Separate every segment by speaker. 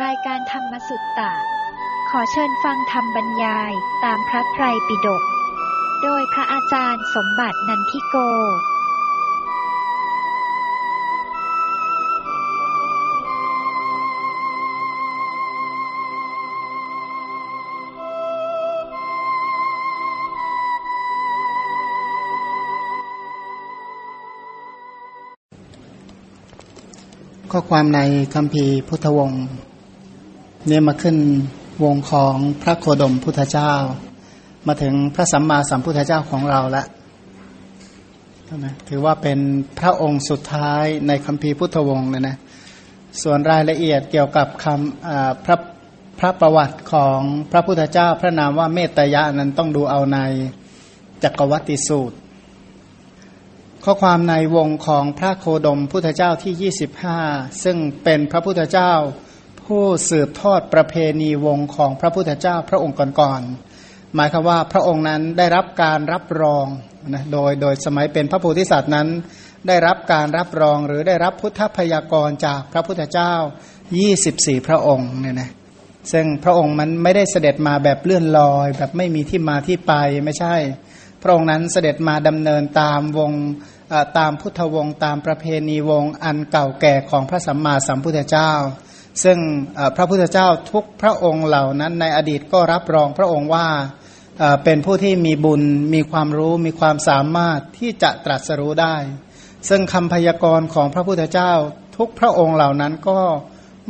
Speaker 1: รายการธรรมสุตตะ ขอเชิญฟังธรรมบรรยายตามพระไตรปิฎก โดยพระอาจารย์สมบัตินันทิโก
Speaker 2: ข้อความในคำพีพุทธวงศ์ นี่ยมาขึ้นวงของพระโคดมพุทธเจ้า มาถึงพระสัมมาสัมพุทธเจ้าของเราล้วนะถือว่าเป็นพระองค์สุดท้ายในคำพีร์พุทธวงศ์นะนะส่วนรายละเอียดเกี่ยวกับคำพระพระประวัติของพระพุทธเจ้า พระนามว่าเมตยะนั้นต้องดูเอาในจักรวัติสูตร ข้อความในวงของพระโคดมพุทธเจ้าที่ 25 ซึ่งเป็นพระพุทธเจ้า ผู้สืบทอดประเพณีวงของพระพุทธเจ้าพระองค์ก่อนๆหมายคือว่าพระองค์นั้นได้รับการรับรองนะโดยโดยสมัยเป็นพระโพธิสัตว์นั้น ได้รับการรับรองหรือได้รับพุทธพยากรจากพระพุทธเจ้า 24 พระองค์เนี่ยนะซึ่งพระองค์มันไม่ได้เสด็จมาแบบเลื่อนลอย แบบไม่มีที่มาที่ไปไม่ใช่ พระองค์นั้นเสด็จมาดำเนินตามวงตามพุทธวงศ์ตามประเพณีวงอันเก่าแก่ของพระสัมมาสัมพุทธเจ้า ซึ่งพระพุทธเจ้าทุกพระองค์เหล่านั้นในอดีตก็รับรองพระองค์ว่าเป็นผู้ที่มีบุญมีความรู้มีความสามารถที่จะตรัสรู้ได้ ซึ่งคำพยากรณ์ของพระพุทธเจ้าทุกพระองค์เหล่านั้นก็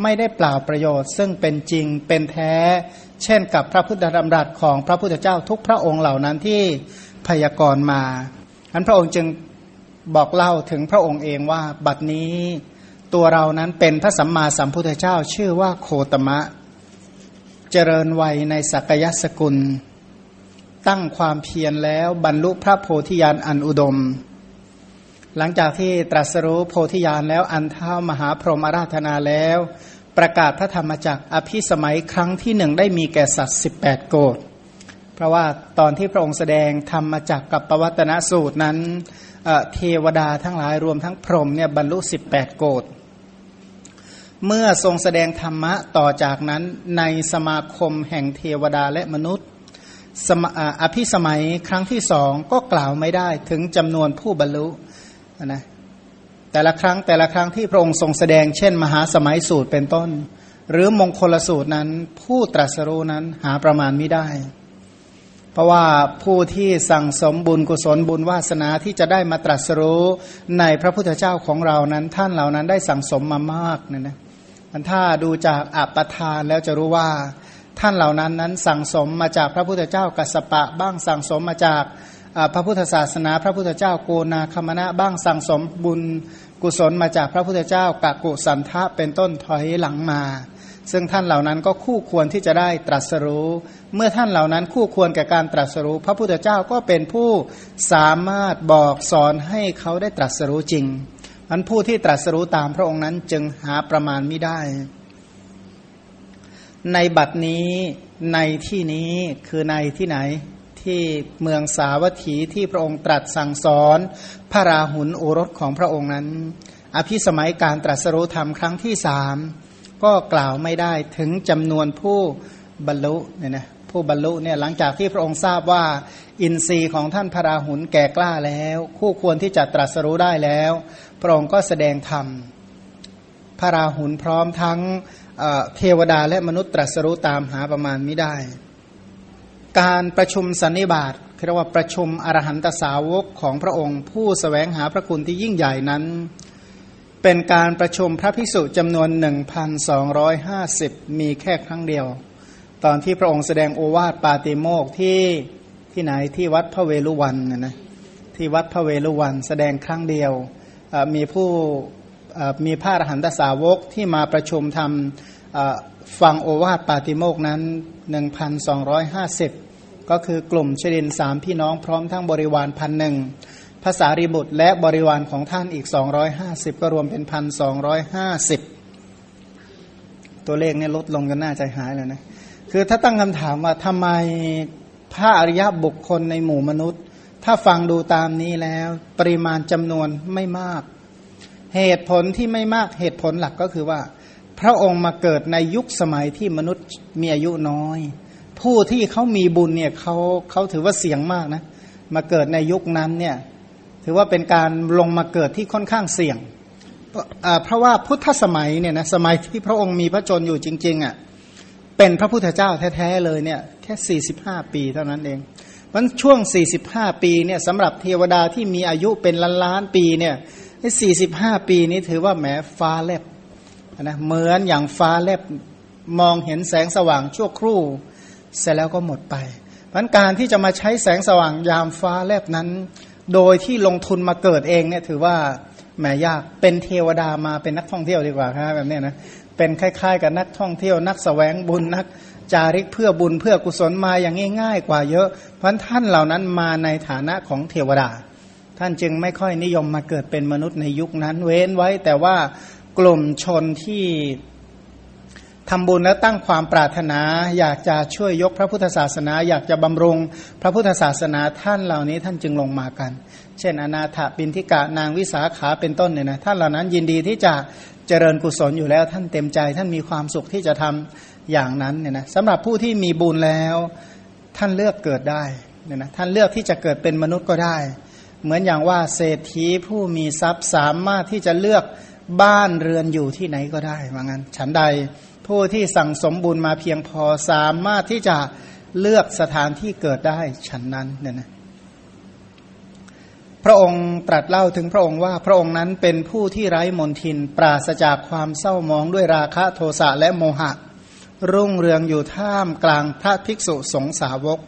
Speaker 2: ไม่ได้เปล่าประโยชน์ ซึ่งเป็นจริงเป็นแท้ เช่นกับพระพุทธดำรัสของพระพุทธเจ้าทุกพระองค์เหล่านั้นที่พยากรณ์มาอันพระองค์จึงบอกเล่าถึงพระองค์เองว่าบัดนี้ ตัวเรานั้นเป็นพระสัมมาสัมพุทธเจ้าชื่อว่าโคตมะ เจริญวัยในสักยสกุล ตั้งความเพียรแล้วบรรลุพระโพธิญาณอันอุดม หลังจากที่ตรัสรู้โพธิญาณแล้วอันเท้ามหาพรหมาราธนาแล้ว ประกาศพระธรรมจักรอภิสมัยครั้งที่หนึ่งได้มีแก่สัตว์สิบแปดโกดเพราะว่าตอนที่พระองค์แสดงธรรมจักกับปวัตนสูตรนั้นเทวดาทั้งหลายรวมทั้งพรหมเนี่ยบรรลุสิบแปดโกด เมื่อทรงแสดงธรรมะต่อจากนั้นในสมาคมแห่งเทวดาและมนุษย์อภิสมัยครั้งที่สองก็กล่าวไม่ได้ถึงจำนวนผู้บรรลุนะแต่ละครั้งแต่ละครั้งที่พระองค์ทรงแสดงเช่น มหาสมัยสูตรเป็นต้น หรือมงคลสูตรนั้น ผู้ตรัสรู้นั้นหาประมาณไม่ได้ เพราะว่าผู้ที่สั่งสมบุญกุศลบุญวาสนาที่จะได้มาตรัสรู้ในพระพุทธเจ้าของเรานั้น ท่านเหล่านั้นได้สั่งสมมามากเนี่ยนะ มันถ้าดูจากอัปทานแล้วจะรู้ว่า ท่านเหล่านั้นนั้นสั่งสมมาจากพระพุทธเจ้ากัสปะ บ้างสั่งสมมาจากพระพุทธศาสนา พระพุทธเจ้าโกนาคมณะบ้างสั่งสมบุญกุศลมาจากพระพุทธเจ้ากะกุสันทะเป็นต้นถอยหลังมา ซึ่งท่านเหล่านั้นก็คู่ควรที่จะได้ตรัสรู้ เมื่อท่านเหล่านั้นคู่ควรแก่การตรัสรู้ พระพุทธเจ้าก็เป็นผู้สามารถบอกสอนให้เขาได้ตรัสรู้จริง มันผู้ที่ตรัสรู้ตามพระองค์นั้นจึงหาประมาณไม่ได้ ในบัดนี้ในที่นี้คือในที่ไหนที่เมืองสาวัตถีที่พระองค์ตรัสสั่งสอนพระราหุลโอรสของพระองค์นั้น อภิสมัยการตรัสรู้ธรรมครั้งที่สามก็กล่าวไม่ได้ถึงจำนวนผู้บรรลุเนี่ยนะผู้บรรลุเนี่ยหลังจากที่พระองค์ทราบว่าอินทรีย์ของท่านพระราหุลแก่กล้าแล้ว คู่ควรที่จะตรัสรู้ได้แล้ว พระองค์ก็แสดงธรรม พระราหุลพร้อมทั้งเทวดาและมนุษย์ตรัสรู้ตามหาประมาณไม่ได้ การประชุมสันนิบาตเรียกว่าประชุมอรหันตสาวกของพระองค์ ผู้สแสวงหาพระคุณที่ยิ่งใหญ่นั้น เป็นการประชุมพระภิกษุจำนวน 1,250 มีแค่ครั้งเดียว ตอนที่พระองค์แสดงโอวาทปาติโมกที่ที่ไหนที่วัดพระเวลุวันนะนะที่วัดพระเวลุวันแสดงครั้งเดียว มีผู้มีพระอรหันตสาวกที่มาประชุมทำฟังโอวาทปาติโมกนั้น 1,250 ก็คือกลุ่มชดินสามพี่น้องพร้อมทั้งบริวารพันหนึ่งภาษาริบุตรและบริวารของท่านอีก 250 ก็รวมเป็นพันสองตัวเลขนี่ลดลงกันน่าใจหายเลยนะ คือถ้าตั้งคำถามว่าทำไมพระอริยบุคคลในหมู่มนุษย์ ถ้าฟังดูตามนี้แล้ว ปริมาณจำนวนไม่มาก เหตุผลที่ไม่มากเหตุผลหลักก็คือว่า พระองค์มาเกิดในยุคสมัยที่มนุษย์มีอายุน้อย ผู้ที่เขามีบุญเนี่ยเขาเขาถือว่าเสี่ยงมากนะ มาเกิดในยุคนั้นเนี่ยถือว่าเป็นการลงมาเกิดที่ค่อนข้างเสี่ยง เพราะว่าพุทธสมัยเนี่ยนะสมัยที่พระองค์มีพระชนอยู่จริงๆอะ่ะเป็นพระพุทธเจ้าแท้ๆเลยเนี่ยแค่สี่สิบห้าปีเท่านั้นเอง มันช่วงสี่สิบห้าปีเนี่ยสำหรับเทวดาที่มีอายุเป็นล้านล้านปีเนี่ยสี่สิบห้าปีนี้ถือว่าแหมฟ้าแลบนะเหมือนอย่างฟ้าแลบมองเห็นแสงสว่างชั่วครู่ เสร็จแล้วก็หมดไปพันการที่จะมาใช้แสงสว่างยามฟ้าแลบนั้น โดยที่ลงทุนมาเกิดเองเนี่ยถือว่าแหมยากเป็นเทวดามาเป็นนักท่องเที่ยวดีกว่าครับแบบนี้นะเป็นคล้าย ๆ กับนักท่องเที่ยว นักสแสวงบุญนัก จาริกเพื่อบุญเพื่อกุศลมาอย่างง่าย ๆ กว่าเยอะ เพราะท่านเหล่านั้นมาในฐานะของเทวดา ท่านจึงไม่ค่อยนิยมมาเกิดเป็นมนุษย์ในยุคนั้น เว้นไว้แต่ว่ากลุ่มชนที่ทำบุญและตั้งความปรารถนา อยากจะช่วยยกพระพุทธศาสนา อยากจะบำรุงพระพุทธศาสนาท่านเหล่านี้ท่านจึงลงมากัน เช่น อนาถบินทิกะนางวิสาขาเป็นต้นเนี่ยนะท่านเหล่านั้นยินดีที่จะเจริญกุศลอยู่แล้วท่านเต็มใจ ท่านมีความสุขที่จะทำ อย่างนั้นเนี่ยนะสำหรับผู้ที่มีบุญแล้วท่านเลือกเกิดได้เนี่ยนะท่านเลือกที่จะเกิดเป็นมนุษย์ก็ได้ เหมือนอย่างว่าเศรษฐีผู้มีทรัพย์สามารถที่จะเลือกบ้านเรือนอยู่ที่ไหนก็ได้ว่างั้นฉันใดผู้ที่สั่งสมบุญมาเพียงพอสามารถที่จะเลือกสถานที่เกิดได้ฉันนั้นเนี่ยนะพระองค์ตรัสเล่าถึงพระองค์ว่าพระองค์นั้นเป็นผู้ที่ไร้มนทิน ปราศจากความเศร้ามองด้วยราคะโทสะและโมหะ รุ่งเรืองอยู่ท่ามกลางพระภิกษุสงสาวก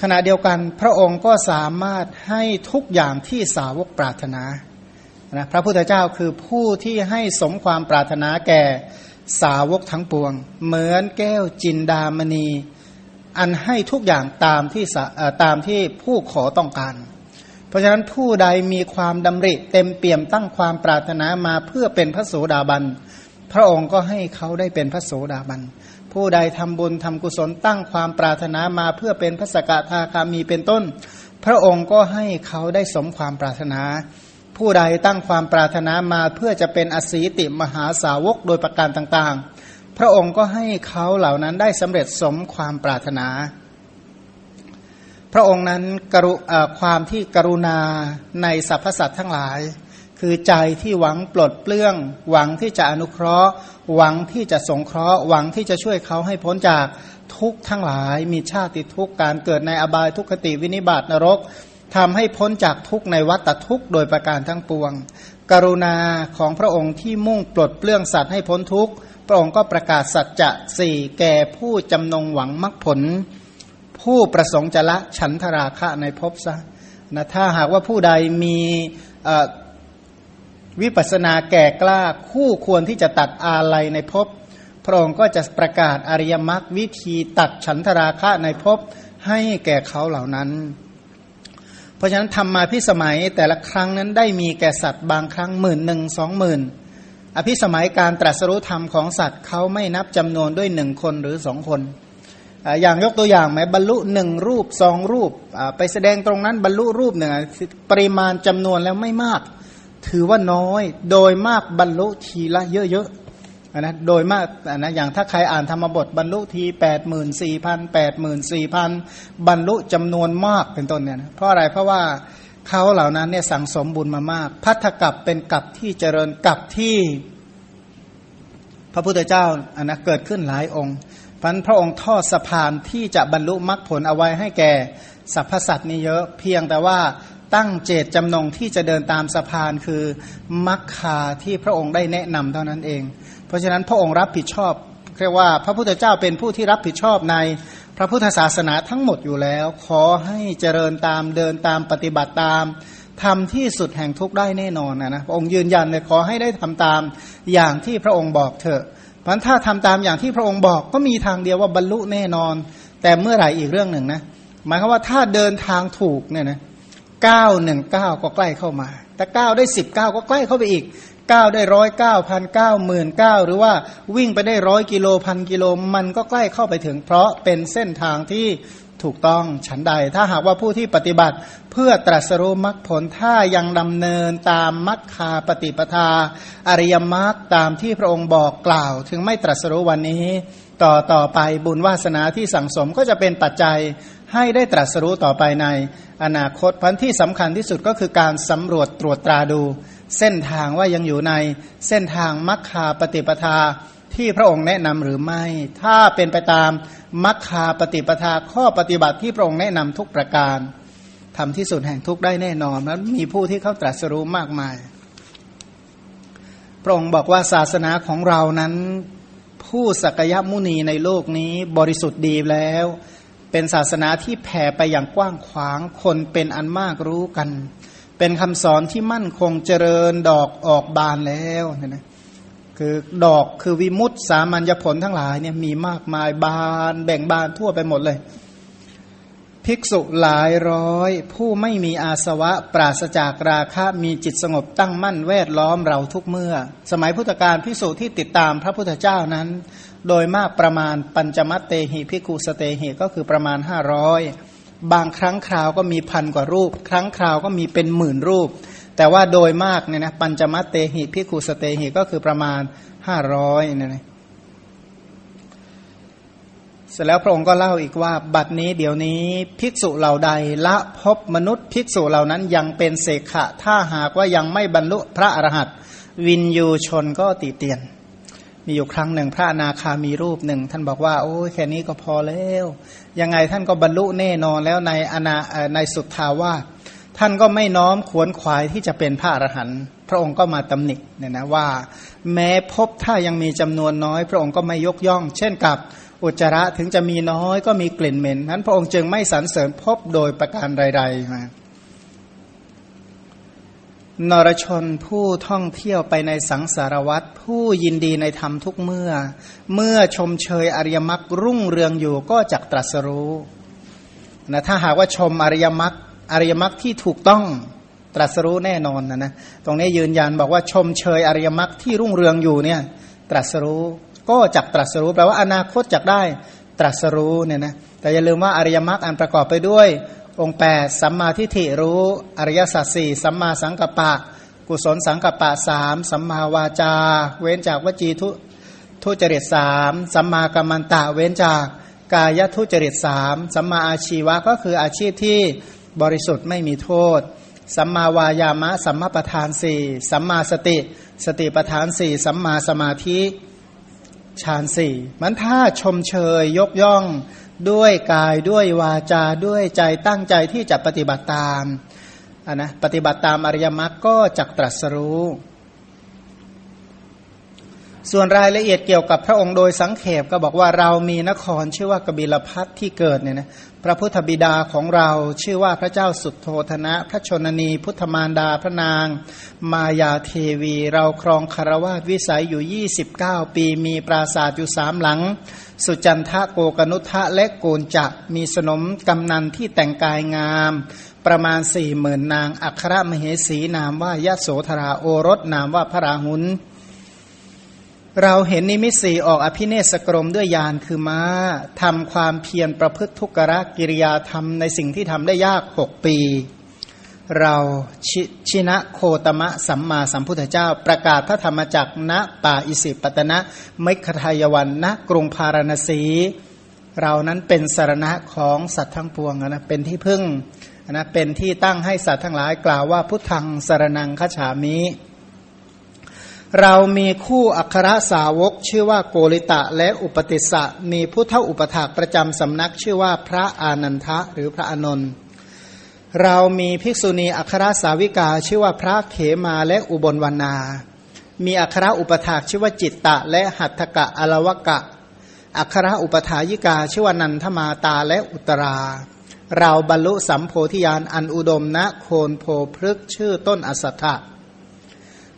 Speaker 2: ขณะเดียวกันพระองค์ก็สามารถให้ทุกอย่างที่สาวกปรารถนานะพระพุทธเจ้าคือผู้ที่ให้สมความปรารถนาแก่สาวกทั้งปวง เหมือนแก้วจินดามณี อันให้ทุกอย่างตามที่ตามที่ผู้ขอต้องการ เพราะฉะนั้นผู้ใดมีความดำริเต็มเปี่ยมตั้งความปรารถนามาเพื่อเป็นพระโสดาบัน พระองค์ก็ให้เขาได้เป็นพระโสดาบัน ผู้ใดทำบุญทำกุศลตั้งความปรารถนามาเพื่อเป็นพระสกทาคามีเป็นต้น พระองค์ก็ให้เขาได้สมความปรารถนา ผู้ใดตั้งความปรารถนามาเพื่อจะเป็นอสีติมหาสาวกโดยประการต่างๆ พระองค์ก็ให้เขาเหล่านั้นได้สำเร็จสมความปรารถนา พระองค์นั้นกรุความที่กรุณาในสรรพสัตว์ทั้งหลาย คือใจที่หวังปลดเปลื้อง หวังที่จะอนุเคราะห์ หวังที่จะสงเคราะห์ หวังที่จะช่วยเขาให้พ้นจากทุกข์ทั้งหลาย มีชาติทุกข์การเกิดในอบายทุกขติวินิบาตนรกทำให้พ้นจากทุกในวัฏทุกโดยประการทั้งปวง กรุณาของพระองค์ที่มุ่งปลดเปลื้องสัตว์ให้พ้นทุกพระองค์ก็ประกาศสัจจะสี่แก่ผู้จำนงหวังมรรคผล ผู้ประสงค์จะละฉันทราคะในภพซะนะถ้าหากว่าผู้ใดมี วิปัสนาแก่กล้าคู่ควรที่จะตัดอาลัยในภพพระองค์ก็จะประกาศอริยมรรควิธีตัดฉันทราคะในภพให้แก่เขาเหล่านั้น เพราะฉะนั้นทำมาพิสมัยแต่ละครั้งนั้นได้มีแก่สัตว์บางครั้งหมื่นหนึ่งสองหมื่นอภิสมัยการตรัสรู้ธรรมของสัตว์เขาไม่นับจำนวนด้วยหนึ่งคนหรือสองคนอย่างยกตัวอย่างไหมบรรลุหนึ่งรูปสองรูปไปแสดงตรงนั้นบรรลุรูปหนึ่งปริมาณจำนวนแล้วไม่มาก ถือว่าน้อย โดยมากบรรลุทีละเยอะๆนะโดยมากนะอย่างถ้าใครอ่านธรรมบทบรรลุทีแปดหมื่นสี่พันแปดหมื่นสี่พันบรรลุจำนวนมากเป็นต้นเนี่ยนะเพราะอะไรเพราะว่าเขาเหล่านั้นเนี่ยสั่งสมบุญมามาก พัทธกับเป็นกับที่เจริญกับที่ พระพุทธเจ้าอันนะเกิดขึ้นหลายองค์พันพระองค์ทอดสะพานที่จะบรรลุมรรคผลเอาไว้ให้แก่สรรพสัตว์นี่เยอะ เพียงแต่ว่า ตั้งเจตจำนงที่จะเดินตามสะพานคือมรรคาที่พระองค์ได้แนะนำเท่านั้นเอง เพราะฉะนั้นพระองค์รับผิดชอบเรียกว่าพระพุทธเจ้าเป็นผู้ที่รับผิดชอบในพระพุทธศาสนาทั้งหมดอยู่แล้ว ขอให้เจริญตามเดินตามปฏิบัติตามทำที่สุดแห่งทุกได้แน่นอนนะนะพระองค์ยืนยันเลยขอให้ได้ทำตามอย่างที่พระองค์บอกเถอะเพราะถ้าทำตามอย่างที่พระองค์บอกก็มีทางเดียวว่าบรรลุแน่นอน แต่เมื่อไหร่อีกเรื่องหนึ่งนะหมายความว่าถ้าเดินทางถูกเนี่ยนะ เก้าหนึ่งเก้าก็ใกล้เข้ามา แต่เก้าได้สิบเก้าก็ใกล้เข้าไปอีกเก้าได้ร้อยเก้าพันเก้าหมื่นเก้าหรือว่าวิ่งไปได้ร้อยกิโลพันกิโลมันก็ใกล้เข้าไปถึง เพราะเป็นเส้นทางที่ถูกต้องฉันใด ถ้าหากว่าผู้ที่ปฏิบัติเพื่อตรัสรู้มรรคผลถ้ายังดำเนินตามมรรคาปฏิปทา อริยมรรคตามที่พระองค์บอกกล่าว ถึงไม่ตรัสรู้วันนี้ ต่อต่อไปบุญวาสนาที่สั่งสมก็จะเป็นปัจจัย ให้ได้ตรัสรู้ต่อไปในอนาคตพันที่สำคัญที่สุดก็คือการสำรวจตรวจตราดู เส้นทางว่ายังอยู่ในเส้นทางมรรคาปฏิปทาที่พระองค์แนะนำหรือไม่ ถ้าเป็นไปตามมัคคาปฏิปทาข้อปฏิบัติที่พระองค์แนะนำทุกประการทำที่สุดแห่งทุกได้แน่นอนแล้วมีผู้ที่เข้าตรัสรู้มากมาย พระองค์บอกว่าศาสนาของเรานั้น ผู้สักยมุนีในโลกนี้บริสุทธิ์ดีแล้ว เป็นศาสนาที่แผ่ไปอย่างกว้างขวางคนเป็นอันมากรู้กัน เป็นคำสอนที่มั่นคงเจริญดอกออกบานแล้วนะคือดอกคือวิมุตสามัญญผลทั้งหลายเนี่ยมีมากมายบานแบ่งบานทั่วไปหมดเลย ภิกษุหลายร้อย ผู้ไม่มีอาสวะปราศจากราคะมีจิตสงบตั้งมั่นแวดล้อมเราทุกเมื่อ สมัยพุทธกาลภิกษุที่ติดตามพระพุทธเจ้านั้น โดยมากประมาณปัญจมัตเตหิภิกุสเตหิก็คือประมาณห้าร้อยบางครั้งคราวก็มีพันกว่ารูป ครั้งคราวก็มีเป็นหมื่นรูป แต่ว่าโดยมากเนี่ยนะปัญจมัตเตหิพิคุสเตหิก็คือประมาณห้าร้อยเนี่ยนะเสร็จแล้วพระองค์ก็เล่าอีกว่า บัดนี้เดี๋ยวนี้ภิกษุเหล่าใดละพบมนุษย์ภิกษุเหล่านั้นยังเป็นเสขะ ถ้าหากว่ายังไม่บรรลุพระอรหันต์วินยูชนก็ติเตียน มีอยู่ครั้งหนึ่งพระนาคามีรูปหนึ่งท่านบอกว่า โอ้แค่นี้ก็พอแล้ว ยังไงท่านก็บรรลุแน่นอนแล้วในอนาในสุดทาวาสท่านก็ไม่น้อมขวนขวายที่จะเป็นพระอรหันต์พระองค์ก็มาตำหนิเนี่ยนะว่า แม้พบถ้ายังมีจำนวนน้อย พระองค์ก็ไม่ยกย่อง เช่นกับอุจจาระถึงจะมีน้อยก็มีกลิ่นเหม็นนั้นพระองค์จึงไม่สรรเสริญพบโดยประการใดๆมา นรชนผู้ท่องเที่ยวไปในสังสารวัตรผู้ยินดีในธรรมทุกเมื่อ เมื่อชมเชยอริยมรรครุ่งเรืองอยู่ก็จักตรัสรู้นะถ้าหากว่าชมอริยมรรคอริยมรรคที่ถูกต้องตรัสรู้แน่นอนนะนะตรงนี้ยืนยันบอกว่าชมเชยอริยมรรคที่รุ่งเรืองอยู่เนี่ยตรัสรู้ก็จักตรัสรู้แปลว่าอนาคตจักได้ตรัสรู้เนี่ยนะแต่อย่าลืมว่าอริยมรรคอันประกอบไปด้วย องค์แปดสัมมาทิฏฐิรู้อริยสัจสี่สัมมาสังกัปปะ กุศลสังกัปปะสามสัมมาวาจา เว้นจากวจีทุทุจริตสามสัมมากัมมันตะเว้นจากกายทุจริตสามสัมมาอาชีวะก็คืออาชีพที่บริสุทธิ์ไม่มีโทษ สัมมาวายามะ สัมมาประธานสี่สัมมาสติ สติประธานสี่สัมมาสมาธิฌานสี่มันถ้าชมเชยยกย่อง ด้วยกายด้วยวาจาด้วยใจตั้งใจที่จะปฏิบัติตามนนะปฏิบัติตามอริยมรรคก็จักตรัสรู้ ส่วนรายละเอียดเกี่ยวกับพระองค์โดยสังเขปก็บอกว่าเรามีนครชื่อว่ากบิลพัทที่เกิดเนี่ยนะ พระพุทธบิดาของเราชื่อว่าพระเจ้าสุดโทธนะ พระชนนีพุทธมารดาพระนาง มายาเทวี เราครองคารวาสวิสัยอยู่ 29 ปีมีปราสาทอยู่สามหลัง สุจันทะโกกนุทะและโกนจะมีสนมกำนันที่แต่งกายงาม ประมาณสี่หมื่นนาง อัครมเหสีนามว่ายะโสธราโอรสนามว่าพระราหุล เราเห็นนิมิตสีออกอภิเนศกรมด้วยยานคือม้าทำความเพียรประพฤติทุกรกิริยาทำในสิ่งที่ทำได้ยากหกปี เราชชินะโคตมะสัมมาสัมพุทธเจ้า ประกาศพระธรรมจักรณป่าอิสิปตนะมคทายวันณกรุงพาราณสี เรานั้นเป็นสารณะของสัตว์ทั้งปวงนะเป็นที่พึ่งนะเป็นที่ตั้งให้สัตว์ทั้งหลายกล่าวว่าพุทธังสารนังขฉามิ เรามีคู่อัครสาวกชื่อว่าโกริตะและอุปติสะมีผู้เท่าอุปถากประจำสำนักชื่อว่าพระอานันทะหรือพระอนนท์เรามีภิกษุณีอัครสาวิกาชื่อว่าพระเขมาและอุบลวรรณา มีอัครอุปถากชื่อว่าจิตตะและหัตถกะอลวกะ อัครอุปถายิกาชื่อว่านันทมาตาและอุตรา เราบรรลุสัมโพธิญาณอันอุดมณโคนโพพฤกชื่อต้นอสัตถะ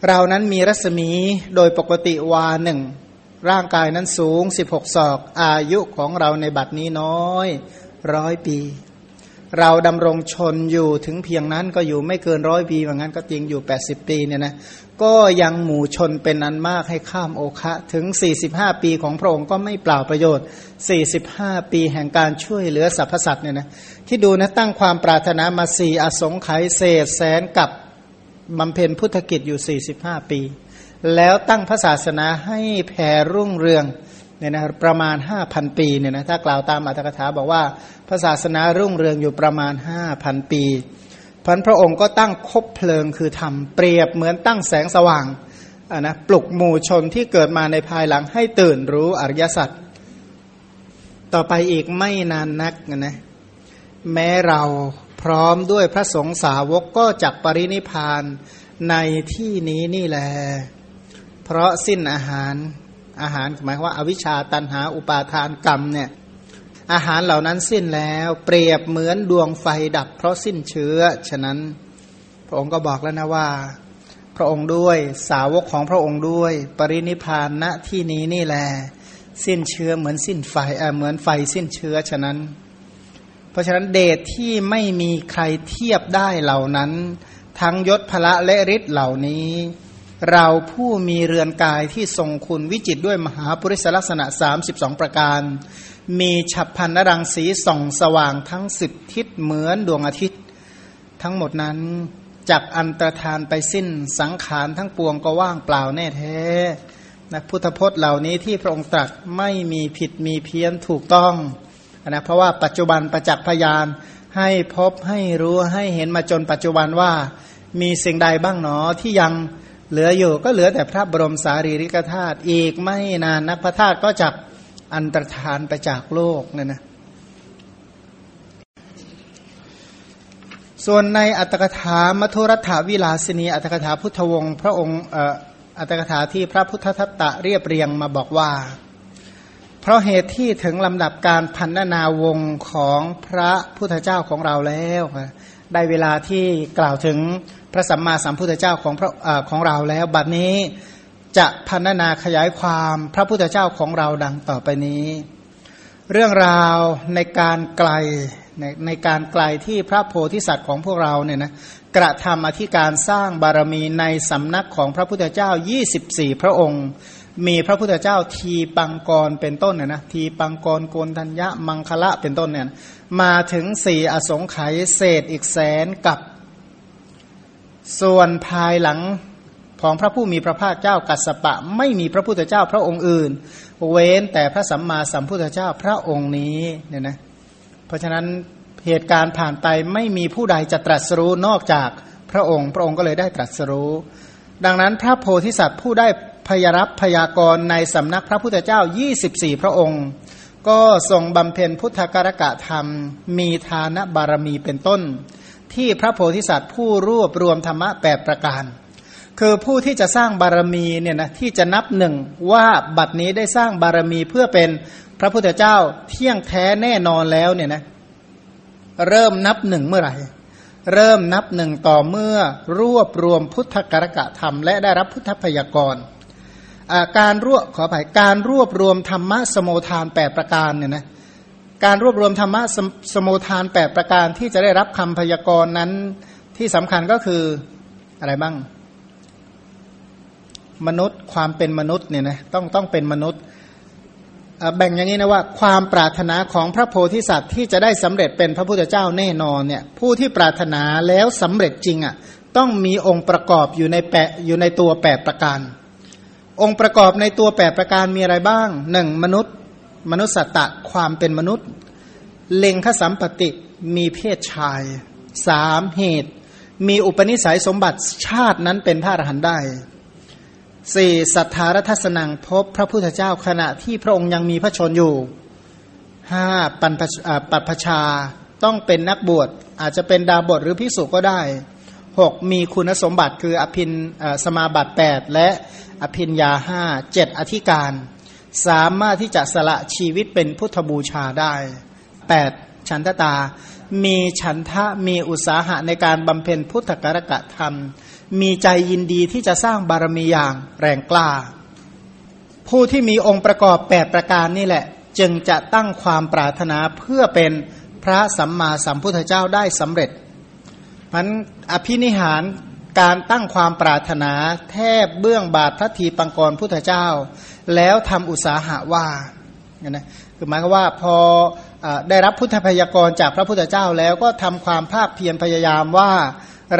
Speaker 2: เรานั้นมีรัศมีโดยปกติวาหนึ่งร่างกายนั้นสูง16ศอก อายุของเราในบัดนี้น้อยร้อยปี เราดำรงชนอยู่ถึงเพียงนั้นก็อยู่ไม่เกินร้อยปีว่างั้นก็จริงอยู่ 80 ปีเนี่ยนะก็ยังหมู่ชนเป็นอันมากให้ข้ามโอคะถึง 45 ปีของพระองค์ก็ไม่เปล่าประโยชน์ 45 ปีแห่งการช่วยเหลือสรรพสัตว์เนี่ยนะที่ดูนะตั้งความปรารถนามาสี่อสงไขยเศษแสนกับ บำเพ็ญพุทธกิจอยู่ 45 ปี แล้วตั้งพระศาสนาให้แผ่รุ่งเรืองเนี่ยนะประมาณ 5,000 ปีเนี่ยนะถ้ากล่าวตามอัตถกถาบอกว่าพระศาสนารุ่งเรืองอยู่ประมาณ 5,000 ปีพันพระองค์ก็ตั้งคบเพลิงคือทำเปรียบเหมือนตั้งแสงสว่างะนะปลุกหมู่ชนที่เกิดมาในภายหลังให้ตื่นรู้อริยสัจต่อไปอีกไม่นานนักนะแม้เรา พร้อมด้วยพระสงฆ์สาวกก็จักปรินิพานในที่นี้นี่แหละเพราะสิ้นอาหารอาหารหมายว่าอาวิชชาตันหาอุปาทานกรรมเนี่ยอาหารเหล่านั้นสิ้นแล้วเปรียบเหมือนดวงไฟดับ เพราะสิ้นเชื้อ ฉะนั้น พระองค์ก็บอกแล้วนะว่า พระองค์ด้วยสาวกของพระองค์ด้วย ปรินิพานณที่นี้นี่แหละสิ้นเชื้อเหมือนสิ้นไฟเหมือนไฟสิ้นเชื้อฉะนั้น เพราะฉะนั้นเดชที่ไม่มีใครเทียบได้เหล่านั้น ทั้งยศพละและฤทธิ์เหล่านี้ เราผู้มีเรือนกายที่ทรงคุณวิจิตด้วยมหาปุริสลักษณะ 32 ประการ มีฉับพันนรังสีส่องสว่างทั้งสิบทิศเหมือนดวงอาทิตย์ ทั้งหมดนั้นจักอันตรธานไปสิ้นสังขารทั้งปวงก็ว่างเปล่าแน่แท้นะพุทธพจน์เหล่านี้ที่พระองค์ตรัสไม่มีผิดมีเพี้ยนถูกต้อง นะเพราะว่าปัจจุบันประจักษ์พยานให้พบให้รู้ให้เห็นมาจนปัจจุบันว่า มีสิ่งใดบ้างหนอที่ยังเหลืออยู่ก็เหลือแต่พระบรมสารีริกธาตุอีกไม่นานนักพระธาตุก็จักอันตรธานไปจากโลกเนี่ยนะส่วนในอัตถกถามัทุรัฐาวิลาสินีอัตถกถาพุทธวงศ์พระองค์อัตถกถาที่พระพุทธทัตตะเรียบเรียงมาบอกว่า เพราะเหตุที่ถึงลำดับการพันนาวงของพระพุทธเจ้าของเราแล้วได้เวลาที่กล่าวถึงพระสัมมาสัมพุทธเจ้าของพระอของเราแล้วบัดนี้จะพันนาขยายความพระพุทธเจ้าของเราดังต่อไปนี้ เรื่องราวในการไกลในในการไกลที่พระโพธิสัตว์ของพวกเราเนี่ยนะกระทำอธิการสร้างบารมีในสำนักของพระพุทธเจ้า 24 พระองค์ มีพระพุทธเจ้าทีปังกรเป็นต้นเนี่ยนะทีปังกรโกนทัญญะมังคละเป็นต้นเนี่ยมาถึงสี่อสงไขยเศษอีกแสนกับ ส่วนภายหลังของพระผู้มีพระภาคเจ้ากัสปะ ไม่มีพระพุทธเจ้าพระองค์อื่น เว้นแต่พระสัมมาสัมพุทธเจ้าพระองค์นี้เนี่ยนะเพราะฉะนั้นเหตุการณ์ผ่านไปไม่มีผู้ใดจะตรัสรู้นอกจากพระองค์ พระองค์ก็เลยได้ตรัสรู้ ดังนั้นพระโพธิสัตว์ผู้ได้ พยรับพยากรณ์ในสำนักพระพุทธเจ้า 24 พระองค์ ก็ทรงบำเพ็ญพุทธการกะธรรม มีทานบารมีเป็นต้น ที่พระโพธิสัตว์ผู้รวบรวมธรรมะแปดประการ คือผู้ที่จะสร้างบารมีเนี่ยนะที่จะนับหนึ่งว่าบัดนี้ได้สร้างบารมีเพื่อเป็นพระพุทธเจ้าเที่ยงแท้แน่นอนแล้วเนี่ยนะเริ่มนับหนึ่งเมื่อไหร่เริ่มนับหนึ่งต่อเมื่อรวบรวมพุทธกรกะธรรม และได้รับพุทธพยากร การรวบขออภัยการรวบรวมธรรมะสมุทานแปดประการเนี่ยนะการรวบรวมธรรมะสมุทานแปดประการที่จะได้รับคำพยากรณ์นั้นที่สำคัญก็คืออะไรบ้าง มนุษย์ความเป็นมนุษย์เนี่ยนะต้องต้องเป็นมนุษย์แบ่งอย่างนี้นะว่าความปรารถนาของพระโพธิสัตว์ที่จะได้สำเร็จเป็นพระพุทธเจ้าแน่นอนเนี่ยผู้ที่ปรารถนาแล้วสำเร็จจริงอะต้องมีองค์ประกอบอยู่ในแปะอยู่ในตัวแปดประการ องค์ประกอบในตัวแปดประการมีอะไรบ้างหนึ่งมนุษย์ มนุษย์สัตตะความเป็นมนุษย์ เล็งขสัมปติมีเพศชายสามเหตุ มีอุปนิสัยสมบัติชาตินั้นเป็นพระอรหันต์ได้สี่สัทธารทัศนังพบพระพุทธเจ้าขณะที่พระองค์ยังมีพระชนอยู่ห้าปันปัปพชาต้องเป็นนักบวชอาจจะเป็นดาบทหรือพิสุก็ได้หกมีคุณสมบัติคืออภินสมาบัติแปดและ อภินยาห้าเจ็ดอธิการ สามารถที่จะสละชีวิตเป็นพุทธบูชาได้แปดฉันทตา มีฉันทะมีอุตสาหะในการบำเพ็ญพุทธกรกะธรรม มีใจยินดีที่จะสร้างบารมีอย่างแรงกล้า ผู้ที่มีองค์ประกอบแปดประการนี่แหละ จึงจะตั้งความปรารถนาเพื่อเป็นพระสัมมาสัมพุทธเจ้าได้สำเร็จมันอภินิหาร การตั้งความปรารถนาแทบเบื้องบาทพระทีปังกรพุทธเจ้า แล้วทำอุตสาหะว่านะคือหมายความว่าพออได้รับพุทธพยากรจากพระพุทธเจ้าแล้วก็ทำความภาคเพียรพยายามว่า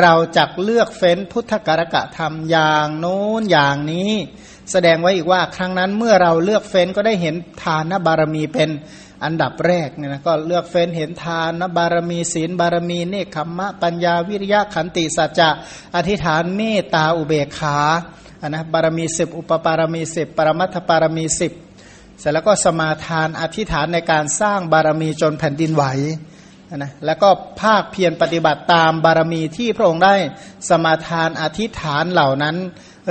Speaker 2: เราจะเลือกเฟ้นพุทธกรกะธรรมอย่างโน้นอย่างนี้ แสดงไว้อีกว่าครั้งนั้นเมื่อเราเลือกเฟ้นก็ได้เห็นทานบารมีเป็น อันดับแรกเนี่ยนะก็เลือกเฟ้นเห็นทานบารมีศีลบารมีเนคขมมะปัญญาวิริยะขันติสัจจะอธิษฐานเมตตาอุเบกขาอันนะบารมีสิบอุปปารมีสิบปรมัตถปารมีสิบเสร็จแล้วก็สมาทานอธิษฐานในการสร้างบารมีจนแผ่นดินไหวนะแล้วก็ภาคเพียรปฏิบัติตามบารมีที่พระองค์ได้สมาทานอธิษฐานเหล่านั้น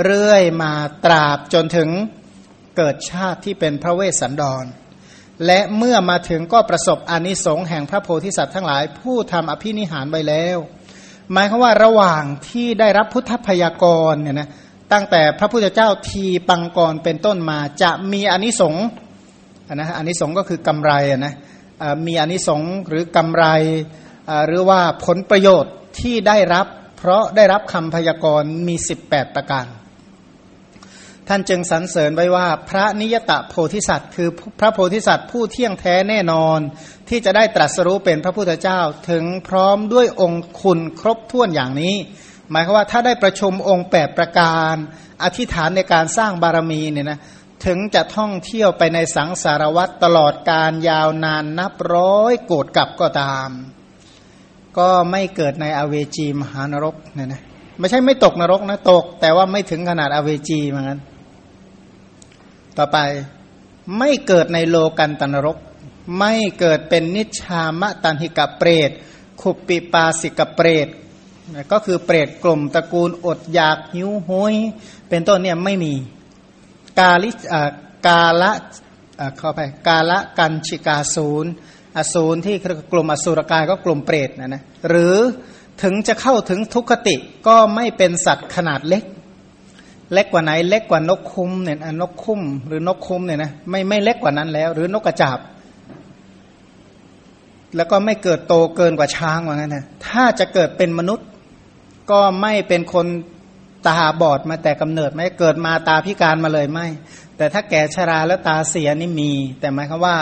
Speaker 2: เรื่อยมาตราบจนถึงเกิดชาติที่เป็นพระเวสสันดร และเมื่อมาถึงก็ประสบอนิสงส์แห่งพระโพธิสัตว์ทั้งหลาย ผู้ทำอภินิหารไว้แล้ว หมายความว่าระหว่างที่ได้รับพุทธพยากรเนี่ยนะตั้งแต่พระพุทธเจ้าทีปังกรเป็นต้นมาจะมีอนิสงส์นะอนิสงส์ก็คือกำไรนะมีอนิสงส์หรือกำไรหรือว่าผลประโยชน์ที่ได้รับ เพราะได้รับคำพยากรณ์มี 18 ประการ ท่านจึงสรรเสริญไว้ว่า พระนิยตะโพธิสัตว์ คือพระโพธิสัตว์ผู้เที่ยงแท้แน่นอน ที่จะได้ตรัสรู้เป็นพระพุทธเจ้าถึงพร้อมด้วยองค์คุณครบถ้วนอย่างนี้ หมายความว่าถ้าได้ประชุมองค์ 8 ประการ อธิษฐานในการสร้างบารมีเนี่ยนะถึงจะท่องเที่ยวไปในสังสารวัตรตลอดการยาวนานนับร้อยโกดกับก็ตาม ก็ไม่เกิดในอเวจีมหานรกเนี่ยนะไม่ใช่ไม่ตกนรกนะตก แต่ว่าไม่ถึงขนาดอเวจีเหมือนกัน ต่อไปไม่เกิดในโลกันตนรก ไม่เกิดเป็นนิชามะตันหิกะเปรตขุปปิปาสิกะเปรตก็คือเปรตกลุ่มตระกูลอดอยากหิวโหยเป็นต้นเนี่ยไม่มีกาลิกาละเข้าไปกาละกันชิกาศูนย์อสูรที่กลุ่มอสุรกายก็กลุ่มเปรตนะนะหรือถึงจะเข้าถึงทุกขติก็ไม่เป็นสัตว์ขนาดเล็ก เล็กกว่าไหน เล็กกว่านกคุ้มเนี่ยนกคุ้มหรือนกคุ้มเนี่ยนะไม่ไม่เล็กกว่านั้นแล้ว หรือนกกระจาบ แล้วก็ไม่เกิดโตเกินกว่าช้างว่างั้นนะถ้าจะเกิดเป็นมนุษย์ ก็ไม่เป็นคนตาบอดมาแต่กำเนิดไม่เกิดมาตาพิการมาเลยไม่ แต่ถ้าแก่ชราแล้วตาเสียนี่มี แต่หมายความว่า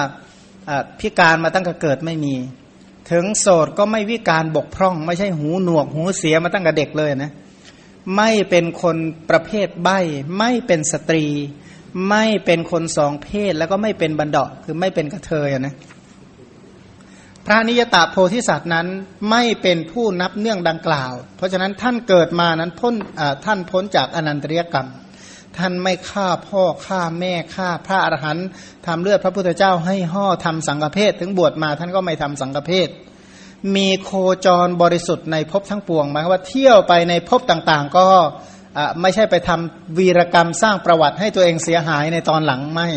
Speaker 2: พิการมาตั้งแต่เกิดไม่มี ถึงโสดก็ไม่วิการบกพร่อง ไม่ใช่หูหนวกหูเสียมาตั้งแต่เด็กเลยนะ ไม่เป็นคนประเภทใบ้ไม่เป็นสตรี ไม่เป็นคนสองเพศแล้วก็ไม่เป็นบันดาคือไม่เป็นกระเทยนะพระนิยตาโพธิสัตว์นั้นไม่เป็นผู้นับเนื่องดังกล่าว เพราะฉะนั้นท่านเกิดมานั้นพ้นท่านพ้นจากอนันตริยกรรม ท่านไม่ฆ่าพ่อฆ่าแม่ฆ่าพระอรหันต์ทำเลือดพระพุทธเจ้าให้ห่อทำสังฆเพศถึงบวชมาท่านก็ไม่ทำสังฆเพศ มีโคจรบริสุทธิ์ในภพทั้งปวงหมายว่าเที่ยวไปในภพต่างๆ ก็ไม่ใช่ไปทำวีรกรรมสร้างประวัติให้ตัวเองเสียหายในตอนหลังไม่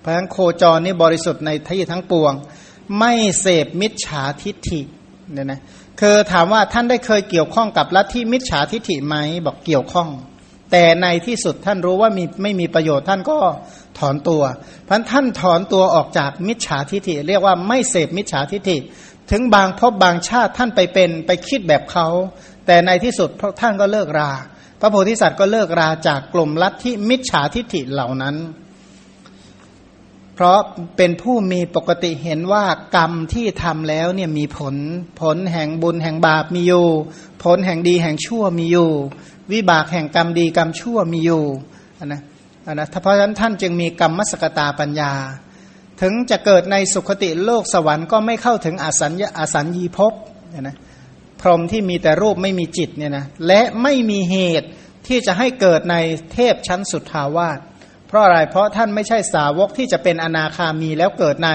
Speaker 2: เพราะฉะนั้นโคจรนี่บริสุทธิ์ในที่ทั้งปวง ไม่เสพมิจฉาทิฏฐิเนี่ยนะคือถามว่าท่านได้เคยเกี่ยวข้องกับลัทธิมิจฉาทิฏฐิไหมบอกเกี่ยวข้อง แต่ในที่สุดท่านรู้ว่ามีไม่มีประโยชน์ท่านก็ถอนตัว เพันท่านถอนตัวออกจากมิจฉาทิฏฐิ เรียกว่าไม่เสพมิจฉาทิฏฐิ ถึงบางพบบางชาติท่านไปเป็นไปคิดแบบเขา แต่ในที่สุดท่านก็เลิกรา พระโพธิสัตว์ก็เลิกราจากกลุ่มลัทธิมิจฉาทิฏฐิเหล่านั้น เพราะเป็นผู้มีปกติเห็นว่ากรรมที่ทำแล้วเนี่ยมีผล ผลแห่งบุญแห่งบาปมีอยู่ ผลแห่งดีแห่งชั่วมีอยู่ วิบากแห่งกรรมดีกรรมชั่วมีอยู่นะนะเพราะฉะนั้นท่านจึงมีกรรมมสกตาปัญญา ถึงจะเกิดในสุคติโลกสวรรค์ก็ไม่เข้าถึงอสัญญาอสัญญีภพเนี่ยนะพรหมที่มีแต่รูปไม่มีจิตเนี่ยนะและไม่มีเหตุที่จะให้เกิดในเทพชั้นสุดทาวาสเพราะอะไรเพราะท่านไม่ใช่สาวกที่จะเป็นอนาคามีแล้วเกิดใน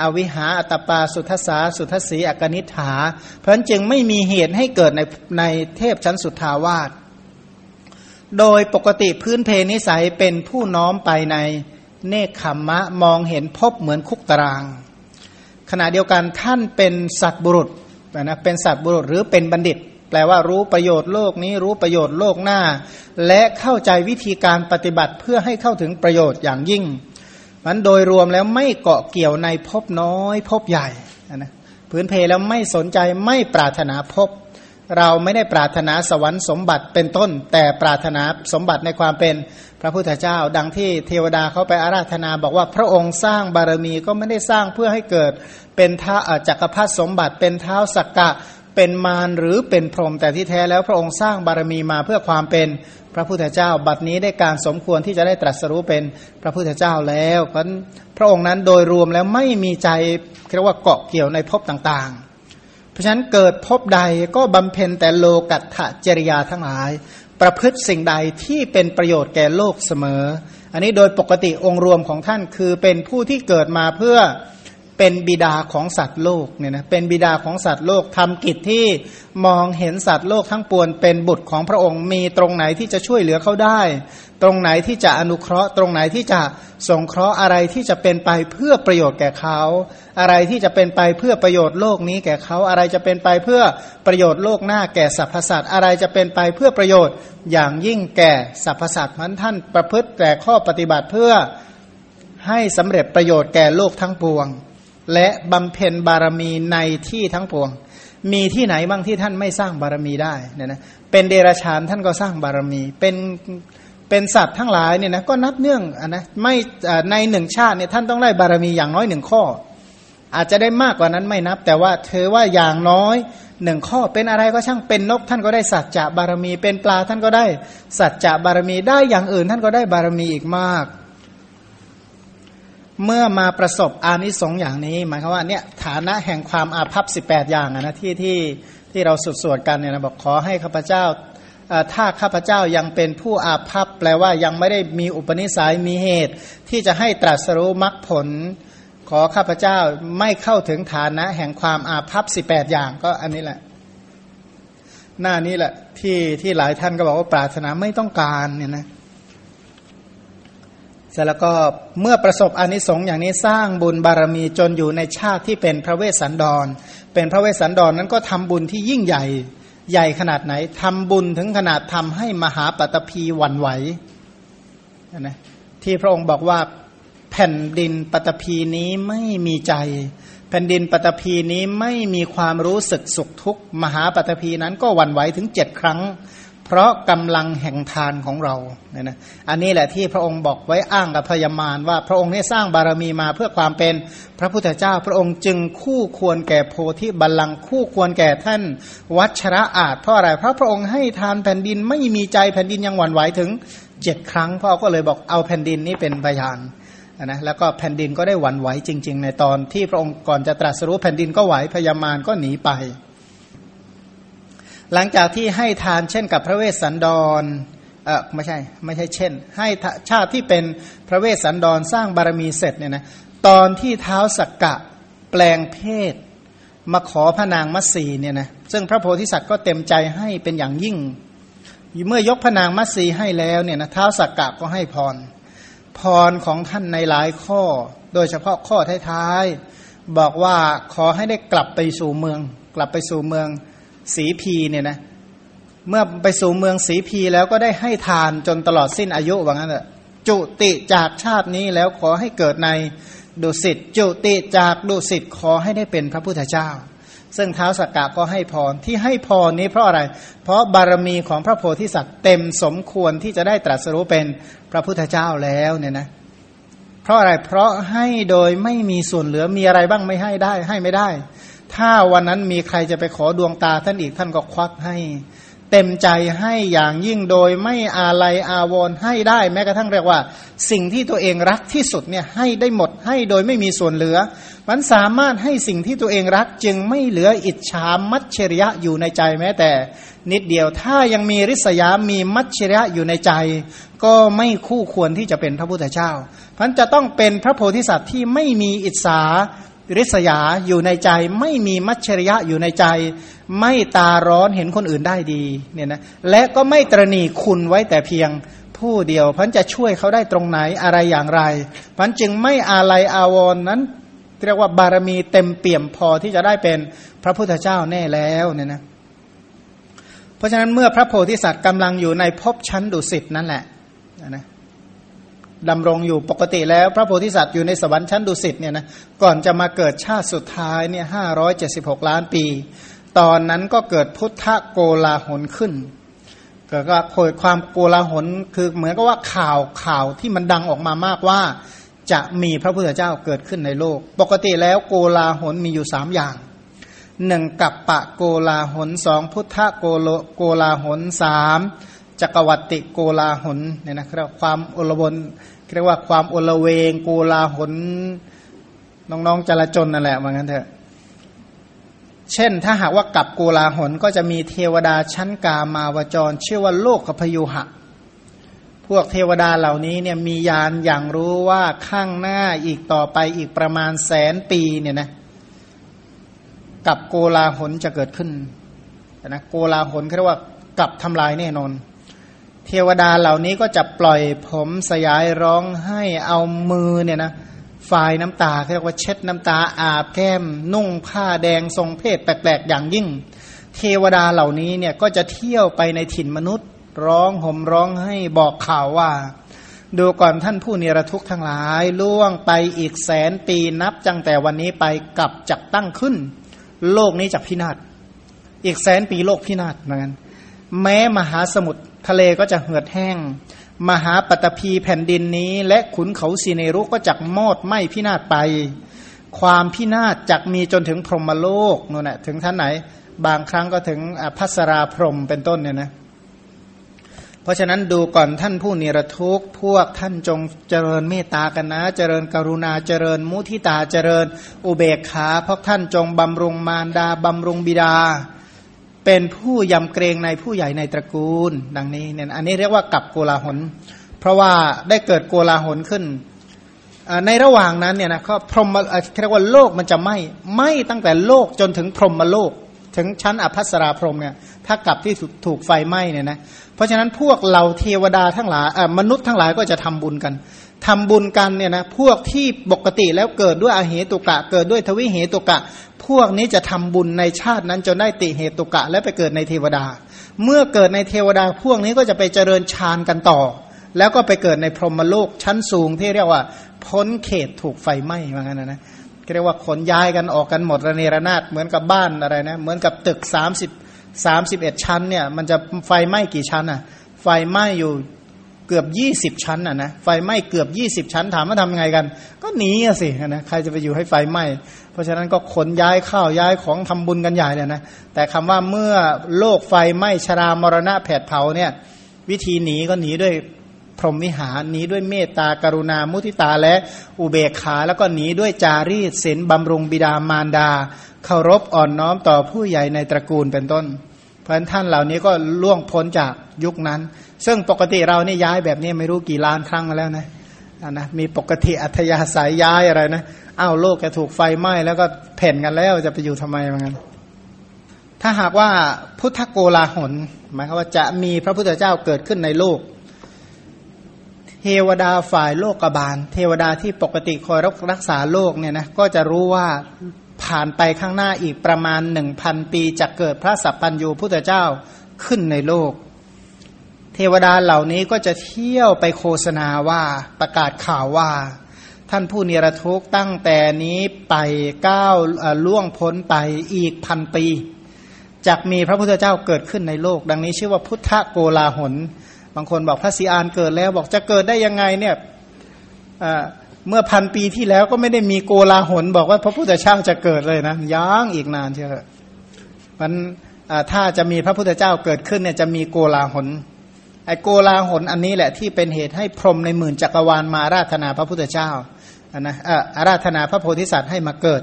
Speaker 2: อวิหาอัตปาสุทสาสุทัสสีอกนิฐา เพราะนั้นจึงไม่มีเหตุให้เกิดในในเทพชั้นสุทาวาสโดยปกติพื้นเพนิสัยเป็นผู้น้อมไปใน เนคขมมะมองเห็นพบเหมือนคุกตาราง ขณะเดียวกันท่านเป็นสัตบุรุษนะเป็นสัตบุรุษหรือเป็นบัณฑิต แปลว่ารู้ประโยชน์โลกนี้รู้ประโยชน์โลกหน้า และเข้าใจวิธีการปฏิบัติเพื่อให้เข้าถึงประโยชน์อย่างยิ่งมันโดยรวมแล้วไม่เกาะเกี่ยวในภพน้อยภพใหญ่นะพื้นเพแล้วไม่สนใจไม่ปรารถนาพบ เราไม่ได้ปรารถนาสวรรค์สมบัติเป็นต้น แต่ปรารถนาสมบัติในความเป็นพระพุทธเจ้า ดังที่เทวดาเขาไปอาราธนาบอกว่าพระองค์สร้างบารมีก็ไม่ได้สร้างเพื่อให้เกิดเป็นท้าจักรพรรดิสมบัติ เป็นเท้าสักกะเป็นมารหรือเป็นพรหมแต่ที่แท้แล้วพระองค์สร้างบารมีมาเพื่อความเป็นพระพุทธเจ้า บัดนี้ได้การสมควรที่จะได้ตรัสรู้เป็นพระพุทธเจ้าแล้วเพราะพระองค์นั้นโดยรวมแล้วไม่มีใจเรียกว่าเกาะเกี่ยวในภพต่างๆ พราะฉะนั้นเกิดพบใดก็บำเพ็ญแต่โลกัตถจริยาทั้งหลาย ประพฤติสิ่งใดที่เป็นประโยชน์แก่โลกเสมอ อันนี้โดยปกติองค์รวมของท่านคือเป็นผู้ที่เกิดมาเพื่อ เป็นบิดาของสัตว์โลกเนี่ยนะเป็นบิดาของสัตว์โลกทำกิจที่มองเห็นสัตว์โลกทั้งปวงเป็นบุตรของพระองค์มีตรงไหนที่จะช่วยเหลือเขาได้ ตรงไหนที่จะอนุเคราะห์ ตรงไหนที่จะสงเคราะห์อะไรที่จะเป็นไปเพื่อประโยชน์แก่เขา อะไรที่จะเป็นไปเพื่อประโยชน์โลกนี้แก่เขาอะไรจะเป็นไปเพื่อประโยชน์โลกหน้าแก่สรรพสัตว์อะไรจะเป็นไปเพื่อประโยชน์อย่างยิ่งแก่สรรพสัตว์มันท่านประพฤติแต่ข้อปฏิบัติเพื่อให้สำเร็จประโยชน์แก่โลกทั้งปวง และบำเพ็ญบารมีในที่ทั้งปวง มีที่ไหนบ้างที่ท่านไม่สร้างบารมีได้เนี่ยนะเป็นเดรัจฉานท่านก็สร้างบารมี เป็นเป็นสัตว์ทั้งหลายเนี่ยนะก็นับเนื่องอนนะไม่ในหนึ่งชาติเนี่ยท่านต้องได้บารมีอย่างน้อยหนึ่งข้อ อาจจะได้มากกว่านั้นไม่นับ แต่ว่าเธอว่าอย่างน้อยหนึ่งข้อเป็นอะไรก็ช่างเป็นนกท่านก็ได้สัจจะบารมี เป็นปลาท่านก็ได้สัจจะบารมีได้อย่างอื่นท่านก็ได้บารมีอีกมาก เมื่อมาประสบอานิสงส์อย่างนี้ หมายความว่าเนี่ยฐานะแห่งความอาภัพสิบแปดอย่างนะที่ที่ที่เราสุดสวดกันเนี่ยนะบอกขอให้ข้าพเจ้าถ้าข้าพเจ้ายังเป็นผู้อาภัพแปลว่ายังไม่ได้มีอุปนิสัยมีเหตุ ที่จะให้ตรัสรู้มรรคผล ขอข้าพเจ้าไม่เข้าถึงฐานะแห่งความอาภัพสิบแปดอย่างก็อันนี้แหละ หน้านี้แหละที่ที่หลายท่านก็บอกว่าปรารถนาไม่ต้องการเนี่ยนะเสร็จแล้วก็เมื่อประสบอนิสงส์อย่างนี้สร้างบุญบารมีจนอยู่ในชาติที่เป็นพระเวสสันดร เป็นพระเวสสันดรนั้นก็ทำบุญที่ยิ่งใหญ่ใหญ่ขนาดไหนทำบุญถึงขนาดทำให้มหาปตพีหวั่นไหวนะที่พระองค์บอกว่าแผ่นดินปตพีนี้ไม่มีใจ แผ่นดินปตพีนี้ไม่มีความรู้สึกสุขทุกข์มหาปตพีนั้นก็หวั่นไหวถึงเจ็ดครั้ง เพราะกำลังแห่งทานของเราเนี่ยนะอันนี้แหละที่พระองค์บอกไว้อ้างกับพยามารว่าพระองค์ได้สร้างบารมีมาเพื่อความเป็นพระพุทธเจ้า พระองค์จึงคู่ควรแก่โพธิบัลลังก์คู่ควรแก่ท่าน วัชระอาจเพราะอะไรเพราะพระองค์ให้ทานแผ่นดินไม่มีใจแผ่นดินยังหวั่นไหวถึงเจ็ดครั้งพ่อก็เลยบอกเอาแผ่นดินนี้เป็นพยานนะแล้วก็แผ่นดินก็ได้หวั่นไหวจริง ๆ ในตอนที่พระองค์ก่อนจะตรัสรู้แผ่นดินก็ไหวพยามารก็หนีไป หลังจากที่ให้ทานเช่นกับพระเวสสันดรเออไม่ใช่ไม่ใช่เช่น ให้ชาติที่เป็นพระเวสสันดรสร้างบารมีเสร็จเนี่ยนะตอนที่เท้าสักกะแปลงเพศ มาขอพระนางมัสีเนี่ยนะซึ่งพระโพธิสัตว์ก็เต็มใจให้เป็นอย่างยิ่ง เมื่อยกพระนางมัสีให้แล้วเนี่ยนะเท้าสักกะก็ให้พร พรของท่านในหลายข้อ โดยเฉพาะข้อท้ายๆบอกว่าขอให้ได้กลับไปสู่เมือง กลับไปสู่เมือง สีพีเนี่ยนะเมื่อไปสู่เมืองสีพีแล้วก็ได้ให้ทานจนตลอดสิ้นอายุว่างั้นแหละจุติจากชาตินี้แล้วขอให้เกิดในดุสิตจุติจากดุสิตขอให้ได้เป็นพระพุทธเจ้า ซึ่งเท้าสักกะก็ให้พรที่ให้พรนี้เพราะอะไร เพราะบารมีของพระโพธิสัตว์เต็มสมควรที่จะได้ตรัสรู้เป็นพระพุทธเจ้าแล้วเนี่ยนะเพราะอะไรเพราะให้โดยไม่มีส่วนเหลือมีอะไรบ้างไม่ให้ได้ ให้ไม่ได้ ถ้าวันนั้นมีใครจะไปขอดวงตาท่านอีกท่านก็ควักให้ เต็มใจให้อย่างยิ่งโดยไม่อาลัยอาวรณ์ให้ได้ แม้กระทั่งเรียกว่า สิ่งที่ตัวเองรักที่สุดเนี่ยให้ได้หมดให้โดยไม่มีส่วนเหลือ มันสามารถให้สิ่งที่ตัวเองรักจึงไม่เหลืออิจฉามัจเฉริยะอยู่ในใจแม้แต่ นิดเดียวถ้ายังมีริษยามีมัจเฉริยะอยู่ในใจ ก็ไม่คู่ควรที่จะเป็นพระพุทธเจ้าพันจะต้องเป็นพระโพธิสัตว์ที่ไม่มีอิจฉา ริษยาอยู่ในใจ ไม่มีมัจฉริยะอยู่ในใจ ไม่ตาร้อนเห็นคนอื่นได้ดีเนี่ยนะและก็ไม่ตรณีคุณไว้แต่เพียงผู้เดียวพันจะช่วยเขาได้ตรงไหนอะไรอย่างไรพันจึงไม่อาลัยอาวรณ์นั้นเรียกว่าบารมีเต็มเปี่ยมพอที่จะได้เป็นพระพุทธเจ้าแน่แล้วเนี่ยนะเพราะฉะนั้นเมื่อพระโพธิสัตว์กำลังอยู่ในภพชั้นดุสิตนั่นแหละนะ ดำรงอยู่ปกติแล้วพระโพธิสัตว์อยู่ในสวรรค์ชั้นดุสิตเนี่ยนะก่อนจะมาเกิดชาติสุดท้ายเนี่ยห้าร้อยเจ็ดสิบหกล้านปี ตอนนั้นก็เกิดพุทธโกลาหลขึ้นเกิดก็โผยความโกลาหลคือเหมือนกับว่าข่าวข่าวที่มันดังออกมามากว่าจะมีพระพุทธเจ้าเกิดขึ้นในโลก ปกติแล้วโกลาหลมีอยู่สามอย่างหนึ่งกับปะโกลาหลสองพุทธโกโลโกลาหลสามจักรวัติโกลาหลเนี่ยนะครับความอลวน เรียกว่าความอลเวงโกลาหลน้องๆจรจนนั่นแหละว่างั้นเถอะ เช่นถ้าหากว่ากับโกลาหลก็จะมีเทวดาชั้นกามาวจร ชื่อว่าโลกกพยุหะ พวกเทวดาเหล่านี้เนี่ยมียานอย่างรู้ว่าข้างหน้าอีกต่อไปอีกประมาณแสนปีเนี่ยนะกับโกลาหลจะเกิดขึ้นนะโกลาหลเรียกว่ากับทำลายแน่นอน ทวดาเหล่านี้ก็จะปล่อยผมสยายร้องให้เอามือเนี่ยนะฝายน้ำตาเรียกว่าเช็ดน้ำตาอาบแก้ม นุ่งผ้าแดงทรงเพศแปลกๆ อย่างยิ่ง เทวดาเหล่านี้เนี่ยก็จะเที่ยวไปในถิ่นมนุษย์ ร้องห่มร้องให้บอกข่าวว่า ดูก่อนท่านผู้เนรทุกข์ทั้งหลาย ล่วงไปอีกแสนปีนับจังแต่วันนี้ไปกับจักตั้งขึ้น โลกนี้จะพินาศอีกแสนปีโลกพินาศเหมือนกันแม้มหาสมุทร ทะเลก็จะเหือดแห้ง มหาปตพีแผ่นดินนี้ และขุนเขาสีเนรุก็จักมอดไหมพินาศไป ความพินาศจักมีจนถึงพรหมโลกนู่นแหละถึงท่านไหน บางครั้งก็ถึงพัสราพรหมเป็นต้นเนี่ยนะเพราะฉะนั้นดูก่อนท่านผู้นิรทุกข์พวกท่านจงเจริญเมตตากันนะ เจริญกรุณาเจริญมุทิตาเจริญอุเบกขาเพราะท่านจงบำรุงมารดาบำรุงบิดา เป็นผู้ยำเกรงในผู้ใหญ่ในตระกูล ดังนี้เนี่ยอันนี้เรียกว่ากับโกลาหล เพราะว่าได้เกิดโกลาหลขึ้น ในระหว่างนั้นเนี่ยนะก็พรหมเรียกว่าโลกมันจะไหม้ไหม้ตั้งแต่โลกจนถึงพรหมโลก ถึงชั้นอภัสราพรหมเนี่ยถ้ากลับที่ถูกไฟไหม้เนี่ยนะเพราะฉะนั้นพวกเราเทวดาทั้งหลายมนุษย์ทั้งหลายก็จะทำบุญกัน ทำบุญกันเนี่ยนะพวกที่ปกติแล้วเกิดด้วยอาเหตุกะ เกิดด้วยทวิเหตุกะ พวกนี้จะทำบุญในชาตินั้นจนได้ติเหตุกะ และไปเกิดในเทวดา เมื่อเกิดในเทวดาพวกนี้ก็จะไปเจริญฌานกันต่อ แล้วก็ไปเกิดในพรหมโลกชั้นสูงที่เรียกว่า พ้นเขตถูกไฟไหม้เหมือนกันนนะเรียกว่าขนย้ายกันออกกันหมดระเนระนาดเหมือนกับบ้านอะไรนะเหมือนกับตึกสามสิบสามสิบเอ็ดชั้นเนี่ยมันจะไฟไหม้กี่ชั้นอะไฟไหม้อยู่ กือบยี่สิบชั้นอะนะไฟไหม้เกือบยี่สิบชั้นถามว่าทำไงกัน ก็หนีสินะใครจะไปอยู่ให้ไฟไหม้เพราะฉะนั้นก็ขนย้ายข้าวย้ายของทำบุญกันใหญ่เลยนะแต่คำว่าเมื่อโลกไฟไหม้ชรามรณะแผดเผาเนี่ย วิธีหนีก็หนีด้วยพรหมวิหารหนีด้วยเมตตากรุณามุทิตาและอุเบกขา แล้วก็หนีด้วยจารีตศีลบำรุงบิดามารดาเคารพอ่อนน้อมต่อผู้ใหญ่ในตระกูลเป็นต้น เพราะฉะนั้นท่านเหล่านี้ก็ล่วงพ้นจากยุคนั้น ซึ่งปกติเราเนี่ย้ายแบบนี้ไม่รู้กี่ล้านครั้งมาแล้วนะนะมีปกติอัธยาศัยย้ายอะไรนะอ้าวโลกจะถูกไฟไหม้แล้วก็เพ่นกันแล้วจะไปอยู่ทำไมเหมือนกันถ้าหากว่าพุทธโกลาหลหมายความว่าจะมีพระพุทธเจ้าเกิดขึ้นในโลก เทวดาฝ่ายโลกบาล เทวดาที่ปกติคอยรักษาโลกเนี่ยนะก็จะรู้ว่าผ่านไปข้างหน้าอีกประมาณหนึ่งพันปีจะเกิดพระสัพพัญญูพุทธเจ้าขึ้นในโลก เทวดาเหล่านี้ก็จะเที่ยวไปโฆษณาว่าประกาศข่าวว่า ท่านผู้เนรทุกตั้งแต่นี้ไปก้าวล่วงพ้นไปอีกพันปีจะมีพระพุทธเจ้าเกิดขึ้นในโลก ดังนี้ชื่อว่าพุทธโกลาหล บางคนบอกพระสีอานเกิดแล้ว บอกจะเกิดได้ยังไงเนี่ยเมื่อพันปีที่แล้วก็ไม่ได้มีโกลาหล บอกว่าพระพุทธเจ้าจะเกิดเลยนะย้างอีกนานเชียวมันถ้าจะมีพระพุทธเจ้าเกิดขึ้นเนี่ยจะมีโกลาหล ไอ้โกลาหลอันนี้แหละที่เป็นเหตุให้พรหมในหมื่นจักรวาลมาราธนาพระพุทธเจ้าอันนะอาราธนาพระโพธิสัตว์ให้มาเกิด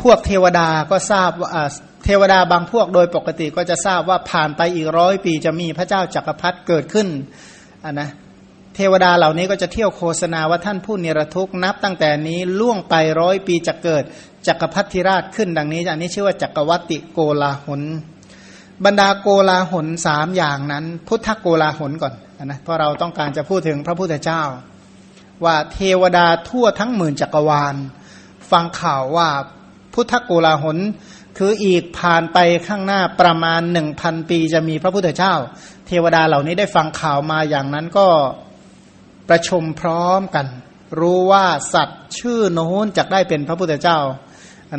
Speaker 2: พวกเทวดาก็ทราบว่าเทวดาบางพวกโดยปกติก็จะทราบว่าผ่านไปอีกร้อยปีจะมีพระเจ้าจักรพรรดิเกิดขึ้นอันนะเทวดาเหล่านี้ก็จะเที่ยวโฆษณาว่าท่านผู้เนรทุกนับตั้งแต่นี้ล่วงไปร้อยปีจะเกิดจักรพรรดิราชขึ้นดังนี้อันนี้ชื่อว่าจักรวัติโกลาหล บรรดาโกลาหลสามอย่างนั้น พุทธโกลาหลก่อนนะเพราะเราต้องการจะพูดถึงพระพุทธเจ้า ว่าเทวดาทั่วทั้งหมื่นจักรวาล ฟังข่าวว่าพุทธโกลาหลคืออีกผ่านไปข้างหน้าประมาณหนึ่งพันปีจะมีพระพุทธเจ้า เทวดาเหล่านี้ได้ฟังข่าวมาอย่างนั้นก็ประชุมพร้อมกัน รู้ว่าสัตว์ชื่อโน้นจะได้เป็นพระพุทธเจ้า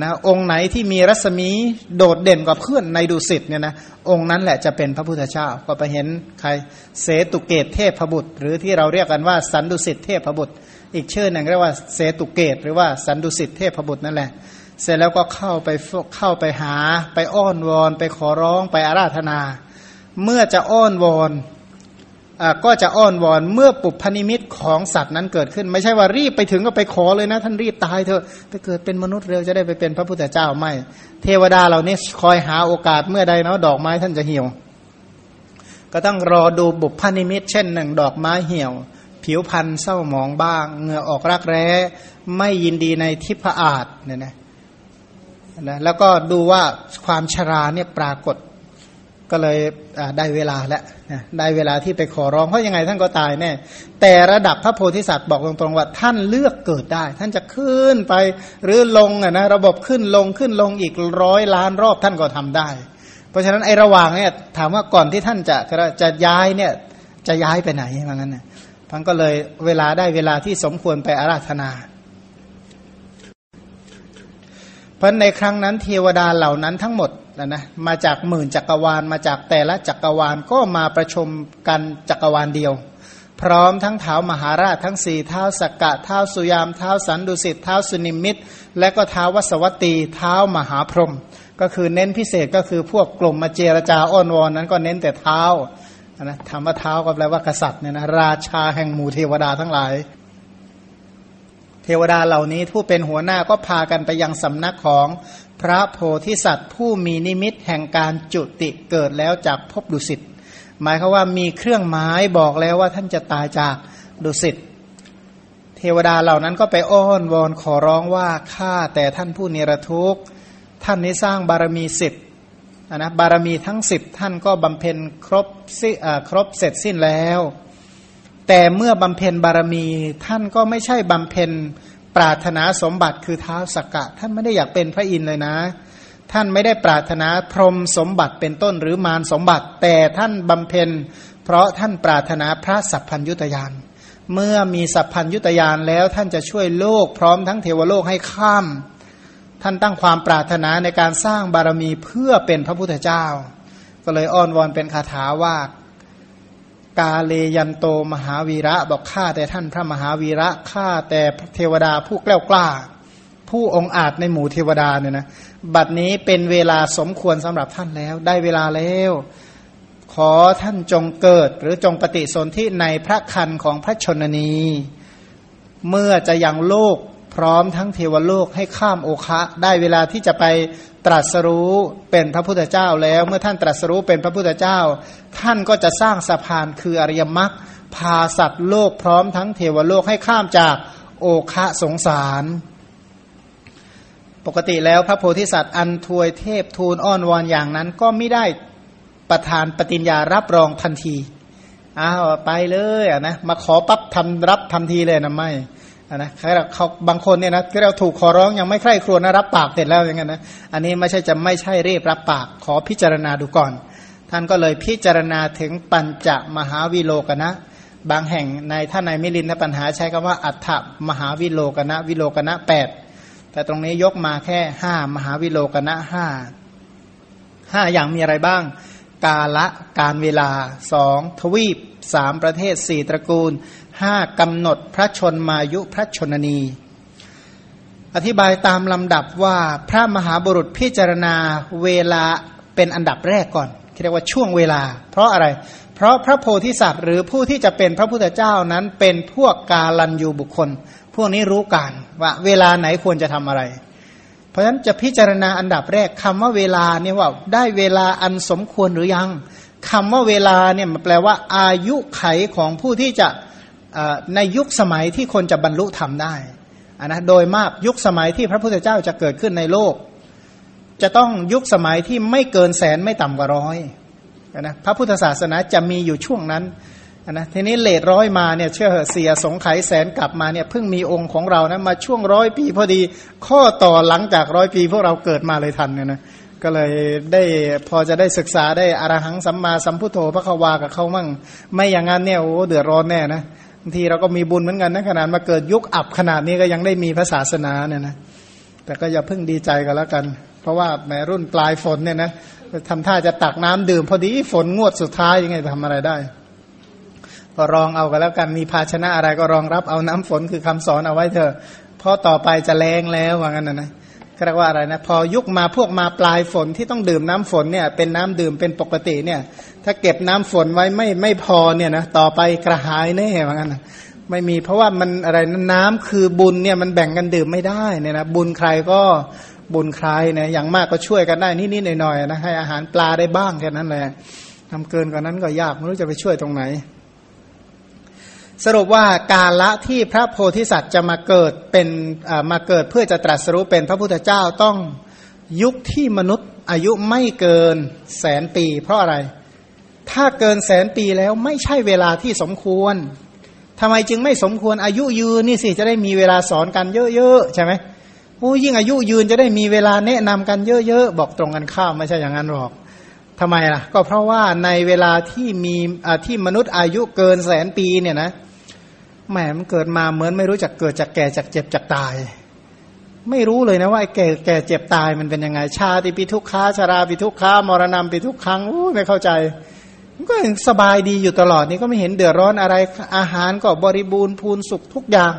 Speaker 2: นะองค์ไหนที่มีรัศมีโดดเด่นกว่าเพื่อนในดุสิตเนี่ยนะองค์นั้นแหละจะเป็นพระพุทธเจ้าก็ไปเห็นใครเสตุเกตเทพบุตร หรือที่เราเรียกกันว่าสันดุสิตเทพบุตร อีกชื่อหนึ่งเรียกว่าเสตุเกต หรือว่าสันดุสิตเทพบุตรนั่นแหละ เสร็จแล้วก็เข้าไปเข้าไปหาไปอ้อนวอน ไปขอร้องไปอาราธนา เมื่อจะอ้อนวอน ก็จะอ้อนวอนเมื่อปุพนิมิตของสัตว์นั้นเกิดขึ้น ไม่ใช่ว่ารีบไปถึงก็ไปขอเลยนะ ท่านรีบตายเถอะไปเกิดเป็นมนุษย์เร็วจะได้ไปเป็นพระพุทธเจ้าไม่ เทวดาเหล่านี้คอยหาโอกาสเมื่อใดเนาะดอกไม้ท่านจะเหี่ยว ก็ต้องรอดูบุพนิมิต เช่นหนึ่งดอกไม้เหี่ยว ผิวพันธ์เศร้าหมองบ้าง เหงื่อออกรักแร้ไม่ยินดีในทิพอาฏเนี่ยนะนะแล้วก็ดูว่าความชราเนี่ยปรากฏ ก็เลยได้เวลาแล้วได้เวลาที่ไปขอร้องเพราะยังไงท่านก็ตายแน่แต่ระดับพระโพธิสัตว์บอกตรงๆว่าท่านเลือกเกิดได้ ท่านจะขึ้นไปหรือลงอะนะระบบขึ้นลงขึ้นลงอีกร้อยล้านรอบท่านก็ทำได้ เพราะฉะนั้นไอ้ระหว่างเนี่ยถามว่าก่อนที่ท่านจะจะย้ายเนี่ยจะย้ายไปไหนว่างั้นนะท่านก็เลยเวลาได้เวลาที่สมควรไปอาราธนาเพราะในครั้งนั้นเทวดาเหล่านั้นทั้งหมด นะนะมาจากหมื่นจักรวาล มาจากแต่ละจักรวาลก็มาประชุมกันจักรวาลเดียว พร้อมทั้งเท้ามหาราชทั้งสี่เท้าสกกะเท้าสุยามเท้าสันดุสิตเท้าสุนิมิตและก็เท้าวสวัตีเท้ามหาพรหมก็คือเน้นพิเศษก็คือพวกกลุ่มมาเจรจาอ้อนวอนนั้นก็เน้นแต่เท้านะธรรมเท้าก็แปลว่ากษัตริย์เนี่ยนะราชาแห่งหมู่เทวดาทั้งหลาย เทวดาเหล่านี้ผู้เป็นหัวหน้าก็พากันไปยังสำนักของ พระโพธิสัตว์ผู้มีนิมิตแห่งการจุติเกิดแล้วจากภพดุสิต หมายคือว่ามีเครื่องหมายบอกแล้วว่าท่านจะตายจากดุสิต เทวดาเหล่านั้นก็ไปอ้อนวอนขอร้องว่าข้าแต่ท่านผู้นิรทุกข์ ท่านนี้สร้างบารมีสิบนะบารมีทั้งสิบท่านก็บำเพ็ญครบครบเสร็จสิ้นแล้ว แต่เมื่อบำเพ็ญบารมีท่านก็ไม่ใช่บำเพ็ญ ปรารถนาสมบัติคือเท้าสกกะ ท่านไม่ได้อยากเป็นพระอินทร์เลยนะ ท่านไม่ได้ปรารถนาพรหมสมบัติเป็นต้นหรือมารสมบัติ แต่ท่านบำเพ็ญ เพราะท่านปรารถนาพระสัพพัญยุตยานเมื่อมีสัพพัญยุตยานแล้วท่านจะช่วยโลกพร้อมทั้งเทวโลกให้ข้าม ท่านตั้งความปรารถนาในการสร้างบารมีเพื่อเป็นพระพุทธเจ้า ก็เลยอ้อนวอนเป็นคาถาว่า กาเลยันโตมหาวีระบอกข้าแต่ท่านพระมหาวีระข้าแต่เทวดาผู้กล้ากล้า ผู้องอาจในหมู่เทวดาเนี่ยนะบัดนี้เป็นเวลาสมควรสำหรับท่านแล้ว ได้เวลาแล้ว ขอท่านจงเกิด หรือจงปฏิสนธิในพระคันของพระชนนี เมื่อจะยังโลก พร้อมทั้งเทวโลกให้ข้ามโอคะได้เวลาที่จะไปตรัสรู้เป็นพระพุทธเจ้าแล้ว เมื่อท่านตรัสรู้เป็นพระพุทธเจ้า ท่านก็จะสร้างสะพานคืออริยมรรคพาสัตว์โลกพร้อมทั้งเทวโลกให้ข้ามจากโอคะสงสาร ปกติแล้วพระโพธิสัตว์อันทวยเทพทูลอ้อนวอนอย่างนั้นก็ไม่ได้ประทานปฏิญญารับรองทันทีอ้าวไปเลยนะมาขอปั๊บทำรับทันทีเลยนะไม่ นะเขาบางคนเนี่ยนะที่เราถูกขอร้องยังไม่ใคร่ครวญนะรับปากเสร็จแล้วอย่างเงี้ยนะอันนี้ไม่ใช่จะไม่ใช่เรียบรับปากขอพิจารณาดูก่อน ท่านก็เลยพิจารณาถึงปัญจมหาวิโลกนะ บางแห่งในท่านในมิลินทปัญหาใช้คำว่าอัฏฐมหาวิโลกนะ วิโลกนะแปดแต่ตรงนี้ยกมาแค่ห้ามหาวิโลกนะห้าห้าอย่างมีอะไรบ้าง กาละการเวลาสองทวีปสามประเทศสี่ตระกูล ห้ากำหนดพระชนมายุพระชนนี อธิบายตามลำดับว่าพระมหาบุรุษพิจารณาเวลาเป็นอันดับแรกก่อนเรียกว่าช่วงเวลา เพราะอะไร เพราะพระโพธิสัตว์หรือผู้ที่จะเป็นพระพุทธเจ้านั้นเป็นพวกกาลันยูบุคคล พวกนี้รู้การว่าเวลาไหนควรจะทำอะไร เพราะฉะนั้นจะพิจารณาอันดับแรกคำว่าเวลาเนี่ยว่าได้เวลาอันสมควรหรือยังคำว่าเวลาเนี่ยมันแปลว่าอายุไขของผู้ที่จะ ในยุคสมัยที่คนจะบรรลุธรรมได้นนะโดยมากยุคสมัยที่พระพุทธเจ้าจะเกิดขึ้นในโลก จะต้องยุคสมัยที่ไม่เกินแสนไม่ต่ำกว่าร้อยนะพระพุทธศาสนาจะมีอยู่ช่วงนั้นนะทีนี้เลทร้อยมาเนี่ยเชื่อเสียสงไขแสนกลับมาเนี่ยเพิ่งมีองค์ของเรานะมาช่วงร้อยปีพอดี ข้อต่อหลังจากร้อยปีพวกเราเกิดมาเลยทันเนี่ยนะก็เลยได้พอจะได้ศึกษาได้อรหังสัมมาสัมพุทโธพระควากับเขามั่ง ไม่อย่างนั้นเนี่ยโอ้เดือดร้อนแน่นะางทีเราก็มีบุญเหมือนกันนะขนาดมาเกิดยุคอับขนาดนี้ก็ยังได้มีพระศาสนาเนี่ยนะแต่ก็อย่าเพิ่งดีใจกันแล้วกัน เพราะว่าแมรุ่นปลายฝนเนี่ยนะทำท่าจะตักน้ำดื่ม พอดีฝนงวดสุดท้ายยังไงทำอะไรได้ ก็รองเอากันแล้วกันมีภาชนะอะไรก็รองรับเอาน้ำฝนคือคำสอนเอาไว้เถอะเพราะต่อไปจะแรงแล้วว่างั้นนะนะ เรียกว่าอะไรนะพอยุคมาพวกมาปลายฝนที่ต้องดื่มน้ำฝนเนี่ยเป็นน้ำดื่มเป็นปกติเนี่ย ถ้าเก็บน้ำฝนไว้ไม่ไม่พอเนี่ยนะต่อไปกระหายแน่ว่างั้นนไม่มีเพราะว่ามันอะไรน้ำคือบุญเนี่ยมันแบ่งกันดื่มไม่ได้เนี่ยนะบุญใครก็บุญใครเนี่ยอย่างมากก็ช่วยกันได้นิดๆหน่อยๆนะให้อาหารปลาได้บ้างแค่นั้นแหละทำเกินกว่านั้นก็ยากไม่รู้จะไปช่วยตรงไหน สรุปว่าการละที่พระโพธิสัตว์จะมาเกิดเป็นมาเกิดเพื่อจะตรัสรู้เป็นพระพุทธเจ้าต้องยุคที่มนุษย์อายุไม่เกินแสนปี เพราะอะไร ถ้าเกินแสนปีแล้วไม่ใช่เวลาที่สมควรทำไมจึงไม่สมควรอายุยืนนี่สิจะได้มีเวลาสอนกันเยอะๆใช่ไหมโอ้ยิ่งอายุยืนจะได้มีเวลาแนะนำกันเยอะๆบอกตรงกันข้ามไม่ใช่อย่างนั้นหรอกทำไมล่ะ ก็เพราะว่าในเวลาที่มีที่มนุษย์อายุเกินแสนปีเนี่ยนะ แหมมันเกิดมาเหมือนไม่รู้จักเกิดจากแก่จากเจ็บจากตาย ไม่รู้เลยนะว่าไอ้แก่แก่เจ็บตายมันเป็นยังไง ชาติปีทุกขาชาราปีทุกขามรณะปีทุกครั้งไม่เข้าใจก็สบายดีอยู่ตลอดนี่ก็ไม่เห็นเดือดร้อนอะไรอาหารก็บริบูรณ์พูนสุขทุกอย่าง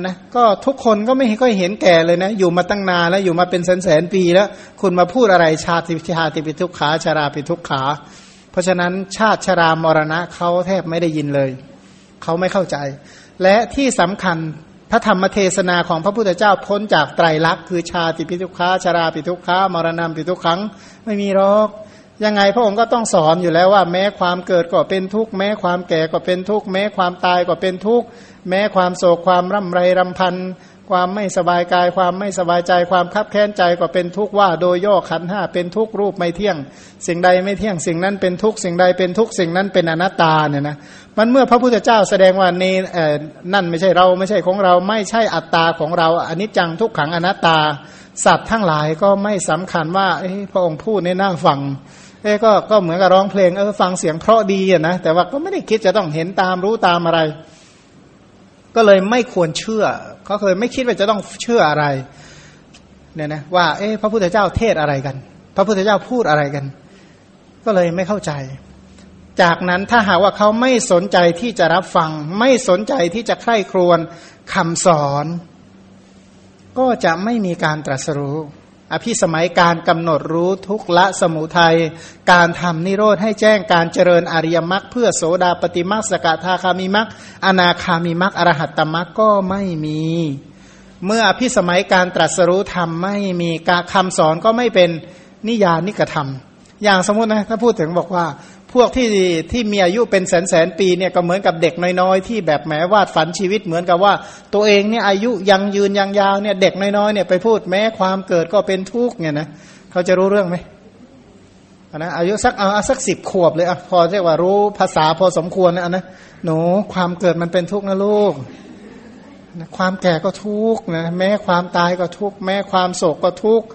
Speaker 2: นะก็ทุกคนก็ไม่ค่อยเห็นแก่เลยนะ อยู่มาตั้งนานแล้วอยู่มาเป็นแสนแสนปีแล้ว คุณมาพูดอะไรชาติชาติปิทุกขาชาราปิทุกขา เพราะฉะนั้นชาติชรามรณะเขาแทบไม่ได้ยินเลย เขาไม่เข้าใจ และที่สำคัญพระธรรมเทศนาของพระพุทธเจ้าพ้นจากไตรลักษณ์คือชาติปิทุกขาชาราปิทุกขามรณะปิทุกขังไม่มีหรอกยังไงพระองค์ก็ต้องสอนอยู่แล้วว่า แม้ความเกิดก็เป็นทุกข์แม้ความแก่ก็เป็นทุกข์แม้ความตายก็เป็นทุกข์แม้ความโศกความร่ำไรรำพันความไม่สบายกาย ความไม่สบายใจ ความคับแค้นใจก็เป็นทุกข์ว่า โดยย่อขันห้าเป็นทุกข์รูปไม่เที่ยง สิ่งใดไม่เที่ยงสิ่งนั้นเป็นทุกข์สิ่งใดเป็นทุกข์สิ่งนั้นเป็นอนัตตาเนี่ยนะ มันเมื่อพระพุทธเจ้าแสดงว่านี่นั่นไม่ใช่เราไม่ใช่ของเราไม่ใช่อัตตาของเราอนิจจังทุกขังอนัตตา สัตว์ทั้งหลายก็ไม่สำคัญว่าพระองค์พูดในหน้าฟังเอ้ก็ก็เหมือนกับร้องเพลงเออฟังเสียงเพราะดีนะแต่ว่าก็ไม่ได้คิดจะต้องเห็นตามรู้ตามอะไร ก็เลยไม่ควรเชื่อเขาเคยไม่คิดว่าจะต้องเชื่ออะไรเนี่ยนะว่าเอ๊ะพระพุทธเจ้าเทศอะไรกัน พระพุทธเจ้าพูดอะไรกัน ก็เลยไม่เข้าใจ จากนั้นถ้าหากว่าเขาไม่สนใจที่จะรับฟัง ไม่สนใจที่จะใคร่ครวญคำสอน ก็จะไม่มีการตรัสรู้ อภิสมัยการกำหนดรู้ทุกละสมุทัย การทำนิโรธให้แจ้งการเจริญอริยมรรคเพื่อโสดาปฏิมรรคสกทาคามิมรรคอนาคามิมรรคอรหัตตมรรคก็ไม่มีเมื่ออภิสมัยการตรัสรู้ธรรมไม่มีการคำสอนก็ไม่เป็นนิยานิกธรรม อย่างสมมตินะถ้าพูดถึงบอกว่า วกที่ที่มีอายุเป็นแสนแสนปีเนี่ยก็เหมือนกับเด็กน้อยๆ ที่แบบแหมวาดฝันชีวิตเหมือนกับว่า ตัวเองเนี่ยอายุยังยืนยังยาวเนี่ยเด็กน้อยๆเนี่ยไปพูดแม้ความเกิดก็เป็นทุกข์เนี่ยนะเขาจะรู้เรื่องไหมนะอายุสักเอาสักสิบขวบเลยอะพอเรียกว่ารู้ภาษาพอสมควรนะนะหนูความเกิดมันเป็นทุกข์นะลูกความแก่ก็ทุกข์นะแม้ความตายก็ทุกข์แม้ความโศกก็ทุกข์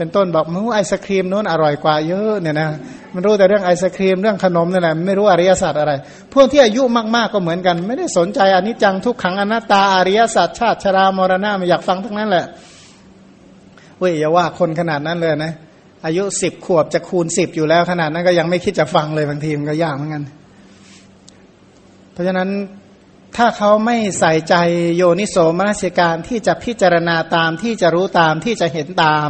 Speaker 2: เป็นต้นบอกมึงไอศครีมนู้นอร่อยกว่าเยอะเนี่ยนะมันรู้แต่เรื่องไอศครีมเรื่องขนมนี่แหละไม่รู้อริยสัจอะไร พวกที่อายุมากๆก็เหมือนกัน ไม่ได้สนใจอนิจจังทุกขังอนัตตาอริยสัจชาติชรามรณะไม่อยากฟังทั้งนั้นแหละเว้ยอย่าว่าคนขนาดนั้นเลยนะ อายุสิบขวบจะคูณสิบอยู่แล้วขนาดนั้นก็ยังไม่คิดจะฟังเลยบางทีมันก็ยากเหมือนกันเพราะฉะนั้นถ้าเขาไม่ใส่ใจโยนิโสมนสิการที่จะพิจารณาตามที่จะรู้ตามที่จะเห็นตาม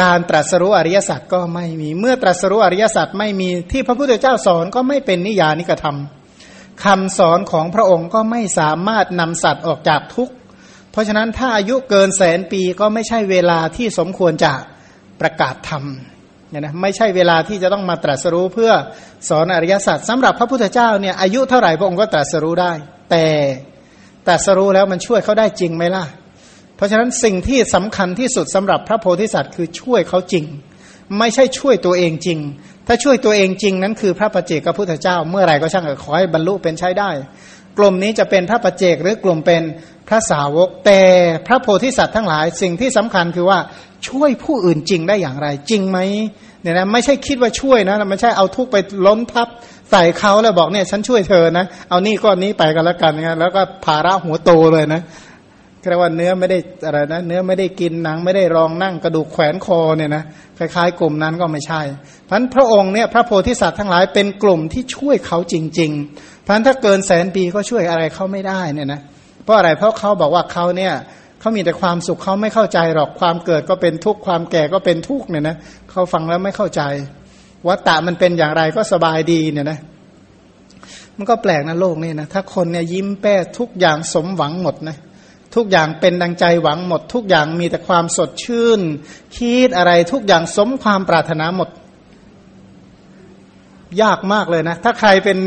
Speaker 2: การตรัสรู้อริยสัจก็ไม่มี เมื่อตรัสรู้อริยสัจไม่มีที่พระพุทธเจ้าสอนก็ไม่เป็นนิยานิกระทำคำสอนของพระองค์ก็ไม่สามารถนำสัตว์ออกจากทุกข์ เพราะฉะนั้นถ้าอายุเกินแสนปีก็ไม่ใช่เวลาที่สมควรจะประกาศธรรมเนี่ยนะไม่ใช่เวลาที่จะต้องมาตรัสรู้เพื่อสอนอริยสัจสำหรับพระพุทธเจ้าเนี่ยอายุเท่าไหร่พระองค์ก็ตรัสรู้ได้ แต่ตรัสรู้แล้วมันช่วยเขาได้จริงไหมล่ะ เพราะฉะนั้นสิ่งที่สำคัญที่สุดสำหรับพระโพธิสัตว์คือช่วยเขาจริง ไม่ใช่ช่วยตัวเองจริง ถ้าช่วยตัวเองจริงนั้นคือพระประเจกพระพุทธเจ้า เมื่อไหร่ก็ช่างขอให้บรรลุเป็นใช้ได้ กลุ่มนี้จะเป็นพระประเจกหรือกลุ่มเป็นพระสาวก แต่พระโพธิสัตว์ทั้งหลาย สิ่งที่สำคัญคือว่าช่วยผู้อื่นจริงได้อย่างไรจริงไหมเนี่ยนะไม่ใช่คิดว่าช่วยนะไม่ใช่เอาทุกไปล้มทับใส่เขาแล้วบอกเนี่ยฉันช่วยเธอนะเอานี่ก้อนนี้ไปกันแล้วกันนะแล้วก็ภาระหัวโตเลยนะ เรียกว่าเนื้อไม่ได้อะไรนะเนื้อไม่ได้กินหนังไม่ได้รองนั่งกระดูกแขวนคอเนี่ยนะคล้ายๆ กลุ่มนั้นก็ไม่ใช่พันพระองค์เนี่ยพระโพธิสัตว์ทั้งหลายเป็นกลุ่มที่ช่วยเขาจริง ๆพันถ้าเกินแสนปีก็ช่วยอะไรเขาไม่ได้เนี่ยนะเพราะอะไรเพราะเขาบอกว่าเขาเนี่ยเขามีแต่ความสุขเขาไม่เข้าใจหรอกความเกิดก็เป็นทุกข์ความแก่ก็เป็นทุกข์เนี่ยนะเขาฟังแล้วไม่เข้าใจวัตตะมันเป็นอย่างไรก็สบายดีเนี่ยนะมันก็แปลกนะโลกนี่นะถ้าคนเนี่ยยิ้มแป้ทุกอย่างสมหวังหมดนะ ทุกอย่างเป็นดังใจหวังหมด ทุกอย่างมีแต่ความสดชื่น คิดอะไรทุกอย่างสมความปรารถนาหมด ยากมากเลยนะ ถ้าใครเป็น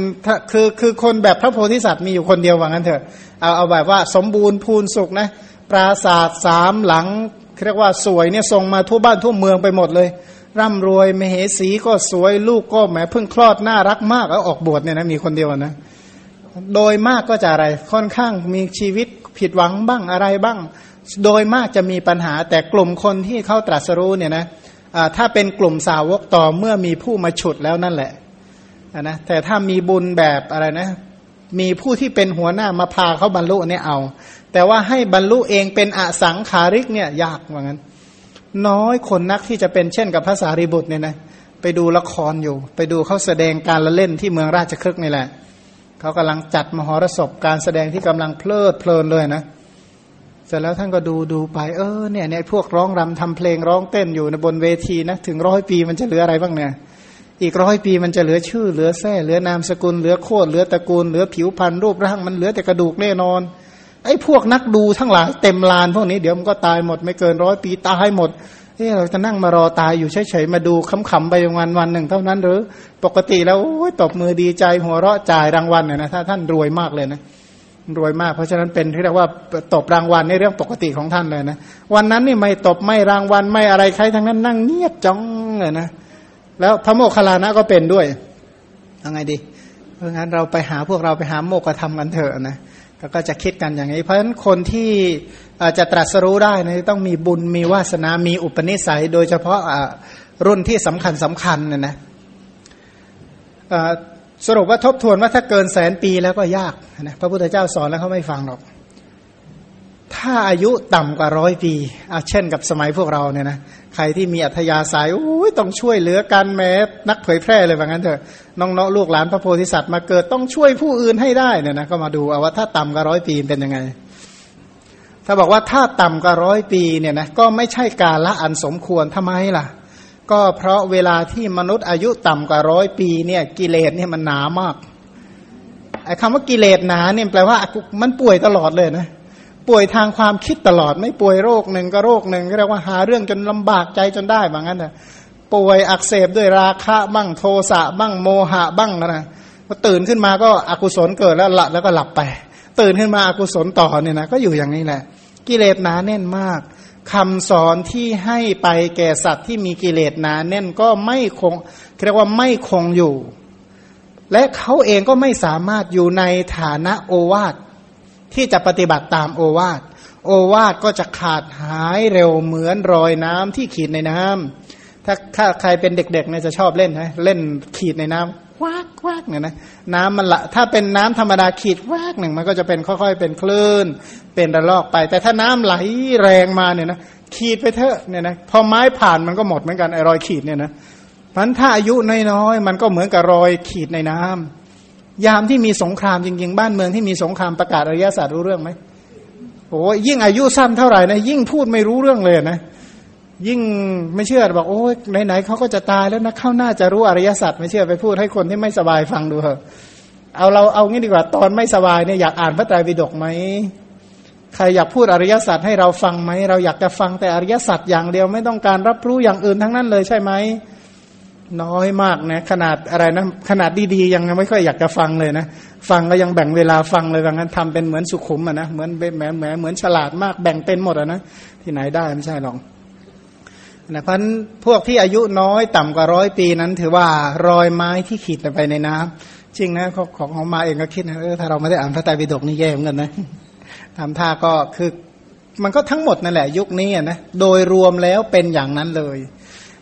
Speaker 2: คือคือคนแบบพระโพธิสัตว์มีอยู่คนเดียวว่างั้นเถอะเอาเอาแบบว่าสมบูรณ์พูนสุขนะ ปราศาสตร์สามหลังเรียกว่าสวยเนี่ยส่งมาทั่วบ้านทั่วเมืองไปหมดเลย ร่ำรวยมเหสีก็สวยลูกก็แหมเพิ่งคลอดน่ารักมากแล้วออกบวชเนี่ยนะมีคนเดียวนะโดยมากก็จะอะไรค่อนข้างมีชีวิต ผิดหวังบ้างอะไรบ้าง โดยมากจะมีปัญหา แต่กลุ่มคนที่เขาตรัสรู้เนี่ยนะถ้าเป็นกลุ่มสาวกต่อเมื่อมีผู้มาฉุดแล้วนั่นแหละนะแต่ถ้ามีบุญแบบอะไรนะ มีผู้ที่เป็นหัวหน้ามาพาเขาบรรลุเนี่ยเอา แต่ว่าให้บรรลุเองเป็นอสังขาริกเนี่ยยากเหมือนนน้อยคนนักที่จะเป็นเช่นกับภาษาริบุตรเนี่ยนะไปดูละครอยู่ ไปดูเขาแสดงการละเล่นที่เมืองราชครึกนี่แหละ เขากำลังจัดมหรสพการแสดงที่กำลังเพลิดเพลินเลยนะเสร็จแล้วท่านก็ดูดูไปเออเนี่ยเนี่ยพวกร้องรำทำเพลงร้องเต้นอยู่ในบนเวทีนะถึงร้อยปีมันจะเหลืออะไรบ้างเนี่ยอีกร้อยปีมันจะเหลือชื่อเหลือแท้เหลือนามสกุลเหลือโคตรเหลือตระกูลเหลือผิวพรรณรูปร่างมันเหลือแต่กระดูกแน่นอนไอ้พวกนักดูทั้งหลายเต็มลานพวกนี้เดี๋ยวมันก็ตายหมดไม่เกินร้อยปีตายหมด เออเราจะนั่งมารอตายอยู่เฉยๆมาดูขำๆไปวันวันหนึ่งเท่านั้นหรือ ปกติแล้วตบมือดีใจหัวเราะจ่ายรางวัลเนี่ยนะถ้าท่านรวยมากเลยนะรวยมากเพราะฉะนั้นเป็นที่เรียกว่าตบรางวัลในเรื่องปกติของท่านเลยนะวันนั้นนี่ไม่ตบไม่รางวัลไม่อะไรใครทั้งนั้นนั่งเงียบจ้องเลยนะแล้วพระโมคคัลลานะก็เป็นด้วยยังไงดี เพราะงั้นเราไปหาพวกเราไปหาโมกธรรมกันเถอะนะ ก็จะคิดกันอย่างนี้ เพราะฉะนั้นคนที่จะตรัสรู้ได้นะต้องมีบุญมีวาสนามีอุปนิสัย โดยเฉพาะรุ่นที่สำคัญสำคัญนะนะสรุปว่าทบทวนว่าถ้าเกินแสนปีแล้วก็ยากนะพระพุทธเจ้าสอนแล้วเขาไม่ฟังหรอก ถ้าอายุต่ำกว่าร้อยปีเช่นกับสมัยพวกเราเนี่ยนะใครที่มีอัธยาศัยโอ้ยต้องช่วยเหลือกันแม้นักเผยแพร่เลยว่างั้นเถอะน้องๆลูกหลานพระโพธิสัตว์มาเกิดต้องช่วยผู้อื่นให้ได้เนี่ยนะก็มาดูเอาว่าถ้าต่ำกว่าร้อยปีเป็นยังไง ถ้าบอกว่าถ้าต่ำกว่าร้อยปีเนี่ยนะก็ไม่ใช่การละอันสมควรทำไมล่ะ ก็เพราะเวลาที่มนุษย์อายุต่ำกว่าร้อยปีเนี่ยกิเลสเนี่ยมันหนามากไอ้คำว่ากิเลสหนาเนี่ยแปลว่ามันป่วยตลอดเลยนะ ป่วยทางความคิดตลอด ไม่ป่วยโรคหนึ่งก็โรคหนึ่งเรียกว่าหาเรื่องจนลำบากใจจนได้แบบนั้นนะป่วยอักเสบด้วยราคะบ้างโทสะบ้างโมหะบ้างนะพอตื่นขึ้นมาก็อกุศลเกิดแล้วละแล้วก็หลับไป ตื่นขึ้นมาอกุศลต่อเนี่ยนะก็อยู่อย่างนี้แหละ กิเลสหนาแน่นมากคำสอนที่ให้ไปแก่สัตว์ที่มีกิเลสหนาแน่นก็ไม่คงเรียกว่าไม่คงอยู่ และเขาเองก็ไม่สามารถอยู่ในฐานะโอวาท ที่จะปฏิบัติตามโอวาท โอวาทก็จะขาดหายเร็วเหมือนรอยน้ำที่ขีดในน้ำถ้าถ้าใครเป็นเด็กๆเนี่ยจะชอบเล่นนะเล่นขีดในน้ำวากวากเนี่ยนะน้ำมันละถ้าเป็นน้ำธรรมดาขีดวากหนึ่งมันก็จะเป็นค่อยๆ เป็นคลื่น เป็นระลอกไป แต่ถ้าน้ำไหลแรงมาเนี่ยนะขีดไปเถอะเนี่ยนะพอไม้ผ่านมันก็หมดเหมือนกันไอรอยขีดเนี่ยนะพันถ้าอายุน้อยๆมันก็เหมือนกับรอยขีดในน้ำ ยามที่มีสงครามจริง ๆ บ้านเมืองที่มีสงครามประกาศอริยศาสตร์รู้เรื่องไหมโอ้ยิ่งอายุสั้นเท่าไหร่นะยิ่งพูดไม่รู้เรื่องเลยนะ ยิ่งไม่เชื่อบอกโอ้ยไหนๆเขาก็จะตายแล้วนะเข้าหน้าจะรู้อริยสัจไม่เชื่อไปพูดให้คนที่ไม่สบายฟังดูเถอะเอาเราเอางี้ดีกว่าตอนไม่สบายเนี่ยอยากอ่านพระไตรปิฎกไหมใครอยากพูดอริยสัจให้เราฟังไหมเราอยากจะฟังแต่อริยสัจอย่างเดียวไม่ต้องการรับรู้อย่างอื่นทั้งนั้นเลยใช่ไหม น้อยมากนะขนาดอะไรนะขนาดดีๆยังไม่ค่อยอยากจะฟังเลยนะฟังก็ยังแบ่งเวลาฟังเลยว่างั้นทำเป็นเหมือนสุขุมอะนะเหมือนแหมแหมเหมือนฉลาดมากแบ่งเป็นหมดอะนะที่ไหนได้ไม่ใช่หรอกนะพันพวกที่อายุน้อยต่ำกว่าร้อยปีนั้น ถือว่ารอยไม้ที่ขีดไปในน้ำจริงนะของของมาเองก็คิดนะเออถ้าเราไม่ได้อ่านพระไตรปิฎกนี่แย่เหมือนกันนะทำท่าก็คือมันก็ทั้งหมดนั่นแหละ ยุคนี้นะโดยรวมแล้วเป็นอย่างนั้นเลย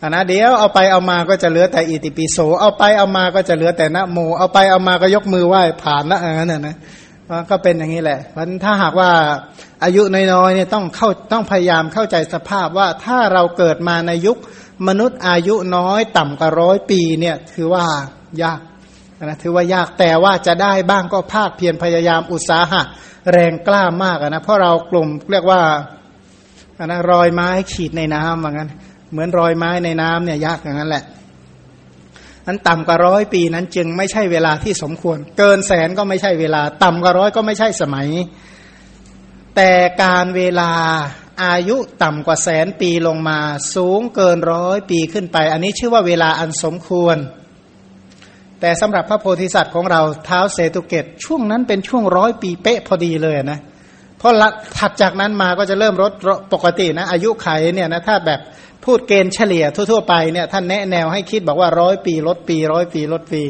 Speaker 2: อันนะเดี๋ยวเอาไปเอามาก็จะเหลือแต่อิติปิโสเอาไปเอามาก็จะเหลือแต่นะโม เอาไปเอามาก็ยกมือไหว้ผ่านละเออเนี่ยนะก็เป็นอย่างนี้แหละเพราะถ้าหากว่าอายุน้อยๆเนี่ยต้องเข้าต้องพยายามเข้าใจสภาพว่าถ้าเราเกิดมาในยุคมนุษย์อายุน้อยต่ำกว่าร้อยปีเนี่ยถือว่ายากนะถือว่ายากแต่ว่าจะได้บ้างก็ภาคเพียรพยายามอุตสาหะ แรงกล้ามากนะเพราะเรากลุ่มเรียกว่านะรอยไม้ขีดในน้ำเหมือนกัน เหมือนรอยไม้ในน้ำเนี่ยยากอย่างนั้นแหละนั้นต่ำกว่าร้อยปีนั้นจึงไม่ใช่เวลาที่สมควร เกินแสนก็ไม่ใช่เวลา ต่ำกว่าร้อยก็ไม่ใช่สมัย แต่การเวลาอายุต่ำกว่าแสนปีลงมา สูงเกินร้อยปีขึ้นไป อันนี้ชื่อว่าเวลาอันสมควร แต่สำหรับพระโพธิสัตว์ของเราเท้าเสตุเกตช่วงนั้นเป็นช่วงร้อยปีเป๊ะพอดีเลยนะเพราะถัดจากนั้นมาก็จะเริ่มลดปกตินะอายุไขเนี่ยนะถ้าแบบ พูดเกณฑ์เฉลี่ยทั่วๆไปเนี่ยท่านแนะแนวให้คิดบอกว่าร้อยปีลดปีร้อยปีลดปี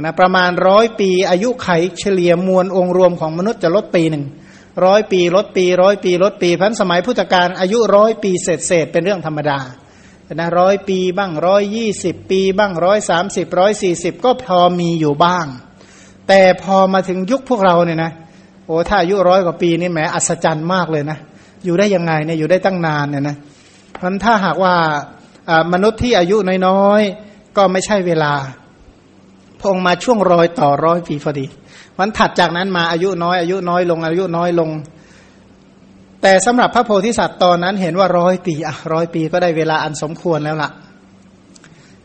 Speaker 2: นะประมาณร้อยปี อายุไขเฉลี่ยมวลองค์รวมของมนุษย์จะลดปีหนึ่งร้อยปีลดปีร้อยปีลดปีพันสมัยพุทธกาลอายุร้อยปีเศษเศษเป็นเรื่องธรรมดานะร้อยปีบ้างร้อยยี่สิบปี บ้างร้อยสามสิบร้อยสี่สิบก็พอมีอยู่บ้าง แต่พอมาถึงยุคพวกเราเนี่ยนะโอ้ถ้าอายุร้อยกว่าปีนี่แหมอัศจรรย์มากเลยนะอยู่ได้ยังไงเนี่ยอยู่ได้ตั้งนานเนี่ยนะ พันถ้าหากว่ามนุษย์ที่อายุน้อยๆก็ไม่ใช่เวลา พงมาช่วงรอยต่อร้อยปีพอดีวันถัดจากนั้นมาอายุน้อยอายุน้อยลงอายุน้อยลง แต่สำหรับพระโพธิสัตว์ตอนนั้นเห็นว่าร้อยปีอะร้อยปีก็ได้เวลาอันสมควรแล้วละ่ะ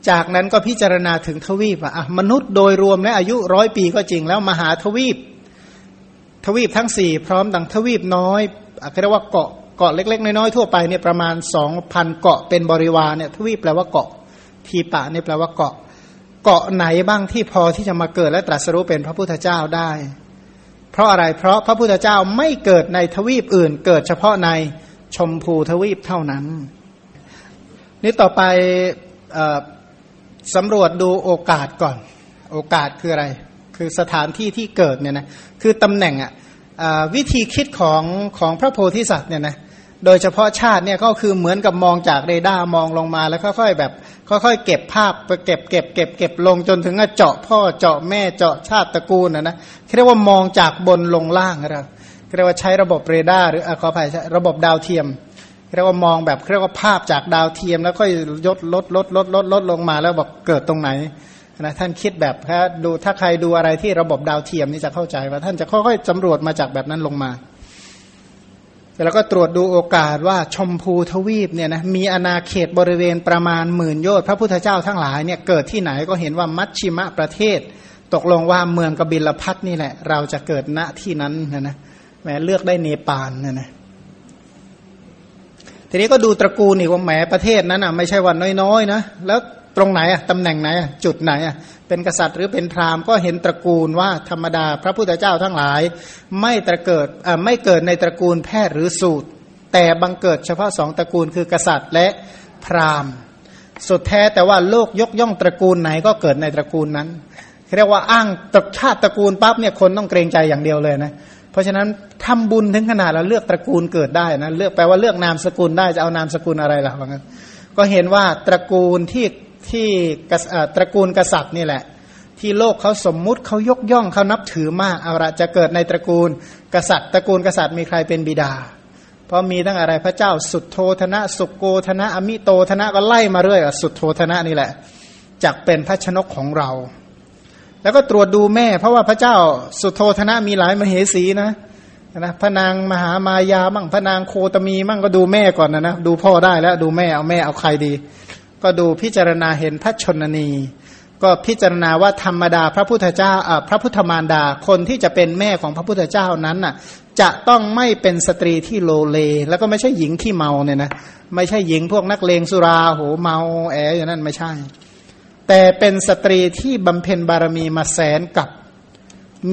Speaker 2: จากนั้นก็พิจารณาถึงทวีปอะมนุษย์โดยรวมและอายุร้อยปีก็จริงแล้วมหาทวีป ทวีปทั้งสี่พร้อมดังทวีปน้อยเรียกว่าเกาะ เกาะเล็ก ๆ น้อยๆทั่วไปเนี่ยประมาณสองพันเกาะเป็นบริวารเนี่ยทวีปแปลว่าเกาะทีปะเนี่ยแปลว่าเกาะ เกาะไหนบ้างที่พอที่จะมาเกิดและตรัสรู้เป็นพระพุทธเจ้าได้ เพราะอะไรเพราะพระพุทธเจ้าไม่เกิดในทวีปอื่น เกิดเฉพาะในชมพูทวีปเท่านั้น นี่ต่อไปอสำรวจดูโอกาสก่อน โอกาสคืออะไร คือสถานที่ที่เกิดเนี่ยนะคือตำแหน่งอะวิธีคิดของของพระโพธิสัตว์เนี่ยนะ โดยเฉพาะชาติเนี่ยก็คือเหมือนกับมองจากเรดาร์มองลงมาแล้วค่อยๆแบบ ค่อยๆเก็บภาพไปเก็บเก็บเก็บเก็บลงจนถึงเจาะพ่อเจาะแม่เจาะชาติตระกูลนะนะเรียกว่ามองจากบนลงล่างนะเรียกว่าใช้ระบบเรดาร์หรือขออภัยระบบดาวเทียมเรียกว่ามองแบบเรียกว่าภาพจากดาวเทียม แล้วค่อยยดลดลดลดลดลดลงมาแล้วบอกเกิดตรงไหนนะท่านคิดแบบถ้าดูถ้าใครดูอะไรที่ระบบดาวเทียมนี่จะเข้าใจว่าท่านจะค่อยๆสำรวจมาจากแบบนั้นลงมา แล้วก็ตรวจดูโอกาสว่าชมพูทวีปเนี่ยนะมีอาณาเขตบริเวณประมาณหมื่นโยชน์พระพุทธเจ้าทั้งหลายเนี่ยเกิดที่ไหนก็เห็นว่ามัชชิมะประเทศ ตกลงว่าเมืองกบิลพัทนี่แหละ เราจะเกิดณที่นั้นนะนะแหมเลือกได้เนปาลนี่ยนะทีนี้ก็ดูตระกูลอีกว่าแหมประเทศนั้นอะไม่ใช่วันน้อยๆนะแล้ว ตรงไหนอะตำแหน่งไหนอะจุดไหนอะเป็นกษัตริย์หรือเป็นพราหมณ์ก็เห็นตระกูลว่าธรรมดาพระพุทธเจ้าทั้งหลาย ไม่ตระเกิดอ่าไม่เกิดในตระกูลแพทย์หรือสูตร แต่บังเกิดเฉพาะสองตระกูลคือกษัตริย์และพราหมณ์ สุดแท้แต่ว่าโลกยกย่องตระกูลไหนก็เกิดในตระกูลนั้นเรียกว่าอ้างตชาติตระกูลปั๊บเนี่ยคนต้องเกรงใจอย่างเดียวเลยนะเพราะฉะนั้นทำบุญถึงขนาดเราเลือกตระกูลเกิดได้นะเลือกแปลว่าเลือกนามสกุลได้จะเอานามสกุลอะไรล่ะว่างั้นก็เห็นว่าตระกูลที่ ที่ตระกูลกษัตริย์นี่แหละ ที่โลกเขาสมมุติเขายกย่องเขานับถือมากเอาละจะเกิดในตระกูลกษัตริย์ตระกูลกษัตริย์มีใครเป็นบิดา เพราะมีตั้งอะไรพระเจ้าสุดโทธนะ สุโกธนะ อมิโตธนะก็ไล่มาเรื่อยสุดโทธนะนี่แหละจักเป็นพระชนกของเรา แล้วก็ตรวจดูแม่ เพราะว่าพระเจ้าสุโธธนะมีหลายมเหสีนะนะพระนางมหามายามั่งพระนางโคตมีมั่งก็ดูแม่ก่อนนะนะดูพ่อได้แล้วดูแม่เอาแม่เอาใครดี ก็ดูพิจารณาเห็นพระชนนี ก็พิจารณาว่าธรรมดาพระพุทธเจ้าพระพุทธมารดาคนที่จะเป็นแม่ของพระพุทธเจ้านั้นน่ะจะต้องไม่เป็นสตรีที่โลเล แล้วก็ไม่ใช่หญิงที่เมาเนี่ยนะไม่ใช่หญิงพวกนักเลงสุราโหเมาแอ๋อย่างนั้นไม่ใช่ แต่เป็นสตรีที่บำเพ็ญบารมีมาแสนกัป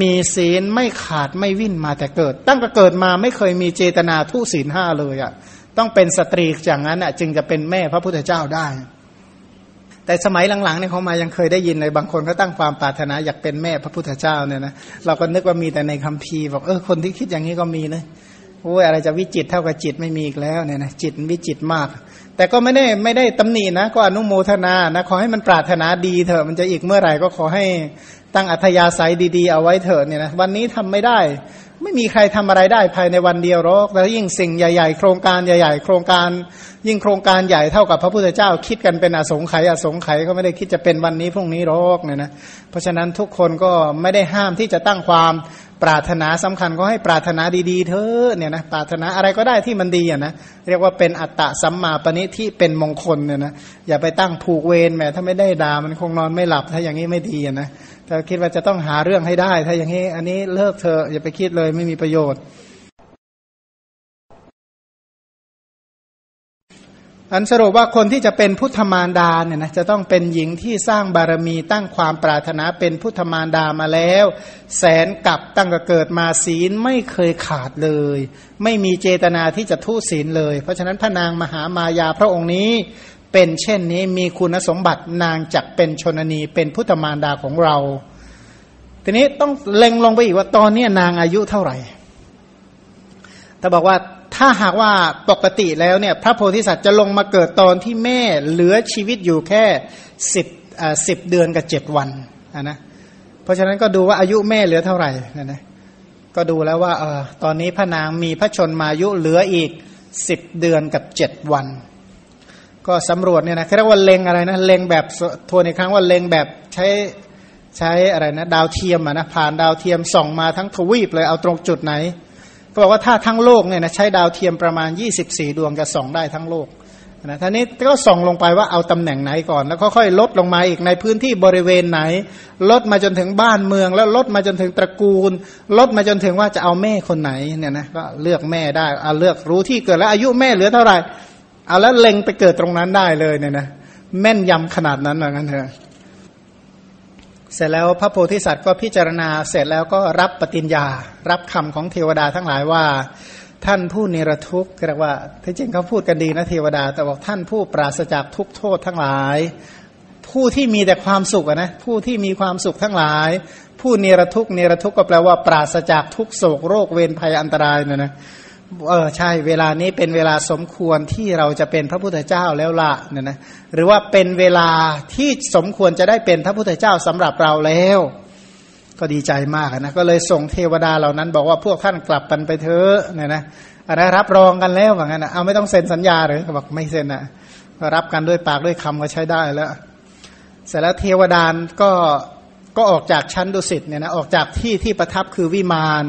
Speaker 2: มีศีลไม่ขาดไม่วิ่นมาแต่เกิด ตั้งแต่เกิดมาไม่เคยมีเจตนาทุศีลห้าเลยอะ่ะต้องเป็นสตรีอย่างนั้นอะจึงจะเป็นแม่พระพุทธเจ้าได้ แต่สมัยหลังๆเนี่ยเขามายังเคยได้ยินเลยบางคนเขาตั้งความปรารถนาอยากเป็นแม่พระพุทธเจ้าเนี่ยนะเราก็นึกว่ามีแต่ในคัมภีร์บอกเออคนที่คิดอย่างนี้ก็มีนะโอ้ยอะไรจะวิจิตเท่ากับจิตไม่มีอีกแล้วเนี่ยนะจิตวิจิตมาก แต่ก็ไม่ได้ไม่ได้ตำหนินะ ก็อนุโมทนานะขอให้มันปรารถนาดีเถอะมันจะอีกเมื่อไหร่ก็ขอให้ตั้งอัธยาศัยดี ๆ เอาไว้เถอะเนี่ยนะวันนี้ทำไม่ได้ ไม่มีใครทำอะไรได้ภายในวันเดียวหรอกแล้วยิ่งสิ่งใหญ่ๆ โครงการใหญ่ ๆ โครงการ ยิ่งโครงการใหญ่เท่ากับพระพุทธเจ้า คิดกันเป็นอสงไขยอสงไขยก็ไม่ได้คิดจะเป็นวันนี้พรุ่งนี้หรอกเนี่ยนะเพราะฉะนั้นทุกคนก็ไม่ได้ห้ามที่จะตั้งความปรารถนาสำคัญก็ให้ปรารถนาดีๆเถอะเนี่ยนะปรารถนาอะไรก็ได้ที่มันดีอะนะเรียกว่าเป็นอัตตะสัมมาปณิที่เป็นมงคลเนี่ยนะอย่าไปตั้งผูกเวรแหมถ้าไม่ได้ด่ามันคงนอนไม่หลับถ้าอย่างนี้ไม่ดีอะนะ ถ้าคิดว่าจะต้องหาเรื่องให้ได้ ถ้าอย่างนี้อันนี้เลิกเธออย่าไปคิดเลยไม่มีประโยชน์ อันสรุปว่าคนที่จะเป็นพุทธมารดาเนี่ยนะจะต้องเป็นหญิงที่สร้างบารมีตั้งความปรารถนาเป็นพุทธมารดามาแล้ว แสนกับตั้งแต่เกิดมาศีลไม่เคยขาดเลย ไม่มีเจตนาที่จะทุศีลเลย เพราะฉะนั้นพระนางมหามายาพระองค์นี้ เป็นเช่นนี้มีคุณสมบัตินางจักเป็นชนนีเป็นพุทธมารดาของเรา ทีนี้ต้องเล็งลงไปอีกว่าตอนนี้นางอายุเท่าไหร่ แต่บอกว่าถ้าหากว่าปกติแล้วเนี่ย พระโพธิสัตว์จะลงมาเกิดตอนที่แม่เหลือชีวิตอยู่แค่สิบสิบเดือนกับเจ็ดวันนะ เพราะฉะนั้นก็ดูว่าอายุแม่เหลือเท่าไหร่นะนะก็ดูแล้วว่าเออตอนนี้พระนางมีพระชนมายุเหลืออีกสิบเดือนกับเจ็ดวัน ก็สำรวจเนี่ยนะเรียกว่าเลงอะไรนะเลงแบบทวนอีกครั้งว่าเลงแบบใช้ใช้อะไรนะดาวเทียมอะนะผ่านดาวเทียมส่องมาทั้งทวีปเลยเอาตรงจุดไหน ก็บอกว่าถ้าทั้งโลกเนี่ยนะใช้ดาวเทียมประมาณ 24 ดวงจะส่องได้ทั้งโลกนะท่านี้ก็ส่องลงไปว่าเอาตำแหน่งไหนก่อน แล้วค่อยๆลดลงมาอีกในพื้นที่บริเวณไหน ลดมาจนถึงบ้านเมือง แล้วลดมาจนถึงตระกูล ลดมาจนถึงว่าจะเอาแม่คนไหนเนี่ยนะก็เลือกแม่ได้เอาเลือกรู้ที่เกิดแล้วอายุแม่เหลือเท่าไหร่ เอาแล้วเล็งไปเกิดตรงนั้นได้เลยเนี่ยนะแม่นยำขนาดนั้นเหมือนกันเถอะเสร็จแล้วพระโพธิสัตว์ก็พิจารณาเสร็จแล้วก็รับปฏิญญา รับคำของเทวดาทั้งหลายว่า ท่านผู้นิรทุกข์เรียกว่าที่จริงเขาพูดกันดีนะเทวดา แต่บอกท่านผู้ปราศจากทุกโทษทั้งหลาย ผู้ที่มีแต่ความสุขนะผู้ที่มีความสุขทั้งหลาย ผู้เนรทุกเนรทุกก็แปลว่าปราศจากทุกโศกโรคเวรภัยอันตรายนะนะ เออใช่เวลานี้เป็นเวลาสมควรที่เราจะเป็นพระพุทธเจ้าแล้วละเนี่ยนะหรือว่าเป็นเวลาที่สมควรจะได้เป็นพระพุทธเจ้าสำหรับเราแล้ว ก็ดีใจมากนะก็เลยส่งเทวดาเหล่านั้น บอกว่าพวกท่านกลับกันไปเถอะเนี่ยนะอะไรรับรองกันแล้วว่างั้นนะเอาไม่ต้องเซ็นสัญญาหรือบอกไม่เซ็นอนะรับกันด้วยปากด้วยคำก็ใช้ได้แล้ว เสร็จแล้วเทวดานก็ก็ออกจากชั้นดุสิตเนี่ยนะออกจากที่ที่ประทับคือวิมาน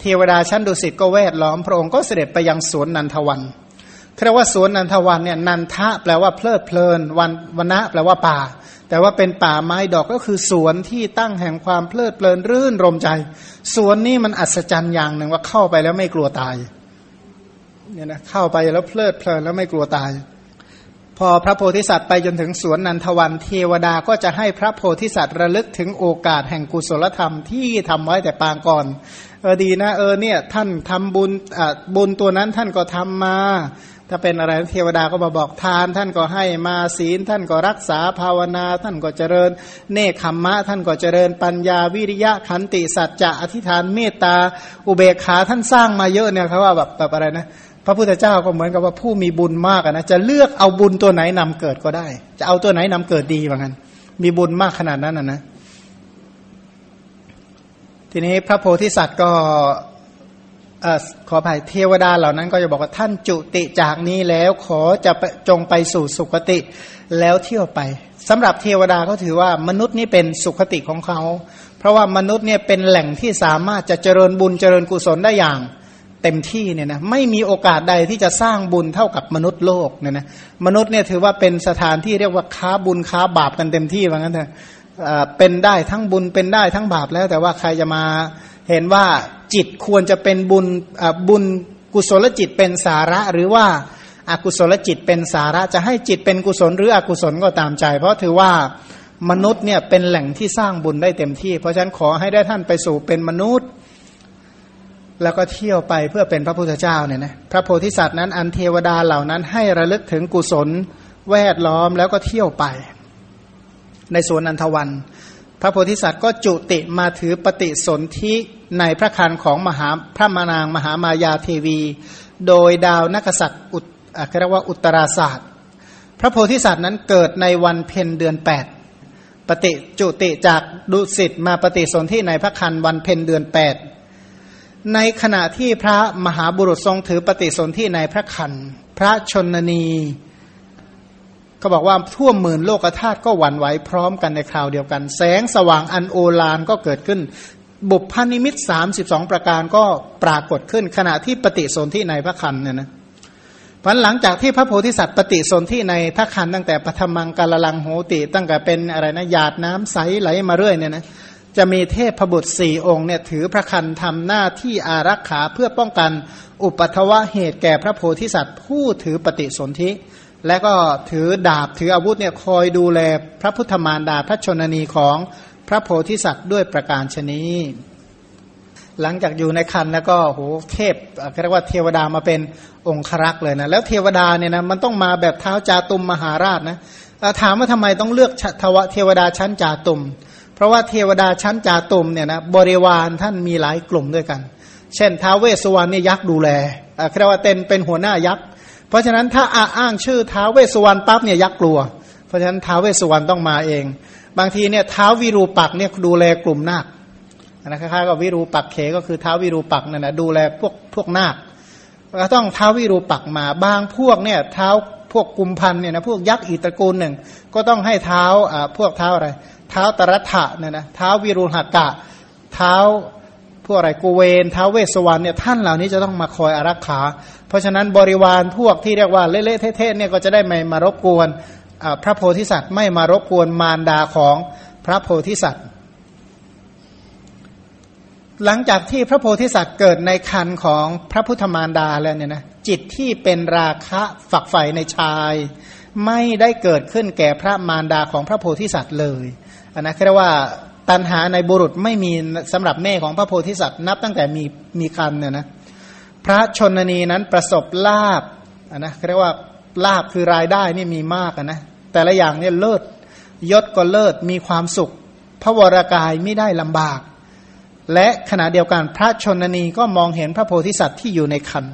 Speaker 2: เทวดาชั้นดุสิตก็แวดล้อมพระองค์ก็เสด็จไปยังสวนนันทวันเรียกว่าสวนนันทวันเนี่ยนันทะแปลว่าเพลิดเพลินวันวนะแปลว่าป่า แต่ว่าเป็นป่าไม้ดอกก็คือสวนที่ตั้งแห่งความเพลิดเพลินรื่นรมใจ สวนนี้มันอัศจรรย์อย่างหนึ่งว่าเข้าไปแล้วไม่กลัวตายเนี่ยนะเข้าไปแล้วเพลิดเพลินแล้วไม่กลัวตาย พอพระโพธิสัตว์ไปจนถึงสวนนันทวันเทวดาก็จะให้พระโพธิสัตว์ระลึกถึงโอกาสแห่งกุศลธรรมที่ทำไว้แต่ปางก่อน เออดีนะเออเนี่ยท่านทำบุญอ่าบุญตัวนั้นท่านก็ทำมา ถ้าเป็นอะไรเทวดาก็มาบอกทาน ท่านก็ให้มาศีล ท่านก็รักษาภาวนา ท่านก็เจริญ เนคขมมะ ท่านก็เจริญปัญญาวิริยะขันติสัจจะอธิษฐานเมตตาอุเบกขาท่านสร้างมาเยอะเนี่ยเขาว่าแบบแบบอะไรนะพระพุทธเจ้าก็เหมือนกับว่าผู้มีบุญมากนะจะเลือกเอาบุญตัวไหนนำเกิดก็ได้ จะเอาตัวไหนนำเกิดดีว่างั้นมีบุญมากขนาดนั้นนะนะ ทีนี้พระโพธิสัตว์ก็ขออภัยเทวดาเหล่านั้นก็จะบอกว่าท่านจุติจากนี้แล้วขอจะจงไปสู่สุคติแล้วเที่ยวไปสำหรับเทวดาเขาถือว่ามนุษย์นี่เป็นสุคติของเขา เพราะว่ามนุษย์เนี่ยเป็นแหล่งที่สามารถจะเจริญบุญเจริญกุศลได้อย่างเต็มที่เนี่ยนะไม่มีโอกาสใดที่จะสร้างบุญเท่ากับมนุษย์โลกเนี่ยนะมนุษย์เนี่ยถือว่าเป็นสถานที่เรียกว่าค้าบุญค้าบาปกันเต็มที่ว่างั้นเถอะ เป็นได้ทั้งบุญเป็นได้ทั้งบาปแล้ว แต่ว่าใครจะมาเห็นว่าจิตควรจะเป็นบุญบุญกุศลจิตเป็นสาระหรือว่าอากุศลจิตเป็นสาระจะให้จิตเป็นกุศลหรืออกุศลก็ตามใจ เพราะถือว่ามนุษย์เนี่ยเป็นแหล่งที่สร้างบุญได้เต็มที่ เพราะฉะนั้นขอให้ได้ท่านไปสู่เป็นมนุษย์ แล้วก็เที่ยวไปเพื่อเป็นพระพุทธเจ้าเนี่ยนะพระโพธิสัตว์นั้นอันเทวดาเหล่านั้นให้ระลึกถึงกุศลแวดล้อมแล้วก็เที่ยวไป ในสวนอันทวัน พระโพธิสัตว์ก็จุติมาถือปฏิสนธิในพระคันของมหาพระมานางมหามายาเทวี โดยดาวนักษัตริย์อุตเรียกว่าอุตราศาสตร์ พระโพธิสัตว์นั้นเกิดในวันเพ็ญเดือนแปดปฏิจุติจากดุสิตมาปฏิสนธิในพระคันวันเพ็ญเดือนแปดในขณะที่พระมหาบุรุษทรงถือปฏิสนธิในพระคันพระชนนี ก็บอกว่าทั่วหมื่นโลกธาตุก็หวั่นไหวพร้อมกันในคราวเดียวกัน แสงสว่างอันโอฬารก็เกิดขึ้น บุพพนิมิตสามสิบสองประการก็ปรากฏขึ้น ขณะที่ปฏิสนธิในพระคันเนี่ยนะพันหลังจากที่พระโพธิสัตว์ปฏิสนธิในพระคันตั้งแต่ปฐมังกาลลังโหติ ตั้งแต่เป็นอะไรนะหยาดน้ำใสไหลมาเรื่อยเนี่ยนะจะมีเทพบุตรสี่องค์เนี่ยถือพระคันทำหน้าที่อารักขาเพื่อป้องกันอุปัทวะเหตุแก่พระโพธิสัตว์ ผู้ถือปฏิสนธิ และก็ถือดาบถืออาวุธเนี่ยคอยดูแลพระพุทธมารดาพระชนนีของพระโพธิสัตว์ด้วยประการชนีหลังจากอยู่ในคันแล้วก็โหเทพเรียกว่าเทวดามาเป็นองครักษ์เลยนะแล้วเทวดาเนี่ยนะมันต้องมาแบบเท้าจาตุมมหาราชนะถามว่าทำไมต้องเลือกทวเทวดาชั้นจาตุม เพราะว่าเทวดาชั้นจาตุมเนี่ยนะบริวารท่านมีหลายกลุ่มด้วยกัน เช่นท้าเวสวรรณเนี่ยยักษ์ดูแลเรียกว่าเต็นเป็นหัวหน้ายักษ์ เพราะฉะนั้นถ้าอ้างชื่อท้าเวสวรรณปั๊บเนี่ยยักษ์กลัว เพราะฉะนั้นท้าเวสวรรณต้องมาเอง บางทีเนี่ยท้าวิรูปักเนี่ยดูแลกลุ่มนาคนะคล้ายๆกับวิรูปักเขก็คือท้าวิรูปักนั่นนะดูแลพวกพวกนาคก็ต้องท้าวิรูปักมาบางพวกเนี่ยเท้าพวกกุมพันเนี่ยนะพวกยักษ์อีตระกูลหนึ่ง ก็ต้องให้เท้าอ่าพวกเท้าอะไร เท้าตรัฐะเนี่ยนะเท้าวิรุหักะ เท้า วกอะไรกูเวนท้าเวสวรรณเนี่ยท่านเหล่านี้จะต้องมาคอยอารักขา เพราะฉะนั้นบริวารพวกที่เรียกว่าเละๆเทะๆเนี่ยก็จะได้ไม่มารบกวนพระโพธิสัตว์ไม่มารบกวนมารดาของพระโพธิสัตว์ หลังจากที่พระโพธิสัตว์เกิดในคันของพระพุทธมารดาแล้วเนี่ยนะจิตที่เป็นราคะฝักใฝ่ในชาย ไม่ได้เกิดขึ้นแก่พระมารดาของพระโพธิสัตว์เลยอันนะเรียกว่า ตันหาในบุรุษไม่มีสำหรับแม่ของพระโพธิสัตว์นับตั้งแต่มีมีคันเนี่ยนะพระชนนีนั้นประสบลาบนะเรียกว่าลาบคือรายได้นี่มีมากนะแต่ละอย่างเนี่ยเลิศยศก็เลิศมีความสุข พระวรากายไม่ได้ลำบาก และขณะเดียวกันพระชนนีก็มองเห็นพระโพธิสัตว์ที่อยู่ในคัน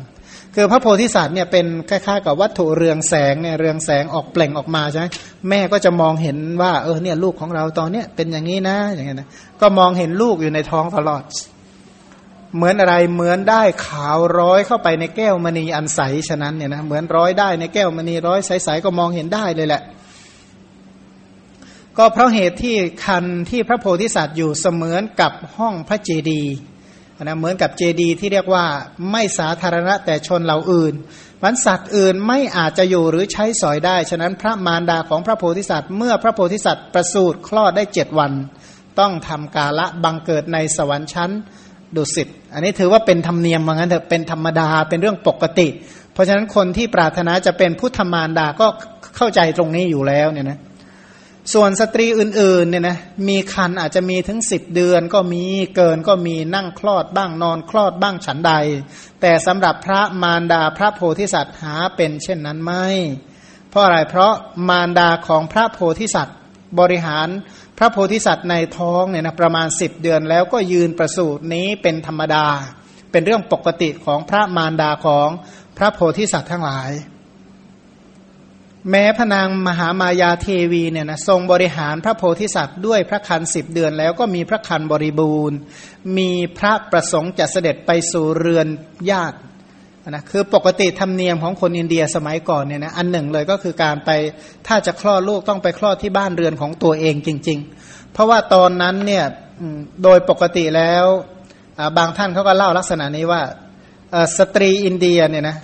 Speaker 2: คือพระโพธิสัตว์เนี่ยเป็นคล้ายๆกับวัตถุเรืองแสงเนี่ยเรืองแสงออกเปล่งออกมาใช่ไหมแม่ก็จะมองเห็นว่า เออเนี่ยลูกของเราตอนเนี้ยเป็นอย่างนี้นะอย่างเงี้ยนะก็มองเห็นลูกอยู่ในท้องตลอด เหมือนอะไรเหมือนได้ขาวร้อยเข้าไปในแก้วมณีอันใสฉะนั้นเนี่ยนะเหมือนร้อยได้ในแก้วมณีร้อยใสๆก็มองเห็นได้เลยแหละ ก็เพราะเหตุที่คันที่พระโพธิสัตว์อยู่เสมือนกับห้องพระเจดีย์ นะเหมือนกับเจดีที่เรียกว่าไม่สาธารณะแต่ชนเหล่าอื่นวันสัตว์อื่นไม่อาจจะอยู่หรือใช้สอยได้ ฉะนั้นพระมารดาของพระโพธิสัตว์ เมื่อพระโพธิสัตว์ประสูติคลอดได้เจ็ดวัน ต้องทำกาละบังเกิดในสวรรค์ชั้นดุสิต อันนี้ถือว่าเป็นธรรมเนียมเหมือนกันเถอะเป็นธรรมดาเป็นเรื่องปกติ เพราะฉะนั้นคนที่ปรารถนาจะเป็นพุทธมารดาก็เข้าใจตรงนี้อยู่แล้วเนี่ยนะ ส่วนสตรีอื่นๆเนี่ยนะมีคันอาจจะมีถึงสิบเดือนก็มีเกินก็มีนั่งคลอดบ้างนอนคลอดบ้างฉันใด แต่สำหรับพระมารดาพระโพธิสัตว์หาเป็นเช่นนั้นไม่ เพราะอะไรเพราะมารดาของพระโพธิสัตว์บริหารพระโพธิสัตว์ในท้องเนี่ยนะประมาณสิบเดือนแล้วก็ยืนประสูตินี้เป็นธรรมดา เป็นเรื่องปกติของพระมารดาของพระโพธิสัตว์ทั้งหลาย แม้พนางมหามายาเทวีเนี่ยนะทรงบริหารพระโพธิสัตว์ด้วยพระคันสิบเดือนแล้วก็มีพระคันบริบูรณ์ มีพระประสงค์จะเสด็จไปสู่เรือนญาตินะคือปกติธรรมเนียมของคนอินเดียสมัยก่อนเนี่ยนะอันหนึ่งเลยก็คือการไปถ้าจะคลอดลูกต้องไปคลอดที่บ้านเรือนของตัวเองจริง ๆ เพราะว่าตอนนั้นเนี่ยโดยปกติแล้วบางท่านเขาก็เล่าลักษณะนี้ว่าสตรีอินเดียเนี่ยนะ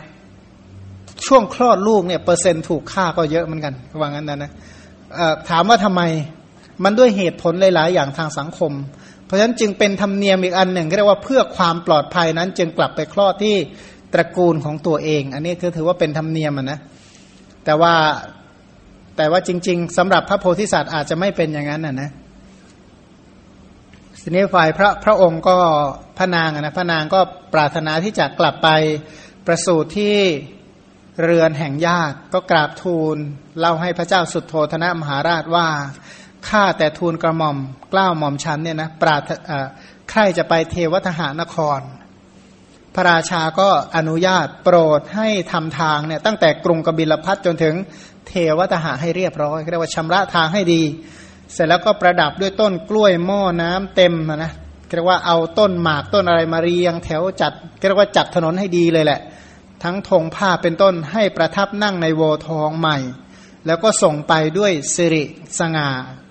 Speaker 2: ช่วงคลอดลูกเนี่ยเปอร์เซ็นต์ถูกฆ่าก็เยอะเหมือนกันว่างั้นนะนะถามว่าทำไมมันด้วยเหตุผลหลาย ๆ อย่างทางสังคม เพราะฉะนั้นจึงเป็นธรรมเนียมอีกอันหนึ่งเรียกว่าเพื่อความปลอดภัยนั้น จึงกลับไปคลอดที่ตระกูลของตัวเอง อันนี้คือถือว่าเป็นธรรมเนียมนะแต่ว่าแต่ว่าจริง ๆสำหรับพระโพธิสัตว์อาจจะไม่เป็นอย่างนั้นนะนะทีนี้ฝ่ายพระพระองค์ก็พระนางนะพระนางก็ปรารถนาที่จะกลับไปประสูติที่ เรือนแห่งญาติก็กราบทูลเล่าให้พระเจ้าสุดโทธนะมหาราชว่าข้าแต่ทูลกระหม่อมกล้าวหม่อมชันเนี่ยนะปราใครจะไปเทวทหานคร พระราชาก็อนุญาตโปรดให้ทำทางเนี่ยตั้งแต่กรุงกบิลพัทจนถึงเทวทหาให้เรียบร้อยเรียกว่าชำระทางให้ดี เสร็จแล้วก็ประดับด้วยต้นกล้วยหม้อน้ำเต็มนะเรียกว่าเอาต้นหมากต้นอะไรมาเรียง แถวจัดเรียกว่าจัดถนนให้ดีเลยแหละ ทั้งธงผ้าเป็นต้นให้ประทับนั่งในโวทองใหม่ แล้วก็ส่งไปด้วยสิริสง่า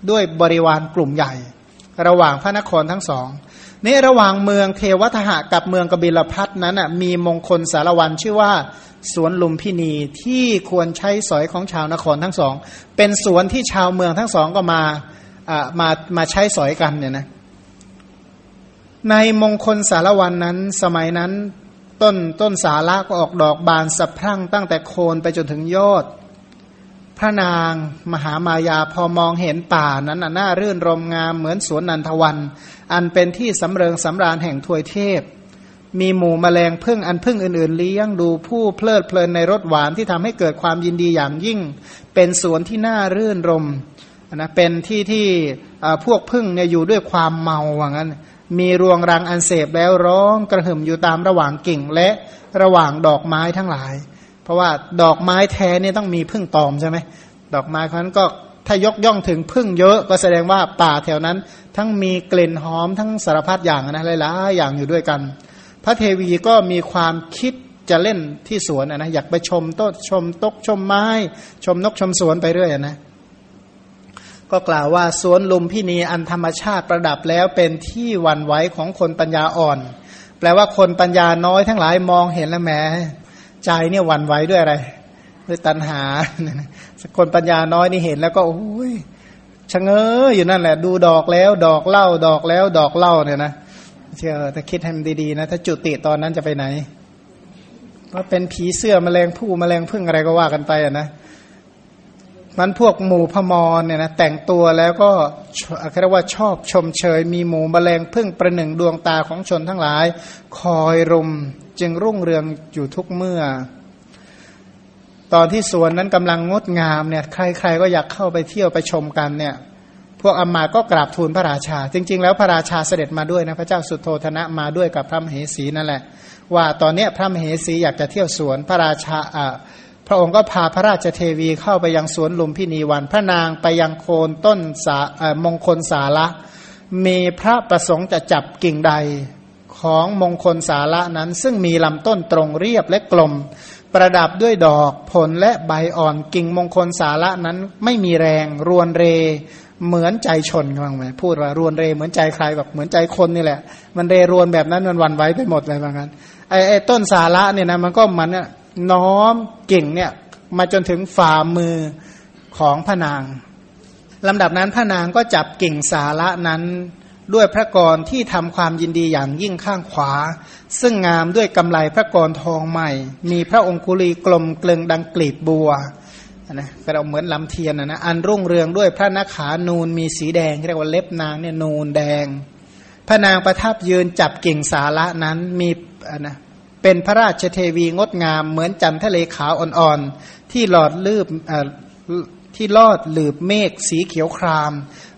Speaker 2: ด้วยบริวารกลุ่มใหญ่ ระหว่างพระนครทั้งสองนี่ระหว่างเมืองเทวทหะกับเมืองกบิลพัทนั้นอะมีมงคลสารวันชื่อว่า สวนลุมพินีที่ควรใช้สอยของชาวนครทั้งสอง เป็นสวนที่ชาวเมืองทั้งสองก็มาอ่ามามาใช้สอยกันเนี่ยนะในมงคลสารวันนั้นสมัยนั้น ต้นต้นสาระก็ออกดอกบานสะพรั่งตั้งแต่โคนไปจนถึงยอด พระนางมหามายาพอมองเห็นป่านั้นน่ารื่นรมงามเหมือนสวนนันทวัน อันเป็นที่สำเริงสำราญแห่งทวยเทพ มีหมู่มแมลงพึ่งอันพึ่งอื่น ๆ เลี้ยงดูผู้เพลิดเพลินในรสหวานที่ทำให้เกิดความยินดีอย่างยิ่ง เป็นสวนที่น่ารื่นรมนะเป็นที่ที่พวกพึ่งเนี่ยอยู่ด้วยความเมาว่างั้น มีรวงรังอันเสพแล้วร้องกระหึ่มอยู่ตามระหว่างกิ่งและระหว่างดอกไม้ทั้งหลาย เพราะว่าดอกไม้แท้เนี่ยต้องมีพึ่งตอมใช่ไหมดอกไม้เพราะนั้นก็ถ้ายกย่องถึงพึ่งเยอะก็แสดงว่าป่าแถวนั้น ทั้งมีกลิ่นหอมทั้งสารพัดอย่างนะหลายๆอย่างอยู่ด้วยกัน พระเทวีก็มีความคิดจะเล่นที่สวนนะอยากไปชมต้นชมตกชมไม้ ชมนกชมสวนไปเรื่อยนะ ก็กล่าวว่าสวนลุมพินีอันธรรมชาติประดับแล้วเป็นที่วันไหวของคนปัญญาอ่อน แปลว่าคนปัญญาน้อยทั้งหลายมองเห็นแล้วแหมใจเนี่ยวันไหวด้วยอะไรด้วยตัณหา คนปัญญาน้อยนี่เห็นแล้วก็โอ้ยชะเง้ออยู่นั่นแหละ ดูดอกแล้ว ดอกเล่า ดอกแล้ว ดอกเล่าเนี่ยนะเชื่อแต่คิดให้มันดีๆนะ ถ้าจุติตอนนั้นจะไปไหนว่าเป็นผีเสื้อมแมลงผู้มแมลงพึ่งอะไรก็ว่ากันไปอะนะ มันพวกหมู่พมรเนี่ยนะแต่งตัวแล้วก็เรียกว่าชอบชมเชย มีหมู่แมลงพึ่งประหนึ่งดวงตาของชนทั้งหลาย คอยรุมจึงรุ่งเรืองอยู่ทุกเมื่อ ตอนที่สวนนั้นกำลังงดงามเนี่ยใครๆก็อยากเข้าไปเที่ยวไปชมกันเนี่ยพวกอมาก็กราบทูลพระราชา จริง ๆ แล้วพระราชาเสด็จมาด้วยนะพระเจ้าสุโธธนะมาด้วยกับพระมเหสีนั่นแหละ ว่าตอนนี้พระมเหสีอยากจะเที่ยวสวนพระราชาอ่า ระองค์ก็พาพระราชเทวีเข้าไปยังสวนลุมพินีวัน พระนางไปยังโคนต้นสามงคลสาระมีพระประสงค์จะจับกิ่งใดของมงคลสาระนั้น ซึ่งมีลำต้นตรงเรียบและกลม ประดับด้วยดอกผลและใบอ่อนกิ่งมงคลสาระนั้นไม่มีแรงรวนเรเหมือนใจชนกำลังไหมพูดว่ารวนเรเหมือนใจใครแบบเหมือนใจคนนี่แหละ มันเรรวนแบบนั้นมันวันไว้ไปหมดเลยบางกันไอ้ไอ้ต้นสาระเนี่ยนะมันก็มันเนี่ย น้อมกิ่งเนี่ยมาจนถึงฝ่ามือของพระนางลำดับนั้นพระนางก็จับกิ่งสาระนั้นด้วยพระกรที่ทำความยินดีอย่างยิ่งข้างขวา ซึ่งงามด้วยกำไลพระกรทองใหม่ มีพระองคุลีกลมเกลึงดังกลีบบัวนะก็เราเหมือนลำเทียนนะนะอันรุ่งเรืองด้วยพระนขานูนมีสีแดงเรียกว่าเล็บนางเนี่ยนูนแดง พระนางประทับยืนจับกิ่งสาระนั้นมีนะ เป็นพระราชเทวีงดงาม เหมือนจันทะเลขาวอ่อนๆ ที่หลอดลืบที่ลอดหลืบเมฆสีเขียวคราม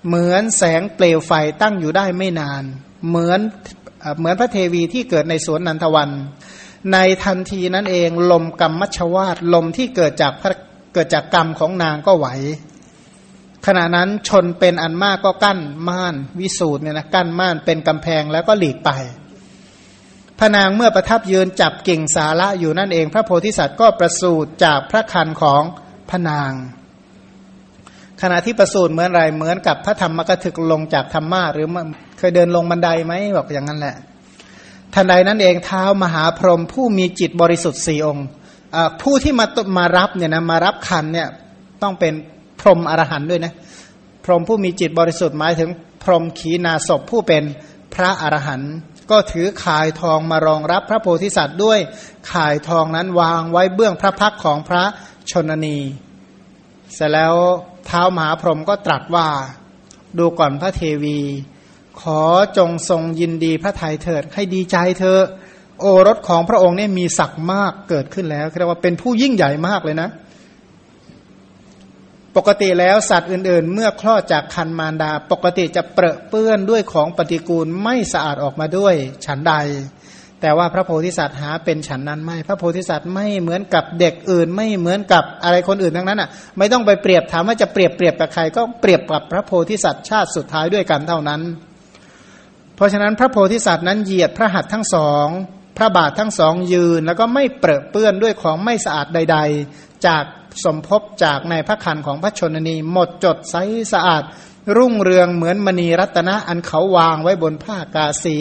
Speaker 2: เหมือนแสงเปลวไฟตั้งอยู่ได้ไม่นาน เหมือนเหมือนพระเทวีที่เกิดในสวนนันทวัน ในทันทีนั้นเองลมกรรมมัชวาตลมที่เกิดจากเกิดจากกรรมของนางก็ไหวขณะนั้นชนเป็นอันมากก็กั้นม่านวิสูตรเนี่ยนะกั้นม่านเป็นกำแพงแล้วก็หลีกไป พระนางเมื่อประทับยืนจับกิ่งสาระอยู่นั่นเอง พระโพธิสัตว์ก็ประสูติจากพระคันของพระนาง ขณะที่ประสูติเหมือนไรเหมือนกับพระธรรมกถึกลงจากธรรมะหรือเคยเดินลงบันไดไหมบอกอย่างนั้นแหละทันใดนั้นเองเท้ามหาพรหมผู้มีจิตบริสุทธิ์สี่องค์ผู้ที่มามารับเนี่ยนะมารับคันเนี่ยต้องเป็นพรหมอรหันด้วยนะพรหมผู้มีจิตบริสุทธิ์หมายถึงพรหมขีณาศพผู้เป็นพระอรหันต์ ก็ถือข่ายทองมารองรับพระโพธิสัตว์ด้วยข่ายทองนั้นวางไว้เบื้องพระพักของพระชนนี เสร็จแล้วเท้ามหาพรหมก็ตรัสว่า ดูก่อนพระเทวี ขอจงทรงยินดีพระไทยเถิดให้ดีใจเธอ โอรสของพระองค์เนี่ยมีศักดิ์มากเกิดขึ้นแล้วเรียกว่าเป็นผู้ยิ่งใหญ่มากเลยนะ ปกติแล้วสัตว์อื่นๆ เมื่อคลอดจากคันมารดา ปกติจะเปรอะเปื้อนด้วยของปฏิกูลไม่สะอาดออกมาด้วย ฉันใด แต่ว่าพระโพธิสัตว์หาเป็นฉันนั้นไม่ พระโพธิสัตว์ไม่เหมือนกับเด็กอื่น ไม่เหมือนกับอะไรคนอื่นทั้งนั้นอะ ไม่ต้องไปเปรียบถามว่าจะเปรียบเปรียบกับใครก็เปรียบกับพระโพธิสัตว์ชาติสุดท้ายด้วยกันเท่านั้น เพราะฉะนั้นพระโพธิสัตว์นั้นเหยียดพระหัตถ์ทั้งสองพระบาททั้งสองยืนแล้วก็ไม่เปรอะเปื้อนด้วยของไม่สะอาดใด ๆ จาก สมภพจากในพระคันของพระชนนี หมดจดใสสะอาด รุ่งเรืองเหมือนมณีรัตนะอันเขาวางไว้บนผ้ากาสี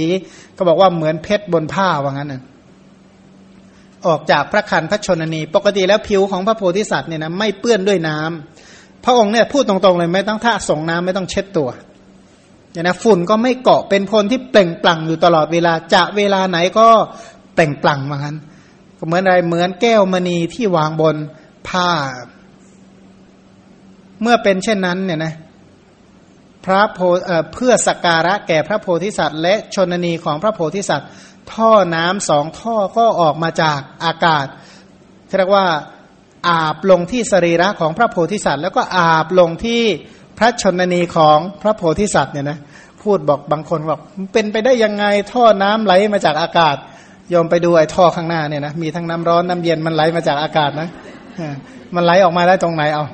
Speaker 2: ก็บอกว่าเหมือนเพชรบนผ้าว่างั้นนะออกจากพระคันพระชนนี ปกติแล้วผิวของพระโพธิสัตว์เนี่ยนะไม่เปื้อนด้วยน้ำพระองค์เนี่ยพูดตรงๆเลยไม่ต้องท่าส่งน้ำไม่ต้องเช็ดตัวอย่างนะฝุ่นก็ไม่เกาะเป็นพลที่เปล่งปลั่งอยู่ตลอดเวลาจะเวลาไหนก็เปล่งปลั่งว่างั้นก็เหมือนอะไรเหมือนแก้วมณีที่วางบน ผ้า เมื่อเป็นเช่นนั้นเนี่ยนะพระโพเพื่อสักการะแก่พระโพธิสัตว์ และชนนีของพระโพธิสัตว์ ท่อน้ำสองท่อก็ออกมาจากอากาศเรียกว่าอาบลงที่สรีระของพระโพธิสัตว์ แล้วก็อาบลงที่พระชนนีของพระโพธิสัตว์เนี่ยนะพูดบอกบางคนบอกเป็นไปได้ยังไงท่อน้ำไหลมาจากอากาศยอมไปดูไอ้ท่อข้างหน้าเนี่ยนะมีทั้งน้ำร้อนน้ำเย็นมันไหลมาจากอากาศนะ มันไหลออกมาได้ตรงไหนเอา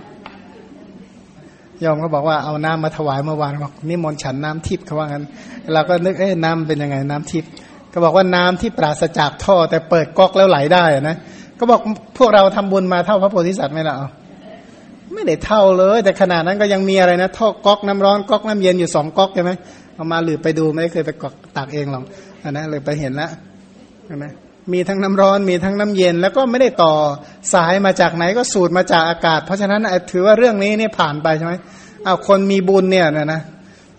Speaker 2: ยอมก็บอกว่าเอาน้ำมาถวายเมื่อวานบอกนี่มนฉันน้ำทิพย์เขาว่างั้นเราก็นึกเอ๊ะน้ำเป็นยังไงน้ำทิพย์ก็บอกว่าน้ำที่ปราศจากท่อ แต่เปิดก๊อกแล้วไหลได้นะก็บอกพวกเราทำบุญมาเท่าพระโพธิสัตว์ไหมล่ะเอาไม่ได้เท่าเลย แต่ขนาดนั้นก็ยังมีอะไรนะท่อก๊อกน้ำร้อนก๊อกน้ำเย็นอยู่สองก๊อกใช่ไหมเอามาหลือไปดูไม่เคยไปกอกตักเองหรอกอันนั้นเลยไปเห็นแล้วนะ มีทั้งน้ำร้อนมีทั้งน้ำเย็น แล้วก็ไม่ได้ต่อสายมาจากไหนก็สูดมาจากอากาศ เพราะฉะนั้นถือว่าเรื่องนี้เนี่ยผ่านไปใช่ไหมเอาคนมีบุญเนี่ยนะนะ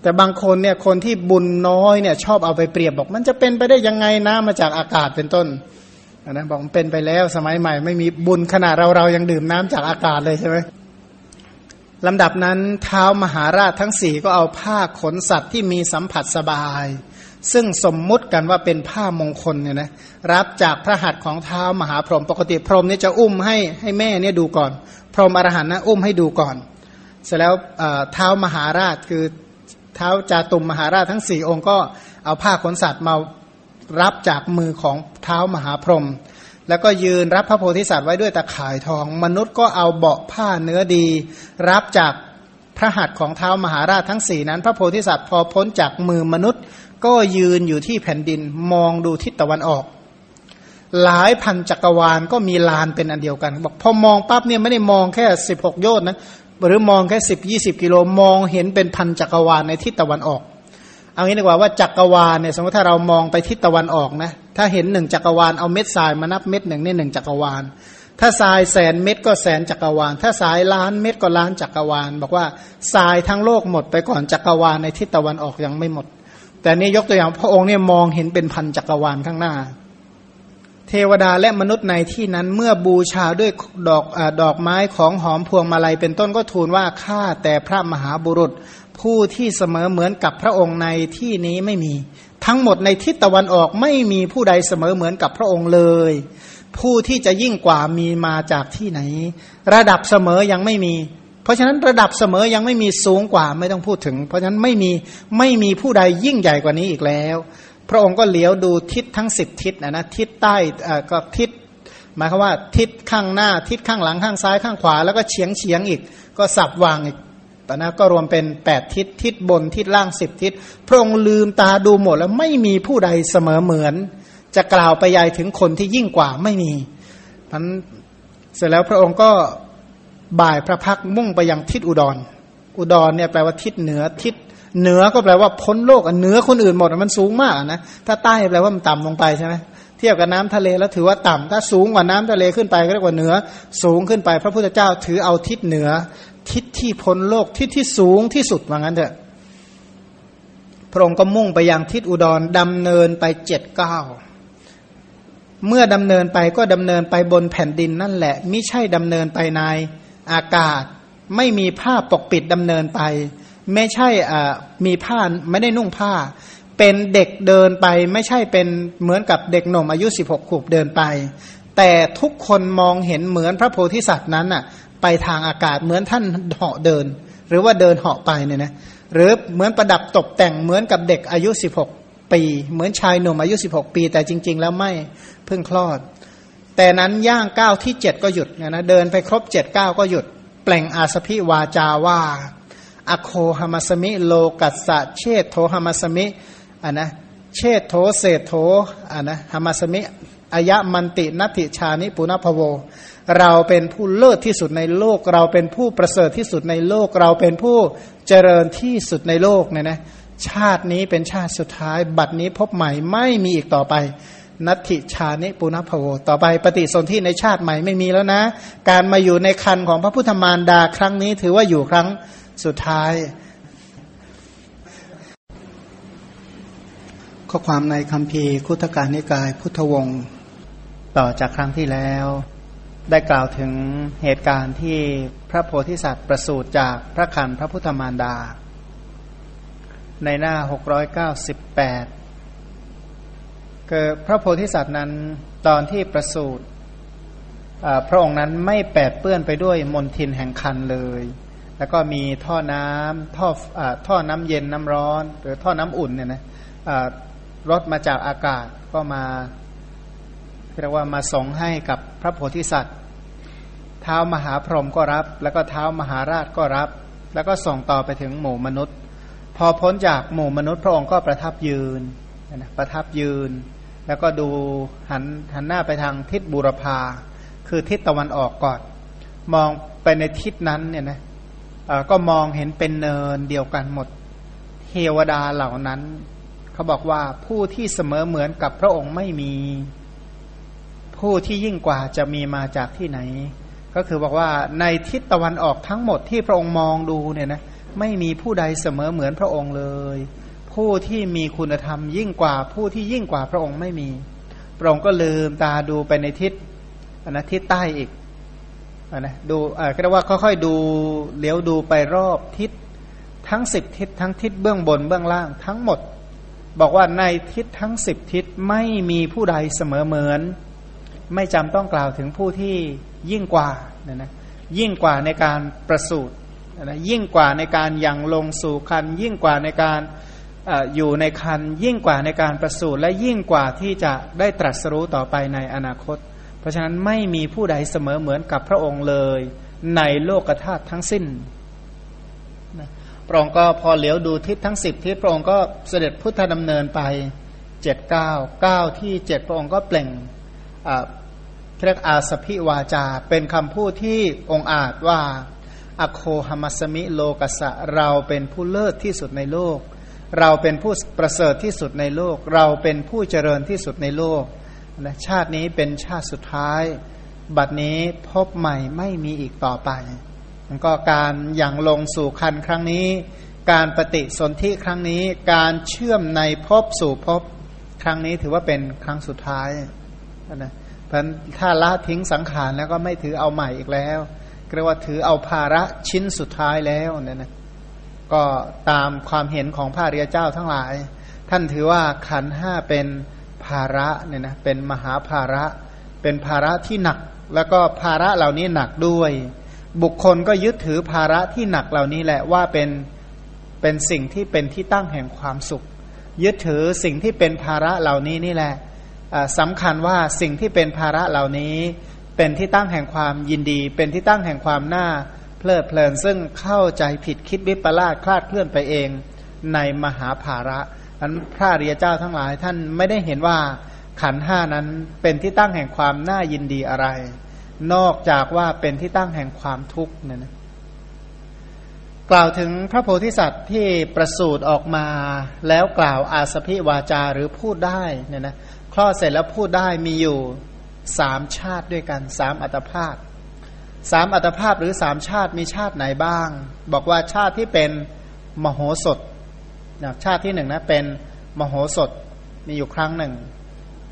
Speaker 2: แต่บางคนเนี่ยคนที่บุญน้อยเนี่ยชอบเอาไปเปรียบบอก มันจะเป็นไปได้ยังไงน้ำมาจากอากาศเป็นต้นนะบอกมันเป็นไปแล้วสมัยใหม่ ไม่มีบุญขนาดเราเรายังดื่มน้ำจากอากาศเลยใช่ไหมลำดับนั้นเท้ามหาราชทั้งสี่ก็เอาผ้าขนสัตว์ที่มีสัมผัสสบาย ซึ่งสมมุติกันว่าเป็นผ้ามงคลเนี่ยนะรับจากพระหัตถ์ของเท้ามหาพรหมปกติพรหมนี่จะอุ้มให้ให้แม่เนี่ยดูก่อน พรหมอรหันต์นะอุ้มให้ดูก่อน เสร็จแล้วเท้ามหาราชคือเท้าจาตุมมหาราชทั้งสี่องค์ก็เอาผ้าขนสัตว์มารับจากมือของเท้ามหาพรหมแล้วก็ยืนรับพระโพธิสัตว์ไว้ด้วยตะข่ายทอง มนุษย์ก็เอาเบาะผ้าเนื้อดี รับจากพระหัตถ์ของเท้ามหาราชทั้งสี่นั้น พระโพธิสัตว์พอพ้นจากมือมนุษย์ ก็ยืนอยู่ที่แผ่นดินมองดูทิศตะวันออก หลายพันจักรวาลก็มีลานเป็นอันเดียวกัน บอกพอมองปั๊บเนี่ยไม่ได้มองแค่สิบหกโยชน์นะหรือมองแค่สิบยี่สิบกิโลมองเห็นเป็นพันจักรวาลในทิศตะวันออกเอางี้ดีกว่าว่าจักรวาลเนี่ยสมมติถ้าเรามองไปทิศตะวันออกนะถ้าเห็นหนึ่งจักรวาลเอาเม็ดทรายมานับเม็ดหนึ่งนี่หนึ่งจักรวาล ถ้าทรายแสนเม็ดก็แสนจักรวาล ถ้าทรายล้านเม็ดก็ล้านจักรวาล บอกว่าทรายทั้งโลกหมดไปก่อนจักรวาลในทิศตะวันออกยังไม่หมด แต่นี่ยกตัวอย่างพระองค์เนี่ยมองเห็นเป็นพันจักรวาลข้างหน้า เทวดาและมนุษย์ในที่นั้นเมื่อบูชาด้วยดอกอดอกไม้ของหอมพวงมาลัยเป็นต้นก็ทูลว่าข้าแต่พระมหาบุรุษ ผู้ที่เสมอเหมือนกับพระองค์ในที่นี้ไม่มี ทั้งหมดในทิศตะวันออกไม่มีผู้ใดเสมอเหมือนกับพระองค์เลย ผู้ที่จะยิ่งกว่ามีมาจากที่ไหน ระดับเสมอยังไม่มี ราะฉะนั้นระดับเสมอยังไม่มีสูงกว่าไม่ต้องพูดถึง เพราะฉะนั้นไม่มีไม่มีผู้ใดยิ่งใหญ่กว่านี้อีกแล้ว พระองค์ก็เหลียวดูทิศทั้งสิบทิศนะนะทิศใต้ก็ทิศหมายความว่าทิศข้างหน้าทิศข้างหลังข้างซ้ายข้างขวา แล้วก็เฉียงเฉียงอีก ก็สับวางอีกตอนนั้นก็รวมเป็นแปดทิศทิศบนทิศล่างสิบทิศพระองค์ลืมตาดูหมดแล้วไม่มีผู้ใดเสมอเหมือน จะกล่าวไปยายถึงคนที่ยิ่งกว่าไม่มีพันเสร็จแล้วพระองค์ก็ บ่ายพระพักมุ่งไปยังทิศอุดร อุดรเนี่ยแปลว่าทิศเหนือทิศเหนือก็แปลว่าพ้นโลกเหนือคนอื่นหมดมันสูงมากนะถ้าใต้แปลว่ามันต่ำลงไปใช่ไหมเทียบกับน้ำทะเลแล้วถือว่าต่ำถ้าสูงกว่าน้ำทะเลขึ้นไปก็เรียกว่าเหนือ สูงขึ้นไป พระพุทธเจ้าถือเอาทิศเหนือ ทิศที่พ้นโลกทิศที่สูงที่สุดว่างั้นเถอะพระองค์ก็มุ่งไปยังทิศอุดรดำเนินไปเจ็ดเก้าเมื่อดำเนินไปก็ดำเนินไปบนแผ่นดินนั่นแหละ ไม่ใช่ดำเนินไปใน อากาศไม่มีผ้าปกปิดดำเนินไป ไม่ใช่มีผ้าไม่ได้นุ่งผ้า เป็นเด็กเดินไป ไม่ใช่เป็นเหมือนกับเด็กหนุ่มอายุ 16ขวบเดินไป แต่ทุกคนมองเห็นเหมือนพระโพธิสัตว์นั้นน่ะไปทางอากาศเหมือนท่านเหาะเดิน หรือว่าเดินเหาะไปเนี่ยนะหรือเหมือนประดับตกแต่งเหมือนกับเด็กอายุ 16 ปี เหมือนชายหนุ่มอายุ 16 ปี แต่จริง ๆ แล้วไม่เพิ่งคลอด แต่นั้นย่างก้าวที่7ก็หยุดเนี่ยนะเดินไปครบ7ก้าวก็หยุด แปลงอาสพิวาจาว่าอโคหมัสมิ โลกัสสะเชตโทหมัสมิอะนะเชตโทเศธโทอะนะหมัสมิอายะมันตินัติชานิปุณพโว เราเป็นผู้เลิศที่สุดในโลก เราเป็นผู้ประเสริฐที่สุดในโลก เราเป็นผู้เจริญที่สุดในโลกเนี่ยนะชาตินี้เป็นชาติสุดท้าย บัดนี้พบใหม่ไม่มีอีกต่อไป นัตถิชานิปุณพโว ต่อไปปฏิสนธิในชาติใหม่ไม่มีแล้วนะ การมาอยู่ในคันของพระพุทธมารดาครั้งนี้ถือว่าอยู่ครั้งสุดท้าย ข้อความในคำพีคุตการนิกายพุทธวงศ์ต่อจากครั้งที่แล้ว ได้กล่าวถึงเหตุการณ์ที่พระโพธิสัตว์ประสูติจากพระคันพระพุทธมารดา ในหน้า 698 เกิดพระโพธิสัตว์นั้นตอนที่ประสูติพระองค์นั้นไม่แปดเปื้อนไปด้วยมนทินแห่งคันเลย แล้วก็มีท่อน้ำท่ออท่อน้ำเย็นน้ำร้อน หรือท่อน้ำอุ่นเนี่ยนะรถมาจากอากาศก็มาเรียกว่ามาส่งให้กับพระโพธิสัตว์ เท้ามหาพรหมก็รับ แล้วก็เท้ามหาราชก็รับ แล้วก็ส่งต่อไปถึงหมู่มนุษย์ พอพ้นจากหมู่มนุษย์พระองค์ก็ประทับยืนนะประทับยืน แล้วก็ดูหันหันหน้าไปทางทิศบูรพา คือทิศตะวันออกก่อน มองไปในทิศนั้นเนี่ยนะก็มองเห็นเป็นเนินเดียวกันหมด เทวดาเหล่านั้น เขาบอกว่าผู้ที่เสมอเหมือนกับพระองค์ไม่มี ผู้ที่ยิ่งกว่าจะมีมาจากที่ไหน ก็คือบอกว่าในทิศตะวันออกทั้งหมดที่พระองค์มองดูเนี่ยนะไม่มีผู้ใดเสมอเหมือนพระองค์เลย ผู้ที่มีคุณธรรมยิ่งกว่าผู้ที่ยิ่งกว่าพระองค์ไม่มี พระองค์ก็ลืมตาดูไปในทิศนะทิศใต้อีกนะดูอ่าเรียกว่าค่อยๆดูเลี้ยวดูไปรอบทิศทั้งสิบทิศทั้งทิศเบื้องบนเบื้องล่างทั้งหมด บอกว่าในทิศทั้งสิบทิศไม่มีผู้ใดเสมอเหมือน ไม่จำต้องกล่าวถึงผู้ที่ยิ่งกว่านี่ยนะยิ่งกว่าในการประสูตินะยิ่งกว่าในการยังลงสู่คันยิ่งกว่าในการ อยู่ในคันยิ่งกว่าในการประสูติและยิ่งกว่าที่จะได้ตรัสรู้ต่อไปในอนาคต เพราะฉะนั้นไม่มีผู้ใดเสมอเหมือนกับพระองค์เลย ในโลกธาตุทั้งสิ้นพระองค์ก็พอเหลียวดูทิศทั้งสิบทิศพระองค์ก็เสด็จพุทธดำเนินไปเจ็ดเก้าเก้าที่เจ็ดพระองค์ก็เปล่งเรียกอาสพิวาจา เป็นคำพูดที่องอาจว่า อโคหมัสมิโลกัสะเราเป็นผู้เลิศที่สุดในโลก เราเป็นผู้ประเสริฐที่สุดในโลก เราเป็นผู้เจริญที่สุดในโลกนะชาตินี้เป็นชาติสุดท้าย บัดนี้พบใหม่ไม่มีอีกต่อไปมันก็การอย่างลงสู่คันครั้งนี้ การปฏิสนธิครั้งนี้ การเชื่อมในพบสู่พบครั้งนี้ถือว่าเป็นครั้งสุดท้ายนะเพราะถ้าละทิ้งสังขารแล้วก็ไม่ถือเอาใหม่อีกแล้วเรียกว่าถือเอาภาระชิ้นสุดท้ายแล้วเนี่ยนะ ก็ตามความเห็นของพระเรียเจ้าทั้งหลาย ท่านถือว่าขันห้าเป็นภาระเนี่ยนะเป็นมหาภาระ เป็นภาระที่หนัก แล้วก็ภาระเหล่านี้หนักด้วย บุคคลก็ยึดถือภาระที่หนักเหล่านี้แหละว่าเป็นเป็นสิ่งที่เป็นที่ตั้งแห่งความสุข ยึดถือสิ่งที่เป็นภาระเหล่านี้นี่แหละสำคัญว่าสิ่งที่เป็นภาระเหล่านี้ เป็นที่ตั้งแห่งความยินดี เป็นที่ตั้งแห่งความน่า เพลิดเพลินซึ่งเข้าใจผิดคิดวิปลาสคลาดเคลื่อนไปเองในมหาภาระอันพระเรียเจ้าทั้งหลายท่านไม่ได้เห็นว่าขันห้านั้นเป็นที่ตั้งแห่งความน่ายินดีอะไร นอกจากว่าเป็นที่ตั้งแห่งความทุกข์เนี่ยนะกล่าวถึงพระโพธิสัตว์ที่ประสูติออกมาแล้วกล่าวอาสพิวาจาหรือพูดได้เนี่ยนะคลอดเสร็จแล้วพูดได้มีอยู่สามชาติด้วยกันสามอัตภาพ สามอัตภาพหรือสามชาติมีชาติไหนบ้าง บอกว่าชาติที่เป็นมโหสถชาติที่หนึ่งนะเป็นมโหสถมีอยู่ครั้งหนึ่ง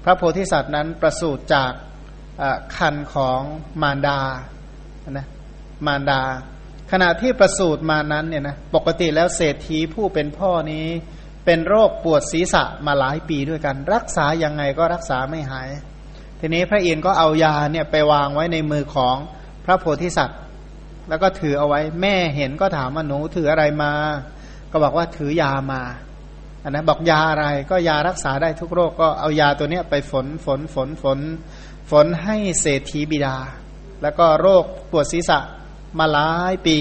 Speaker 2: พระโพธิสัตว์นั้นประสูติจากคันของมารดานะมารดา ขณะที่ประสูติมานั้นเนี่ยนะปกติแล้วเศรษฐีผู้เป็นพ่อนี้ เป็นโรคปวดศีรษะมาหลายปีด้วยกัน รักษายังไงก็รักษาไม่หาย ทีนี้พระอินทร์ก็เอายาเนี่ยไปวางไว้ในมือของ พระโพธิสัตว์ แล้วก็ถือเอาไว้ แม่เห็นก็ถามว่าหนูถืออะไรมา ก็บอกว่าถือยามาอันนะบอกยาอะไรก็ยารักษาได้ทุกโรคก็เอายาตัวเนี้ยไปฝนฝนฝนฝน ฝนให้เศรษฐีบิดา แล้วก็โรคปวดศีรษะมาหลายปี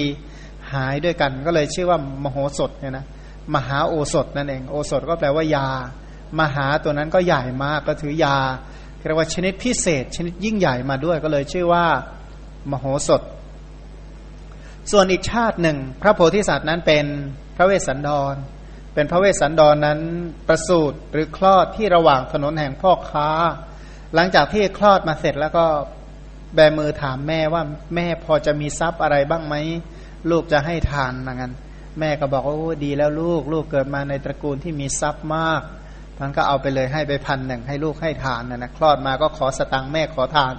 Speaker 2: หายด้วยกัน ก็เลยชื่อว่ามโหสถเนี่ยนะมหาโอสถนั่นเองโอสถก็แปลว่ายา มหาตัวนั้นก็ใหญ่มากก็ถือยาเรียกว่าชนิดพิเศษ ชนิดยิ่งใหญ่มาด้วย ก็เลยชื่อว่า มโหสถ ส่วนอีกชาติหนึ่ง พระโพธิสัตว์นั้นเป็นพระเวสสันดร เป็นพระเวสสันดรนนั้นประสูติหรือคลอดที่ระหว่างถนนแห่งพ่อค้า หลังจากที่คลอดมาเสร็จแล้วก็แบมือถามแม่ว่าแม่พอจะมีทรัพย์อะไรบ้างไหมลูกจะให้ทานนะงั้นแม่ก็บอกว่าโอ้ดีแล้วลูก ลูกเกิดมาในตระกูลที่มีทรัพย์มากท่านก็เอาไปเลยให้ไปพันหนึ่งให้ลูกให้ทานนะนะคลอดมาก็ขอสตังค์แม่ขอทาน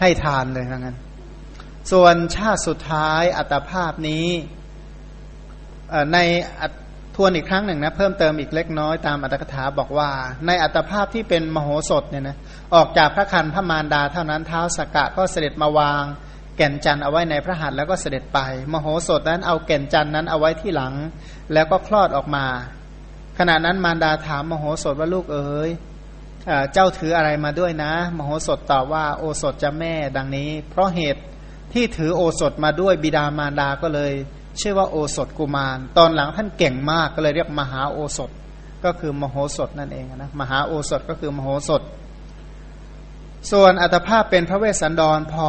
Speaker 2: ให้ทานเลยนะงั้น ส่วนชาติสุดท้ายอัตภาพนี้ในทวนอีกครั้งหนึ่งนะเพิ่มเติมอีกเล็กน้อยตามอัตถกถาบอกว่า ในอัตภาพที่เป็นมโหสถเนี่ยนะออกจากพระคันพระมารดาเท่านั้นเท้าสกกะก็เสด็จมาวางแก่นจันเอาไว้ในพระหัตถ์แล้วก็เสด็จไป มโหสถนั้นเอาแก่นจันนั้นเอาไว้ที่หลัง แล้วก็คลอดออกมา ขณะนั้นมารดาถามมโหสถว่าลูกเอ๋ยเจ้าถืออะไรมาด้วยนะ มโหสถตอบว่าโอสถจะแม่ดังนี้ เพราะเหตุ ที่ถือโอสถมาด้วยบิดามารดาก็เลยชื่อว่าโอสถกุมาร ตอนหลังท่านเก่งมากก็เลยเรียกมหาโอสถ ก็คือมโหสถนั่นเองนะมหาโอสถก็คือมโหสถ ส่วนอัตภาพเป็นพระเวสสันดรพอ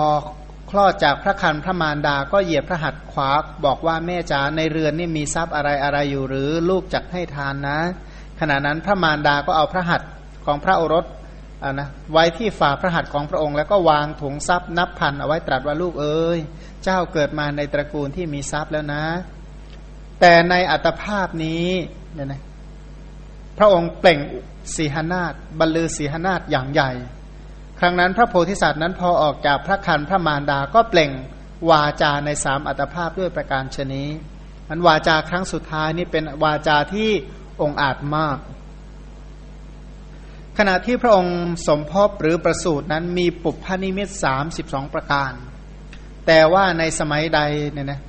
Speaker 2: คลอดจากพระคันพระมารดาก็เหยียบพระหัตถ์ขวาบอกว่าแม่จ๋าในเรือนนี่มีทรัพย์อะไรอะไรอยู่หรือลูกจักให้ทานนะ ขณะนั้นพระมารดาก็เอาพระหัตถ์ของพระโอรส อานะไว้ที่ฝ่าพระหัตถ์ของพระองค์ แล้วก็วางถุงทรัพย์นับพันเอาไว้ตรัสว่าลูกเอ้ยเจ้าเกิดมาในตระกูลที่มีทรัพย์แล้วนะ แต่ในอัตภาพนี้เนี่ยนะพระองค์เปล่งสีหนาฏบรรลือสีหนาฏอย่างใหญ่ ครั้งนั้นพระโพธิสัตว์นั้นพอออกจากพระคันพระมารดาก็เปล่งวาจาในสามอัตภาพด้วยประการชนี้มันวาจาครั้งสุดท้ายนี่เป็นวาจาที่องอาจมาก ขณะที่พระองค์สมภพหรือประสูตรนั้นมีปุพพนิมิตสามสิบสองประการ แต่ว่าในสมัยใดเนี่ยนะ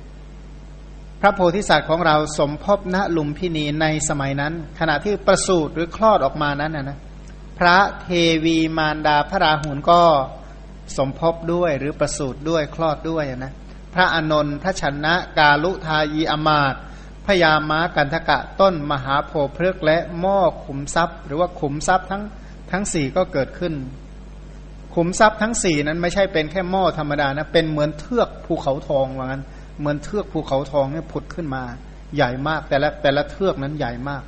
Speaker 2: พระโพธิสัตว์ของเราสมภพณลุมพินีในสมัยนั้น ขณะที่ประสูติหรือคลอดออกมานั้นนะนะพระเทวีมารดาพระราหุลก็สมภพด้วยหรือประสูติด้วยคลอดด้วยนะพระอนนท์พระชนะ กาลุทายีอมาต พยามากันทกะต้นมหาโพพฤกและหม้อขุมทรัพย์ หรือว่าขุมทรัพย์ทั้งทั้งสี่ก็เกิดขึ้น ขุมทรัพย์ทั้งสี่นั้นไม่ใช่เป็นแค่หม้อธรรมดานะเป็นเหมือนเทือกภูเขาทองว่างั้น เหมือนเทือกภูเขาทองเนี่ยผุดขึ้นมา ใหญ่มากแต่ละแต่ละเทือกนั้นใหญ่มาก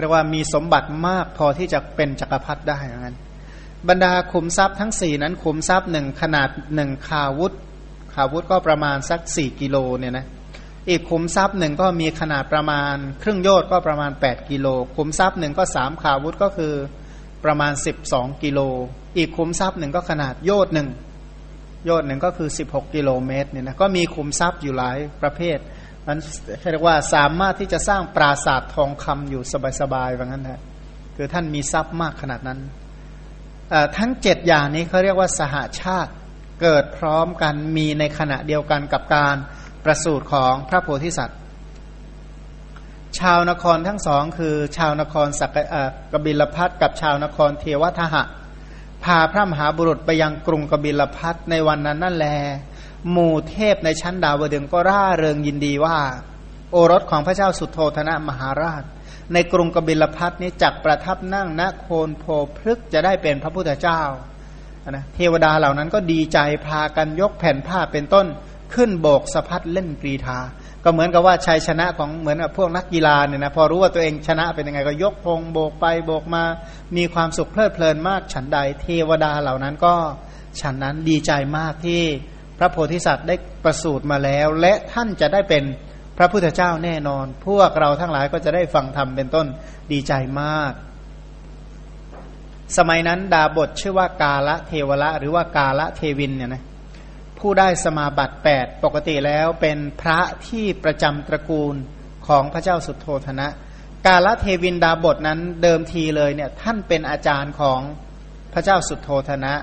Speaker 2: เรียกว่ามีสมบัติมากพอที่จะเป็นจักรพรรดิได้ว่างั้น บรรดาขุมทรัพย์ทั้งสี่นั้นขุมทรัพย์หนึ่งขนาดหนึ่งคาวุธคาวุธก็ประมาณสักสี่กิโลเนี่ยนะ อีกขุมทรัพย์หนึ่งก็มีขนาดประมาณ ครึ่งโยชน์ก็ประมาณแปดกิโล ขุมทรัพย์หนึ่งก็สามคาวุธก็คือประมาณสิบสองกิโล อีกขุมทรัพย์หนึ่งก็ขนาดโยดหนึ่งโยดหนึ่งก็คือสิบหกกิโลเมตรเนี่ยนะก็มีขุมทรัพย์อยู่หลายประเภทมันเรียกว่าสามารถที่จะสร้างปราสาททองคำอยู่สบายๆว่างั้นนะคือท่านมีทรัพย์มากขนาดนั้นทั้งเจ็ดอย่างนี้เขาเรียกว่าสหาชาติเกิดพร้อมกันมีในขณะเดียวกันกับการ ประสูติของพระโพธิสัตว์ ชาวนครทั้งสองคือชาวนครสักกบิลพัทกับชาวนครเทวทหะ พาพระมหาบุรุษไปยังกรุงกบิลพัทในวันนั้นนั่นแล หมู่เทพในชั้นดาวดึงก็ร่าเริงยินดีว่า โอรสของพระเจ้าสุโธธนะมหาราช ในกรุงกบิลพัทนี้จักประทับนั่งณโคนโพพฤกจะได้เป็นพระพุทธเจ้านะเทวดาเหล่านั้นก็ดีใจพากันยกแผ่นผ้าเป็นต้น ขึ้นโบกสะพัดเล่นกรีธา ก็เหมือนกับว่าชัยชนะของเหมือนกับพวกนักกีฬาเนี่ยนะพอรู้ว่าตัวเองชนะเป็นยังไงก็ยกธงโบกไปโบกมา มีความสุขเพลิดเพลินมากฉันใดเทวดาเหล่านั้นก็ฉันนั้นดีใจมากที่พระโพธิสัตว์ได้ประสูติมาแล้ว และท่านจะได้เป็นพระพุทธเจ้าแน่นอน พวกเราทั้งหลายก็จะได้ฟังธรรมเป็นต้นดีใจมาก สมัยนั้นดาบทชื่อว่ากาละเทวละหรือว่ากาละเทวินเนี่ยนะ ผู้ได้สมาบัติ 8 ปกติแล้วเป็นพระที่ประจำตระกูลของพระเจ้าสุโทธนะ กาลเทวินดาบทนั้นเดิมทีเลยเนี่ยท่านเป็นอาจารย์ของพระเจ้าสุโทธนะ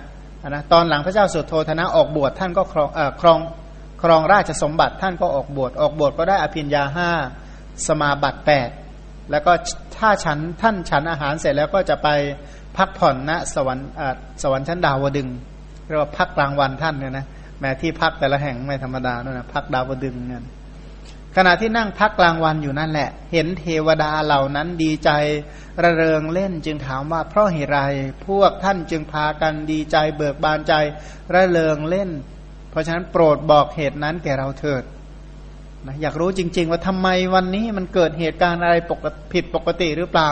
Speaker 2: นะตอนหลังพระเจ้าสุโธธนะออกบวชท่านก็ครองอครองครองราชสมบัติท่านก็ออกบวชออกบวชก็ได้อภิญญาห้าสมาบัติแปดแล้วก็ถ้าฉันท่านฉันอาหารเสร็จแล้วก็จะไปพักผ่อนณสวรรค์สวรรค์ชั้นดาวดึงเรียกว่าพักกลางวันท่านเนี่ยนะ แม้ที่พักแต่ละแห่งไม่ธรรมดาด้วยนะพักดาวดึงเนี่ยขณะที่นั่งพักกลางวันอยู่นั่นแหละ เห็นเทวดาเหล่านั้นดีใจระเริงเล่นจึงถามว่าเพราะเหตุไรพวกท่านจึงพากันดีใจเบิกบานใจระเริงเล่น เพราะฉะนั้นโปรดบอกเหตุนั้นแก่เราเถิดนะอยากรู้จริง ๆ ว่าทำไมวันนี้มันเกิดเหตุการณ์อะไรปกผิดปกติหรือเปล่า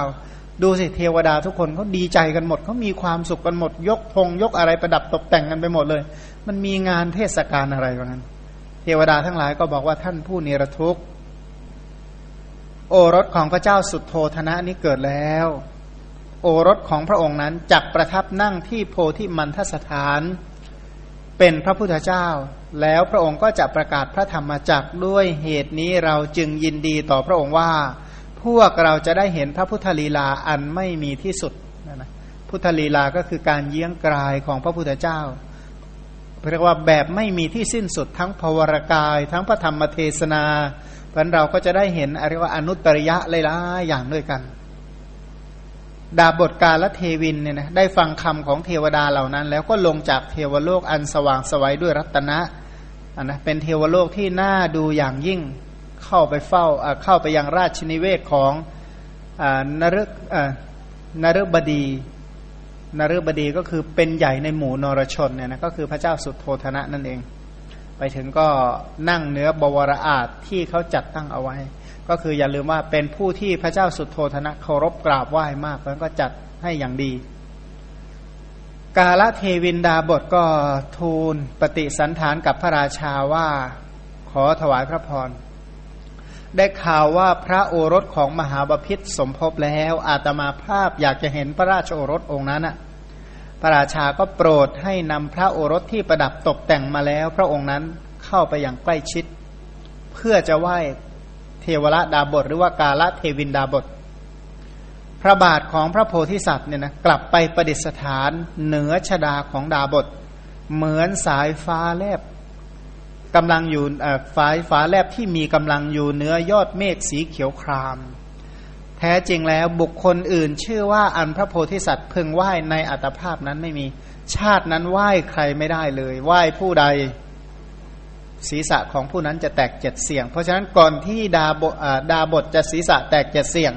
Speaker 2: ดูสิเทวดาทุกคนเขาดีใจกันหมดเขามีความสุขกันหมด ยกธงยกอะไรประดับตกแต่งกันไปหมดเลย มันมีงานเทศกาลอะไรวะนั้นเทวดาทั้งหลายก็บอกว่าท่านผู้เนรทุกข์โอรสของพระเจ้าสุดโทธนะนี้เกิดแล้ว โอรสของพระองค์นั้นจักประทับนั่งที่โพธิมันทสถาน เป็นพระพุทธเจ้า แล้วพระองค์ก็จะประกาศพระธรรมจักด้วยเหตุนี้เราจึงยินดีต่อพระองค์ว่า พวกเราจะได้เห็นพระพุทธลีลาอันไม่มีที่สุดนะพุทธลีลาก็คือการเยี่ยงกลายของพระพุทธเจ้า เรียกว่าแบบไม่มีที่สิ้นสุดทั้งภวรกาย ทั้งพระธรรมเทศนาเพราะเราก็จะได้เห็นอะไรว่าอนุตริยะหลายๆอย่างด้วยกัน ดาบทกาลเทวินเนี่ยนะได้ฟังคำของเทวดาเหล่านั้น แล้วก็ลงจากเทวโลกอันสว่างสวัยด้วยรัตนะนนะเป็นเทวโลกที่น่าดูอย่างยิ่งเข้าไปเฝ้าเข้าไปยังราชนิเวศของนรกนรบดี นฤบดีก็คือเป็นใหญ่ในหมู่นรชนเนี่ยนะก็คือพระเจ้าสุดโทธนะนั่นเอง ไปถึงก็นั่งเนื้อบวรอาจที่เขาจัดตั้งเอาไว้ ก็คืออย่าลืมว่าเป็นผู้ที่พระเจ้าสุดโทธนะเคารพกราบไหว้มากแล้วก็จัดให้อย่างดี กาละเทวินดาบทก็ทูลปฏิสันฐานกับพระราชาว่าขอถวายพระพร ได้ข่าวว่าพระโอรสของมหาบพิษสมภพแล้ว อาตมาภาพอยากจะเห็นพระราชโอรสองค์นั้นอะพระราชาก็โปรดให้นำพระโอรสที่ประดับตกแต่งมาแล้ว พระองค์นั้นเข้าไปอย่างใกล้ชิด เพื่อจะไหว้เทวรดาบทหรือว่ากาละเทวินดาบท พระบาทของพระโพธิสัตว์เนี่ยนะกลับไปประดิษฐานเหนือชดาของดาบท เหมือนสายฟ้าแลบ กำลังอยู่ฟ้าฟ้าแลบที่มีกำลังอยู่เนื้อยอดเมฆสีเขียวคราม แท้จริงแล้วบุคคลอื่น ชื่อว่าอันพระโพธิสัตว์พึงไหว้ในอัตภาพนั้นไม่มี ชาตินั้นไหว้ใครไม่ได้เลย ไหว้ผู้ใด ศีรษะของผู้นั้นจะแตกเจ็ดเสียง เพราะฉะนั้นก่อนที่ดาบดาบทจะศีรษะแตกเจ็ดเสียง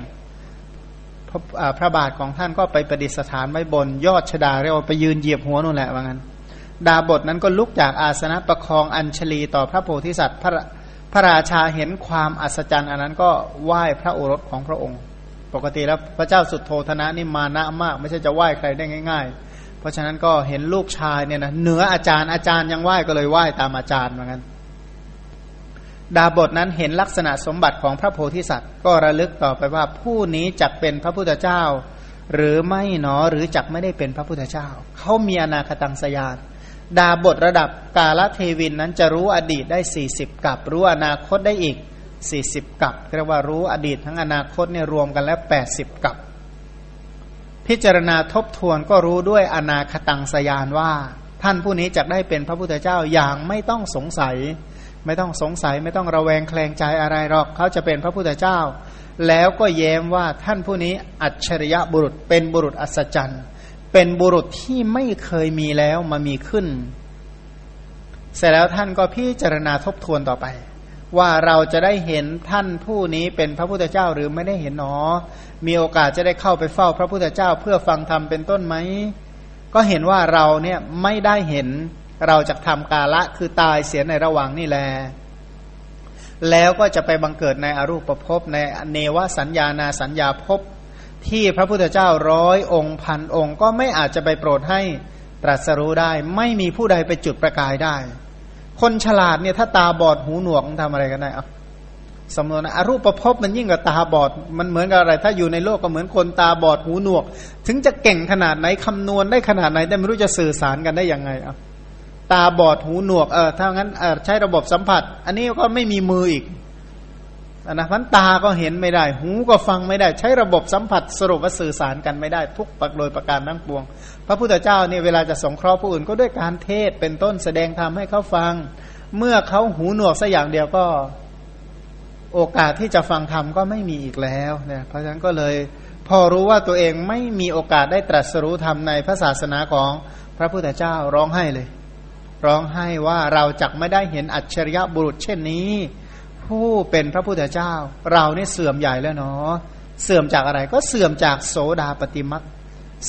Speaker 2: พระบาทของท่านก็ไปประดิษฐานไว้บนยอดชดาเรียกว่าไปยืนเหยียบหัวนู่นแหละว่างั้น ดาบทนั้นก็ลุกจากอาสนะประคองอัญชลีต่อพระโพธิสัตว์ พระพระราชาเห็นความอัศจรรย์อันนั้นก็ไหว้พระโอรสของพระองค์ ปกติแล้วพระเจ้าสุดโทธนะนี่มานะมาก ไม่ใช่จะไหว้ใครได้ง่าย ๆ เพราะฉะนั้นก็เห็นลูกชายเนี่ยนะเหนืออาจารย์อาจารย์ยังไหว้ก็เลยไหว้ตามอาจารย์เหมือนกันดาบทนั้นเห็นลักษณะสมบัติของพระโพธิสัตว์ ก็ระลึกต่อไปว่าผู้นี้จักเป็นพระพุทธเจ้า หรือไม่หนอหรือจักไม่ได้เป็นพระพุทธเจ้าเขามีอนาคตังสยาน ดาบทระดับกาลเทวินนั้นจะรู้อดีตได้สี่สิบกับ รู้อนาคตได้อีกสี่สิบกับเรียกว่ารู้อดีตทั้งอนาคตเนี่ยรวมกันแล้วแปดสิบกับ พิจารณาทบทวนก็รู้ด้วยอนาคตังสยานว่า ท่านผู้นี้จะได้เป็นพระพุทธเจ้าอย่างไม่ต้องสงสัย ไม่ต้องสงสัยไม่ต้องระแวงแคลงใจอะไรหรอกเขาจะเป็นพระพุทธเจ้า แล้วก็แย้มว่าท่านผู้นี้อัจฉริยะบุรุษเป็นบุรุษอัศจรรย์ เป็นบุรุษที่ไม่เคยมีแล้วมามีขึ้น เสร็จแล้วท่านก็พิจารณาทบทวนต่อไป ว่าเราจะได้เห็นท่านผู้นี้เป็นพระพุทธเจ้าหรือไม่ได้เห็นหนอ มีโอกาสจะได้เข้าไปเฝ้าพระพุทธเจ้าเพื่อฟังธรรมเป็นต้นไหม ก็เห็นว่าเราเนี่ยไม่ได้เห็นเราจะทำกาละคือตายเสียในระหว่างนี่แล แล้วก็จะไปบังเกิดในอรูปภพในเนวสัญญานาสัญญาภพ ที่พระพุทธเจ้าร้อยองค์พันองค์ก็ไม่อาจจะไปโปรดให้ตรัสรู้ได้ ไม่มีผู้ใดไปจุดประกายได้ คนฉลาดเนี่ยถ้าตาบอดหูหนวกทำอะไรกันได้อะสมมตินะอรูปภพมันยิ่งกว่าตาบอด มันเหมือนกับอะไร ถ้าอยู่ในโลกก็เหมือนคนตาบอดหูหนวก ถึงจะเก่งขนาดไหนคำนวณได้ขนาดไหนแต่ไม่รู้จะสื่อสารกันได้ยังไงอะตาบอดหูหนวกเออถ้างั้นเออใช้ระบบสัมผัส อันนี้ก็ไม่มีมืออีก นะพันตาก็เห็นไม่ได้ หูก็ฟังไม่ได้ ใช้ระบบสัมผัสสรุปว่าสื่อสารกันไม่ได้ ทุกปักโดยประการทั้งปวง พระพุทธเจ้าเนี่ยเวลาจะสงเคราะห์ผู้อื่นก็ด้วยการเทศเป็นต้นแสดงธรรมให้เขาฟัง เมื่อเขาหูหนวกสัอย่างเดียวก็ โอกาสที่จะฟังธรรมก็ไม่มีอีกแล้วเนี่ยเพราะฉะนั้นก็เลยพอรู้ว่าตัวเองไม่มีโอกาสได้ตรัสรู้ธรรมในพระศาสนาของพระพุทธเจ้าร้องไห้เลย ร้องไห้ว่าเราจักไม่ได้เห็นอัจฉริยะบุรุษเช่นนี้ ผู้เป็นพระพุทธเจ้า เราเนี่เสื่อมใหญ่แล้วเนาะเสื่อมจากอะไรก็เสื่อมจากโสดาปฏิมัก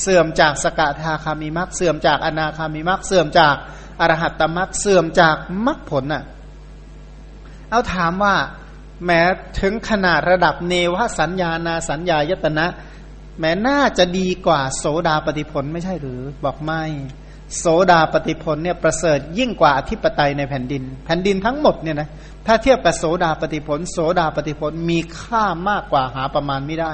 Speaker 2: เสื่อมจากสกทาคามิมักเสื่อมจากอนาคามิมักเสื่อมจากอรหัตตมักเสื่อมจากมักผลน่ะเอาถามว่าแม้ถึงขนาดระดับเนวสัญญานาสัญญายตนะ แม้น่าจะดีกว่าโสดาปฏิผลไม่ใช่หรือบอกไม่ โสดาปฏิผลเนี่ยประเสริฐยิ่งกว่าอธิปไตยในแผ่นดิน แผ่นดินทั้งหมดเนี่ยนะถ้าเทียบกับโสดาปฏิผลโสดาปฏิผลมีค่ามากกว่าหาประมาณไม่ได้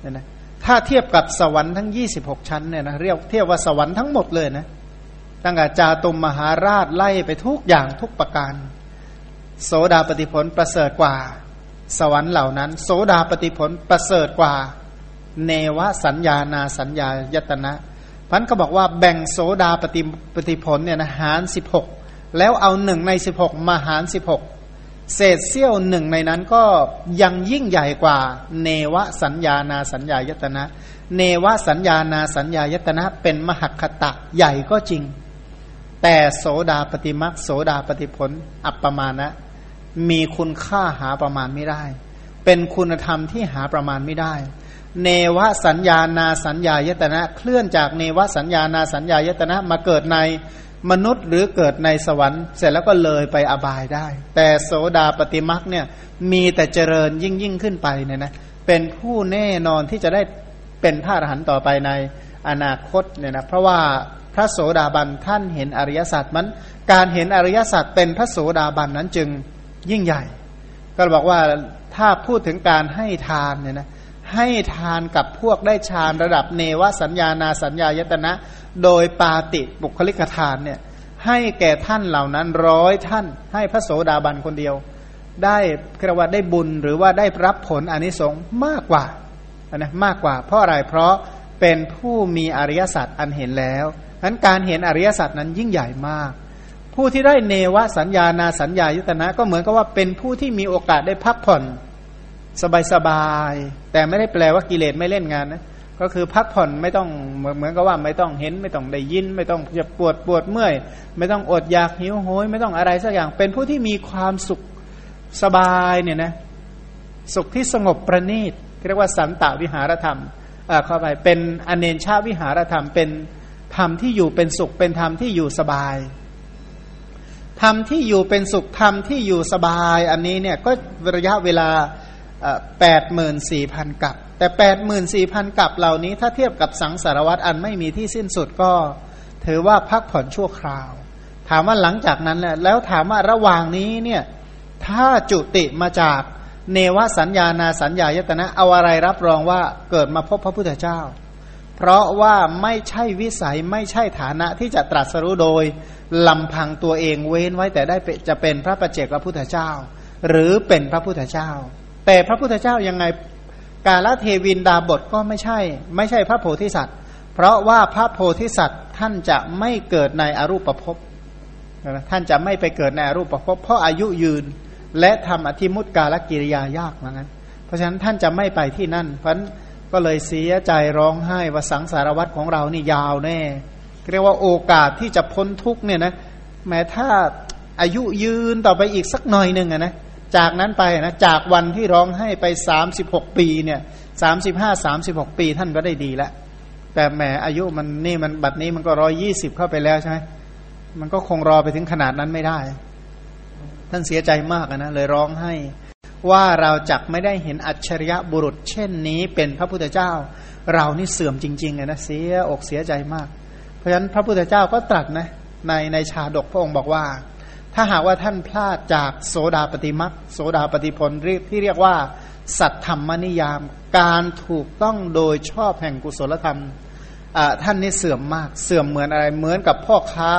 Speaker 2: เนี่ยนะถ้าเทียบกับสวรรค์ทั้ง 26 ชั้นเนี่ยนะเรียกเทียบว่าสวรรค์ทั้งหมดเลยนะตั้งแต่จาตุมมหาราชไล่ไปทุกอย่างทุกประการ โสดาปฏิผลประเสริฐกว่า สวรรค์เหล่านั้น โสดาปฏิผลประเสริฐกว่า เนวสัญญานาสัญญายตนะ พันก็บอกว่าแบ่งโสดาปฏิปฏิผลเนี่ยนะหารสิบหกแล้วเอาหนึ่งในสิบหกมาหารสิบหกเศษเสี้ยวหนึ่งในนั้นก็ยังยิ่งใหญ่กว่า เนวสัญญานาสัญญายตนะ เนวสัญญานาสัญญายตนะ เป็นมหคตะใหญ่ก็จริง แต่โสดาปฏิมักโสดาปฏิผล อัปปมาณะมีคุณค่าหาประมาณไม่ได้ เป็นคุณธรรมที่หาประมาณไม่ได้ เนวสัญญานาสัญญายตนะ เคลื่อนจากเนวสัญญานาสัญญายตนะมาเกิดในมนุษย์หรือเกิดในสวรรค์ เสร็จแล้วก็เลยไปอบายได้ แต่โสดาปฏิมักเนี่ยมีแต่เจริญยิ่งยิ่งขึ้นไปเนี่ยนะเป็นผู้แน่นอนที่จะได้เป็นพระอรหันต์ต่อไปในอนาคตเนี่ยนะเพราะว่าพระโสดาบันท่านเห็นอริยสัจมันการเห็นอริยสัจเป็นพระโสดาบันนั้นจึงยิ่งใหญ่ ก็บอกว่าถ้าพูดถึงการให้ทานเนี่ยนะ ให้ทานกับพวกได้ฌานระดับเนวสัญญานาสัญญายตนะ โดยปาติบุคลิกทานเนี่ยให้แก่ท่านเหล่านั้นร้อยท่าน ให้พระโสดาบันคนเดียว ได้กระว่าได้บุญหรือว่าได้รับผลอนิสงส์มากกว่านะมากกว่า เพราะอะไรเพราะเป็นผู้มีอริยสัจอันเห็นแล้วนั้นการเห็นอริยสัจนั้นยิ่งใหญ่มาก ผู้ที่ได้เนวสัญญานาสัญญายตนะ ก็เหมือนกับว่าเป็นผู้ที่มีโอกาสได้พักผ่อน สบายๆแต่ไม่ได้แปลว่ากิเลสไม่เล่นงานนะก็คือพักผ่อนไม่ต้องเหมือนกับว่าไม่ต้องเห็นไม่ต้องได้ยิน ไม่ต้องจะปวดปวดเมื่อย ไม่ต้องอดอยากหิวโหย ไม่ต้องอะไรสักอย่างเป็นผู้ที่มีความสุขสบายเนี่ยนะสุขที่สงบประณีตเรียกว่าสันตวิหารธรรมเข้าไปเป็นอเนชาวิหารธรรมเป็นธรรมที่อยู่เป็นสุขเป็นธรรมที่อยู่สบายธรรมที่อยู่เป็นสุขธรรมที่อยู่สบาย อันนี้เนี่ยก็ระยะเวลา แปดหมื่นสี่พันกับ แต่แปดหมื่นสี่พันกับเหล่านี้ถ้าเทียบกับสังสารวัตรอันไม่มีที่สิ้นสุดก็ ถือว่าพักผ่อนชั่วคราว ถามว่าหลังจากนั้นแหละแล้วถามว่าระหว่างนี้เนี่ยถ้าจุติมาจากเนวสัญญานาสัญญายตนะเอาอะไรรับรองว่าเกิดมาพบพระพุทธเจ้า เพราะว่าไม่ใช่วิสัยไม่ใช่ฐานะที่จะตรัสรู้โดยลำพังตัวเองเว้นไว้แต่ได้จะเป็นพระประเจกพระพุทธเจ้า หรือเป็นพระพุทธเจ้า แต่พระพุทธเจ้ายังไงกาลเทวินดาบทก็ไม่ใช่ ไม่ใช่พระโพธิสัตว์ เพราะว่าพระโพธิสัตว์ท่านจะไม่เกิดในอรูปภพท่านจะไม่ไปเกิดในอรูปภพเพราะอายุยืนและทำอธิมุตกาลกิริยายากเหมือนกันเพราะฉะนั้นท่านจะไม่ไปที่นั่น เพราะนั้นก็เลยเสียใจร้องไห้ว่าสังสารวัตรของเรานี่ยาวแน่ เรียกว่าโอกาสที่จะพ้นทุกเนี่ยนะแม้ถ้าอายุยืนต่อไปอีกสักหน่อยหนึ่งนะ จากนั้นไปนะจากวันที่ร้องให้ไปสามสิบหกปีเนี่ยสามสิบห้าสามสิบหกปีท่านก็ได้ดีแล้ว แต่แหมอายุมันนี่มันบัดนี้มันก็ร้อยี่สิบเข้าไปแล้วใช่ไหมมันก็คงรอไปถึงขนาดนั้นไม่ได้ ท่านเสียใจมากนะเลยร้องให้ว่าเราจักไม่ได้เห็นอัจฉริยะบุรุษ เช่นนี้เป็นพระพุทธเจ้า เรานี่เสื่อมจริงๆนะเสียอกเสียใจมาก เพราะฉะนั้นพระพุทธเจ้าก็ตรัสนะในในชาดกพระองค์บอกว่า ถ้าหากว่าท่านพลาดจากโสดาปฏิมักโสดาปฏิผลที่เรียกว่า สัตธรรมนิยาม การถูกต้องโดยชอบแห่งกุศลธรรมท่านนี่เสื่อมมาก เสื่อมเหมือนอะไรเหมือนกับพ่อค้า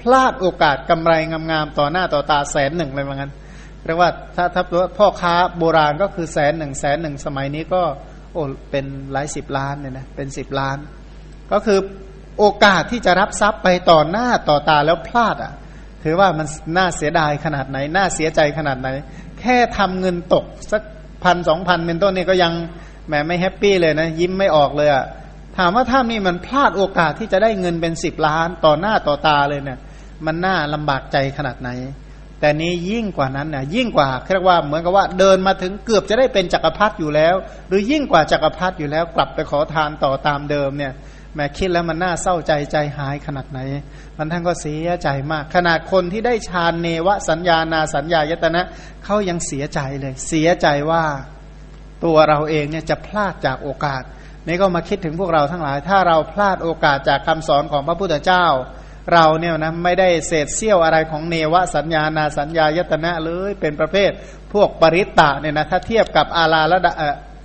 Speaker 2: พลาดโอกาสกำไรงามๆต่อหน้าต่อตาแสนหนึ่งเลยเหมือนกันเรียกว่าถ้าถ้าพ่อค้าโบราณก็คือแสนหนึ่งแสนหนึ่งสมัยนี้ก็โอ้เป็นหลายสิบล้านเนี่ยนะเป็นสิบล้าน ก็คือโอกาสที่จะรับทรัพย์ไปต่อหน้าต่อตาแล้วพลาดอะ ถือว่ามันน่าเสียดายขนาดไหน น่าเสียใจขนาดไหน แค่ทำเงินตกสักพันสองพันเป็นต้นนี่ก็ยังแหมไม่ happy เลยนะ ยิ้มไม่ออกเลยอะถามว่าถ้านี่มันพลาดโอกาสที่จะได้เงินเป็นสิบล้านต่อหน้าต่อตาเลยเนี่ยมันน่าลำบากใจขนาดไหน แต่นี้ยิ่งกว่านั้นนะยิ่งกว่าเรียกว่าเหมือนกับว่าเดินมาถึงเกือบจะได้เป็นจักรพรรดิอยู่แล้ว หรือยิ่งกว่าจักรพรรดิอยู่แล้ว กลับไปขอทานต่อตามเดิมเนี่ย แหมคิดแล้วมันน่าเศร้าใจใจหายขนาดไหน มันท่านก็เสียใจมาก ขนาดคนที่ได้ฌานเนวสัญญานาสัญญายตนะเขายังเสียใจเลย เสียใจว่าตัวเราเองเนี่ยจะพลาดจากโอกาสนี่ก็มาคิดถึงพวกเราทั้งหลาย ถ้าเราพลาดโอกาสจากคำสอนของพระพุทธเจ้า เราเนี่ยนะไม่ได้เศษเสี้ยวอะไรของเนวสัญญานาสัญญายตนะเลยเป็นประเภท พวกปริตตะเนี่ยนะถ้าเทียบกับอาลาละ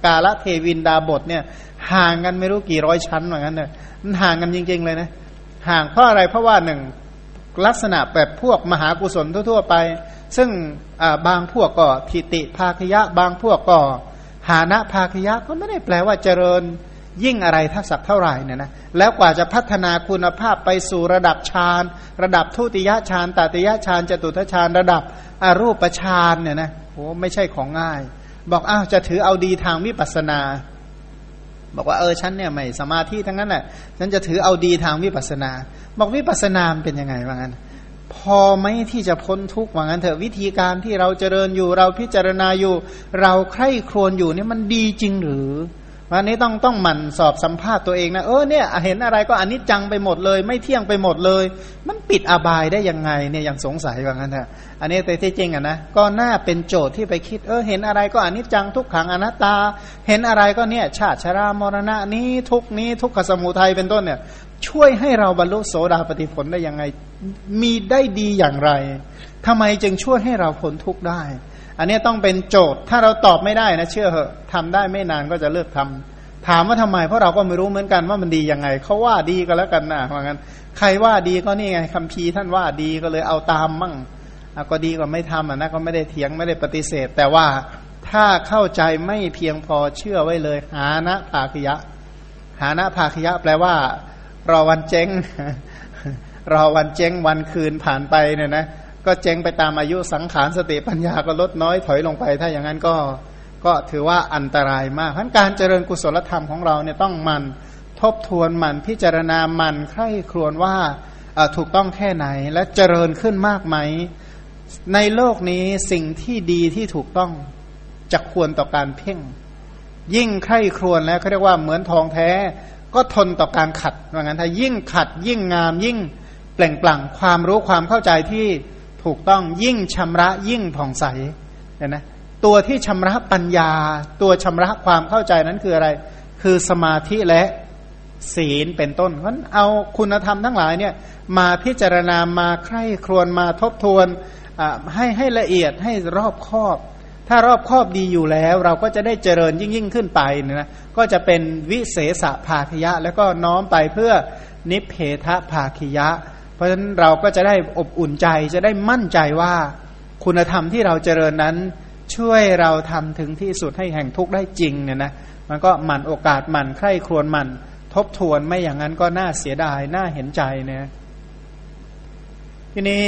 Speaker 2: กาละเทวินดาบทเนี่ย ห่างกันไม่รู้กี่ร้อยชั้นเหมือนกันเนี่ยมันห่างกันจริง ๆ เลยนะ ห่างเพราะอะไรเพราะว่าหนึ่งลักษณะแบบพวกมหากุศลทั่วๆไป ซึ่งบางพวกก็ทิติภาคยะ บางพวกก็หานะภาคยะก็ไม่ได้แปลว่าเจริญยิ่งอะไรทักษะเท่าไหร่เนี่ยนะแล้วกว่าจะพัฒนาคุณภาพไปสู่ระดับฌานระดับทุติยฌานตติยฌานจตุทฌานระดับอรูปฌานเนี่ยนะโอ้ไม่ใช่ของง่าย บอกอ้าวจะถือเอาดีทางวิปัสนา บอกว่าเออฉันเนี่ยไม่สมาธิทั้งนั้นแหละฉันจะถือเอาดีทางวิปัสนา บอกวิปัสนาเป็นยังไงว่างั้น พอไหมที่จะพ้นทุกข์ว่างั้นเถอะวิธีการที่เราเจริญอยู่เราพิจารณาอยู่ เราใคร่ครวญอยู่นี่มันดีจริงหรือ วันนี้ต้องต้องหมั่นสอบสัมภาษณ์ตัวเองนะเออเนี่ยเห็นอะไรก็อันนี้จังไปหมดเลย ไม่เที่ยงไปหมดเลย มันปิดอบายได้ยังไงเนี่ยยังสงสัยว่างั้นเถอะอันนี้แต่ที่จริงอะนะก็น่าเป็นโจทย์ที่ไปคิด เออเห็นอะไรก็อันนี้จังทุกขังอนัตตา เห็นอะไรก็เนี่ย ชาติชรามรณะนี้ทุกนี้ทุกขสมุทัยเป็นต้นเนี่ย ช่วยให้เราบรรลุโสดาปฏิผลได้ยังไง มีได้ดีอย่างไรทำไมจึงช่วยให้เราพ้นทุกข์ได้ อันนี้ต้องเป็นโจทย์ ถ้าเราตอบไม่ได้นะเชื่อเหอะทำได้ไม่นานก็จะเลิกทำถามว่าทำไม เพราะเราก็ไม่รู้เหมือนกันว่ามันดียังไงเขาว่าดีก็แล้วกันนะเพรางั้น ใครว่าดีก็นี่ไงคำพีท่านว่าดีก็เลยเอาตามมั่งก็ดีกว่าไม่ทำอะนะก็ไม่ได้เถียงไม่ได้ปฏิเสธ แต่ว่าถ้าเข้าใจไม่เพียงพอเชื่อไว้เลย หานะภาคยะ หานะภาคยะ แปลว่า รอวันเจ๊งรอวันเจ๊งวันคืนผ่านไปเนี่ยนะ ก็เจ๊งไปตามอายุสังขารสติปัญญาก็ลดน้อยถอยลงไป ถ้าอย่างนั้นก็ก็ถือว่าอันตรายมากเพราะการเจริญกุศลธรรมของเราเนี่ยต้องมันทบทวนมันพิจารณามันใคร่ครวญว่าถูกต้องแค่ไหนและเจริญขึ้นมากไหม ในโลกนี้สิ่งที่ดีที่ถูกต้องจะควรต่อการเพ่ง ยิ่งใคร่ครวญแล้วเขาเรียกว่าเหมือนทองแท้ ก็ทนต่อการขัดว่างั้นถ้ายิ่งขัดยิ่งงามยิ่งเปล่งปลั่งความรู้ความเข้าใจที่ ถูกต้องยิ่งชำระยิ่งผ่องใสเนี่ยนะตัวที่ชำระปัญญา ตัวชำระความเข้าใจนั้นคืออะไร คือสมาธิและศีลเป็นต้นเพราะเอาคุณธรรมทั้งหลายเนี่ยมาพิจารณามาใคร่ครวญมาทบทวนให้ให้ละเอียดให้รอบคอบ ถ้ารอบคอบดีอยู่แล้ว เราก็จะได้เจริญยิ่งยิ่งขึ้นไปนะก็จะเป็นวิเศษภาคยะ แล้วก็น้อมไปเพื่อนิเพทภาคยะ เพราะฉะนั้นเราก็จะได้อบอุ่นใจจะได้มั่นใจว่าคุณธรรมที่เราเจริญนั้น ช่วยเราทำถึงที่สุดให้แห่งทุกข์ได้จริงเนี่ยนะมันก็หมั่นโอกาสหมั่นใคร่ครวญหมั่น ทบทวนไม่อย่างนั้นก็น่าเสียดายน่าเห็นใจเนี่ยทีนี้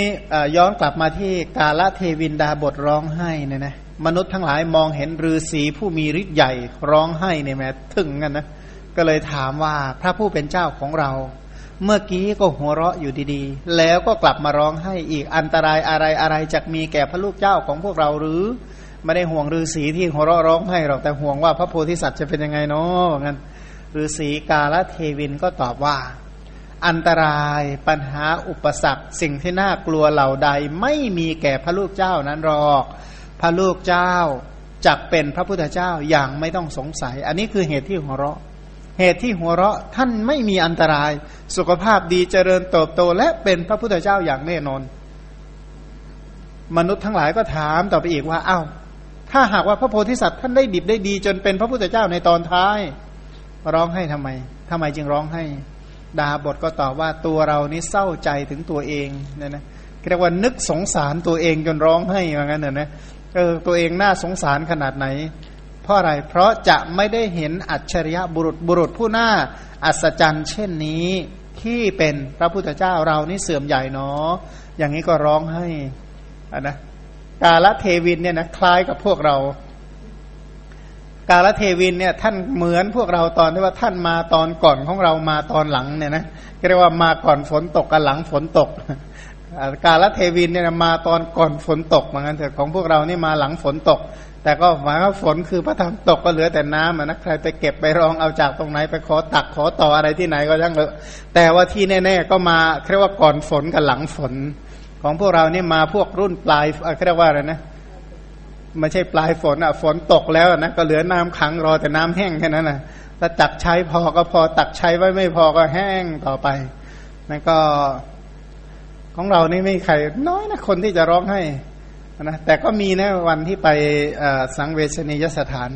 Speaker 2: ย้อนกลับมาที่กาละเทวินดาบทร้องไห้เนี่ยนะมนุษย์ทั้งหลายมองเห็นฤาษีผู้มีฤทธิ์ใหญ่ร้องไห้เนี่ยแม้ถึงกันนะก็เลยถามว่าพระผู้เป็นเจ้าของเรา เมื่อกี้ก็หัวเราะอยู่ดีๆ แล้วก็กลับมาร้องให้อีกอันตรายอะไรอะไรจะมีแก่พระลูกเจ้าของพวกเราหรือไม่ได้ห่วงฤาษีที่หัวเราะร้องให้หรอกแต่ห่วงว่าพระโพธิสัตว์จะเป็นยังไงเนาะงั้นฤาษีกาลเทวินก็ตอบว่า อันตรายปัญหาอุปสรรค สิ่งที่น่ากลัวเหล่าใดไม่มีแก่พระลูกเจ้านั้นหรอก พระลูกเจ้าจักเป็นพระพุทธเจ้าอย่างไม่ต้องสงสัย อันนี้คือเหตุที่หัวเราะ เหตุที่หัวเราะท่านไม่มีอันตราย สุขภาพดีเจริญเติบโตและเป็นพระพุทธเจ้าอย่างแน่นอน มนุษย์ทั้งหลายก็ถามต่อไปอีกว่าเอา้า ถ้าหากว่าพระโพธิสัตว์ท่านได้ดิบได้ดี จนเป็นพระพุทธเจ้าในตอนท้าย ร้องให้ทำไมทำไมจึงร้องให้ ดาบทก็ตอบว่าตัวเรานี้เศร้าใจถึงตัวเองเนี่ยนะเรียกว่านึกสงสารตัวเองจนร้องให้เหมือนกันเนอะนะเออตัวเองน่าสงสารขนาดไหน ราะอะไร เพราะจะไม่ได้เห็นอัจฉริยะบุรุษบุรุษผู้น่าอัศจรรย์เช่นนี้ที่เป็นพระพุทธเจ้าเรานี่เสื่อมใหญ่เนาะอย่างนี้ก็ร้องไห้อะนะกาฬเทวิลเนี่ยนะคล้ายกับพวกเรา กาฬเทวิลเนี่ยท่านเหมือนพวกเราตอนที่ว่าท่านมาตอนก่อนของเรามาตอนหลังเนี่ยนะเรียกว่ามาก่อนฝนตกกันหลังฝนตกกาฬเทวิลเนี่ยมาตอนก่อนฝนตกเหมือนกันเถอะของพวกเรานี่มาหลังฝนตก แต่ก็หมายว่าฝนคือพระธรรมตกก็เหลือแต่น้ำนะใครไปเก็บไปรองเอาจากตรงไหนไปขอตักขอต่ออะไรที่ไหนก็ยังเลอะแต่ว่าที่แน่ ๆ ก็มาเรียกว่าก่อนฝนกับหลังฝน ของพวกเราเนี่ยมาพวกรุ่นปลายเรียกว่าอะไรนะไม่ใช่ปลายฝนอะฝนตกแล้วนะก็เหลือน้ำขังรอแต่น้ำแห้งแค่นั้นนะถ้าตักใช้พอก็พอตักใช้ไว้ไม่พอก็แห้งต่อไปนั่นก็ ของเรานี่ไม่ใคร น้อยนะคนที่จะร้องให้ นะแต่ก็มีนะวันที่ไปสังเวชนียสถาน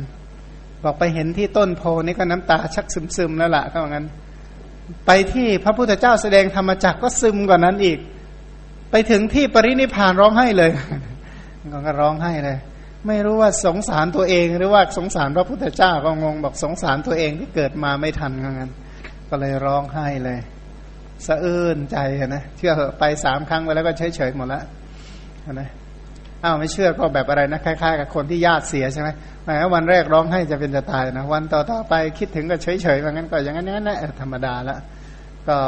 Speaker 2: บอกไปเห็นที่ต้นโพนี่ก็น้ำตาชักซึมๆแล้วล่ะก็งั้น ไปที่พระพุทธเจ้าแสดงธรรมจักก็ซึมกว่านั้นอีก ไปถึงที่ปรินิพานร้องไห้เลยก็ร้องไห้เลย ไม่รู้ว่าสงสารตัวเองหรือว่าสงสารพระพุทธเจ้าก็งงบอกสงสารตัวเองที่เกิดมาไม่ทันก็งั้น ก็เลยร้องไห้เลยสะอื้นใจนะเชื่อไปสามครั้งไปแล้วก็เฉยเฉยหมดล้วนะ อ้าวไม่เชื่อก็แบบอะไรนะคล้ายๆกับคนที่ญาติเสียใช่ไหมหมายว่าวันแรกร้องให้จะเป็นจะตายนะวันต่อๆไปคิดถึงก็เฉยเฉยอย่างนั้นก็อย่างนั้นอย่างนั้นแหละธรรมดาละก็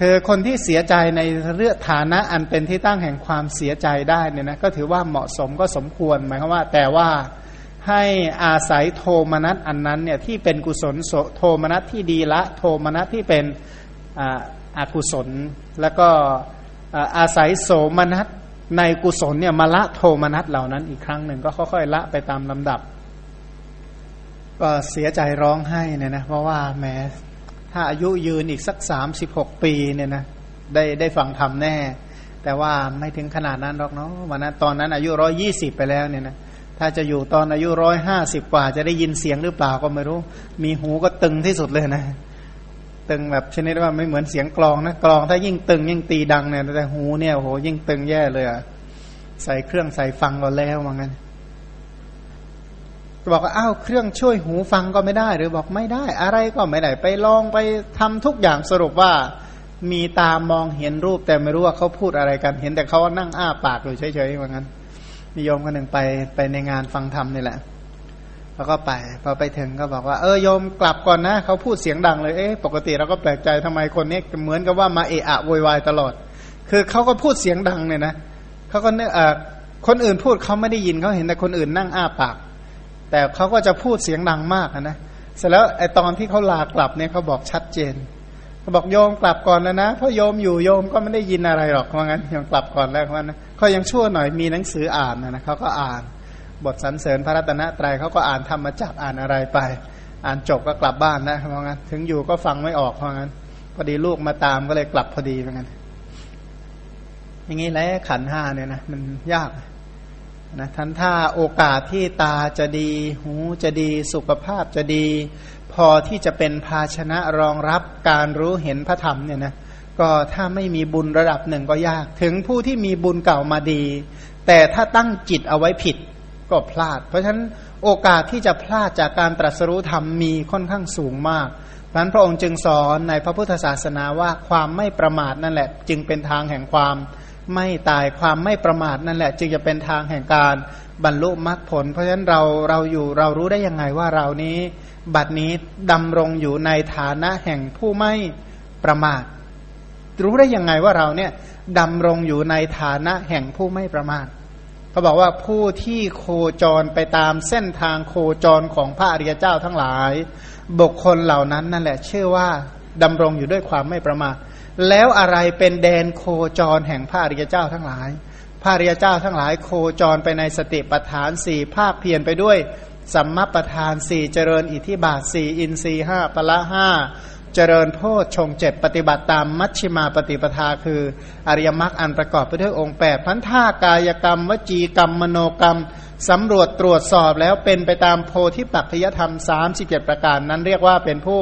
Speaker 2: คือคนที่เสียใจในเรื่องฐานะอันเป็นที่ตั้งแห่งความเสียใจได้เนี่ยนะก็ถือว่าเหมาะสมก็สมควรหมายความว่า แต่ว่าให้อาศัยโทมนัสอันนั้นเนี่ยที่เป็นกุศลโทมนัสที่ดีละ โทมนัสที่เป็นอากุศล แล้วก็อาศัยโสมนัส ในกุศลเนี่ยมาละโทมนัสเหล่านั้นอีกครั้งหนึ่งก็ค่อยๆละไปตามลำดับ ก็เสียใจร้องไห้เนี่ยนะเพราะว่าแม้ถ้าอายุยืนอีกสักสามสิบหกปีเนี่ยนะได้ได้ฟังธรรมแน่ แต่ว่าไม่ถึงขนาดนั้นหรอกเนาะวันนั้นตอนนั้นอายุร้อยี่สิบไปแล้วเนี่ยนะถ้าจะอยู่ตอนอายุร้อยห้าสิบกว่า จะได้ยินเสียงหรือเปล่าก็ไม่รู้ มีหูก็ตึงที่สุดเลยนะ ตึงแบบชนิดว่าไม่เหมือนเสียงกลองนะกลองถ้ายิ่งตึงยิ่งตีดังเนี่ยแต่หูเนี่ยโหยิ่งตึงแย่เลยอะใส่เครื่องใส่ฟังก็แล้วว่างั้นบอกว่าอ้าวเครื่องช่วยหูฟังก็ไม่ได้ หรือบอกไม่ได้ อะไรก็ไม่ได้ไปลองไปทำทุกอย่างสรุปว่า มีตามองเห็นรูปแต่ไม่รู้ว่าเขาพูดอะไรกันเห็นแต่เขานั่งอ้าปากอยู่เฉยๆว่างั้นนิยมคนหนึ่งไปไปในงานฟังธรรมนี่แหละ แล้วก็ไปพอไปถึงก็บอกว่าเออโยมกลับก่อนนะเขาพูดเสียงดังเลยเอ๊ะปกติเราก็แปลกใจทำไมคนนี้เหมือนกับว่ามาเอะอะโวยวายตลอด คือเขาก็พูดเสียงดังเนี่ยนะเขาก็เนี่ยคนอื่นพูดเขาไม่ได้ยินเขาเห็นแต่คนอื่นนั่งอ้าปาก แต่เขาก็จะพูดเสียงดังมากนะเสร็จแล้วไอตอนที่เขาลากลับเนี่ยเขาบอกชัดเจนเขาบอกโยมกลับก่อนแล้วนะเพราะโยมอยู่โยมก็ไม่ได้ยินอะไรหรอกเพราะงั้นยังกลับก่อนแล้วเพราะนั้นเขายังชั่วหน่อยมีหนังสืออ่านนะเขาก็อ่าน บทสรรเสริญพระรัตนตรัยเขาก็อ่านธรรมจักอ่านอะไรไป อ่านจบก็กลับบ้านนะเพราะงั้น ถึงอยู่ก็ฟังไม่ออกเพราะงั้น พอดีลูกมาตามก็เลยกลับพอดีเพราะงั้น อย่างนี้แหละขันห้าเนี่ยนะมันยากนะท่านถ้าโอกาสที่ตาจะดี หูจะดี สุขภาพจะดี พอที่จะเป็นภาชนะรองรับการรู้เห็นพระธรรมเนี่ยนะก็ถ้าไม่มีบุญระดับหนึ่งก็ยาก ถึงผู้ที่มีบุญเก่ามาดี แต่ถ้าตั้งจิตเอาไว้ผิด ก็พลาด เพราะฉะนั้นโอกาสที่จะพลาดจากการตรัสรู้ธรรมมีค่อนข้างสูงมากเพราะนั้นพระองค์จึงสอนในพระพุทธศาสนาว่าความไม่ประมาทนั่นแหละ จึงเป็นทางแห่งความไม่ตายความไม่ประมาทนั่นแหละ จึงจะเป็นทางแห่งการบรรลุมรรคผล เพราะฉะนั้นเราเราอยู่เรารู้ได้ยังไงว่าเรานี้ บัดนี้ดำรงอยู่ในฐานะแห่งผู้ไม่ประมาท รู้ได้ยังไงว่าเราเนี่ยดำรงอยู่ในฐานะแห่งผู้ไม่ประมาท เขาบอกว่าผู้ที่โคจรไปตามเส้นทางโคจรของพระอริยเจ้าทั้งหลาย บุคคลเหล่านั้นนั่นแหละเชื่อว่าดำรงอยู่ด้วยความไม่ประมาทแล้วอะไรเป็นแดนโคจรแห่งพระอริยเจ้าทั้งหลาย พระอริยเจ้าทั้งหลายโคจรไปในสติปัฏฐานสี่ภาคเพียรไปด้วยสัมมาปัฏฐานสี่เจริญอิทธิบาทสี่อินทรีห้าปละห้า เจริญโพชฌงเจ็ดปฏิบัติตามมัชฌิมาปฏิปทาคืออริยมรรคอันประกอบไปด้วยองค์แปดพันธากายกรรม วจีกรรม มโนกรรมสำรวจตรวจสอบแล้วเป็นไปตามโพธิปัจจยธรรมสามสิบเจ็ดประการ นั้นเรียกว่าเป็นผู้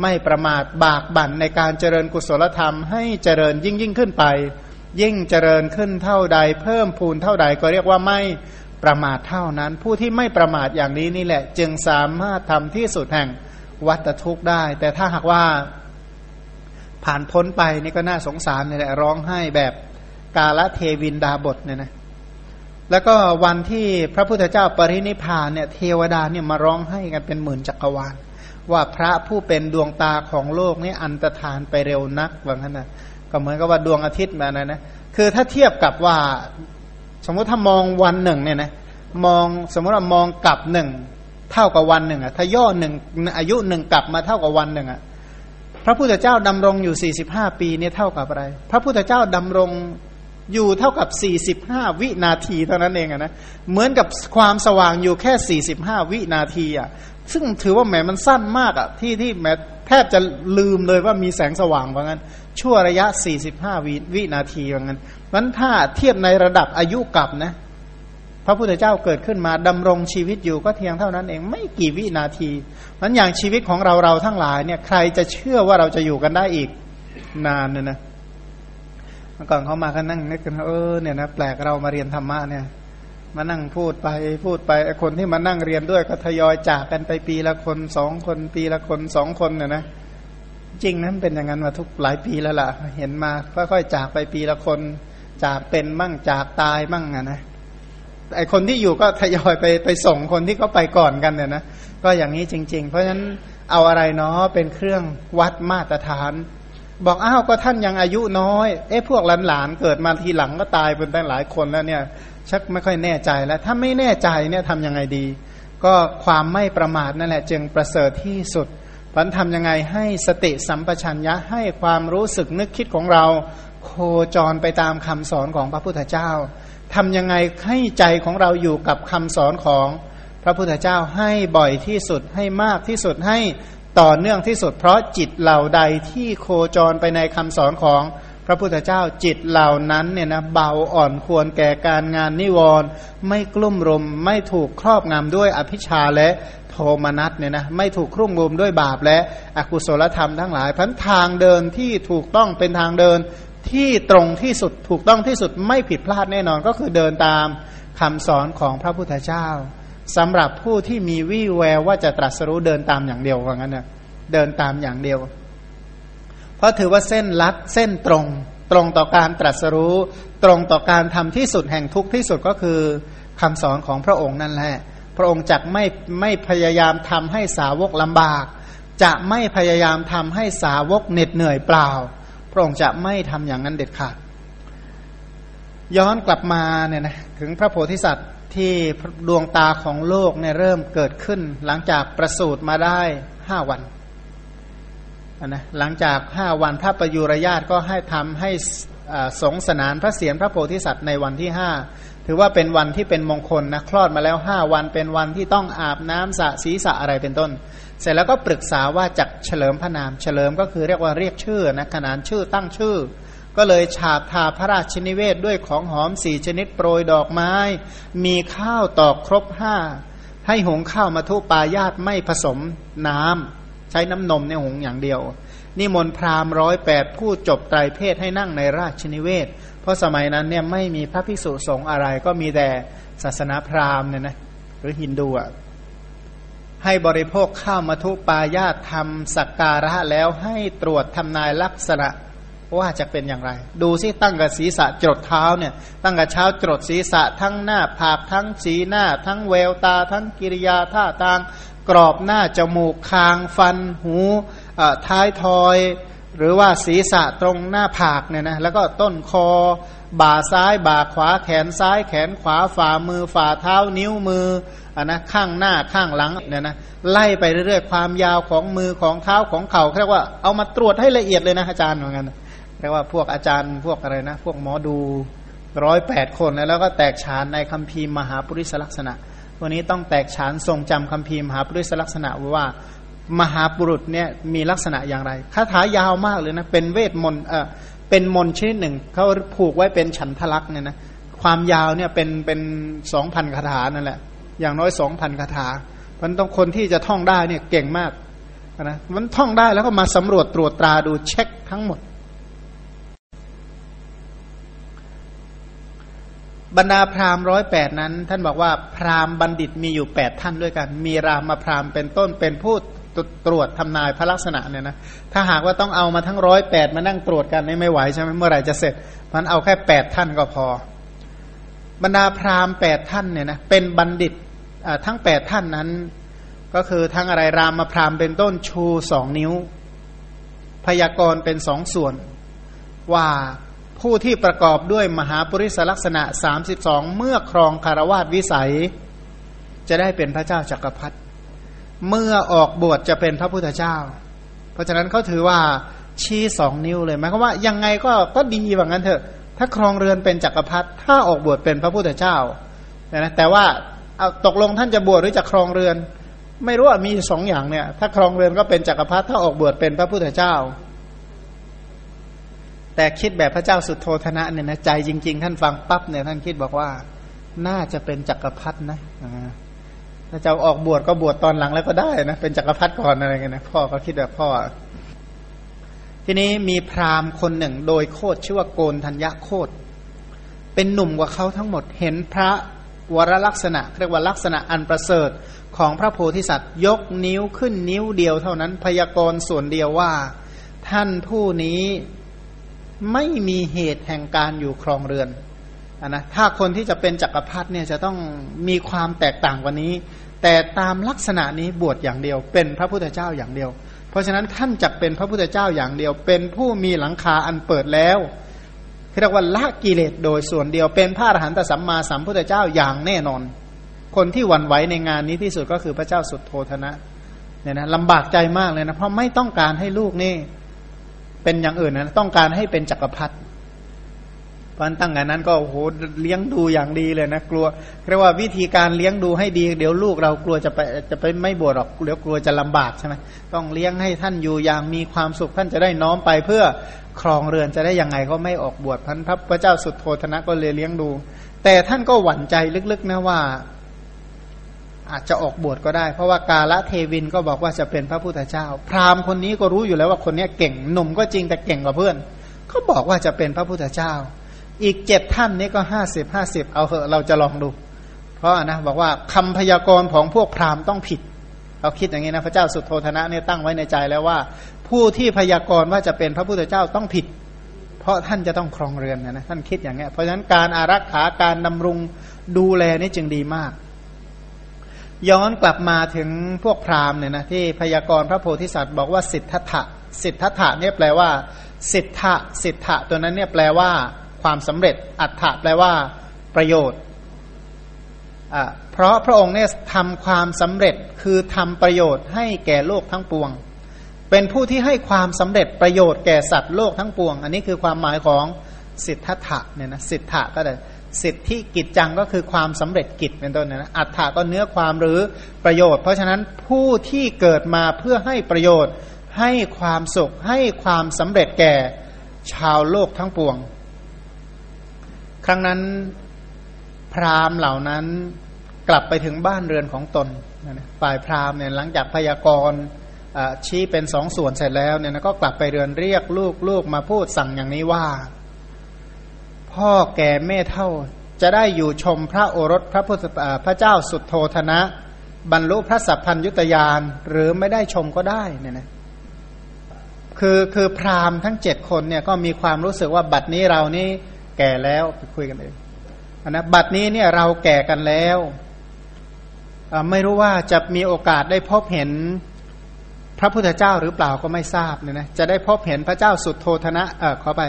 Speaker 2: ไม่ประมาทบากบั่นในการเจริญกุศลธรรม ให้เจริญยิ่งยิ่งขึ้นไป ยิ่งเจริญขึ้นเท่าใด เพิ่มพูนเท่าใดก็เรียกว่าไม่ประมาทเท่านั้น ผู้ที่ไม่ประมาทอย่างนี้นี่แหละ จึงสามารถทำที่สุดแห่ง วัตทุกข์ได้ แต่ถ้าหากว่าผ่านพ้นไปนี่ก็น่าสงสารนี่แหละร้องไห้แบบกาละเทวินดาบทเนี่ยนะแล้วก็วันที่พระพุทธเจ้าปรินิพานเนี่ยเทวดาเนี่ยมาร้องไห้กันเป็นหมื่นจักรวาล ว่าพระผู้เป็นดวงตาของโลกนี่อันตรธานไปเร็วนักว่างั้นนะก็เหมือนกับว่าดวงอาทิตย์มานะนะคือถ้าเทียบกับว่า สมมติถ้ามองวันหนึ่งเนี่ยนะมองสมมติว่ามองกลับหนึ่ง เท่ากับวันหนึ่งอะถ้าย่อหนึ่งอายุหนึ่งกลับมาเท่ากับวันหนึ่งอะพระพุทธเจ้าดำรงอยู่45ปีเนี่ยเท่ากับอะไร พระพุทธเจ้าดำรงอยู่เท่ากับ45วินาทีเท่านั้นเองนะเหมือนกับความสว่างอยู่แค่45วินาทีอะซึ่งถือว่าแหมมันสั้นมากอะที่ที่แหมแทบจะลืมเลยว่ามีแสงสว่างว่างั้น ชั่วระยะ45วิบห้าวินาทีว่างั้นมันถ้าเทียบในระดับอายุกับนะ พระพุทธเจ้าเกิดขึ้นมาดำรงชีวิตอยู่ก็เพียงเท่านั้นเองไม่กี่วินาทีมันอย่างชีวิตของเราเราทั้งหลายเนี่ยใครจะเชื่อว่าเราจะอยู่กันได้อีกนานเนี่ยนะเมื่อก่อนเขามาก็นั่งนึกกันเออเนี่ยนะแปลกเรามาเรียนธรรมะเนี่ย มานั่งพูดไปพูดไปไอคนที่มานั่งเรียนด้วยก็ทยอยจากกันไปปีละคนสองคนปีละคนสองคนเนี่ยนะจริงนั้นเป็นอย่างนั้นมาทุกหลายปีแล้วล่ะ เห็นมาค่อยๆจากไปปีละคนจากเป็นมั่งจากตายมั่งอะนะ ไอคนที่อยู่ก็ทยอยไปไปส่งคนที่เขาไปก่อนกันเนี่ยนะก็อย่างนี้จริง ๆ เพราะฉะนั้นเอาอะไรเนาะเป็นเครื่องวัดมาตรฐาน บอกอ้าวก็ท่านยังอายุน้อย เอ๊ะพวกหลานๆเกิดมาทีหลังก็ตายเป็นตั้งหลายคนแล้วเนี่ยชักไม่ค่อยแน่ใจแล้ว ถ้าไม่แน่ใจเนี่ยทำยังไงดี ก็ความไม่ประมาทนั่นแหละ จึงประเสริฐที่สุดพันทำยังไงให้สติสัมปชัญญะให้ความรู้สึกนึกคิดของเรา โคจรไปตามคำสอนของพระพุทธเจ้า ทำยังไงให้ใจของเราอยู่กับคำสอนของพระพุทธเจ้าให้บ่อยที่สุดให้มากที่สุดให้ต่อเนื่องที่สุด เพราะจิตเหล่าใดที่โคจรไปในคำสอนของพระพุทธเจ้าจิตเหล่านั้นเนี่ยนะเบาอ่อนควรแก่การงานนิวรณ์ไม่กลุ่มรุมไม่ถูกครอบงำด้วยอภิชาและโทมนัสเนี่ยนะไม่ถูกครุ่มรุมด้วยบาปและอกุศลธรรมทั้งหลายพันทางเดินที่ถูกต้องเป็นทางเดิน ที่ตรงที่สุดถูกต้องที่สุดไม่ผิดพลาดแน่นอนก็คือเดินตามคำสอนของพระพุทธเจ้าสำหรับผู้ที่มีวี่แววว่าจะตรัสรู้เดินตามอย่างเดียวว่างั้นนะเดินตามอย่างเดียว เพราะถือว่าเส้นลัดเส้นตรง ตรงต่อการตรัสรู้ ตรงต่อการทำที่สุดแห่งทุกที่สุดก็คือคำสอนของพระองค์นั่นแหละ พระองค์จักไม่ไม่พยายามทำให้สาวกลำบาก จะไม่พยายามทำให้สาวกเหน็ดเหนื่อยเปล่า พระองค์จะไม่ทำอย่างนั้นเด็ดขาด ย้อนกลับมาเนี่ยนะถึงพระโพธิสัตว์ที่ดวงตาของโลกเนี่ยเริ่มเกิดขึ้น หลังจากประสูติมาได้ห้าวันนะหลังจากห้าวันพระประยุรญาตก็ให้ทำให้สงสนานพระเศียรพระโพธิสัตว์ในวันที่ห้า ถือว่าเป็นวันที่เป็นมงคลนะคลอดมาแล้วห้าวันเป็นวันที่ต้องอาบน้ำสระศีรษะอะไรเป็นต้น เสร็จแล้วก็ปรึกษาว่าจะเฉลิมพระนามเฉลิมก็คือเรียกว่าเรียกชื่อนะขนานชื่อตั้งชื่อ ก็เลยฉาบทาพระราชนิเวศด้วยของหอมสี่ชนิดโปรยดอกไม้ มีข้าวตอกครบห้าให้หงข้าวมาทุปายาตไม่ผสมน้ำใช้น้ำนมในหงอย่างเดียว นิมนต์พราหมณ์ร้อยแปดผู้จบไตรเพศให้นั่งในราชนิเวศ เพราะสมัยนั้นเนี่ยไม่มีพระภิกษุสงฆ์อะไรก็มีแต่ศาสนาพราหมณ์เนี่ยนะหรือฮินดูอะให้บริโภคข้าวมาทุปายาตทำสักการะแล้วให้ตรวจทำนายลักษณะว่าจะเป็นอย่างไร ดูซิตั้งกับศีรษะจดเท้าเนี่ย ตั้งกับเช้าจดศีรษะทั้งหน้าผากทั้งสีหน้า ทั้งแววตา ทั้งกิริยาท่าทาง กรอบหน้าจมูกคางฟันหูท้ายทอย หรือว่าศีรษะตรงหน้าผากเนี่ยนะแล้วก็ต้นคอ บ่าซ้าย บ่าขวาแขนซ้าย แขนขวาฝ่ามือฝ่าเท้านิ้วมืออะนะข้างหน้าข้างหลังเนี่ยนะไล่ไปเรื่อยๆความยาวของมือของเท้าของเข่าเรียกว่าเอามาตรวจให้ละเอียดเลยนะอาจารย์เหมือนกันเรียกว่าพวกอาจารย์พวกอะไรนะ พวกหมอดูร้อยแปดคนแล้วก็แตกฉานในคัมภีร์มหาปริสลักษณะ วันนี้ต้องแตกฉานทรงจำคัมภีร์มหาปริสลักษณะว่า มหาปุรุษเนี่ยมีลักษณะอย่างไรคาถายาวมากเลยนะ เป็นเวทมนต์เออเป็นมนต์ชนิดหนึ่งเขาผูกไว้เป็นฉันทลักษ์เนี่ยนะความยาวเนี่ยเป็นเป็นสองพันคาถานั่นแหละ อย่างน้อยสองพันคาถามันต้องคนที่จะท่องได้เนี่ยเก่งมากนะมันท่องได้แล้วก็มาสำรวจตรวจตราดูเช็คทั้งหมด บรรดาพราหมณ์ร้อยแปดนั้น ท่านบอกว่าพราหมณ์บัณฑิตมีอยู่แปดท่านด้วยกัน มีรามาพราหมณ์เป็นต้นเป็นผู้ ตรวจทำนายพระลักษณะเนี่ยนะถ้าหากว่าต้องเอามาทั้งร้อยแปดมานั่งตรวจกันนี่ไม่ไหวใช่ไหมเมื่อไหร่จะเสร็จมันเอาแค่แปดท่านก็พอ บรรดาพราหมณ์แปดท่านเนี่ยนะเป็นบัณฑิตทั้งแปดท่านนั้น ก็คือทั้งอะไรรามาพราหมณ์เป็นต้นชูสองนิ้ว พยากรณ์เป็นสองส่วน ว่าผู้ที่ประกอบด้วยมหาปริศลักษณะ32เมื่อครองคารวาสวิสัย จะได้เป็นพระเจ้าจักรพรรดิ เมื่อออกบวชจะเป็นพระพุทธเจ้า เพราะฉะนั้นเขาถือว่าชี้สองนิ้วเลยหมายความว่ายังไงก็ก็ดีว่างั้นเถอะ ถ้าครองเรือนเป็นจักรพรรดิถ้าออกบวชเป็นพระพุทธเจ้านะแต่ว่าเอาตกลงท่านจะบวชหรือจะครองเรือน ไม่รู้ว่ามีสองอย่างเนี่ย ถ้าครองเรือนก็เป็นจักรพรรดิถ้าออกบวชเป็นพระพุทธเจ้า แต่คิดแบบพระเจ้าสุดโทธนะเนี่ยนะใจจริง ๆ ท่านฟังปั๊บเนี่ยท่านคิดบอกว่า น่าจะเป็นจักรพรรดินะ ถ้าจะออกบวชก็บวชตอนหลังแล้วก็ได้นะเป็นจักรพรรดิก่อนอะไรเงี้ยนะพ่อก็คิดแบบพ่อ ทีนี้มีพราหมณ์คนหนึ่งโดยโคดชื่อว่าโกนธัญญาโคดเป็นหนุ่มกว่าเขาทั้งหมดเห็นพระวรลักษณะเรียกว่าลักษณะอันประเสริฐของพระโพธิสัตว์ยกนิ้วขึ้นนิ้วเดียวเท่านั้นพยากรณ์ส่วนเดียวว่า ท่านผู้นี้ไม่มีเหตุแห่งการอยู่ครองเรือน อนะถ้าคนที่จะเป็นจักรพรรดิเนี่ยจะต้องมีความแตกต่างกว่านี้ แต่ตามลักษณะนี้บวชอย่างเดียว เป็นพระพุทธเจ้าอย่างเดียว เพราะฉะนั้นท่านจะเป็นพระพุทธเจ้าอย่างเดียว เป็นผู้มีหลังคาอันเปิดแล้วเรียกว่าละกิเลสโดยส่วนเดียวเป็นพระอรหันตสัมมาสัมพุทธเจ้าอย่างแน่นอน คนที่หวั่นไหวในงานนี้ที่สุดก็คือพระเจ้าสุดโทธนะเนี่ยนะลำบากใจมากเลยนะเพราะไม่ต้องการให้ลูกนี่ เป็นอย่างอื่นนะต้องการให้เป็นจักรพรรดิ ตอนตั้งแต่นั้นก็โอ้โหเลี้ยงดูอย่างดีเลยนะกลัวเรียกว่าวิธีการเลี้ยงดูให้ดี เดี๋ยวลูกเรากลัวจะไปจะไปไม่บวชหรอกเดี๋ยวกลัวจะลำบากใช่ไหมต้องเลี้ยงให้ท่านอยู่อย่างมีความสุขท่านจะได้น้อมไปเพื่อครองเรือนจะได้ยังไงก็ไม่ออกบวชพันพระเจ้าสุดโทธนะก็เลยเลี้ยงดู แต่ท่านก็หวั่นใจลึกๆนะว่า อาจจะออกบวชก็ได้ เพราะว่ากาละเทวินก็บอกว่าจะเป็นพระพุทธเจ้า พราหมณ์คนนี้ก็รู้อยู่แล้วว่าคนนี้เก่งหนุ่มก็จริงแต่เก่งกว่าเพื่อนเขาบอกว่าจะเป็นพระพุทธเจ้า อีกเจ็ดท่านนี้ก็ห้าสิบห้าสิบเอาเหอะเราจะลองดู เพราะนะบอกว่าคำพยากรณ์ของพวกพราหมณ์ต้องผิดเราคิดอย่างนี้นะพระเจ้าสุโทธนะเนี่ยตั้งไว้ในใจแล้วว่า ผู้ที่พยากรณ์ว่าจะเป็นพระพุทธเจ้าต้องผิด เพราะท่านจะต้องครองเรือนนะท่านคิดอย่างนี้เพราะฉะนั้นการอารักขาการดำรงดูแลนี่จึงดีมาก ย้อนกลับมาถึงพวกพราหมณ์เนี่ยนะที่พยากรณ์พระโพธิสัตว์บอกว่าสิทธะสิทธะเนี่ยแปลว่า สิทธะสิทธะตัวนั้นเนี่ยแปลว่า ความสำเร็จ อัฏฐะแปลว่าประโยชน์เพราะพระองค์เนี่ยทำความสำเร็จคือทำประโยชน์ให้แก่โลกทั้งปวง เป็นผู้ที่ให้ความสำเร็จประโยชน์แก่สัตว์โลกทั้งปวง อันนี้คือความหมายของสิทธัตถะเนี่ยนะสิทธะก็ได้สิทธิกิจจังก็คือความสำเร็จกิจเป็นต้นนะอัฏฐาก็เนื้อความหรือประโยชน์ เพราะฉะนั้นผู้ที่เกิดมาเพื่อให้ประโยชน์ ให้ความสุขให้ความสำเร็จแก่ชาวโลกทั้งปวง ครั้งนั้นพราหมณ์เหล่านั้นกลับไปถึงบ้านเรือนของตนฝ่ายพราหมณ์เนี่ยหลังจากพยากรณ์ชี้เป็นสองส่วนเสร็จแล้วเนี่ยก็กลับไปเรือนเรียกลูกลูกมาพูดสั่งอย่างนี้ว่า พ่อแก่แม่เท่าจะได้อยู่ชมพระโอรสพระพุทธพระเจ้าสุดโทธนะ บรรลุพระสัพพัญยุตยานหรือไม่ได้ชมก็ได้เนี่ยนะคือคือพราหมณ์ทั้งเจ็ดคนเนี่ยก็มีความรู้สึกว่าบัดนี้เรานี่ แก่แล้วไปคุยกันเองนะบัดนี้เนี่ยเราแก่กันแล้วไม่รู้ว่าจะมีโอกาสได้พบเห็นพระพุทธเจ้าหรือเปล่าก็ไม่ทราบเนี่ยนะจะได้พบเห็นพระเจ้าสุดโทธนะเออขอไป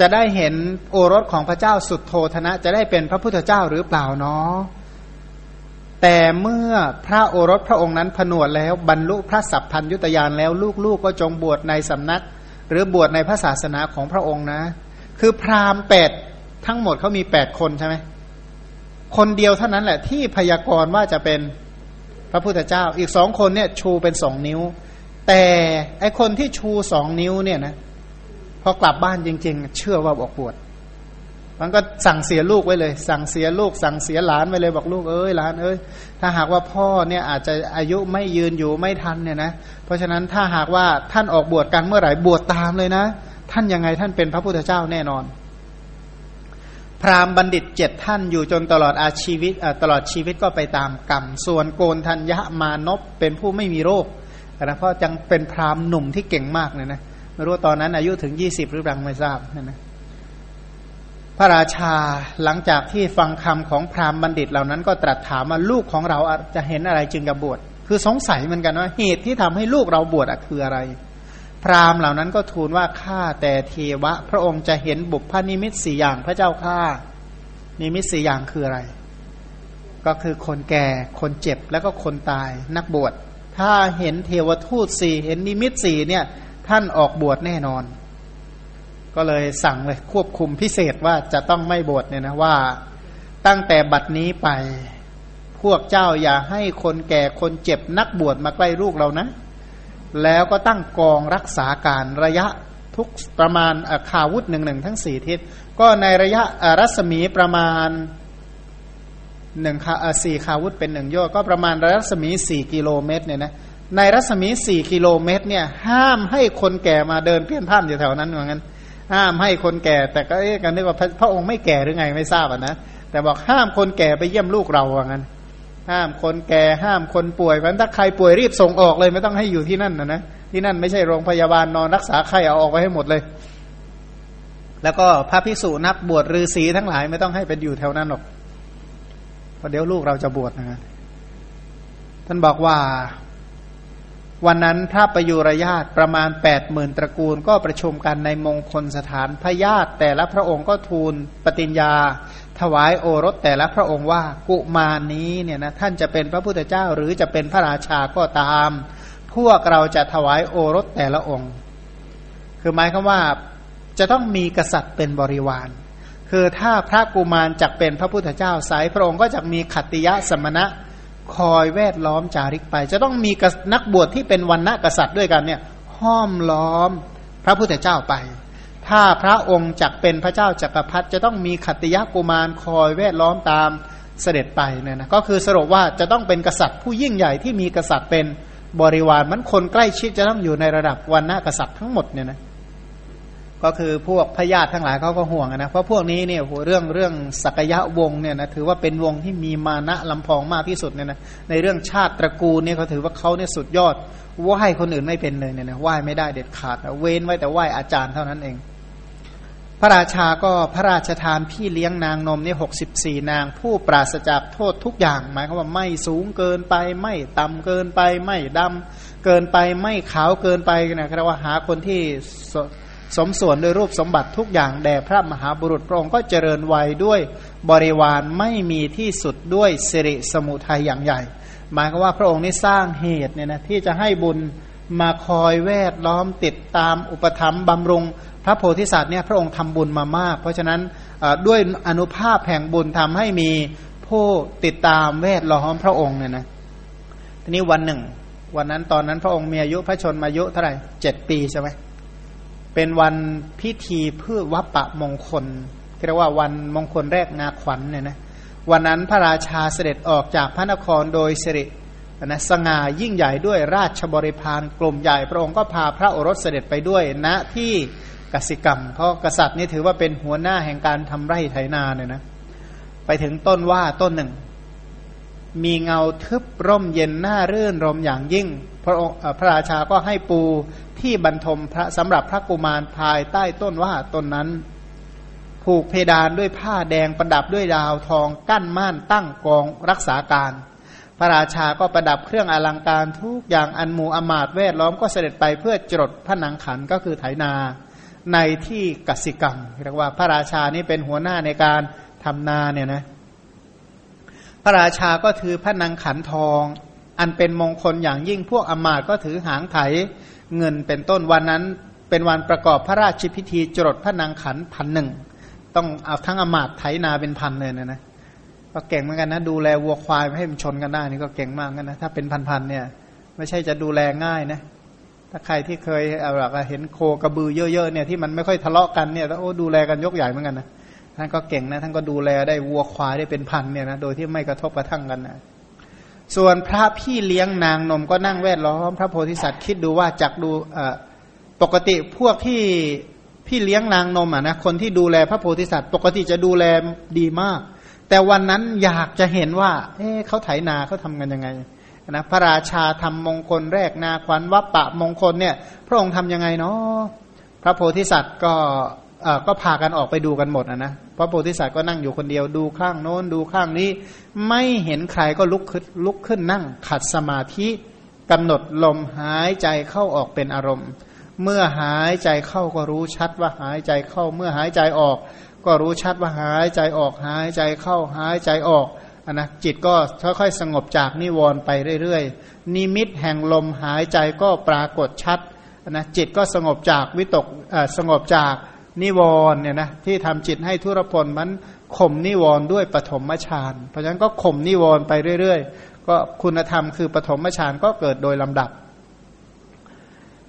Speaker 2: จะได้เห็นโอรสของพระเจ้าสุดโทธนะ จะได้เป็นพระพุทธเจ้าหรือเปล่าเนาะแต่เมื่อพระโอรสพระองค์นั้นผนวดแล้วบรรลุพระสัพพัญยุตยานแล้วลูกๆกก็จงบวชในสำนัก หรือบวชในพระศาสนาของพระองค์นะ คือพราหมณ์แปดทั้งหมดเขามีแปดคนใช่ไหมคนเดียวเท่านั้นแหละที่พยากรณ์ว่าจะเป็นพระพุทธเจ้า อีกสองคนเนี่ยชูเป็นสองนิ้ว แต่ไอคนที่ชูสองนิ้วเนี่ยนะพอกลับบ้านจริง ๆ เชื่อว่าบอกบวชมันก็สั่งเสียลูกไว้เลย สั่งเสียลูก สั่งเสียหลานไว้เลยบอกลูกเอ้ยหลานเอ้ยถ้าหากว่าพ่อเนี่ยอาจจะอายุไม่ยืนอยู่ไม่ทันเนี่ยนะเพราะฉะนั้นถ้าหากว่าท่านออกบวชกันเมื่อไหร่บวชตามเลยนะ ท่านยังไงท่านเป็นพระพุทธเจ้าแน่นอน พราหมณ์บัณฑิตเจ็ดท่านอยู่จนตลอดอาชีวิตตลอดชีวิตก็ไปตามกรรม ส่วนโกนทัญญามานพเป็นผู้ไม่มีโรคนะเพราะจังเป็นพราหมณ์หนุ่มที่เก่งมากเลยนะไม่รู้ตอนนั้นอายุถึงยี่สิบหรือยังไม่ทราบนะนะพระราชาหลังจากที่ฟังคำของพราหมณ์บัณฑิตเหล่านั้นก็ตรัสถามว่าลูกของเราจะเห็นอะไรจึงจะบวชคือสงสัยเหมือนกันว่าเหตุที่ทำให้ลูกเราบวชคืออะไร พราหมณ์เหล่านั้นก็ทูลว่าข้าแต่เทวะ พระองค์จะเห็นบุพพนิมิตสี่อย่างพระเจ้าข้านิมิตสี่อย่างคืออะไร ก็คือคนแก่คนเจ็บแล้วก็คนตายนักบวช ถ้าเห็นเทวทูตสี่เห็นนิมิตสี่เนี่ย ท่านออกบวชแน่นอน ก็เลยสั่งเลยควบคุมพิเศษว่าจะต้องไม่บวชเนี่ยนะว่า ตั้งแต่บัดนี้ไป พวกเจ้าอย่าให้คนแก่คนเจ็บนักบวชมาใกล้ลูกเรานะ แล้วก็ตั้งกองรักษาการระยะทุกประมาณคาวุธหนึ่งหนึ่งทั้งสี่ทิศ ก็ในระยะรัศมีประมาณหนึ่งคาสี่คาวุธเป็นหนึ่งโยก็ประมาณรัศมีสี่กิโลเมตรเนี่ยนะในรัศมีสี่กิโลเมตร เนี่ย ห้ามให้คนแก่มาเดินเพี้ยนพ่านอยู่แถวนั้นเหมือนกันห้ามให้คนแก่ แต่ก็เอ๊ะกันนึกว่าพระองค์ไม่แก่หรือไงไม่ทราบอะนะแต่บอกห้ามคนแก่ไปเยี่ยมลูกเราว่างั้น ห้ามคนแก่ห้ามคนป่วยเพราะถ้าใครป่วยรีบส่งออกเลยไม่ต้องให้อยู่ที่นั่นนะนะที่นั่นไม่ใช่โรงพยาบาลนอนรักษาไข้เอาออกไว้ให้หมดเลย แล้วก็พระพิสุนักบวชฤาษีทั้งหลายไม่ต้องให้เป็นอยู่แถวนั้นหรอกเพราะเดี๋ยวลูกเราจะบวชนะท่านบอกว่าวันนั้นพระประยุรญาติประมาณแปดหมื่นตระกูลก็ประชุมกันในมงคลสถานพระญาติแต่ละพระองค์ก็ทูลปฏิญญา ถวายโอรสแต่ละพระองค์ว่ากุมานี้เนี่ยนะท่านจะเป็นพระพุทธเจ้าหรือจะเป็นพระราชาก็ตาม พวกเราจะถวายโอรสแต่ละองค์ คือหมายคือว่าจะต้องมีกษัตริย์เป็นบริวาร คือถ้าพระกุมารจักเป็นพระพุทธเจ้าสายพระองค์ก็จะมีขัตติยะสมณะคอยแวดล้อมจาริกไป จะต้องมีนักบวชที่เป็นวันณะกษัตริย์ด้วยกันเนี่ยห้อมล้อมพระพุทธเจ้าไป ถ้าพระองค์จักเป็นพระเจ้าจักรพรรดิจะต้องมีขัตติยกุมารคอยแวดล้อมตามเสด็จไปเนี่ยนะก็คือสรุปว่าจะต้องเป็นกษัตริย์ผู้ยิ่งใหญ่ที่มีกษัตริย์เป็นบริวารมันคนใกล้ชิดจะต้องอยู่ในระดับวันณะกษัตริย์ทั้งหมดเนี่ยนะก็คือพวกพญาติทั้งหลายเขาก็ห่วงนะเพราะพวกนี้เนี่ยเรื่องเรื่องสักยะวงเนี่ยนะถือว่าเป็นวงที่มีมานะลำพองมากที่สุดเนี่ยนะในเรื่องชาติตระกูลเนี่ยเขาถือว่าเขาเนี่ยสุดยอดไหว้คนอื่นไม่เป็นเลยเนี่ยนะไหว้ไม่ได้เด็ดขาดเว้นไว้แต่ไหว้อาจารย์เท่านั้นเอง ระราชาก็พระราชทานพี่เลี้ยงนางนมนี่หกสิบสี่นาง ผู้ปราศจากโทษทุกอย่าง หมายความว่าไม่สูงเกินไป ไม่ต่ำเกินไป ไม่ดำเกินไปไม่ขาวเกินไปนะครับว่าหาคนที่สมส่วนด้วยรูปสมบัติทุกอย่างแด่พระมหาบุรุษพระองค์ก็เจริญวัยด้วยบริวารไม่มีที่สุดด้วยสิริสมุทัยอย่างใหญ่ หมายก็ว่าพระองค์นี้สร้างเหตุเนี่ยนะที่จะให้บุญมาคอยแวดล้อมติดตามอุปธรรมบำรุง พระโพธิสัตว์เนี่ยพระองค์ทำบุญมามาก เพราะฉะนั้นด้วยอนุภาพแห่งบุญทำให้มีผู้ติดตามแวดล้อมพระองค์เนี่ยนะทีนี้วันหนึ่ง วันนั้นตอนนั้นพระองค์มีอายุพระชนมายุเท่าไหร่เจ็ดปีใช่ไหมเป็นวันพิธีเพื่อวัปปะมงคลเรียกว่าวันมงคลแรกนาขวัญเนี่ยนะวันนั้นพระราชาเสด็จออกจากพระนครโดยสิรินะสง่ายิ่งใหญ่ด้วยราชบริพารกลุ่มใหญ่พระองค์ก็พาพระโอรสเสด็จไปด้วยณนะที่ กสิกรรม เพราะกษัตริย์นี่ถือว่าเป็นหัวหน้าแห่งการทำไร่ไถนาเนี่ยนะ ไปถึงต้นว่าต้นหนึ่ง มีเงาทึบร่มเย็นหน้ารื่นรมอย่างยิ่ง พระพระราชาก็ให้ปูที่บรรทมพระสำหรับพระกุมารภายใต้ต้นว่าต้นนั้น ผูกเพดานด้วยผ้าแดงประดับด้วยดาวทองกั้นม่านตั้งกองรักษาการพระราชาก็ประดับเครื่องอลังการทุกอย่างอันมูอมาตแวดล้อมก็เสด็จไปเพื่อจดพระนังขันก็คือไถนา ในที่กสิกรรมเรียกว่าพระราชานี่เป็นหัวหน้าในการทำนาเนี่ยนะพระราชาก็ถือพระนังขันทอง อันเป็นมงคลอย่างยิ่งพวกอมาตก็ถือหางไถเงินเป็นต้นวันนั้นเป็นวันประกอบพระราชพิธีจรดพระนางขันพันหนึ่งต้องเอาทั้งอมาตไถนาเป็นพันเลยนะนะก็เก่งเหมือนกันนะ ดูแลวัวควายไม่ให้มันชนกันได้นี่ก็เก่งมากกันนะถ้าเป็นพันๆเนี่ย ไม่ใช่จะดูแลง่ายนะ ถ้าใครที่เคยเอาหลักเห็นโคกระบือเยอะๆเนี่ยที่มันไม่ค่อยทะเลาะกันเนี่ยโอ้ดูแลกันยกใหญ่เหมือนกันนะท่านก็เก่งนะท่านก็ดูแลได้วัวควายได้เป็นพันเนี่ยนะโดยที่ไม่กระทบกระทั่งกันนะส่วนพระพี่เลี้ยงนางนมก็นั่งแวดล้อมพระโพธิสัตว์คิดดูว่าจักดูปกติพวกที่พี่เลี้ยงนางนมอะนะคนที่ดูแลพระโพธิสัตว์ ปกติจะดูแลดีมาก แต่วันนั้นอยากจะเห็นว่า เอ๊เขาไถนาเขาทำกันยังไง นะพระราชาทำมงคลแรกนาควันวัปปะมงคลเนี่ยพระองค์ทํำยังไงเนาะพระโพธิสัตว์ก็เออก็พากันออกไปดูกันหมดนะนะพระโพธิสัตว์ก็นั่งอยู่คนเดียวดูข้างโน้นดูข้างนี้ ไม่เห็นใครก็ลุกขึ้นลุกขึ้นนั่งขัดสมาธิกำหนดลมหายใจเข้าออกเป็นอารมณ์ เมื่อหายใจเข้าก็รู้ชัดว่าหายใจเข้า เมื่อหายใจออก ก็รู้ชัดว่าหายใจออกหายใจเข้าหายใจออก อนะจิตก็ค่อยๆสงบจากนิวรณ์ไปเรื่อยๆ นิมิตแห่งลมหายใจก็ปรากฏชัดนนะจิตก็สงบจากวิตกสงบจากนิวรณ์เนี่ยนะที่ทำจิตให้ทุรพลมันข่มนิวรณ์ด้วยปฐมฌานเพราะฉะนั้นก็ข่มนิวรณ์ไปเรื่อย ๆ ก็คุณธรรมคือปฐมฌานก็เกิดโดยลำดับ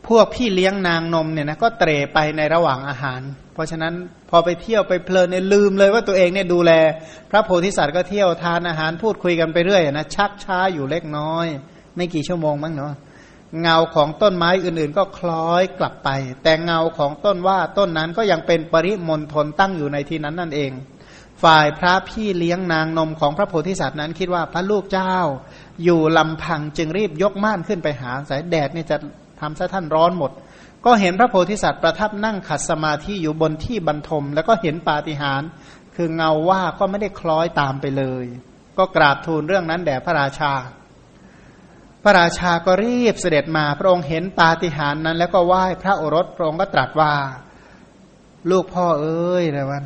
Speaker 2: พวกพี่เลี้ยงนางนมเนี่ยนะก็เตะไปในระหว่างอาหาร เพราะฉะนั้นพอไปเที่ยวไปเพลินเนี่ยลืมเลยว่าตัวเองเนี่ยดูแล พระโพธิสัตว์ก็เที่ยวทานอาหารพูดคุยกันไปเรื่อยนะชักช้าอยู่เล็กน้อย ไม่กี่ชั่วโมงมั้งเนาะเงาของต้นไม้อื่นๆ ก็คล้อยกลับไป แต่เงาของต้นว่าต้นนั้นก็ยังเป็นปริมณฑลตั้งอยู่ในที่นั้นนั่นเอง ฝ่ายพระพี่เลี้ยงนางนมของพระโพธิสัตว์นั้นคิดว่าพระลูกเจ้า อยู่ลำพังจึงรีบยกม่านขึ้นไปหาสายแดดนี่จะ ทำซะท่านร้อนหมด ก็เห็นพระโพธิสัตว์ประทับนั่งขัดสมาธิอยู่บนที่บรรทม แล้วก็เห็นปาฏิหาริย์คือเงาว่าก็ไม่ได้คล้อยตามไปเลย ก็กราบทูลเรื่องนั้นแด่พระราชา พระราชาก็รีบเสด็จมาพระองค์เห็นปาฏิหาริย์นั้น แล้วก็ไหว้พระโอรสพระองค์ก็ตรัสว่า ลูกพ่อเอ้ยนะวัน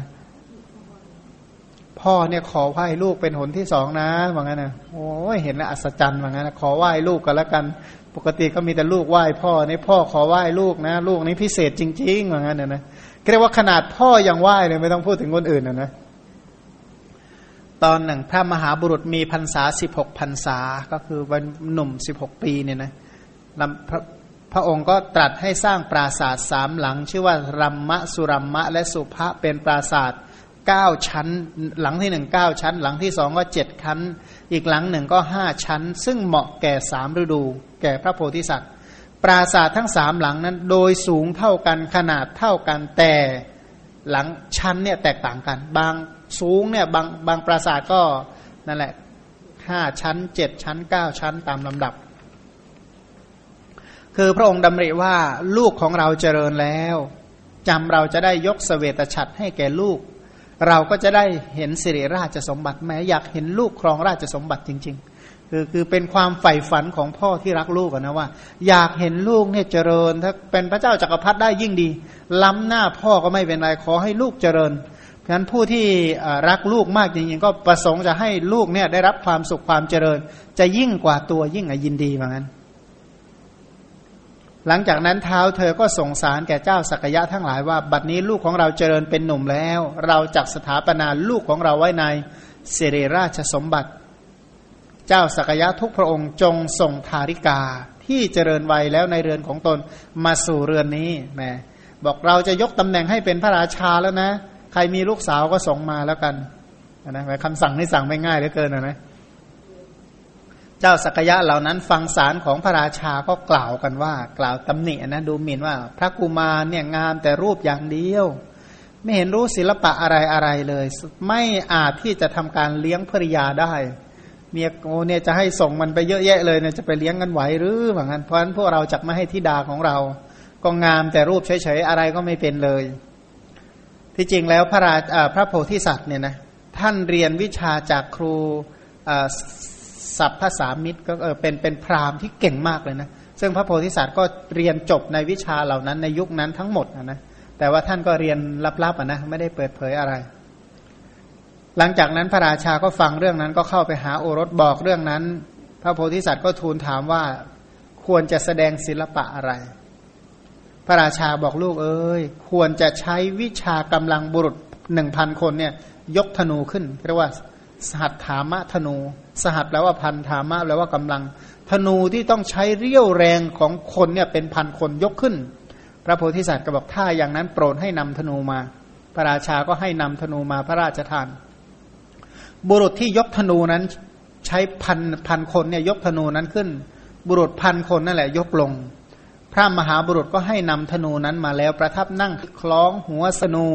Speaker 2: พ่อเนี่ยขอไหว้ลูกเป็นหนที่สองนะว่างั้นนะโอ้ยเห็นแล้วอัศจรรย์ว่างั้นนะขอไหว้ลูกกันแล้วกัน กติก็มีแต่ลูกไหว้พ่อในพ่อขอไหว้ลูกนะ ลูกนี้พิเศษจริงๆว่างั้นนะนะเรียกว่าขนาดพ่อยังไหว้เลยไม่ต้องพูดถึงคนอื่นนะนะตอนหนึ่งพระมหาบุรุษมีพรรษาสิบหกพรรษาก็คือวันหนุ่มสิบหกปีเนี่ยนะพระพระองค์ก็ตรัสให้สร้างปราสาทสามหลัง ชื่อว่ารัมมะสุรัมมะ และสุภะเป็นปราสาทเก้าชั้น หลังที่หนึ่งเก้าชั้น หลังที่สองก็เจ็ดชั้น อีกหลังหนึ่งก็ห้าชั้น ซึ่งเหมาะแก่สามฤดู แก่พระโพธิสัตว์ ปราสาททั้งสามหลังนั้น โดยสูงเท่ากันขนาดเท่ากันแต่หลังชั้นเนี่ยแตกต่างกัน บางสูงเนี่ยบางบางปราสาทก็นั่นแหละห้าชั้นเจ็ดชั้นเก้าชั้นตามลำดับ คือพระองค์ดำริว่าลูกของเราเจริญแล้วจำเราจะได้ยกสเสวตฉัตรให้แก่ลูก เราก็จะได้เห็นสิริราชสมบัติแม้อยากเห็นลูกครองราชสมบัติจริง ๆ คือคือเป็นความใฝ่ฝันของพ่อที่รักลูกนะว่า อยากเห็นลูกเนี่ยเจริญ ถ้าเป็นพระเจ้าจักรพรรดิได้ยิ่งดี ล้ำหน้าพ่อก็ไม่เป็นไรขอให้ลูกเจริญฉะนั้นผู้ที่รักลูกมากจริงๆ ก็ประสงค์จะให้ลูกเนี่ยได้รับความสุขความเจริญ จะยิ่งกว่าตัวยิ่งอยินดีเหมือนกัน หลังจากนั้นเท้าเธอก็ส่งสารแก่เจ้าสักยะทั้งหลายว่า บัดนี้ลูกของเราเจริญเป็นหนุ่มแล้ว เราจักสถาปนาลูกของเราไว้ในเสรราชสมบัติ เจ้าสักยะทุกพระองค์จงส่งธาริกาที่เจริญวัยแล้วในเรือนของตนมาสู่เรือนนี้แหมบอกเราจะยกตำแหน่งให้เป็นพระราชาแล้วนะ ใครมีลูกสาวก็ส่งมาแล้วกันนะคำสั่งนี่สั่งไม่ง่ายเหลือเกินนะ จ้าสักยะเหล่านั้นฟังสารของพระราชาก็กล่าวกันว่า กล่าวตำหนินะดูหมิ่นว่า พระกุมารเนี่ยงามแต่รูปอย่างเดียว ไม่เห็นรู้ศิลปะอะไรอะไรเลย ไม่อาจที่จะทำการเลี้ยงภริยาได้ เมียโอเนี่ยจะให้ส่งมันไปเยอะแยะเลยเนี่ยจะไปเลี้ยงกันไหวหรือว่างั้นเพราะฉะนั้นพวกเราจะไม่ให้ทิดาของเรา ก็งามแต่รูปเฉยๆอะไรก็ไม่เป็นเลย ที่จริงแล้วพระราพระโพธิสัตว์เนี่ยนะท่านเรียนวิชาจากครู ศัพท์ภาษามิตรก็เออเป็นเป็นพราหมณ์ที่เก่งมากเลยนะ ซึ่งพระโพธิสัตว์ก็เรียนจบในวิชาเหล่านั้นในยุคนั้นทั้งหมดนะ แต่ว่าท่านก็เรียนลับๆนะไม่ได้เปิดเผยอะไร หลังจากนั้นพระราชาก็ฟังเรื่องนั้นก็เข้าไปหาโอรสบอกเรื่องนั้น พระโพธิสัตว์ก็ทูลถามว่าควรจะแสดงศิลปะอะไร พระราชาบอกลูกเอ้ยควรจะใช้วิชากำลังบุรุษหนึ่งพันคนเนี่ยยกธนูขึ้นเรียกว่า สหัตถามะธนู สหัตแปลวว่าพันธามะแปลวว่ากำลัง ธนูที่ต้องใช้เรี่ยวแรงของคนเนี่ยเป็นพันคนยกขึ้น พระโพธิสัตว์ก็บอกถ้าอย่างนั้นโปรดให้นำธนูมา พระราชาก็ให้นำธนูมาพระราชทาน บุรุษที่ยกธนูนั้นใช้พันพันคนเนี่ยยกธนูนั้นขึ้น บุรุษพันคนนั่นแหละ ยกลง พระมหาบุรุษก็ให้นำธนูนั้นมาแล้วประทับนั่งคล้องหัวสนู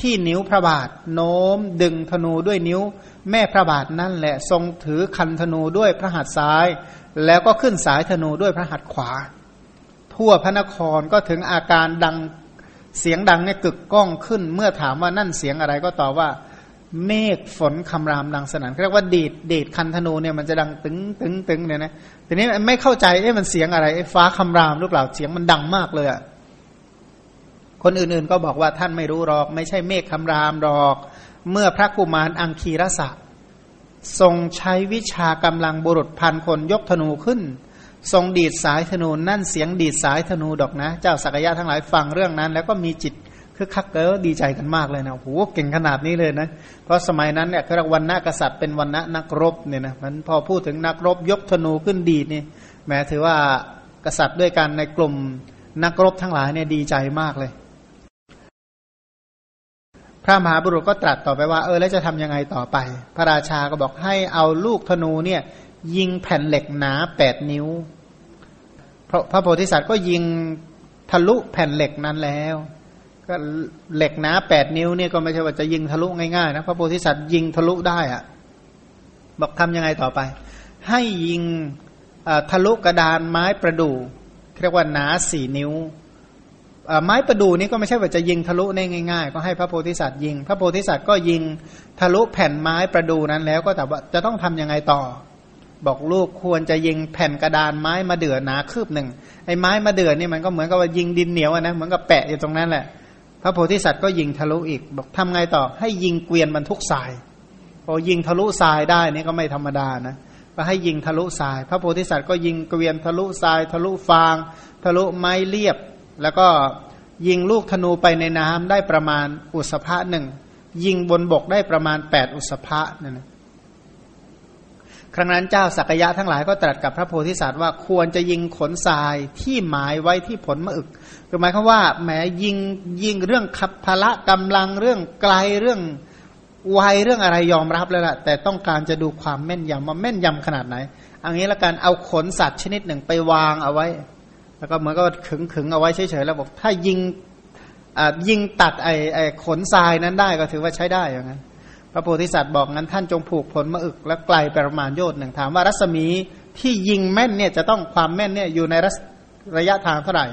Speaker 2: ที่นิ้วพระบาท โน้มดึงธนูด้วยนิ้ว แม่พระบาทนั่นแหละทรงถือคันธนูด้วยพระหัตถ์ซ้าย แล้วก็ขึ้นสายธนูด้วยพระหัตถ์ขวา ทั่วพระนครก็ถึงอาการดังเสียงดังเนี่ยกึกก้องขึ้น เมื่อถามว่านั่นเสียงอะไรก็ตอบว่า เมฆฝนคำรามดังสนั่นเรียกว่าดีดดีดคันธนูเนี่ยมันจะดังตึงตึงตึงเนี่ยนะทีนี้ไม่เข้าใจเอ๊ะมันเสียงอะไรฟ้าคำรามหรือเปล่าเสียงมันดังมากเลยอะคนอื่นๆก็บอกว่าท่านไม่รู้หรอก ไม่ใช่เมฆคำรามหรอก เมื่อพระกุมารอังคีรสะ ทรงใช้วิชากำลังบุรุษพันคนยกธนูขึ้น ทรงดีดสายธนูนั่นเสียงดีดสายธนูดอกนะ เจ้าสักยะทั้งหลายฟังเรื่องนั้น แล้วก็มีจิต คือคักเกอดีใจกันมากเลยนะโหเก่งขนาดนี้เลยนะ เพราะสมัยนั้นเนี่ยคือวันณะกษัตริย์เป็นวันณะนักรบเนี่ยนะมันพอพูดถึงนักรบยกธนูขึ้นดีดนี่แม้ถือว่ากษัตริย์ด้วยกันในกลุ่มนักรบทั้งหลายเนี่ยดีใจมากเลย พระมหาบุรุษก็ตรัสต่อไปว่าเออแล้วจะทำยังไงต่อไป พระราชาก็บอกให้เอาลูกธนูเนี่ย ยิงแผ่นเหล็กหนาแปดนิ้วพระพระโพธิสัตว์ก็ยิงทะลุแผ่นเหล็กนั้นแล้ว ก็เหล็กหนาแปดนิ้วเนี่ยก็ไม่ใช่ว่าจะยิงทะลุง่ายๆนะพระโพธิสัตว์ยิงทะลุได้อะบอกทำยังไงต่อไป ให้ยิงทะลุกระดานไม้ประดู่เรียกว่าหนาสี่นิ้วไม้ประดู่นี้ก็ไม่ใช่ว่าจะยิงทะลุได้ง่ายๆ ก็ให้พระโพธิสัตว์ยิง พระโพธิสัตว์ก็ยิงทะลุแผ่นไม้ประดู่นั้นแล้วก็แต่ว่าจะต้องทํำยังไงต่อ บอกลูกควรจะยิงแผ่นกระดานไม้มาเดือหนาคืบหนึ่งไอ้ไม้มาเดือนี่มันก็เหมือนกับว่ายิงดินเหนียวนะเหมือนกับแปะอยู่ตรงนั้นแหละ พระโพธิสัตว์ก็ยิงทะลุอีก บอกทำไงต่อ ให้ยิงเกวียนบรรทุกทรายพอยิงทะลุทรายได้นี่ก็ไม่ธรรมดานะก็ให้ยิงทะลุทราย พระโพธิสัตว์ก็ยิงเกวียนทะลุทราย ทะลุฟาง ทะลุไม้เรียบ แล้วก็ยิงลูกธนูไปในน้ำได้ประมาณอุสภะหนึ่งยิงบนบกได้ประมาณแปดอุสภะนั่นนะ ครั้งนั้นเจ้าสักยะทั้งหลายก็ตรัสกับพระโพธิสัตว์ว่าควรจะยิงขนทรายที่หมายไว้ที่ผลมะอึกคือหมายความว่าแหมยิงยิงเรื่องขับพละกำลังเรื่องไกลเรื่องวัยเรื่องอะไรยอมรับแล้วล่ะ แต่ต้องการจะดูความแม่นยำว่าแม่นยำขนาดไหนอันนี้ละกันเอาขนสัตว์ชนิดหนึ่งไปวางเอาไว้ แล้วก็เหมือนก็ขึงขึงเอาไว้เฉยๆแล้วบอกถ้ายิงยิงตัดไอ้ไอ้ขนทรายนั้นได้ก็ถือว่าใช้ได้อย่างนั้น พระโพธิสัตว์บอกงั้นท่านจงผูกผลมะอึกและไกลประมาณโยชน์หนึ่งถามว่ารัศมีที่ยิงแม่นเนี่ยจะต้องความแม่นเนี่ยอยู่ในระยะทางเท่าไหร่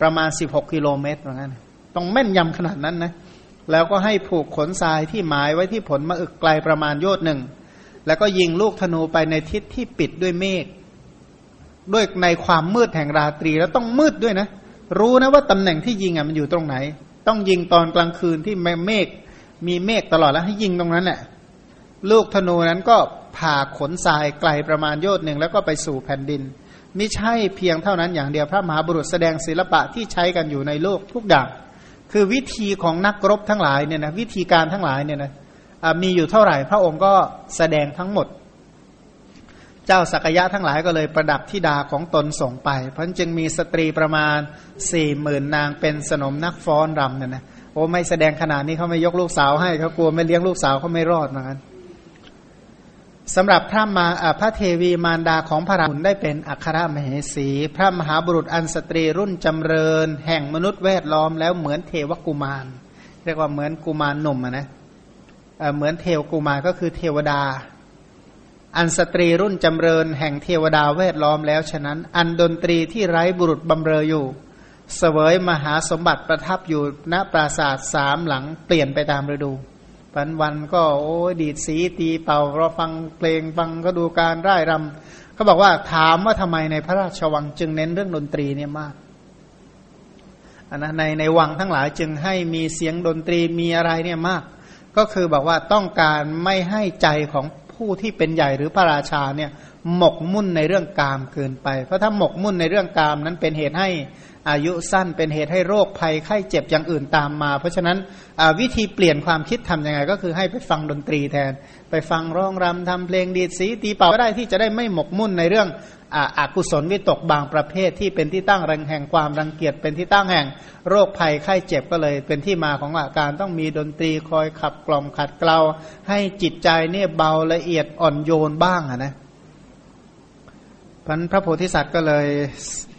Speaker 2: ประมาณ 16 กิโลเมตรอย่างนั้นต้องแม่นยำขนาดนั้นนะแล้วก็ให้ผูกขนทรายที่หมายไว้ที่ผลมะอึกไกลประมาณโยชน์หนึ่งแล้วก็ยิงลูกธนูไปในทิศที่ปิดด้วยเมฆด้วยในความมืดแห่งราตรีแล้วต้องมืดด้วยนะ รู้นะว่าตำแหน่งที่ยิงอะมันอยู่ตรงไหน ต้องยิงตอนกลางคืนที่เมฆ มีเมฆตลอดแล้วให้ยิงตรงนั้นแหละลูกธนูนั้นก็ผ่าขนทรายไกลประมาณโยชน์หนึ่งแล้วก็ไปสู่แผ่นดินไม่ใช่เพียงเท่านั้นอย่างเดียวพระมหาบุรุษแสดงศิลปะที่ใช้กันอยู่ในโลกทุกอย่าง คือวิธีของนักรบทั้งหลายเนี่ยนะวิธีการทั้งหลายเนี่ยนะมีอยู่เท่าไหร่พระองค์ก็แสดงทั้งหมด เจ้าสักยะทั้งหลายก็เลยประดับที่ดาของตนส่งไป เพราะจึงมีสตรีประมาณสี่หมื่นนางเป็นสนมนักฟ้อนรำเนี่ยนะ โอ้ไม่แสดงขนาดนี้เขาไม่ยกลูกสาวให้เขากลัวไม่เลี้ยงลูกสาวเขาไม่รอดเหมือนกันสำหรับพระมาพระเทวีมารดาของพระราหุลได้เป็นอัครมเหสี พระมหาบุรุษอันสตรีรุ่นจำเริญ แห่งมนุษย์แวดล้อมแล้วเหมือนเทวกุมาร เรียกว่าเหมือนกุมารหนุ่มนะเหมือนเทวกุมารก็คือเทวดา อันสตรีรุ่นจำเริญ แห่งเทวดาแวดล้อมแล้วฉะนั้น อันดนตรีที่ไร้บุรุษบำเรออยู่ เสวยมหาสมบัติประทับอยู่ณปราสาทสามหลังเปลี่ยนไปตามฤดูวันวันก็โอ้ดีดสีตีเป่าเราฟังเพลงฟังก็ดูการร่ายรำเขาบอกว่าถามว่าทำไมในพระราชวังจึงเน้นเรื่องดนตรีเนี่ยมากอันนะในในวังทั้งหลายจึงให้มีเสียงดนตรีมีอะไรเนี่ยมาก ก็คือบอกว่าต้องการไม่ให้ใจของผู้ที่เป็นใหญ่หรือพระราชาเนี่ยหมกมุ่นในเรื่องกามเกินไป เพราะถ้าหมกมุ่นในเรื่องกามนั้นเป็นเหตุให้ อายุสั้นเป็นเหตุให้โรคภัยไข้เจ็บอย่างอื่นตามมา เพราะฉะนั้นวิธีเปลี่ยนความคิดทํำยังไง ก็คือให้ไปฟังดนตรีแทน ไปฟังร้องรำทำเพลงดีดสีตีเป่าก็ได้ที่จะได้ไม่หมกมุ่นในเรื่องอากุศลวิตกบางประเภทที่เป็นที่ตั้งรังแห่งความรังเกียจเป็นที่ตั้งแห่งโรคภัยไข้เจ็บก็เลยเป็นที่มาของอาการต้องมีดนตรีคอยขับกล่อมขัดเกลาให้จิตใจเนี่ยเบาละเอียดอ่อนโยนบ้างนะพันพระโพธิสัตว์ก็เลย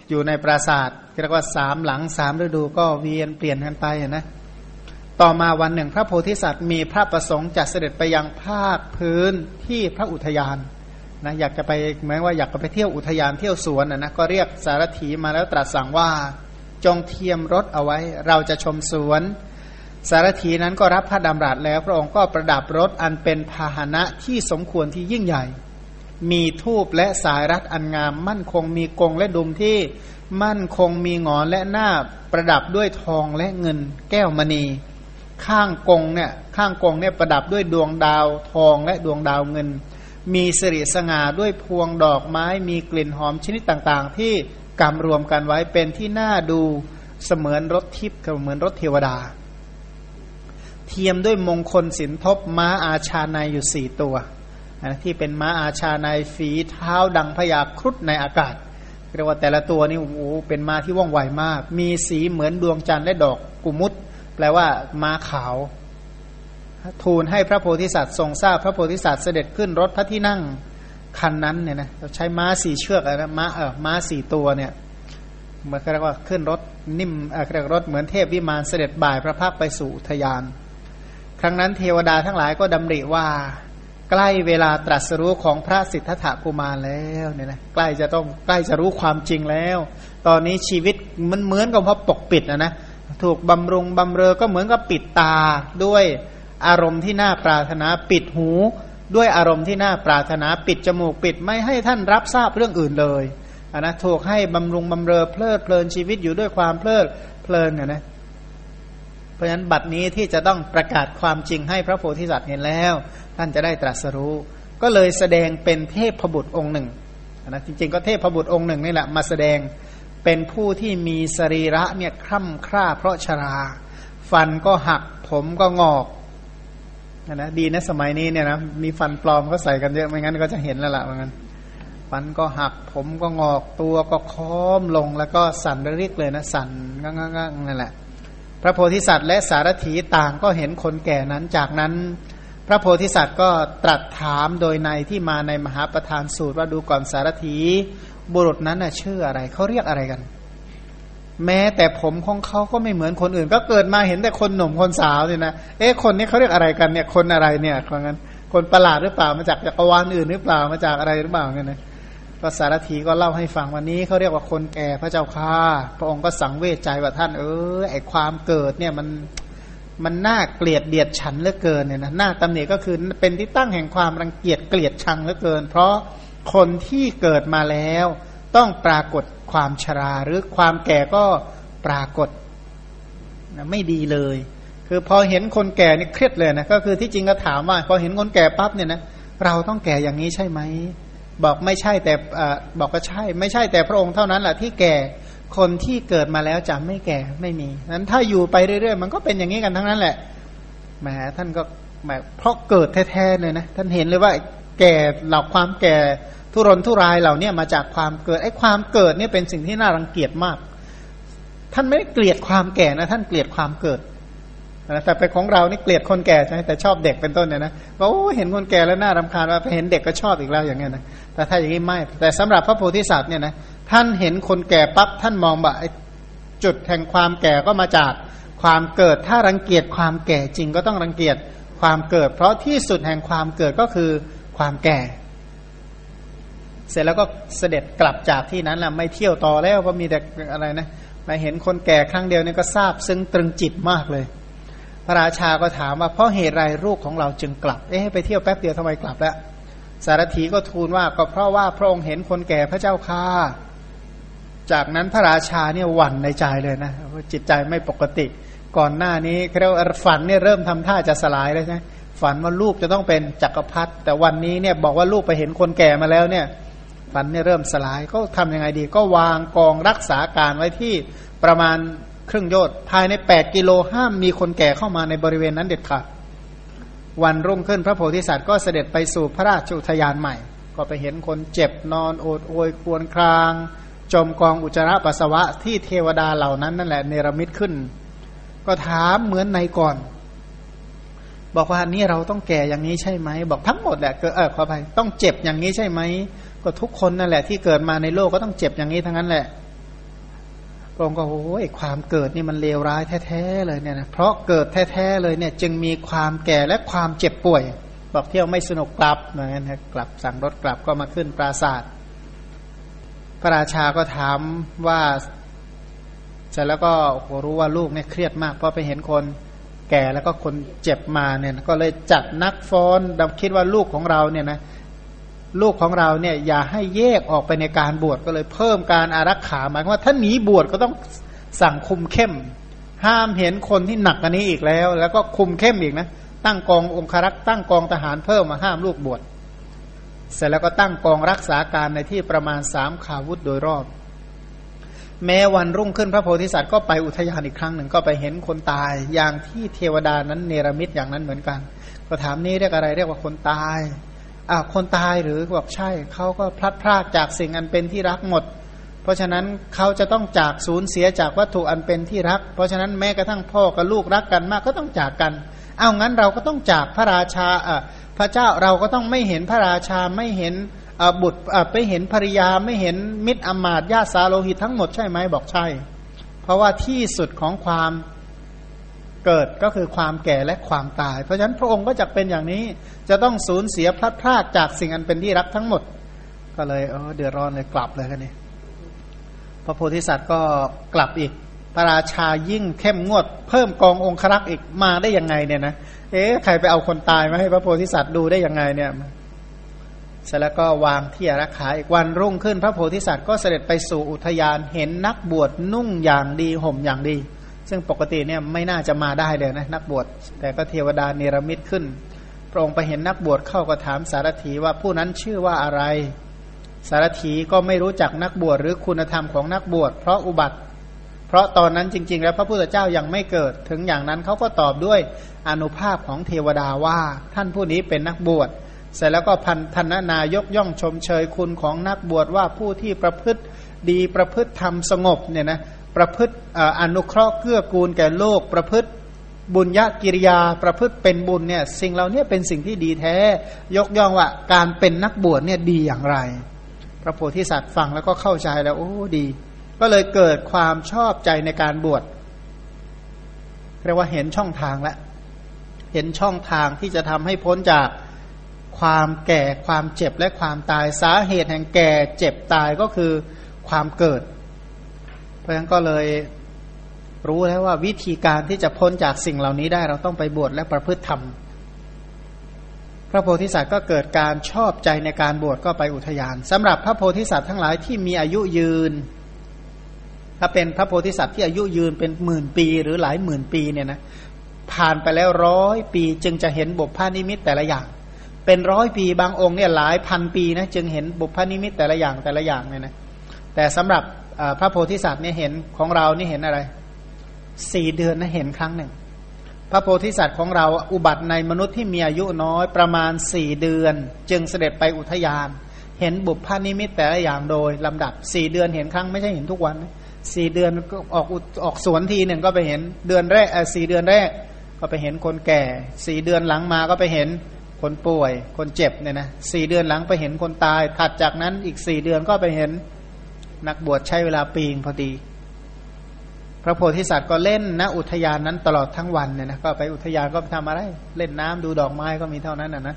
Speaker 2: อยู่ในปราสาทเรียกว่าสามหลังสามฤดูก็เวียนเปลี่ยนกันไปนะต่อมาวันหนึ่งพระโพธิสัตว์มีพระประสงค์จะเสด็จไปยังภาคพื้นที่พระอุทยานนะอยากจะไปเหมือนว่าอยากจะไปเที่ยวอุทยานเที่ยวสวนนะนะก็เรียกสารถีมาแล้วตรัสสั่งว่าจงเทียมรถเอาไว้ เราจะชมสวน สารถีนั้นก็รับพระดำรัสแล้ว พระองค์ก็ประดับรถอันเป็นพาหนะที่สมควรที่ยิ่งใหญ่ มีทูบและสายรัดอันงาม มั่นคงมีกงและดุมที่มั่นคงมีงอนและหน้าประดับด้วยทองและเงิน แก้วมณี ข้างกงเนี่ยข้างกงเนี่ยประดับด้วยดวงดาวทองและดวงดาวเงิน มีสิริสง่าด้วยพวงดอกไม้มีกลิ่นหอมชนิดต่างๆ ที่กำรวมกันไว้เป็นที่น่าดูเสมือนรถทิพย์เหมือนรถเทวดา เทียมด้วยมงคลสินทบม้าอาชาในอยู่สี่ตัว ที่เป็นม้าอาชาในฝีเท้าดังพยาครุฑในอากาศเรียกว่าแต่ละตัวนี่โอ้โหเป็นม้าที่ว่องไวมาก มีสีเหมือนดวงจันทร์และดอกกุมุตแปลว่าม้าขาว ทูลให้พระโพธิสัตว์ทรงทราบพระโพธิสัตว์เสด็จขึ้นรถพระที่นั่งคันนั้นเนี่ยนะเราใช้ม้าสี่เชือกนะม้าเออม้าสี่ตัวเนี่ยมันเรียกว่าขึ้นรถนิ่มเออเรียกรถเหมือนเทพวิมานเสด็จบ่ายพระพักไปสู่ทยาน ครั้งนั้นเทวดาทั้งหลายก็ดำริว่า ใกล้เวลาตรัสรู้ของพระสิทธัตถกุมารแล้วเนี่ยนะใกล้จะต้องใกล้จะรู้ความจริงแล้ว ตอนนี้ชีวิตมันเหมือนกับพระปกปิดนะนะถูกบำรุงบำเรอก็เหมือนกับปิดตาด้วยอารมณ์ที่น่าปรารถนาปิดหูด้วยอารมณ์ที่น่าปรารถนาปิดจมูกปิดไม่ให้ท่านรับทราบเรื่องอื่นเลยนนะถูกให้บำรุงบำเรอเพลิดเพลินชีวิตอยู่ด้วยความเพลิดเพลินนะ เพราะฉะนั้นบัดนี้ที่จะต้องประกาศความจริงให้พระโพธิสัตว์เห็นแล้ว ท่านจะได้ตรัสรู้ ก็เลยแสดงเป็นเทพบุตรองค์หนึ่งนะจริงๆ ก็เทพบุตรองค์หนึ่งนี่แหละมาแสดงเป็นผู้ที่มีสรีระเนี่ยคร่ำคร่าเพราะชรา ฟันก็หักผมก็งอกนะดีนะสมัยนี้เนี่ยนะมีฟันปลอมก็ใส่กันเยอะไม่งั้นก็จะเห็นแล้วล่ะเหมือนกันฟันก็หักผมก็งอกตัวก็ค้อมลงแล้วก็สั่นระริกเลยนะสั่นงังงังนั่นแหละ ระโพธิสัตว์และสารถีต่างก็เห็นคนแก่นั้นจากนั้น พระโพธิสัตว์ก็ตรัสถามโดยในที่มาในมหาประธานสูตรว่าดูก่อนสารถีบุรุษนั้นน่ะชื่ออะไรเขาเรียกอะไรกัน แม้แต่ผมของเขาก็ไม่เหมือนคนอื่น ก็เกิดมาเห็นแต่คนหนุ่มคนสาวเนี่ยนะเอ๊ะคนนี้เขาเรียกอะไรกันเนี่ยคนอะไรเนี่ยเพราะงั้นคนประหลาดหรือเปล่ามาจากจักรวาลอื่นหรือเปล่ามาจากอะไรหรือเปล่าเนี่ยนะ ก็สารถีก็เล่าให้ฟังวันนี้เขาเรียกว่าคนแก่พระเจ้าค่าพระองค์ก็สังเวชใจว่าท่านเออไอความเกิดเนี่ยมันมันน่าเกลียดเดียดฉันเหลือเกินเนี่ยนะหน้าตำหนิก็คือเป็นที่ตั้งแห่งความรังเกียจเกลียดชังเหลือเกิน เพราะคนที่เกิดมาแล้ว ต้องปรากฏความชราหรือความแก่ก็ปรากฏนะไม่ดีเลย คือพอเห็นคนแก่นี่เครียดเลยนะก็คือที่จริงก็ถามว่า พอเห็นคนแก่ปั๊บเนี่ยนะเราต้องแก่อย่างนี้ใช่ไหม บอกไม่ใช่แต่บอกก็ใช่ ไม่ใช่แต่พระองค์เท่านั้นแหละที่แก่คนที่เกิดมาแล้วจะไม่แก่ไม่มีนั้นถ้าอยู่ไปเรื่อยๆ มันก็เป็นอย่างนี้กันทั้งนั้นแหละแหมท่านก็แหมเพราะเกิดแท้ๆเลยนะท่านเห็นเลยว่าแก่เหล่าความแก่ทุรนทุรายเหล่านี้มาจากความเกิดไอ้ความเกิดเนี่ยเป็นสิ่งที่น่ารังเกียจมาก ท่านไม่ได้เกลียดความแก่นะ ท่านเกลียดความเกิดนะแต่เป็นของเรานี่เกลียดคนแก่ใช่ไหมแต่ชอบเด็กเป็นต้นเนี่ยนะว่าโอ้เห็นคนแก่แล้วน่ารำคาญว่าไปเห็นเด็กก็ชอบอีกแล้วอย่างเงี้ยนะ แต่ถ้าอย่างนี้ไม่ แต่สำหรับพระโพธิสัตว์เนี่ยนะท่านเห็นคนแก่ปั๊บท่านมองว่าจุดแห่งความแก่ก็มาจากความเกิดถ้ารังเกียจความแก่จริงก็ต้องรังเกียจความเกิด เพราะที่สุดแห่งความเกิดก็คือความแก่ เสร็จแล้วก็เสด็จกลับจากที่นั้นแหละไม่เที่ยวต่อแล้วเพราะมีแต่อะไรนะมาเห็นคนแก่ครั้งเดียวนี่ก็ทราบซึ่งตรึงจิตมากเลย พระราชาก็ถามว่าเพราะเหตุไรลูกของเราจึงกลับ เอ๊ะไปเที่ยวแป๊บเดียวทำไมกลับแล้ว สารถีก็ทูลว่าก็เพราะว่าพระองค์เห็นคนแก่พระเจ้าค่าจากนั้นพระราชาเนี่ยหวั่นในใจเลยนะจิตใจไม่ปกติ ก่อนหน้านี้เขาฝันเนี่ยเริ่มทำท่าจะสลายแล้วใช่ฝันว่าลูกจะต้องเป็นจักรพรรดิแต่วันนี้เนี่ยบอกว่าลูกไปเห็นคนแก่มาแล้วเนี่ยฝันเนี่ยเริ่มสลายก็ทํำยังไงดี ก็วางกองรักษาการไว้ที่ประมาณครึ่งโยชน์ภายในแปดกิโลห้ามมีคนแก่เข้ามาในบริเวณนั้นเด็ดขาด วันรุ่งขึ้นพระโพธิสัตว์ก็เสด็จไปสู่พระราชอุทยานใหม่ ก็ไปเห็นคนเจ็บนอนโอดโอยควรคราง จมกองอุจจาระปัสสาวะที่เทวดาเหล่านั้นนั่นแหละเนรมิตขึ้น ก็ถามเหมือนในก่อน บอกว่านี่เราต้องแก่อย่างนี้ใช่ไหม บอกทั้งหมดแหละเออขอไปต้องเจ็บอย่างนี้ใช่ไหมก็ทุกคนนั่นแหละที่เกิดมาในโลกก็ต้องเจ็บอย่างนี้ทั้งนั้นแหละ พระองค์ก็โอ้ยความเกิดนี่มันเลวร้ายแท้ๆเลยเนี่ยนะเพราะเกิดแท้ๆเลยเนี่ย จึงมีความแก่และความเจ็บป่วย บอกเที่ยวไม่สนุกกลับเหมือนกันนะกลับสั่งรถกลับก็มาขึ้นปราศาสตร์พระราชาก็ถามว่าเสร็จแล้วก็โหรู้ว่าลูกเนี่ยเครียดมาก เพราะไปเห็นคนแก่แล้วก็คนเจ็บมาเนี่ย ก็เลยจัดนักฟ้อนดำคิดว่าลูกของเราเนี่ยนะ ลูกของเราเนี่ยอย่าให้แยกออกไปในการบวชก็เลยเพิ่มการอารักขาหมายว่าถ้าหนีบวชก็ต้องสั่งคุมเข้ม ห้ามเห็นคนที่หนักอันนี้อีกแล้ว แล้วก็คุมเข้มอีกนะ ตั้งกององครักษ์ตั้งกองทหารเพิ่มมาห้ามลูกบวชเสร็จแล้วก็ตั้งกองรักษาการในที่ประมาณสามขาวุธโดยรอบ แม้วันรุ่งขึ้นพระโพธิสัตว์ก็ไปอุทยานอีกครั้งหนึ่งก็ไปเห็นคนตาย อย่างที่เทวดานั้นเนรมิตอย่างนั้นเหมือนกัน ก็ถามนี่เรียกอะไรเรียกว่าคนตาย อ่าคนตายหรือบอกใช่เขาก็พลัดพรากจากสิ่งอันเป็นที่รักหมด เพราะฉะนั้นเขาจะต้องจากสูญเสียจากวัตถุอันเป็นที่รัก เพราะฉะนั้นแม้กระทั่งพ่อกับลูกรักกันมากก็ต้องจากกัน เอางั้นเราก็ต้องจากพระราชาอ่าพระเจ้าเราก็ต้องไม่เห็นพระราชาไม่เห็นบุตรไปเห็นภริยาไม่เห็นมิตรอมาตญาติสาโลหิตทั้งหมดใช่ไหมบอกใช่ เพราะว่าที่สุดของความ เกิดก็คือความแก่และความตาย เพราะฉะนั้นพระองค์ก็จะเป็นอย่างนี้ จะต้องสูญเสียพลัดพรากจากสิ่งอันเป็นที่รักทั้งหมด ก็เลยเออเดือดร้อนเลยกลับเลยกันนี่พระโพธิสัตว์ก็กลับอีกพระราชายิ่งเข้มงวด เพิ่มกององครักษ์อีกมาได้ยังไงเนี่ยนะเอ๊ะใครไปเอาคนตายมาให้พระโพธิสัตว์ดูได้ยังไงเนี่ยเสร็จแล้วก็วางที่รักขาอีกวันรุ่งขึ้น พระโพธิสัตว์ก็เสด็จไปสู่อุทยานเห็นนักบวชนุ่งอย่างดีห่มอย่างดี ซึ่งปกติเนี่ยไม่น่าจะมาได้เลยนะนักบวชแต่ก็เทวดาเนรมิตขึ้น พระองค์ไปเห็นนักบวชเข้าก็ถามสารถีว่าผู้นั้นชื่อว่าอะไร สารถีก็ไม่รู้จักนักบวชหรือคุณธรรมของนักบวชเพราะอุบัติ เพราะตอนนั้นจริง ๆ แล้วพระพุทธเจ้ายังไม่เกิด ถึงอย่างนั้นเขาก็ตอบด้วยอนุภาพของเทวดาว่าท่านผู้นี้เป็นนักบวชเสร็จแล้วก็พันธนานายกย่องชมเชยคุณของนักบวชว่าผู้ที่ประพฤติดีประพฤติธรรมสงบเนี่ยนะ ประพฤติอนุเคราะห์เกื้อกูลแก่โลกประพฤติบุญญากิริยาประพฤติเป็นบุญเนี่ยสิ่งเหล่านี้เป็นสิ่งที่ดีแท้ ยกย่องว่าการเป็นนักบวชเนี่ยดีอย่างไร พระโพธิสัตว์ฟังแล้วก็เข้าใจแล้วโอ้ดี ก็เลยเกิดความชอบใจในการบวชเรียกว่าเห็นช่องทางแล้วเห็นช่องทางที่จะทำให้พ้นจากความแก่ความเจ็บและความตายสาเหตุแห่งแก่เจ็บตายก็คือความเกิด เพราะฉะนั้นก็เลยรู้แล้วว่าวิธีการที่จะพ้นจากสิ่งเหล่านี้ได้เราต้องไปบวชและประพฤติธรรม พระโพธิสัตว์ก็เกิดการชอบใจในการบวชก็ไปอุทยานสำหรับพระโพธิสัตว์ทั้งหลายที่มีอายุยืน ถ้าเป็นพระโพธิสัตว์ที่อายุยืนเป็นหมื่นปีหรือหลายหมื่นปีเนี่ยนะผ่านไปแล้วร้อยปีจึงจะเห็นบุพพานิมิตแต่ละอย่าง เป็นร้อยปีบางองค์เนี่ยหลายพันปีนะจึงเห็นบุพานิมิตแต่ละอย่างแต่ละอย่างเนี่ยนะแต่สำหรับ พระโพธิสัตว์เนี่ยเห็นของเรานี่เห็นอะไรสี่เดือนนะเห็นครั้งหนึ่ง พระโพธิสัตว์ของเราอุบัติในมนุษย์ที่มีอายุน้อยประมาณสี่เดือน จึงเสด็จไปอุทยาน เห็นบุพพานิมิตแต่ละอย่างโดยลำดับสี่เดือนเห็นครั้งไม่ใช่เห็นทุกวันสี่เดือนก็ออกออกสวนทีหนึ่งก็ไปเห็นเดือนแรกสี่เดือนแรกก็ไปเห็นคนแก่สี่เดือนหลังมาก็ไปเห็นคนป่วย คนเจ็บเนี่ยนะสี่เดือนหลังไปเห็นคนตายถัดจากนั้นอีกสี่เดือนก็ไปเห็น นักบวชใช้เวลาปีงพอดี พระโพธิสัตว์ก็เล่นณอุทยานนั้นตลอดทั้งวันเนี่ยนะก็ไปอุทยานก็ไปทำอะไร เล่นน้ำดูดอกไม้ก็มีเท่านั้นนะนะ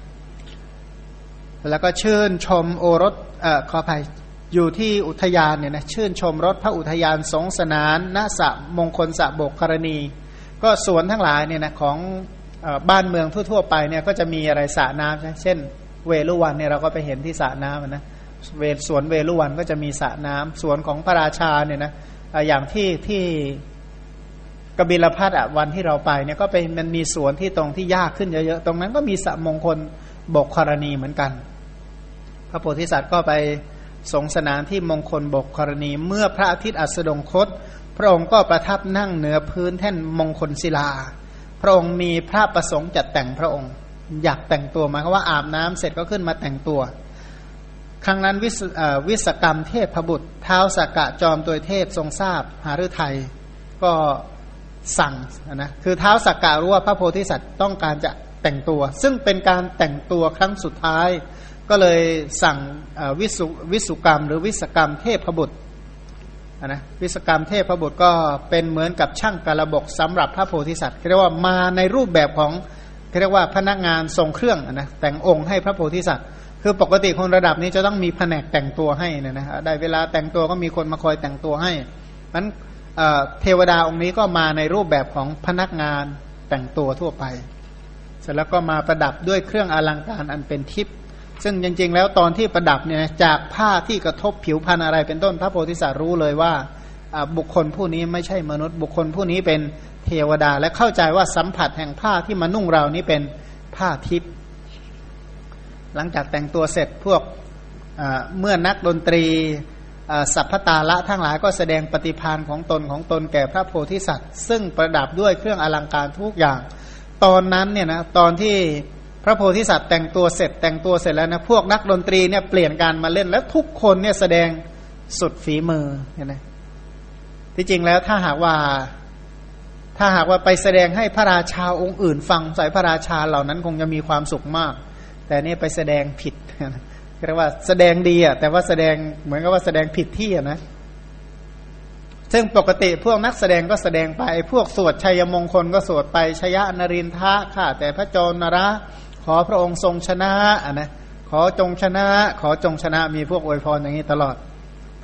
Speaker 2: แล้วก็ชื่นชมโอรสเอ่อขออภัยอยู่ที่อุทยานเนี่ยนะชื่นชมรถพระอุทยานสงสนานณสะมงคลสะบกกรณี ก็สวนทั้งหลายเนี่ยนะของบ้านเมืองทั่วๆไปเนี่ยก็จะมีอะไรสระน้ำใช่เช่น เวลุวันเนี่ยเราก็ไปเห็นที่สระน้ำนะ เวสวนเวลุวันก็จะมีสระน้ำสวนของพระราชาเนี่ยนะอย่างที่ที่กบิลพัทอะวันที่เราไปเนี่ยก็เป็นมันมีสวนที่ตรงที่ยากขึ้นเยอะๆตรงนั้นก็มีสระมงคลบกกรณีเหมือนกัน พระโพธิสัตว์ก็ไปสงสนานที่มงคลบกกรณี เมื่อพระอาทิตย์อัสดงคต พระองค์ก็ประทับนั่งเหนือพื้นแท่นมงคลศิลา พระองค์มีพระประสงค์จัดแต่งพระองค์ อยากแต่งตัวมาว่าอาบน้ำเสร็จก็ขึ้นมาแต่งตัว ครั้งนั้นวิสวศกรรมเทพบุตรเท้าสกกะจอมตัวเทพทรงทราบหาฤทัยก็สั่งนะคือเท้าสกกะรู้ว่าพระโพธิสัตว์ต้องการจะแต่งตัว ซึ่งเป็นการแต่งตัวครั้งสุดท้าย ก็เลยสั่งวิสุวิสุกรรม หรือวิศกรรมเทพบุตรนะวิศกรรมเทพบุตรก็เป็นเหมือนกับช่างกระบกสำหรับพระโพธิสัตว์เรียกว่ามาในรูปแบบของเรียกว่าพนักงานทรงเครื่องนะแต่งองค์ให้พระโพธิสัตว์ คือปกติคนระดับนี้จะต้องมีแผนกแต่งตัวให้นะนะได้เวลาแต่งตัวก็มีคนมาคอยแต่งตัวให้นั้นเทวดาองค์นี้ก็มาในรูปแบบของพนักงานแต่งตัวทั่วไป เสร็จแล้วก็มาประดับด้วยเครื่องอลังการอันเป็นทิพย์ซึ่งจริง ๆ แล้วตอนที่ประดับเนี่ยจากผ้าที่กระทบผิวพันธ์อะไรเป็นต้นพระโพธิสัตว์รู้เลยว่าบุคคลผู้นี้ไม่ใช่มนุษย์ บุคคลผู้นี้เป็นเทวดาและเข้าใจว่าสัมผัสแห่งผ้าที่มานุ่งเรานี้เป็นผ้าทิพย์ หลังจากแต่งตัวเสร็จพวกเมื่อนักดนตรีสัพพตาละทั้งหลายก็แสดงปฏิพานของตนของตนแก่พระโพธิสัตว์ ซึ่งประดับด้วยเครื่องอลังการทุกอย่าง ตอนนั้นเนี่ยนะตอนที่พระโพธิสัตว์แต่งตัวเสร็จแต่งตัวเสร็จแล้วนะพวกนักดนตรีเนี่ยเปลี่ยนการมาเล่นแล้วทุกคนเนี่ยแสดงสุดฝีมือเห็นไหมที่จริงแล้วถ้าหากว่าถ้าหากว่าไปแสดงให้พระราชาองค์อื่นฟังใส่พระราชาเหล่านั้นคงจะมีความสุขมาก แต่นี่ไปแสดงผิดเรียกว่าแสดงดีอะแต่ว่าแสดงเหมือนกับว่าแสดงผิดที่อะนะซึ่งปกติพวกนักแสดงก็แสดงไป พวกสวดชัยมงคลก็สวดไปชยนรินทะค่ะ แต่พระโจนระ ขอพระองค์ทรงชนะอะนะขอจงชนะ ขอจงชนะมีพวกอวยพรอย่างนี้ตลอด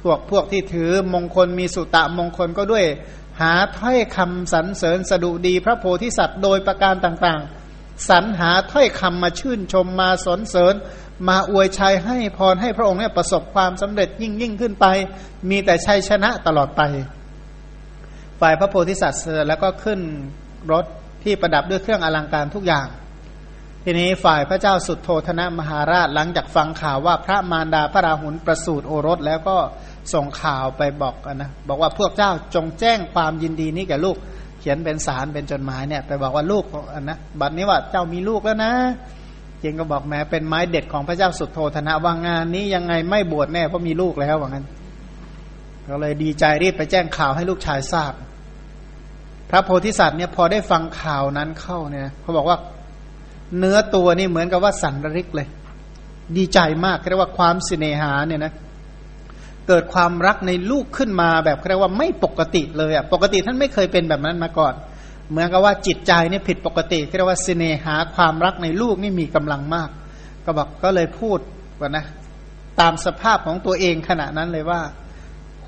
Speaker 2: พวกพวกที่ถือมงคลมีสุตะมงคลก็ด้วย หาถ้อยคำสรรเสริญสดุดีพระโพธิสัตว์โดยประการต่างๆ สรรหาถ้อยคำมาชื่นชมมาสนเสริญ มาอวยชัยให้พรให้พระองค์เนี่ยประสบความสำเร็จยิ่งยิ่งขึ้นไป มีแต่ชัยชนะตลอดไป ฝ่ายพระโพธิสัตว์แล้วก็ขึ้นรถที่ประดับด้วยเครื่องอลังการทุกอย่าง ทีนี้ฝ่ายพระเจ้าสุดโทธนะมหาราชหลังจากฟังข่าวว่าพระมารดาพระราหุลประสูติโอรสแล้วก็ส่งข่าวไปบอกนะบอกว่าพวกเจ้าจงแจ้งความยินดีนี้แก่ลูก ขียนเป็นสารเป็นจดหมายเนี่ยไปบอกว่าลูกนะบัดนี้ว่าเจ้ามีลูกแล้วนะจริงก็บอกแม้เป็นไม้เด็ดของพระเจ้าสุดโทธนะว่างานนี้ยังไงไม่บวชแน่เพราะมีลูกแล้วว่างั้น ก็เลยดีใจรีบไปแจ้งข่าวให้ลูกชายทราบ พระโพธิสัตว์เนี่ยพอได้ฟังข่าวนั้นเข้าเนี่ยเขาบอกว่าเนื้อตัวนี่เหมือนกับว่าสันริกเลย ดีใจมากเรียกว่าความสิเนหาเนี่ยนะเเกิดความรักในลูกขึ้นมาแบบเรียกว่าไม่ปกติเลยอะปกติท่านไม่เคยเป็นแบบนั้นมาก่อน เหมือนกับว่าจิตใจนี่ผิดปกติเรียกว่าสิเนหาความรักในลูกนี่มีกำลังมาก ก็บอกก็เลยพูดว่านะ ตามสภาพของตัวเองขณะนั้นเลยว่า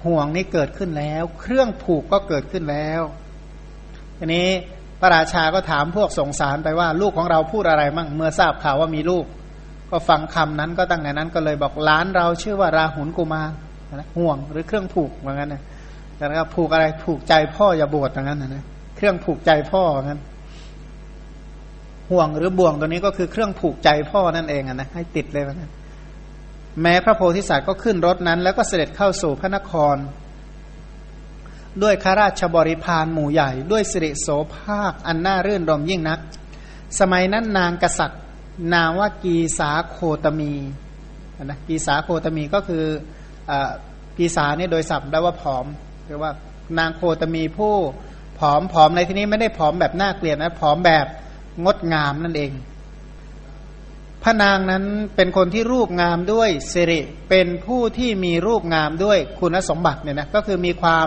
Speaker 2: ห่วงนี่เกิดขึ้นแล้ว เครื่องผูกก็เกิดขึ้นแล้วทีนี้พระราชาก็ถามพวกสงสารไปว่าลูกของเราพูดอะไรมั่งเมื่อทราบข่าวว่ามีลูก ก็ฟังคำนั้นก็ตั้งแต่นั้นก็เลยบอกล้านเราชื่อว่าราหุลกุมาร ห่วงหรือเครื่องผูกเหมือนกันนะแล้วก็ผูกอะไรผูกใจพ่ออย่าบวชอย่างนั้นนะเครื่องผูกใจพ่อนั้น ห่วงหรือบ่วงตัวนี้ก็คือเครื่องผูกใจพ่อนั่นเองนะให้ติดเลยนะแม้พระโพธิสัตว์ก็ขึ้นรถนั้น แล้วก็เสด็จเข้าสู่พระนคร ด้วยข้าราชบริพารหมู่ใหญ่ ด้วยสิริโสภาคอันน่ารื่นรมยิ่งนัก สมัยนั้นนางกษัตริย์ นามว่ากีสาโคตมีนะกีสาโคตมีก็คือ อกีสาเนี่ยโดยศัพท์แปลว่าผอมหรือว่านางโคตมีผู้ผอมผอมในที่นี้ไม่ได้ผอมแบบน่าเกลียดนะผอมแบบงดงามนั่นเอง พระนางนั้นเป็นคนที่รูปงามด้วยสิริเป็นผู้ที่มีรูปงามด้วยคุณสมบัติเนี่ยนะก็คือมีความ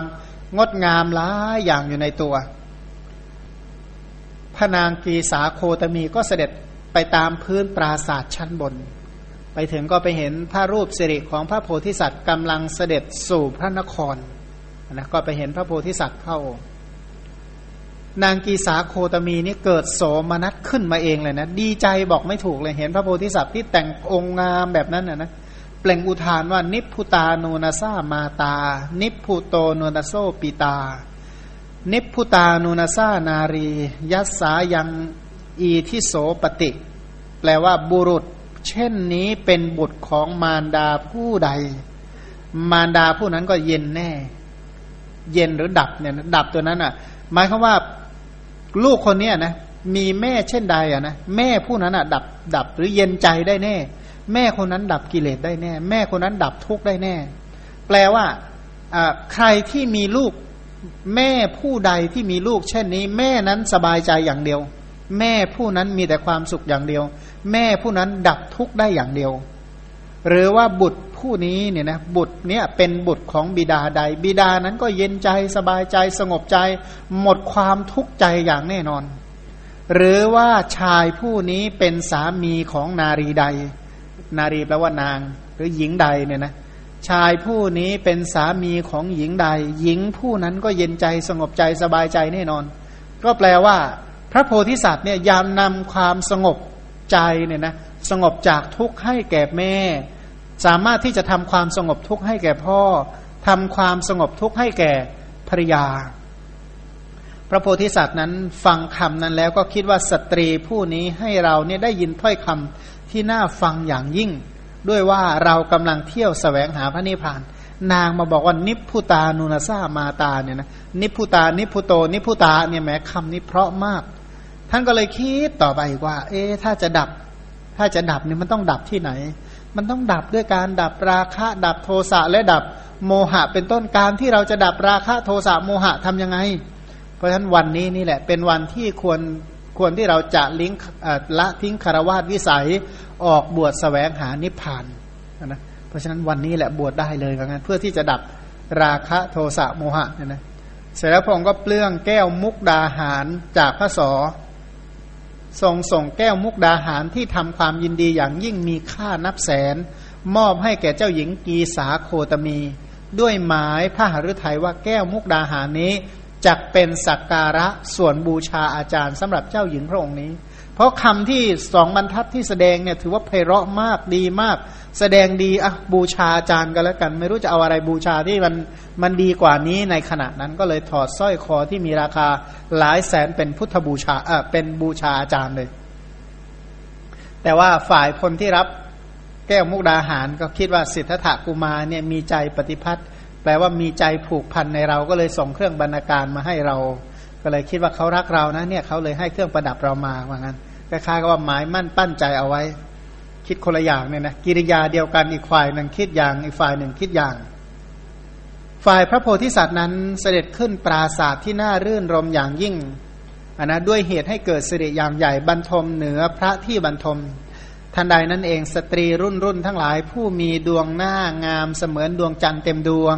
Speaker 2: งดงามหลายอย่างอยู่ในตัว พระนางกีสาโคตมีก็เสด็จไปตามพื้นปราศาสตร์ชั้นบน ไปถึงก็ไปเห็นพระรูปสิริของพระโพธิสัตว์กำลังเสด็จสู่พระนครนะก็ไปเห็นพระโพธิสัตว์เข้า นางกีสาโคตมีนี่เกิดโสมนัสขึ้นมาเองเลยนะ ดีใจบอกไม่ถูกเลยเห็นพระโพธิสัตว์ที่แต่งองค์งามแบบนั้นนะนะเปล่งอุทานว่านิพุตาโนนาซามาตา นิพุโตโนนาโซปิตา นิพุตาโนนาซานารี ยัสสายังอีทิโสปติ แปลว่าบุรุษ เช่นนี้เป็นบุตรของมารดาผู้ใด มารดาผู้นั้นก็เย็นแน่ เย็นหรือดับเนี่ยดับตัวนั้นอะ หมายความว่าลูกคนนี้นะมีแม่เช่นใดอะนะแม่ผู้นั้นอะ ดับดับหรือเย็นใจได้แน่ แม่คนนั้นดับกิเลสได้แน่ แม่คนนั้นดับทุกข์ได้แน่ แปลว่าใครที่มีลูกแม่ผู้ใดที่มีลูก เช่นนี้ แม่นั้นสบายใจอย่างเดียว แม่ผู้นั้นมีแต่ความสุขอย่างเดียว แม่ผู้นั้นดับทุกข์ได้อย่างเดียว หรือว่าบุตรผู้นี้เนี่ยนะบุตรเนี่ยเป็นบุตรของบิดาใด บิดานั้นก็เย็นใจสบายใจสงบใจ หมดความทุกข์ใจอย่างแน่นอน หรือว่าชายผู้นี้เป็นสามีของนารีใด นารีแปลว่านาง หรือหญิงใดเนี่ยนะชายผู้นี้เป็นสามีของหญิงใด หญิงผู้นั้นก็เย็นใจสงบใจสบายใจแน่นอน ก็แปลว่า พระโพธิสัตว์เนี่ยยามนำความสงบ ใจเนี่ยนะสงบจากทุกข์ให้แก่แม่ สามารถที่จะทำความสงบทุกข์ให้แก่พ่อทำความสงบทุกข์ให้แก่ภรยา พระโพธิสัตว์นั้นฟังคำนั้นแล้วก็คิดว่าสตรีผู้นี้ให้เราเนี่ยได้ยินถ้อยคำที่น่าฟังอย่างยิ่ง ด้วยว่าเรากำลังเที่ยวสแสวงหาพระนิพพาน นางมาบอกว่านิพุตานุนาซามาตาเนี่ยนะนิพุตานิพุโตนิพุตาเนี่ยแม้คำนี้เพราะมาก ท่านก็เลยคิดต่อไปว่า เอ๊ถ้าจะดับ ถ้าจะดับเนี่ยมันต้องดับที่ไหน มันต้องดับด้วยการดับราคะ ดับโทสะและดับโมหะ เป็นต้นการที่เราจะดับราคะโทสะโมหะทํำยังไง เพราะฉะนั้นวันนี้นี่แหละ เป็นวันที่ควรควรที่เราจะลิงละทิ้งคารวาสวิสัยออกบวชสแสวงหานิพพานนะเพราะฉะนั้นวันนี้แหละบวชได้เลยว่างั้นเพื่อที่จะดับราคะโทสะโมหะเนี่ยนะเสร็จแล้วพระองค์ก็เปลื้องแก้วมุกดาหารจากพระสอ ทรงส่งแก้วมุกดาหารที่ทำความยินดีอย่างยิ่งมีค่านับแสน มอบให้แก่เจ้าหญิงกีสาโคตมี ด้วยหมายพระหฤทัยว่าแก้วมุกดาหารนี้จะเป็นสักการะส่วนบูชาอาจารย์สำหรับเจ้าหญิงพระองค์นี้ เพราะคำที่สองบรรทัดที่แสดงเนี่ยถือว่าไพเราะมากดีมาก แสดงดีอะบูชาอาจารย์กันแล้วกัน ไม่รู้จะเอาอะไรบูชาที่มันมันดีกว่านี้ในขณะนั้นก็เลยถอดสร้อยคอที่มีราคาหลายแสนเป็นพุทธบูชาเออเป็นบูชาอาจารย์เลย แต่ว่าฝ่ายคนที่รับแก้วมุกดาหารก็คิดว่าสิทธัตถกุมารเนี่ยมีใจปฏิพัติแปลว่ามีใจผูกพันในเราก็เลยส่งเครื่องบรรณาการมาให้เรา ก็เลยคิดว่าเขารักเรานะเนี่ยเขาเลยให้เครื่องประดับเรามาว่างั้นคล้ายๆกับว่าหมายมั่นปั้นใจเอาไว้ คิดคนละอย่างเนี่ยนะกิริยาเดียวกันอีกฝ่ายหนึ่งคิดอย่างอีกฝ่ายหนึ่งคิดอย่าง ฝ่ายพระโพธิสัตว์นั้นเสด็จขึ้นปราศาสตร์ที่น่ารื่นรมอย่างยิ่งอันนะด้วยเหตุให้เกิดสิริอย่างใหญ่บรรทมเหนือพระที่บรรทมทันใดนั้นเองสตรีรุ่นรุ่นทั้งหลายผู้มีดวงหน้างามเสมือนดวงจันทร์เต็มดวง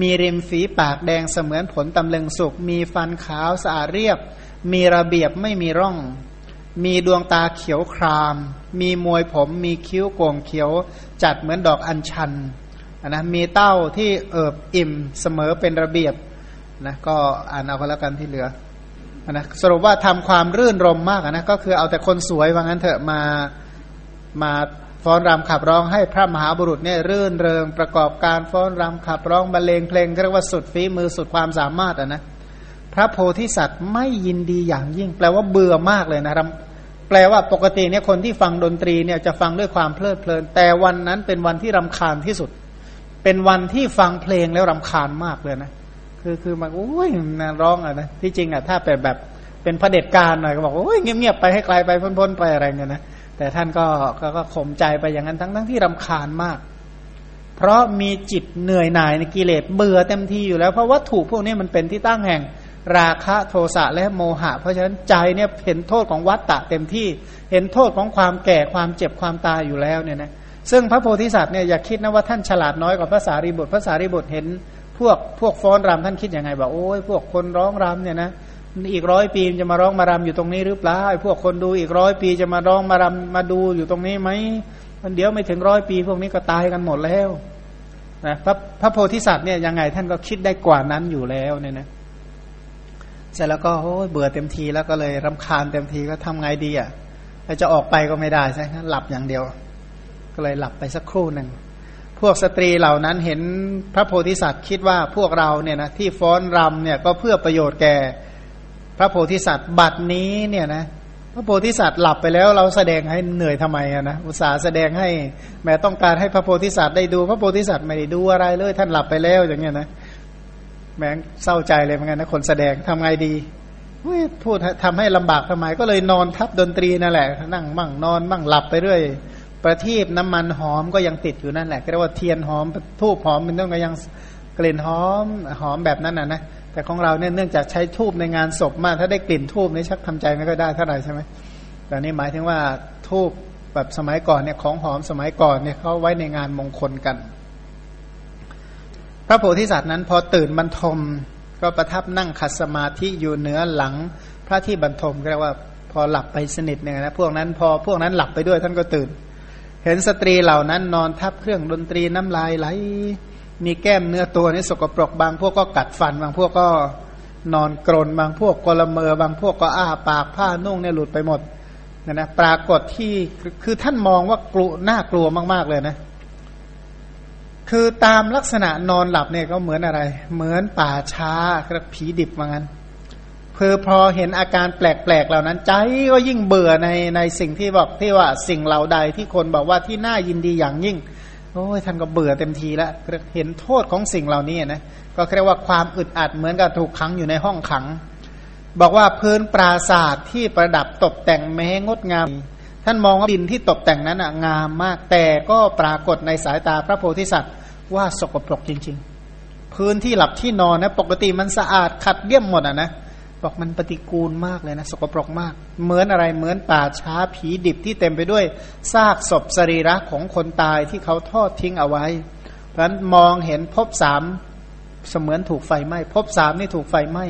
Speaker 2: มีริมฝีปากแดงเสมือนผลตำลึงสุก มีฟันขาวสะอาดเรียบ มีระเบียบไม่มีร่อง มีดวงตาเขียวคราม มีมวยผมมีคิ้วโก่งเขียว จัดเหมือนดอกอัญชันนะมีเต้าที่เอิบอิ่มเสมอเป็นระเบียบนะก็อ่านเอาก็แล้วกันที่เหลือนะสรุปว่าทำความรื่นรมมากนะก็คือเอาแต่คนสวยว่างั้นเถอะมามาฟ้อนรำขับร้องให้พระมหาบุรุษเนี่ยรื่นเริงประกอบการฟ้อนรำขับร้องบรรเลงเพลงเรียกว่าสุดฝีมือสุดความสามารถอะนะพระโพธิสัตว์ไม่ยินดีอย่างยิ่ง แปลว่าเบื่อมากเลยนะครับ แปลว่าปกติเนี่ยคนที่ฟังดนตรีเนี่ยจะฟังด้วยความเพลิดเพลิน แต่วันนั้นเป็นวันที่รำคาญที่สุด เป็นวันที่ฟังเพลงแล้วรำคาญมากเลยนะคือคือมันโอ้ยนะร้องอะนะที่จริงอะถ้าเป็นแบบเป็นพระเด็จการหน่อยก็บอกโอ้ยเงียบๆไปให้ไกลไปพ้นๆไปอะไรเงี้ยนะแต่ท่านก็ก็ข่มใจไปอย่างนั้นทั้งทั้งที่รำคาญมาก เพราะมีจิตเหนื่อยหน่ายในกิเลสเบื่อเต็มที่อยู่แล้วเพราะวัตถุพวกนี้มันเป็นที่ตั้งแห่ง ราคะโทสะและโมหะ เพราะฉะนั้นใจเนี่ยเห็นโทษของวัตตะเต็มที่ เห็นโทษของความแก่ความเจ็บความตายอยู่แล้วเนี่ยนะซึ่งพระโพธิสัตว์เนี่ยอย่าคิดนะว่าท่านฉลาดน้อยกว่าพระสารีบุตรพระสารีบุตรเห็นพวกพวกฟ้อนรำท่านคิดยังไงบอกโอ้ยพวกคนร้องรำเนี่ยนะอีกร้อยปีจะมาร้องมารำอยู่ตรงนี้หรือเปล่าไอ้พวกคนดูอีกร้อยปีจะมาร้องมารำมาดูอยู่ตรงนี้ไหมมันเดี๋ยวไม่ถึงร้อยปี พวกนี้ก็ตายกันหมดแล้วนะพระพระโพธิสัตว์เนี่ยยังไงท่านก็คิดได้กว่านั้นอยู่แล้วเนี่ยนะ เสร็จแล้วก็โอ้เบื่อเต็มทีแล้วก็เลยรำคาญเต็มทีก็ทำไงดีอะแล้วจะออกไปก็ไม่ได้ใช่ไหมหลับอย่างเดียว ก็เลยหลับไปสักครู่หนึ่งพวกสตรีเหล่านั้นเห็นพระโพธิสัตว์คิดว่าพวกเราเนี่ยนะที่ฟ้อนรำเนี่ยก็เพื่อประโยชน์แก่พระโพธิสัตว์บัดนี้เนี่ยนะพระโพธิสัตว์หลับไปแล้วเราแสดงให้เหนื่อยทำไมอะนะอุตส่าห์แสดงให้แม้ต้องการให้พระโพธิสัตว์ได้ดู พระโพธิสัตว์ไม่ได้ดูอะไรเลย ท่านหลับไปแล้วอย่างเงี้ยนะ แม้เศร้าใจเลยเหมือนกันนะคนแสดงทำไงดีพูดทำให้ลำบากทำไมก็เลยนอนทับดนตรีนั่นแหละ นั่งมั่งนอนมั่งหลับไปเรื่อยประทีปน้ำมันหอมก็ยังติดอยู่นั่นแหละเรียกว่าเทียนหอมทูบหอมมันต้องก็ยังกลิ่นหอมหอมแบบนั้นนะนะแต่ของเราเนี่ยเนื่องจากใช้ทูบในงานศพมาก ถ้าได้กลิ่นทูบนี่ชักทำใจไม่ค่อยได้เท่าไหร่ใช่ไหมแต่นี่หมายถึงว่าทูบแบบสมัยก่อนเนี่ยของหอมสมัยก่อนเนี่ยเขาไว้ในงานมงคลกัน พระโพธิสัตว์นั้นพอตื่นบรรทมก็ประทับนั่งขัดสมาธิอยู่เหนือหลังพระที่บรรทมเรียกว่าพอหลับไปสนิทเนี่ยนะพวกนั้นพอพวกนั้นหลับไปด้วยท่านก็ตื่น เห็นสตรีเหล่านั้นนอนทับเครื่องดนตรีน้ำลายไหล มีแก้มเนื้อตัวนี่สกปรกบางพวกก็กัดฟันบางพวกก็นอนกรนบางพวกกลเมอบางพวกก็อ้าปากผ้านุ่งเนี่ยหลุดไปหมดนะนะปรากฏที่คือท่านมองว่ากลัวน่ากลัวมากๆเลยนะ คือตามลักษณะนอนหลับเนี่ยก็เหมือนอะไร เหมือนป่าช้ากระผีดิบว่างั้นเพอพอเห็นอาการแปลกๆเหล่านั้น ใจก็ยิ่งเบื่อในในสิ่งที่บอกที่ว่าสิ่งเหล่าใดที่คนบอกว่าที่น่ายินดีอย่างยิ่งโอ้ยท่านก็เบื่อเต็มทีแล้วเห็นโทษของสิ่งเหล่านี้นะก็เรียกว่าความอึดอัดเหมือนกับถูกขังอยู่ในห้องขัง บอกว่าพื้นปราศาสตร์ที่ประดับตกแต่งแม้งดงาม ท่านมองว่าดินที่ตกแต่งนั้นงามมากแต่ก็ปรากฏในสายตาพระโพธิสัตว์ ว่าสกปรกจริง ๆ พื้นที่หลับที่นอนนะ ปกติมันสะอาดขัดเลี่ยมหมดอะนะบอกมันปฏิกูลมากเลยนะสกปรกมาก เหมือนอะไรเหมือนป่าช้าผีดิบที่เต็มไปด้วยซากศพสรีระของคนตายที่เขาทอดทิ้งเอาไว้ เพราะนั้นมองเห็นพบสามเสมือนถูกไฟไหม้พบสามนี่ถูกไฟไหม้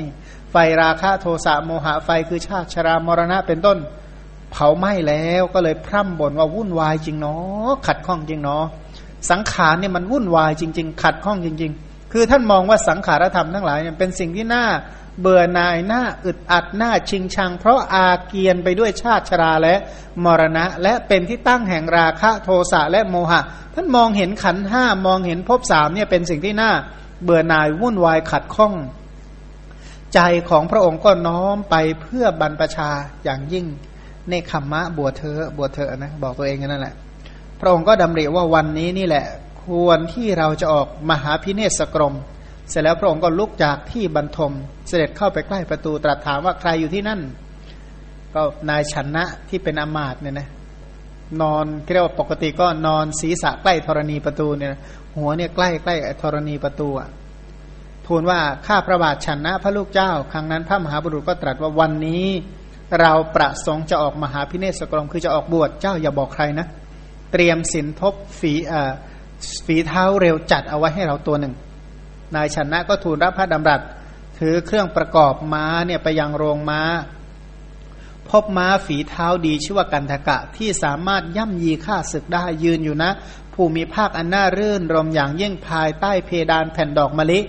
Speaker 2: ไฟราคะโทสะโมหะไฟคือชาติชรามรณะเป็นต้น เผาไหม้แล้วก็เลยพร่ำบ่นว่าวุ่นวายจริงเนาะขัดข้องจริงเนาะ สังขารเนี่ยมันวุ่นวายจริง ๆ ขัดข้องจริง ๆ คือท่านมองว่าสังขารธรรมทั้งหลายเนี่ยเป็นสิ่งที่น่าเบื่อหน่ายหน้าอึดอัดหน้าชิงชัง เพราะอาเกียนไปด้วยชาติชราและมรณะ และเป็นที่ตั้งแห่งราคะโทสะและโมหะ ท่านมองเห็นขันห้ามองเห็นภพสามเนี่ยเป็นสิ่งที่น่าเบื่อหน่ายวุ่นวายขัดข้อง ใจของพระองค์ก็น้อมไปเพื่อบรรพชาอย่างยิ่ง ในคขมมะบวชเธอบวชเธอนะบอกตัวเองนั่นแหละ พระองค์ก็ดำริว่าวันนี้นี่แหละ ควรที่เราจะออกมหาพิเนศกรม เสร็จแล้วพระองค์ก็ลุกจากที่บรรทม เสด็จเข้าไปใกล้ประตูตรัสถามว่าใครอยู่ที่นั่น ก็นายชนะที่เป็นอมาตเนี่ยนะนอนเรียกว่าปกติก็นอนศีรษะใกล้ธรณีประตูเนี่ยหัวเนี่ยใกล้ใกล้ธรณีประตูอะทูลว่าข้าพระบาทชนะพระลูกเจ้า ครั้งนั้นพระมหาบุรุษก็ตรัสว่าวันนี้ เราประสงค์จะออกมหาพิเนศกรมคือจะออกบวชเจ้าอย่าบอกใครนะ เตรียมสินทบฝีอ่าฝีเท้าเร็วจัดเอาไว้ให้เราตัวหนึ่ง นายชนะก็ทูลรับพระดำรัส ถือเครื่องประกอบม้าเนี่ยไปยังโรงม้า พบม้าฝีเท้าดีชื่อว่ากันทกะที่สามารถย่ำยีฆ่าศึกได้ยืนอยู่นะผู้มีภาคอันน่ารื่นรมอย่างยิ่งภายใต้เพดานแผ่นดอกมะลิ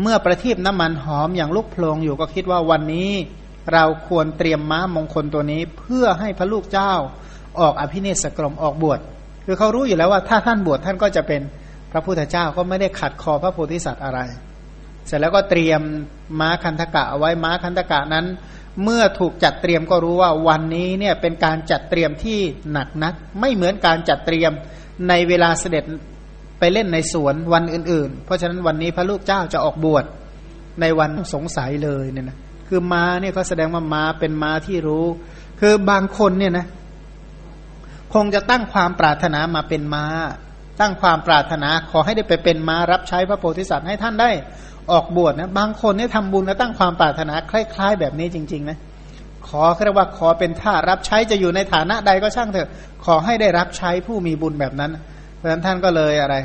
Speaker 2: เมื่อประทีปน้ำมันหอมอย่างลุกโพลงอยู่ก็คิดว่าวันนี้ เราควรเตรียมม้ามงคลตัวนี้เพื่อให้พระลูกเจ้าออกอภินิสกรมออกบวช คือเขารู้อยู่แล้วว่าถ้าท่านบวชท่านก็จะเป็นพระพุทธเจ้าก็ไม่ได้ขัดคอพระโพธิสัตว์อะไร เสร็จแล้วก็เตรียมม้าคันธกะเอาไว้ม้าคันธกะนั้น เมื่อถูกจัดเตรียมก็รู้ว่าวันนี้เนี่ยเป็นการจัดเตรียมที่หนักนัก ไม่เหมือนการจัดเตรียมในเวลาเสด็จไปเล่นในสวนวันอื่น ๆ เพราะฉะนั้นวันนี้พระลูกเจ้าจะออกบวชในวันสงสัยเลยเนี่ยนะคือม้าเนี่ยเขาแสดงว่าม้าเป็นม้าที่รู้ คือบางคนเนี่ยนะ คงจะตั้งความปรารถนามาเป็นม้า ตั้งความปรารถนาขอให้ได้ไปเป็นม้ารับใช้พระโพธิสัตว์ให้ท่านได้ออกบวชนะบางคนเนี่ยทำบุญแล้วตั้งความปรารถนาคล้าย ๆ แบบนี้จริง ๆ นะ ขอเรียกว่าขอเป็นท่ารับใช้จะอยู่ในฐานะใดก็ช่างเถอะ ขอให้ได้รับใช้ผู้มีบุญแบบนั้น เพราะฉะนั้นท่านก็เลยอะไร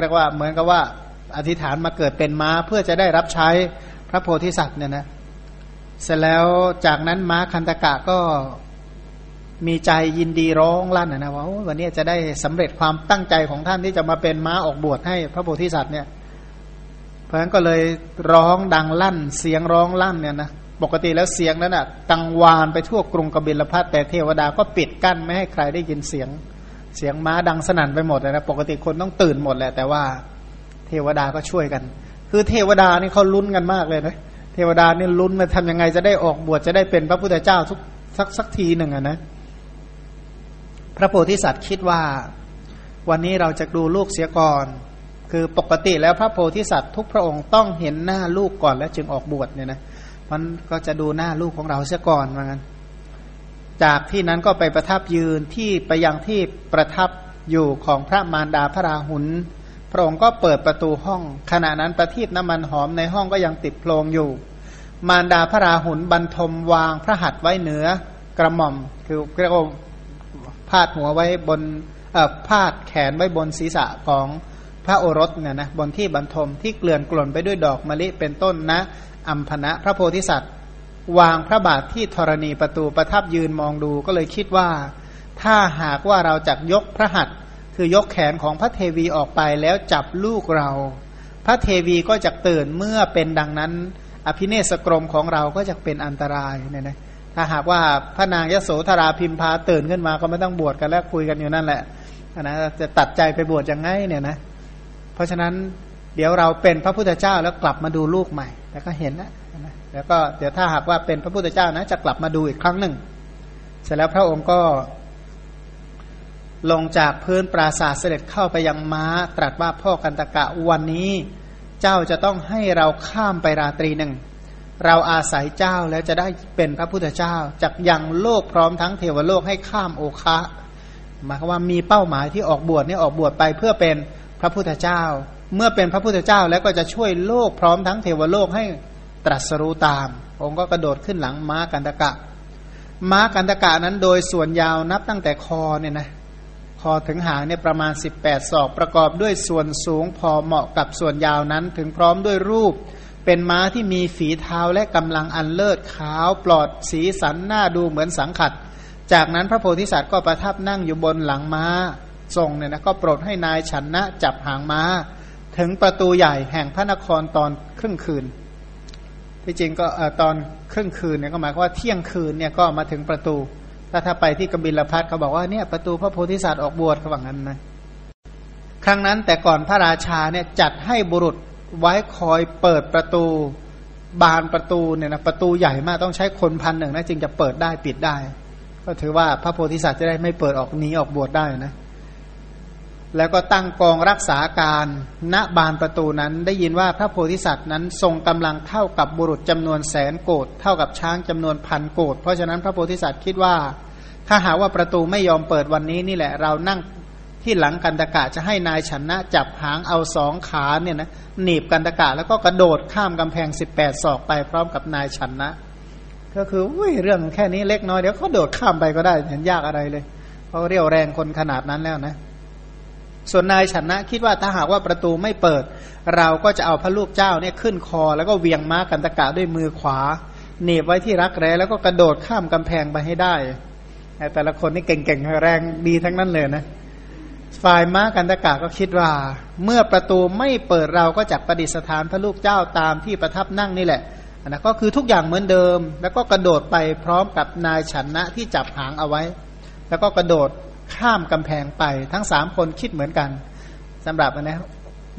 Speaker 2: เรียกว่าเหมือนกับว่าอธิษฐานมาเกิดเป็นม้าเพื่อจะได้รับใช้พระโพธิสัตว์เนี่ยนะเสร็จแล้วจากนั้นม้าคันตกะก็ มีใจยินดีร้องลั่นนะว่าวันนี้จะได้สำเร็จความตั้งใจของท่านที่จะมาเป็นม้าออกบวชให้พระโพธิสัตว์เนี่ย เพราะฉะนั้นก็เลยร้องดังลั่น เสียงร้องลั่นเนี่ยนะปกติแล้วเสียงนั้นอะกังวานไปทั่วกรุงกบิลพัทแต่เทวดาก็ปิดกั้นไม่ให้ใครได้ยินเสียง เสียงม้าดังสนั่นไปหมดเลยนะปกติคนต้องตื่นหมดแหละแต่ว่าเทวดาก็ช่วยกัน คือเทวดานี่เขาลุ้นกันมากเลยนะเทวดานี่ลุ้นมาทำยังไงจะได้ออกบวชจะได้เป็นพระพุทธเจ้าทุกสักสักทีหนึ่งอะนะ พระโพธิสัตว์คิดว่า วันนี้เราจะดูลูกเสียก่อน คือปกติแล้วพระโพธิสัตว์ทุกพระองค์ต้องเห็นหน้าลูกก่อนแล้วจึงออกบวชเนี่ยนะมันก็จะดูหน้าลูกของเราเสียก่อนเหมือนกันจากที่นั้นก็ไปประทับยืนที่ไปยังที่ประทับอยู่ของพระมารดาพระราหุลพระองค์ก็เปิดประตูห้อง ขณะนั้นประทีปน้ำมันหอมในห้องก็ยังติดโพลงอยู่ มารดาพระราหุลบรรทมวางพระหัตถ์ไว้เหนือกระหม่อม คือเรียกว่า พาดหัวไว้บนพาดแขนไว้บนศีรษะของพระโอรสเนี่ยนะบนที่บรรทมที่เกลื่อนกล่นไปด้วยดอกมะลิเป็นต้นนะอัมพนะพระโพธิสัตว์ วางพระบาทที่ธรณีประตูประทับยืนมองดูก็เลยคิดว่า ถ้าหากว่าเราจะยกพระหัตถ์คือยกแขนของพระเทวีออกไปแล้วจับลูกเรา พระเทวีก็จะตื่นเมื่อเป็นดังนั้น อภิเนศกรมของเราก็จะเป็นอันตรายเนี่ยนะ ถ้าหากว่าพระนางยโสธราพิมพาตื่นขึ้นมาก็ไม่ต้องบวชกันแล้วคุยกันอยู่นั่นแหละนะจะตัดใจไปบวชยังไงเนี่ยนะ เพราะฉะนั้นเดี๋ยวเราเป็นพระพุทธเจ้าแล้วกลับมาดูลูกใหม่ แล้วก็เห็นนะแล้วก็เดี๋ยวถ้าหากว่าเป็นพระพุทธเจ้านะจะกลับมาดูอีกครั้งหนึ่ง เสร็จแล้วพระองค์ก็ลงจากพื้นปราสาทเสด็จเข้าไปยังม้า ตรัสว่าพ่อกันตะกะวันนี้ เจ้าจะต้องให้เราข้ามไปราตรีหนึ่ง เราอาศัยเจ้าแล้วจะได้เป็นพระพุทธเจ้าจากยังโลกพร้อมทั้งเทวโลกให้ข้ามโอคะหมายความว่ามีเป้าหมายที่ออกบวชนี่ออกบวชไปเพื่อเป็นพระพุทธเจ้า เมื่อเป็นพระพุทธเจ้าแล้วก็จะช่วยโลกพร้อมทั้งเทวโลกให้ตรัสรู้ตาม องค์ก็กระโดดขึ้นหลังม้ากันตะกะ ม้ากันตะกะนั้นโดยส่วนยาวนับตั้งแต่คอเนี่ยนะคอถึงหางเนี่ยประมาณ 18 ศอกประกอบด้วยส่วนสูงพอเหมาะกับส่วนยาวนั้นถึงพร้อมด้วยรูป เป็นม้าที่มีฝีเท้าและกำลังอันเลิศขาวปลอดสีสันหน้าดูเหมือนสังขัด จากนั้นพระโพธิสัตว์ก็ประทับนั่งอยู่บนหลังม้าทรงเนี่ยนะก็โปรดให้นายฉันนะจับหางม้า ถึงประตูใหญ่แห่งพระนครตอนครึ่งคืน ที่จริงก็ตอนครึ่งคืนเนี่ยก็หมายความว่าเที่ยงคืนเนี่ยก็มาถึงประตู ถ้าถ้าไปที่กบิลพัทเขาบอกว่าเนี่ยประตูพระโพธิสัตว์ออกบวชเขาบอกงั้นนะครั้งนั้นแต่ก่อนพระราชาเนี่ยจัดให้บุรุษ ไว้คอยเปิดประตูบานประตูเนี่ยนะประตูใหญ่มากต้องใช้คนพันหนึ่งนะจึงจะเปิดได้ปิดได้ ก็ถือว่าพระโพธิสัตว์จะได้ไม่เปิดออกหนีออกบวชได้นะ แล้วก็ตั้งกองรักษาการณบานประตูนั้นได้ยินว่าพระโพธิสัตว์นั้นทรงกำลังเท่ากับบุรุษจำนวนแสนโกดเท่ากับช้างจำนวนพันโกดเพราะฉะนั้นพระโพธิสัตว์คิดว่า ถ้าหาว่าประตูไม่ยอมเปิดวันนี้นี่แหละ เรานั่ง ที่หลังกันตะกะจะให้นายชนะจับหางเอาสองขาเนี่ยนะหนีบกันตะกะแล้วก็กระโดดข้ามกำแพงสิบแปดศอกไปพร้อมกับนายชนะ ก็คือเรื่องแค่นี้เล็กน้อยเดี๋ยวเขาโดดข้ามไปก็ได้เห็นยากอะไรเลย เพราะเรียวแรงคนขนาดนั้นแล้วนะ ส่วนนายชนะคิดว่าถ้าหากว่าประตูไม่เปิด เราก็จะเอาพระลูกเจ้าเนี่ยขึ้นคอ แล้วก็เวียงม้ากันตะกะด้วยมือขวาหนีบไว้ที่รักแร้แล้วก็กระโดดข้ามกำแพงไปให้ได้แต่ละคนนี่เก่งๆแรงดีทั้งนั้นเลยนะ ฝ่ายม้ากันตะกะก็คิดว่า เมื่อประตูไม่เปิดเราก็จักประดิษฐานพระลูกเจ้าตามที่ประทับนั่งนี่แหละนะก็คือทุกอย่างเหมือนเดิม แล้วก็กระโดดไปพร้อมกับนายชนะที่จับหางเอาไว้ แล้วก็กระโดดข้ามกำแพงไปทั้งสามคนคิดเหมือนกันสำหรับนะ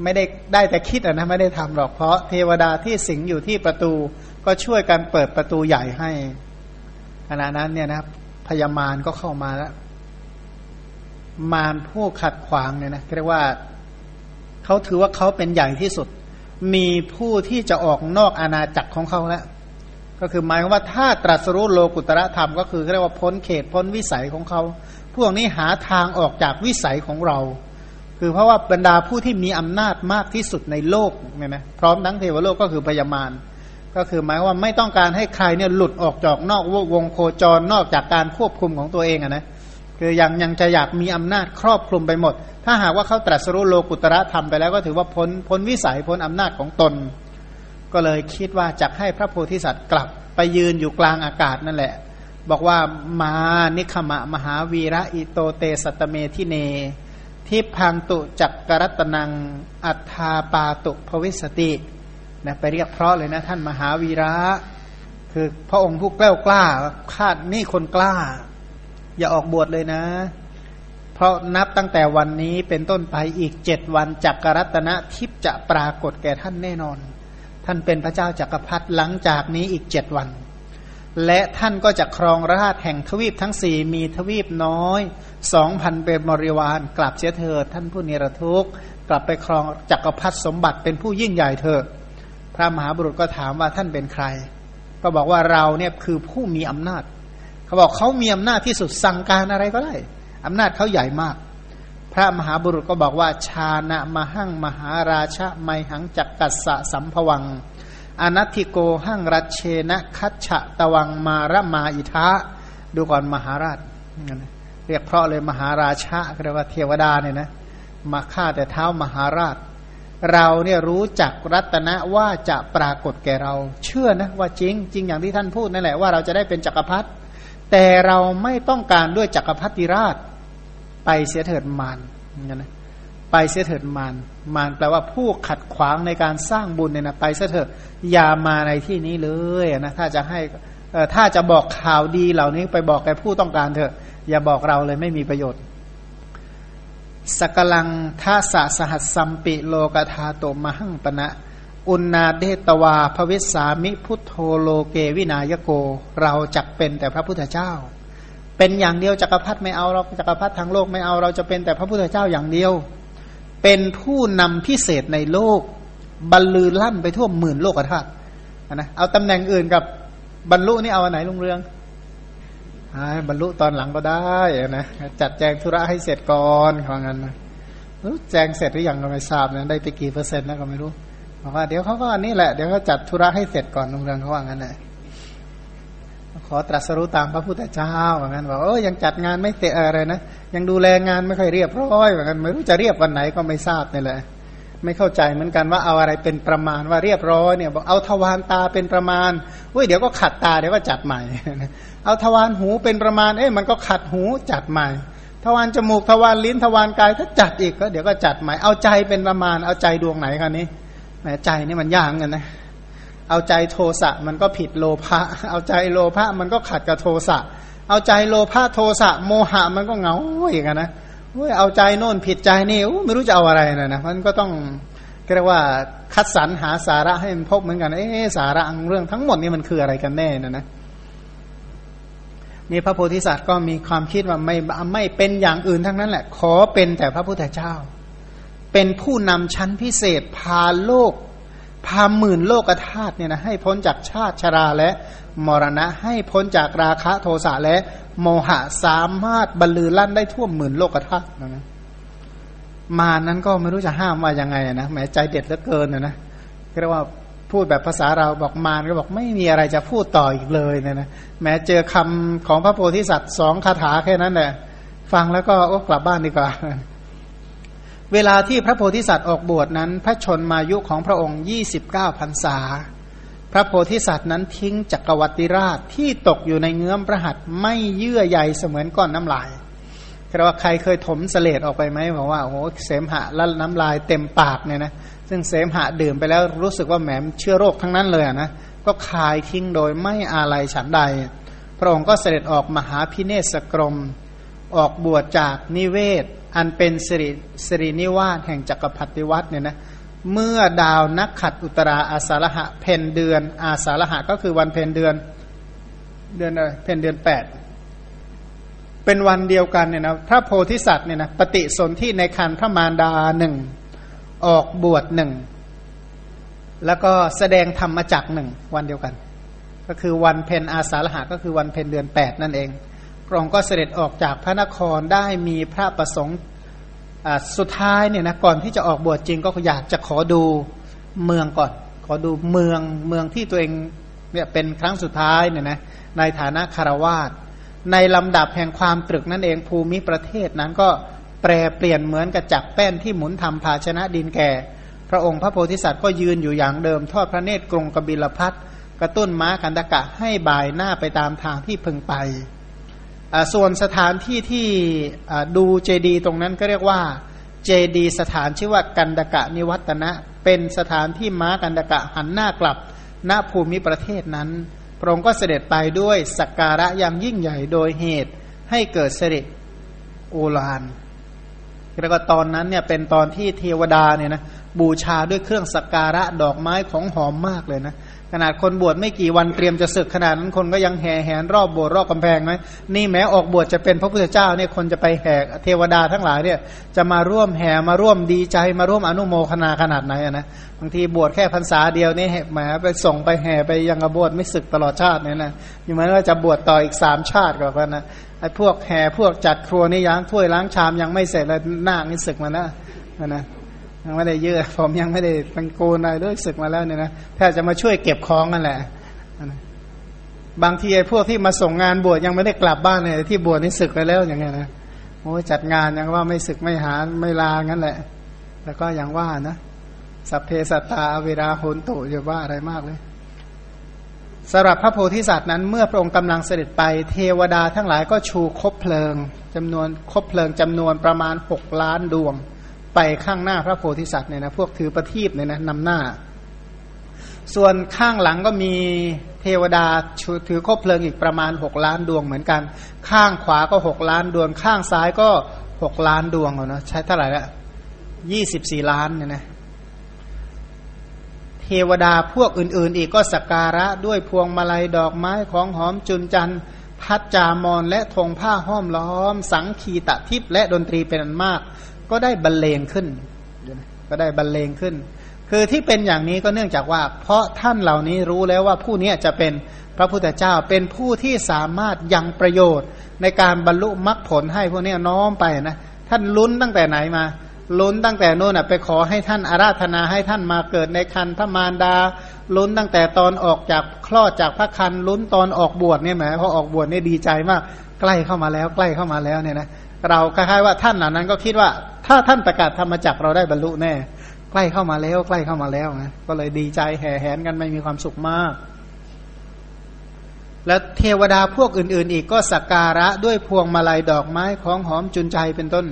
Speaker 2: ไม่ได้ได้แต่คิดนะไม่ได้ทำหรอกเพราะเทวดาที่สิงอยู่ที่ประตูก็ช่วยกันเปิดประตูใหญ่ให้ขณะนั้นเนี่ยนะพญามารก็เข้ามาแล้ว มารผู้ขัดขวางเนี่ยนะเรียกว่าเขาถือว่าเขาเป็นใหญ่ที่สุด มีผู้ที่จะออกนอกอาณาจักรของเขาแล้วก็คือหมายว่าถ้าตรัสรู้โลกุตระธรรม ก็คือเรียกว่าพ้นเขตพ้นวิสัยของเขา พวกนี้หาทางออกจากวิสัยของเรา คือเพราะว่าบรรดาผู้ที่มีอำนาจมากที่สุดในโลกเนี่ยนะพร้อมทั้งเทวโลกก็คือพยามารก็คือหมายว่าไม่ต้องการให้ใครเนี่ยหลุดออกจากนอกวงโคจรนอกจากการควบคุมของตัวเองอะนะ คือยังยังจะอยากมีอำนาจครอบคลุมไปหมด ถ้าหากว่าเขาตรัสรู้โลกุตระธรรมไปแล้วก็ถือว่าพ้นพ้นวิสัยพ้นอำนาจของตน ก็เลยคิดว่าจะให้พระโพธิสัตว์กลับไปยืนอยู่กลางอากาศนั่นแหละ บอกว่ามานิกขมะมหาวีระอิโตเต สัตตเมทิเนทิพพังตุจักกรัตนังอัทธาปาตุภวิสสตินะไปเรียกเพราะเลยนะท่านมหาวีระ คือพระองค์ผู้กล้ากล้าคาดนี่คนกล้า อย่าออกบวชเลยนะ เพราะนับตั้งแต่วันนี้เป็นต้นไปอีกเจ็ดวันจักกรัตนะทิพจะปรากฏแก่ท่านแน่นอน ท่านเป็นพระเจ้าจักรพรรดิหลังจากนี้อีกเจ็ดวัน และท่านก็จะครองราชแห่งทวีปทั้งสี่มีทวีปน้อยสองพันเป็นบริวารกลับเสียเถิดท่านผู้นิรทุกข์กลับไปครองจักรพรรดิสมบัติเป็นผู้ยิ่งใหญ่เถิดพระมหาบุรุษก็ถามว่าท่านเป็นใคร ก็บอกว่าเราเนี่ยคือผู้มีอำนาจ เขาบอกเขามีอำนาจที่สุดสั่งการอะไรก็ได้อำนาจเขาใหญ่มาก พระมหาบุรุษก็บอกว่า ชานะมหังมหาราชะไมหังจักกัสสะสัมภวัง อนัตติโกหังรัชเชนะคัจฉะตะวังมาระมาอิทะดูก่อนมหาราช เรียกเพราะเลยมหาราชาเรียกว่าเทวดาเนี่ยนะมาฆ่าแต่เท้ามหาราช เราเนี่ยรู้จักรัตนะว่าจะปรากฏแก่เรา เชื่อนะว่าจริงจริงอย่างที่ท่านพูดนั่นแหละว่าเราจะได้เป็นจักรพรรดิ แต่เราไม่ต้องการด้วยจักรพรรดิราช ไปเสียเถิดมารนะไปเสียเถิดมารมารแปลว่าผู้ขัดขวางในการสร้างบุญเนี่ยนะไปเสียเถิดอย่ามาในที่นี้เลยนะถ้าจะให้ถ้าจะบอกข่าวดีเหล่านี้ไปบอกแก่ผู้ต้องการเถอะ อย่าบอกเราเลยไม่มีประโยชน์สกลังท่าสะสหัสสัมปิโลกธาโตมหังปณะ อุณาเดตวาภวิสามิพุทโธโลเกวินายโก เราจักเป็นแต่พระพุทธเจ้า เป็นอย่างเดียวจักรพรรดิไม่เอาเราจักรพรรดิทางโลกไม่เอาเราจะเป็นแต่พระพุทธเจ้าอย่างเดียว เป็นผู้นำพิเศษในโลก บรรลือลั่นไปทั่วหมื่นโลกธาตุนะเอาตำแหน่งอื่นกับบรรลุนี่เอาอันไหนลุงเรืองบรรลุตอนหลังก็ได้นะจัดแจงธุระให้เสร็จก่อนเพราะงั้นนะแจงเสร็จหรือยังก็ไม่ทราบนะได้ไปกี่เปอร์เซ็นต์นะก็ไม่รู้ บอกว่าเดี๋ยวเขาก็อันนี้แหละเดี๋ยวเขาจัดธุระให้เสร็จก่อนลุงเรืองเขาว่างั้นนะขอตรัสรู้ตามพระพุทธเจ้าว่างั้นบอกเออยังจัดงานไม่เตะอะไรนะยังดูแลงานไม่ค่อยเรียบร้อยว่างั้นไม่รู้จะเรียบวันไหนก็ไม่ทราบนี่แหละ ไม่เข้าใจเหมือนกันว่าเอาอะไรเป็นประมาณว่าเรียบร้อยเนี่ยบอกเอาทวารตาเป็นประมาณเว้ยเดี๋ยวก็ขัดตาเดี๋ยวก็จัดใหม่ เอาทวารหูเป็นประมาณเอ้ยมันก็ขัดหูจัดใหม่ทวารจมูกทวารลิ้นทวารกายถ้าจัดอีกก็เดี๋ยวก็จัดใหม่เอาใจเป็นประมาณเอาใจดวงไหนกันนี้แหม ใจนี่มันยากกันนะ เอาใจโทสะมันก็ผิดโลภะ เอาใจโลภะมันก็ขัดกับโทสะ เอาใจโลภะโทสะโมหะมันก็เหงาอีกนะเอาใจโน่นผิดใจนี่ไม่รู้จะเอาอะไรนะนะมันก็ต้องเรียกว่าคัดสรรหาสาระให้มันพบเหมือนกันเอ๊สาระเรื่องทั้งหมดนี่มันคืออะไรกันแน่นะนะนี่พระโพธิสัตว์ก็มีความคิดว่าไม่ไม่เป็นอย่างอื่นทั้งนั้นแหละ ขอเป็นแต่พระพุทธเจ้า เป็นผู้นำชั้นพิเศษพาโลก พาหมื่นโลกธาตุเนี่ยนะให้พ้นจากชาติชราและมรณะให้พ้นจากราคะโทสะและ โมหะสามารถบรรลือลั่นได้ทั่วหมื่นโลกธาตุนะมานั้นก็ไม่รู้จะห้ามว่ายังไงนะแหมใจเด็ดเหลือเกินนะนะเรียกว่าพูดแบบภาษาเราบอกมารก็บอกไม่มีอะไรจะพูดต่ออีกเลยเนี่ยนะแม้เจอคำของพระโพธิสัตว์สองคาถาแค่นั้นแหละฟังแล้วก็โอ้กลับบ้านดีกว่า เวลาที่พระโพธิสัตว์ออกบวชนั้น พระชนมายุของพระองค์ยี่สิบเก้าพรรษา พระโพธิสัตว์นั้นทิ้งจักรวรรดิราชที่ตกอยู่ในเงื้อมพระหัตไม่เยื่อใยเสมือนก้อนน้ำลายครว่าใครเคยถมเสลดออกไปไหมบอกว่าโอ้โหเสมหะล้วน้ำลายเต็มปากเนี่ยนะซึ่งเสมหะดื่มไปแล้วรู้สึกว่าแหมเชื้อโรคทั้งนั้นเลยนะก็คายทิ้งโดยไม่อาลัยฉันใด พระองค์ก็เสด็จออกมหาพิเนศกรม ออกบวชจากนิเวศ อันเป็นสิริสิรินิวาสแห่งจักรพรรดิวัตเนี่ยนะเมื่อดาวนักขัดอุตราอาสาฬหะเพนเดือน อาสาฬหะก็คือวันเพนเดือน เดือนอะไรเพนเดือนแปดเป็นวันเดียวกันเนี่ยนะพระโพธิสัตว์เนี่ยนะปฏิสนธิในคันพระมารดาหนึ่งออกบวชหนึ่งแล้วก็แสดงธรรมจักหนึ่งวันเดียวกัน ก็คือวันเพนอาสาฬหะก็คือวันเพนเดือนแปดนั่นเอง พระองค์ก็เสด็จออกจากพระนครได้มีพระประสงค์สุดท้ายเนี่ยนะก่อนที่จะออกบวชจริงก็อยากจะขอดูเมืองก่อน ขอดูเมืองเมืองที่ตัวเองเนี่ยเป็นครั้งสุดท้ายเนี่ยนะในฐานะคารวาสในลำดับแห่งความตรึกนั่นเองภูมิประเทศนั้นก็แปรเปลี่ยนเหมือนกับจักแป้นที่หมุนทำภาชนะดินแก่ พระองค์พระโพธิสัตว์ก็ยืนอยู่อย่างเดิม ทอดพระเนตรกรงกบิลพัทกระตุ้นม้ากันตะกะให้บ่ายหน้าไปตามทางที่พึงไป ส่วนสถานที่ที่ดูเจดีตรงนั้นก็เรียกว่าเจดีสถานชื่อว่ากันดกะนิวัตนะ เป็นสถานที่ม้ากันดกะหันหน้ากลับณภูมิประเทศนั้น พระองค์ก็เสด็จไปด้วยสักการะอย่างยิ่งใหญ่โดยเหตุให้เกิดเสิริโอลานแล้วก็ตอนนั้นเนี่ยเป็นตอนที่เทวดาเนี่ยนะบูชาด้วยเครื่องสักการะดอกไม้ของหอมมากเลยนะ ขนาดคนบวชไม่กี่วันเตรียมจะศึกขนาดนั้นคนก็ยังแห่แหนรอบโบสถ์รอบกำแพงไหมนี่แม้ออกบวชจะเป็นพระพุทธเจ้าเนี่ยคนจะไปแห่เทวดาทั้งหลายเนี่ยจะมาร่วมแห่มาร่วมดีใจมาร่วมอนุโมทนาขนาดไหนนะบางทีบวชแค่พรรษาเดียวนี่แหมไปส่งไปแห่ไปยังกระบวชไม่ศึกตลอดชาติเนี่ยนะอยู่เหมือนว่าจะบวชต่ออีกสามชาติก่อนนะไอ้พวกแห่พวกจัดครัวนี่ยังถ้วยล้างชามยังไม่เสร็จเลยหน้านี่ศึกมานะนะ ยังไม่ได้เยอะผมยังไม่ได้ตังโกนอะไรด้วยศึกมาแล้วเนี่ยนะแทบจะมาช่วยเก็บของกันแหละบางทีไอ้พวกที่มาส่งงานบวชยังไม่ได้กลับบ้านเลยที่บวชนี่ศึกไปแล้วอย่างเงี้ยนะโอ้จัดงานยังว่าไม่ศึกไม่หาไม่ลางั้นแหละ แล้วก็ยังว่านะสัพเพสัตตาเวลาโหนตุอย่าว่าอะไรมากเลยสำหรับพระโพธิสัตว์นั้น เมื่อพระองค์กำลังเสด็จไปเทวดาทั้งหลายก็ชูคบเพลิงจำนวนคบเพลิงจำนวนประมาณหกล้านดวง ไปข้างหน้าพระโพธิสัตว์เนี่ยนะพวกถือประทีปเนี่ยนะนำหน้า ส่วนข้างหลังก็มีเทวดาถือคบเพลิงอีกประมาณหกล้านดวงเหมือนกัน ข้างขวาก็หกล้านดวง ข้างซ้ายก็หกล้านดวงเนาะใช้เท่าไหร่ละยี่สิบสี่ล้านเนี่ยนะเทวดาพวกอื่น ๆ อีกก็สักการะด้วยพวงมาลัยดอกไม้ของหอมจุนจันพัดจามอนและธงผ้าห้อมล้อม สังคีตะทิพและดนตรีเป็นอันมาก ก็ได้บรรเลงขึ้น ก็ได้บรรเลงขึ้น คือที่เป็นอย่างนี้ก็เนื่องจากว่า เพราะท่านเหล่านี้รู้แล้วว่าผู้นี้จะเป็นพระพุทธเจ้าเป็นผู้ที่สามารถยังประโยชน์ ในการบรรลุมรรคผลให้พวกนี้น้อมไปนะท่านลุ้นตั้งแต่ไหนมาลุ้นตั้งแต่โน่นไปขอให้ท่านอาราธนาให้ท่านมาเกิดในคันธมารดา ลุ้นตั้งแต่ตอนออกจากคลอดจากพระคันลุ้นตอนออกบวชเนี่ยแหมพอออกบวชเนี่ยดีใจมาก ใกล้เข้ามาแล้วใกล้เข้ามาแล้วเนี่ยนะ เราคล้ายๆว่าท่านเหล่านั้นก็คิดว่า ถ้าท่านประกาศธรรมจักเราได้บรรลุแน่ ใกล้เข้ามาแล้วใกล้เข้ามาแล้วนะก็เลยดีใจแห่แหนกันไม่มีความสุขมาก และเทวดาพวกอื่น ๆ อีกก็สักการะด้วยพวงมาลัยดอกไม้ของหอมจุนใจเป็นต้น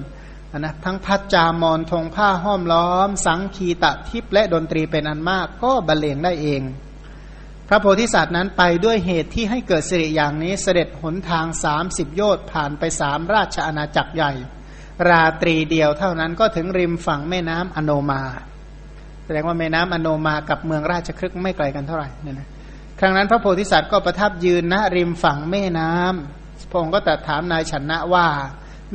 Speaker 2: นะทั้งพัดจามอนธงผ้าห้อมล้อม สังคีตะทิพและดนตรีเป็นอันมาก ก็บรรเลงได้เอง พระโพธิสัตว์นั้นไปด้วยเหตุที่ให้เกิดสิริอย่างนี้เสด็จหนทางสามสิบโยชน์ผ่านไปสามราชอาณาจักรใหญ่ ราตรีเดียวเท่านั้นก็ถึงริมฝั่งแม่น้ำอโนมา แสดงว่าแม่น้ำอโนมากับเมืองราชครึกไม่ไกลกันเท่าไหร่เนี่ยนะครั้งนั้นพระโพธิสัตว์ก็ประทับยืนณริมฝั่งแม่น้ำพระองค์ก็ตรัสถามนายชนะว่า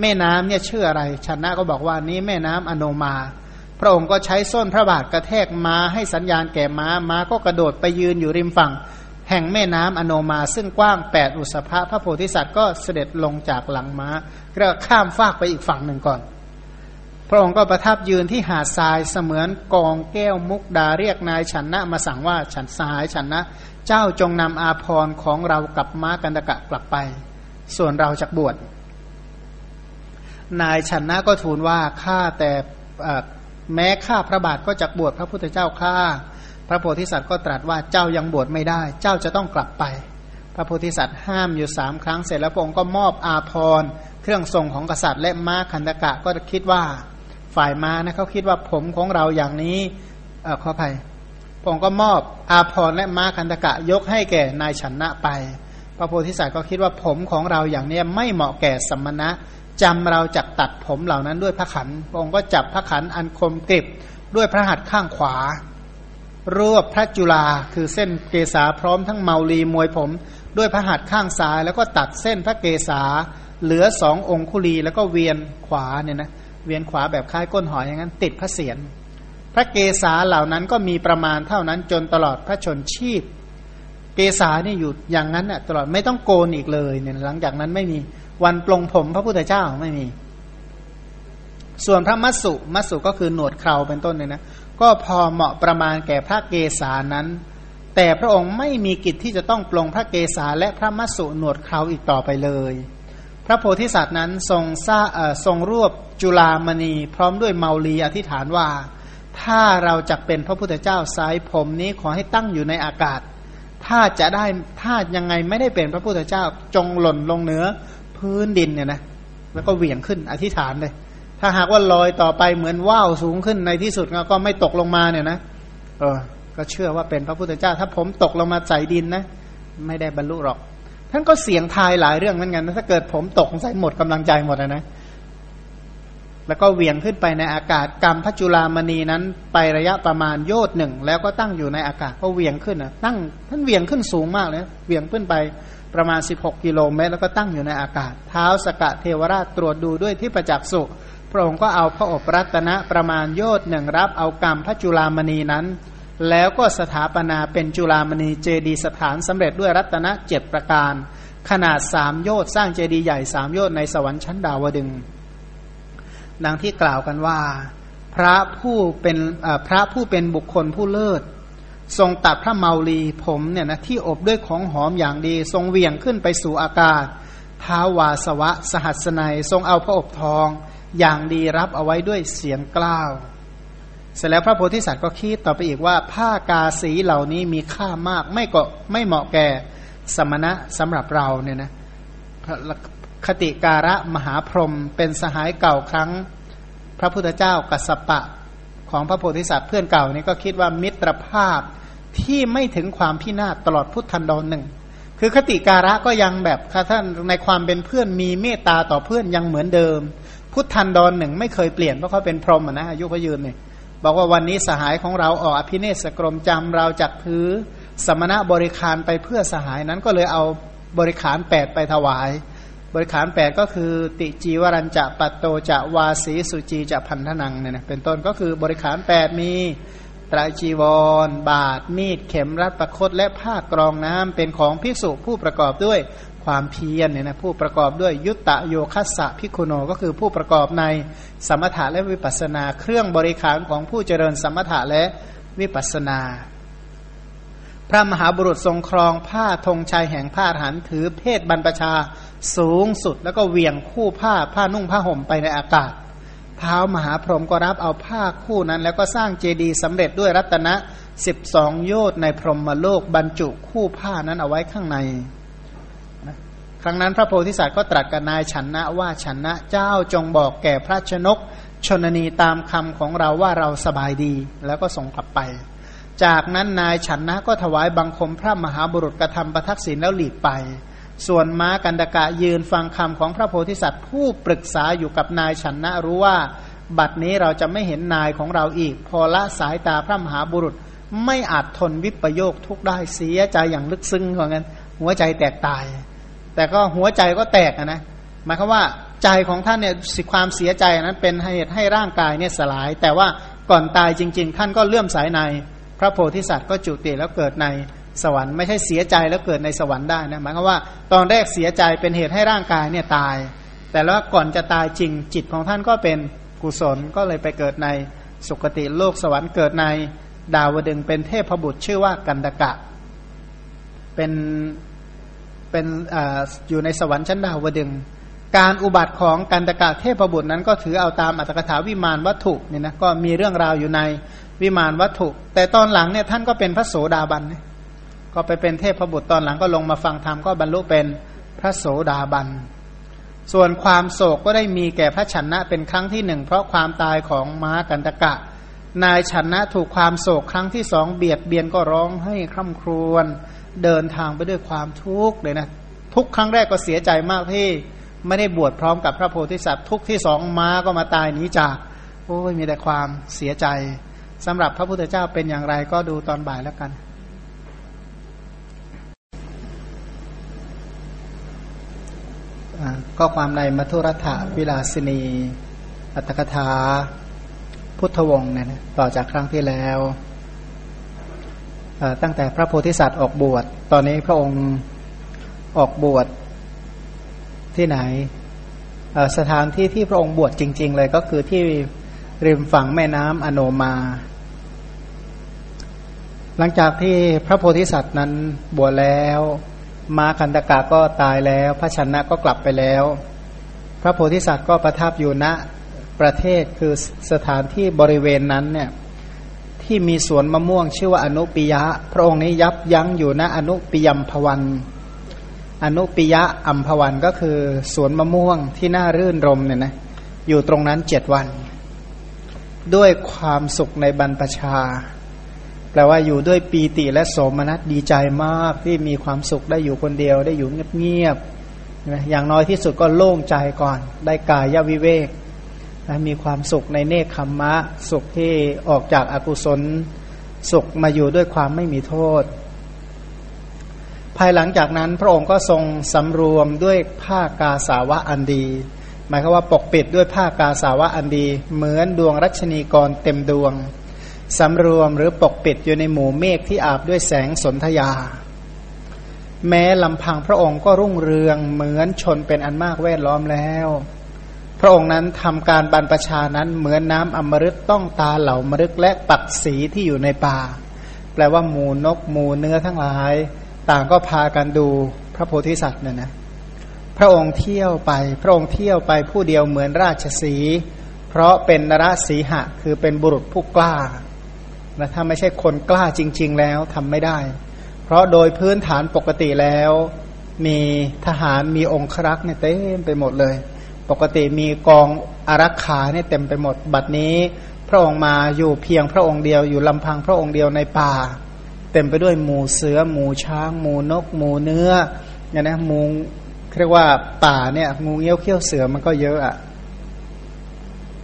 Speaker 2: แม่น้ำเนี่ยชื่ออะไรชนะก็บอกว่านี้แม่น้ำอโนมา พระองค์ก็ใช้ส้นพระบาทกระแทกม้าให้สัญญาณแก่ม้า ม้าก็กระโดดไปยืนอยู่ริมฝั่ง แห่งแม่น้ำอโนมาซึ่งกว้างแปดอุสภะพระโพธิสัตว์ก็เสด็จลงจากหลังม้าก็ข้ามฟากไปอีกฝั่งหนึ่งก่อน พระองค์ก็ประทับยืนที่หาดทรายเสมือนกองแก้วมุกดาเรียกนายฉันนะมาสั่งว่าฉันสหายฉันนะ เจ้าจงนำอาพรของเรากับม้ากันตะกะกลับไป ส่วนเราจะบวชนายชนะก็ทูลว่าข้าแต่ แม้ข้าพระบาทก็จะบวชพระพุทธเจ้าข้าพระโพธิสัตว์ก็ตรัสว่าเจ้ายังบวชไม่ได้ เจ้าจะต้องกลับไป พระโพธิสัตว์ห้ามอยู่สามครั้งเสร็จแล้วพระองค์ก็มอบอาพรเครื่องทรงของกษัตริย์และม้าคันตกะก็คิดว่าฝ่ายม้านะเขาคิดว่าผมของเราอย่างนี้เออขออภัยพระองค์ก็มอบอาพรและม้าคันตกะยกให้แก่นายชนะไป พระโพธิสัตว์ก็คิดว่าผมของเราอย่างนี้ไม่เหมาะแก่สมณะ จำเราจับตัดผมเหล่านั้นด้วยพระขันพระองค์ก็จับพระขันอันคมกริบด้วยพระหัตถ์ข้างขวารวบพระจุลาคือเส้นเกษาพร้อมทั้งเมาลีมวยผม ด้วยพระหัตถ์ข้างซ้าย แล้วก็ตัดเส้นพระเกษาเหลือสององคุลีแล้วก็เวียนขวาเนี่ยนะเวียนขวาแบบคล้ายก้นหอยอย่างนั้น ติดพระเศียรพระเกษาเหล่านั้นก็มีประมาณเท่านั้นจนตลอดพระชนชีพ เกษานี่อยู่อย่างนั้นน่ะตลอดไม่ต้องโกนอีกเลยเนี่ยหลังจากนั้นไม่มี วันปลงผมพระพุทธเจ้าไม่มี ส่วนพระมัสสุมัสสุก็คือหนวดเคราเป็นต้นเนี่ยนะ ก็พอเหมาะประมาณแก่พระเกศานั้น แต่พระองค์ไม่มีกิจที่จะต้องปลงพระเกศาและพระมัสสุหนวดเคราอีกต่อไปเลย พระโพธิสัตว์นั้นทรงซาทรงรวบจุลามณีพร้อมด้วยเมาลีอธิษฐานว่า ถ้าเราจะเป็นพระพุทธเจ้าสายผมนี้ขอให้ตั้งอยู่ในอากาศ ถ้าจะได้ถ้ายังไงไม่ได้เป็นพระพุทธเจ้าจงหล่นลงเหนือ พื้นดินเนี่ยนะแล้วก็เหวี่ยงขึ้นอธิษฐานเลย ถ้าหากว่าลอยต่อไปเหมือนว่าวสูงขึ้นในที่สุดก็ไม่ตกลงมาเนี่ยนะเออ ก็เชื่อว่าเป็นพระพุทธเจ้า ถ้าผมตกลงมาใส่ดินนะไม่ได้บรรลุหรอกท่านก็เสียงทายหลายเรื่องเหมือนกันถ้าเกิดผมตกใส่หมดกำลังใจหมดนะ แล้วก็เหวี่ยงขึ้นไปในอากาศกรรมพระจุลามณีนั้น ไประยะประมาณโยดหนึ่งแล้วก็ตั้งอยู่ในอากาศก็เหวี่ยงขึ้นนะตั้งท่านเหวี่ยงขึ้นสูงมากเลยเหวี่ยงขึ้นไป ประมาณ 16 กิโลเมตร แล้วก็ตั้งอยู่ในอากาศ เท้าสกะเทวราชตรวจดูด้วยที่ประจักษ์สุพระองค์ก็เอาพระอบรัตนะประมาณโยดหนึ่งรับเอากรรมพระจุลามณีนั้น แล้วก็สถาปนาเป็นจุลามณีเจดีสถานสำเร็จด้วยรัตนะเจ็ดประการ ขนาดสามโยดสร้างเจดีย์ใหญ่สามโยดในสวรรค์ชั้นดาวดึงดังที่กล่าวกันว่า พระผู้เป็นพระผู้เป็นบุคคลผู้เลิศ ทรงตัดพระเมาลีผมเนี่ยนะที่อบด้วยของหอมอย่างดี ทรงเวียงขึ้นไปสู่อากาศท้าวาสวะสหัสนัยทรงเอาพระอบทองอย่างดีรับเอาไว้ด้วยเสียงกล้าว เสร็จแล้วพระโพธิสัตว์ก็คิดต่อไปอีกว่าผ้ากาสีเหล่านี้มีค่ามากไม่ก็ไม่เหมาะแก่สมณะสำหรับเราเนี่ยนะคติการะมหาพรหมเป็นสหายเก่าครั้ง พระพุทธเจ้ากัสปะของพระโพธิสัตว์เพื่อนเก่านี่ก็คิดว่ามิตรภาพ ที่ไม่ถึงความพินาศตลอดพุทธันดรหนึ่ง คือคติการะก็ยังแบบท่านในความเป็นเพื่อนมีเมตตาต่อเพื่อนยังเหมือนเดิม พุทธันดรหนึ่งไม่เคยเปลี่ยนเพราะเขาเป็นพรหมนะอายุพยืนเนี่ยบอกว่าวันนี้สหายของเราออกอภิเนศกรมจำเราจักถือสมณะบริคารไปเพื่อสหายนั้นก็เลยเอาบริขารแปดไปถวาย บริขารแปดก็คือ ติจีวรัญจะปัตโตจะวาสีสุจีจะพันธนังเนี่ยนะเป็นต้นก็คือบริขารแปดมี ตรายจีวร บาทมีด เข็มรัดประคตและผ้ากรองน้ำเป็นของภิกษุผู้ประกอบด้วยความเพียรเนี่ยนะผู้ประกอบด้วยยุตตะโยคัสสะพิคุโนก็คือผู้ประกอบในสมถะและวิปัสนาเครื่องบริขารของผู้เจริญสมถะและวิปัสนา พระมหาบุรุษทรงครองผ้าธงชัยแห่งผ้าหันถือเพศบรรพชาสูงสุด แล้วก็เหวี่ยงคู่ผ้าผ้านุ่งผ้าห่มไปในอากาศ เท้ามหาพรหมก็รับเอาผ้าคู่นั้น แล้วก็สร้างเจดีย์สำเร็จด้วยรัตนะสิบสองโยชน์ในพรหมโลกบรรจุคู่ผ้านั้นเอาไว้ข้างในครั้งนั้นพระโพธิสัตว์ก็ตรัสกับนายฉันนะว่าฉันนะเจ้าจงบอกแก่พระชนก ชนนีตามคำของเราว่าเราสบายดีแล้วก็ส่งกลับไป จากนั้นนายฉันนะก็ถวายบังคมพระมหาบุรุษกระทำประทักษิณแล้วหลีกไป ส่วนม้ากันดกะยืนฟังคำของพระโพธิสัตว์ผู้ปรึกษาอยู่กับนายฉันนะรู้ว่า บัดนี้เราจะไม่เห็นนายของเราอีก พอละสายตาพระมหาบุรุษไม่อาจทนวิปโยคทุกได้เสียใจอย่างลึกซึ้งเหมือนกันหัวใจแตกตาย แต่ก็หัวใจก็แตกนะหมายความว่าใจของท่านเนี่ยสิความเสียใจนั้นเป็นเหตุให้ร่างกายเนี่ยสลาย แต่ว่าก่อนตายจริง ๆ ท่านก็เลื่อมสายใน พระโพธิสัตว์ก็จุติแล้วเกิดใน สวรรค์ไม่ใช่เสียใจแล้วเกิดในสวรรค์ได้นะหมายความว่าตอนแรกเสียใจเป็นเหตุให้ร่างกายเนี่ยตาย แต่แล้วก่อนจะตายจริงจิตของท่านก็เป็นกุศลก็เลยไปเกิดในสุคติโลกสวรรค์เกิดในดาวดึงเป็นเทพบุตรชื่อว่ากันดกะ เป็นเป็นออยู่ในสวรรค์ชั้นดาวดึง การอุบัติของกันตกะเทพบุตรนั้นก็ถือเอาตามอัตถกถาวิมานวัตถุเนี่ยนะก็มีเรื่องราวอยู่ในวิมานวัตถุ แต่ตอนหลังเนี่ยท่านก็เป็นพระโสดาบันเนี่ย ก็ไปเป็นเทพบุตรตอนหลังก็ลงมาฟังธรรมก็บรรลุเป็นพระโสดาบัน ส่วนความโศกก็ได้มีแก่พระชนะเป็นครั้งที่หนึ่งเพราะความตายของม้ากันตะกะ นายชนะถูกความโศกครั้งที่สองเบียดเบียนก็ร้องให้คร่ำครวญเดินทางไปด้วยความทุกข์เลยนะทุกครั้งแรกก็เสียใจมากที่ไม่ได้บวชพร้อมกับพระโพธิสัตว์ทุกที่สองม้าก็มาตายหนีจาก โอ้ยมีแต่ความเสียใจสำหรับพระพุทธเจ้าเป็นอย่างไรก็ดูตอนบ่ายแล้วกัน ก็ความในมัทุรัฐวิลาสินี อัตถกถา พุทธวงศ์เนี่ยนะต่อจากครั้งที่แล้วตั้งแต่พระโพธิสัตว์ออกบวช ตอนนี้พระองค์ออกบวชที่ไหน สถานที่ที่พระองค์บวชจริง ๆ เลยก็คือที่ริมฝั่งแม่น้ำอโนมา หลังจากที่พระโพธิสัตว์นั้นบวชแล้ว มาคันตกะก็ตายแล้ว พระชนะก็กลับไปแล้ว พระโพธิสัตว์ก็ประทับอยู่ณประเทศคือสถานที่บริเวณนั้นเนี่ยที่มีสวนมะม่วงชื่อว่าอนุปิยะ พระองค์นี้ยับยั้งอยู่ณอนุปิยมพวันอนุปิยะอัมพวันก็คือสวนมะม่วงที่น่ารื่นรมเนี่ยนะอยู่ตรงนั้นเจ็ดวัน ด้วยความสุขในบรรพชา แปลว่าอยู่ด้วยปีติและโสมนัสดีใจมากที่มีความสุขได้อยู่คนเดียว ได้อยู่เงียบๆอย่างน้อยที่สุดก็โล่งใจก่อน ได้กายวิเวกมีความสุขในเนคขมมะ สุขที่ออกจากอากุศล สุขมาอยู่ด้วยความไม่มีโทษ ภายหลังจากนั้นพระองค์ก็ทรงสำรวมด้วยผ้ากาสาวะอันดี หมายความว่าปกปิดด้วยผ้ากาสาวะอันดี เหมือนดวงรัชนีกรเต็มดวง สำรวมหรือปกปิดอยู่ในหมู่เมฆที่อาบด้วยแสงสนธยา แม้ลำพังพระองค์ก็รุ่งเรืองเหมือนชนเป็นอันมากแวดล้อมแล้ว พระองค์นั้นทำการบรรพชานั้นเหมือนน้ำอมฤตต้องตาเหล่ามฤกและปักสีที่อยู่ในป่า แปลลว่าหมูนกหมูเนื้อทั้งหลาย ต่างก็พากันดูพระโพธิสัตว์เนี่ยนะพระองค์เที่ยวไป พระองค์เที่ยวไปผู้เดียวเหมือนราชสี เพราะเป็นนรสีหะคือเป็นบุรุษผู้กล้า นะถ้าไม่ใช่คนกล้าจริง ๆ แล้วทำไม่ได้ เพราะโดยพื้นฐานปกติแล้ว มีทหารมีองครักษ์เนี่ยเต็มไปหมดเลย ปกติมีกองอารักขาเนี่ยเต็มไปหมด บัดนี้พระองค์มาอยู่เพียงพระองค์เดียวอยู่ลำพังพระองค์เดียวในป่า เต็มไปด้วยหมูเสือหมูช้าง หมูนก หมูเนื้อเนี่ยนะหมูเรียกว่าป่าเนี่ยงูเงี้ยวเขี้ยวเสือมันก็เยอะอะ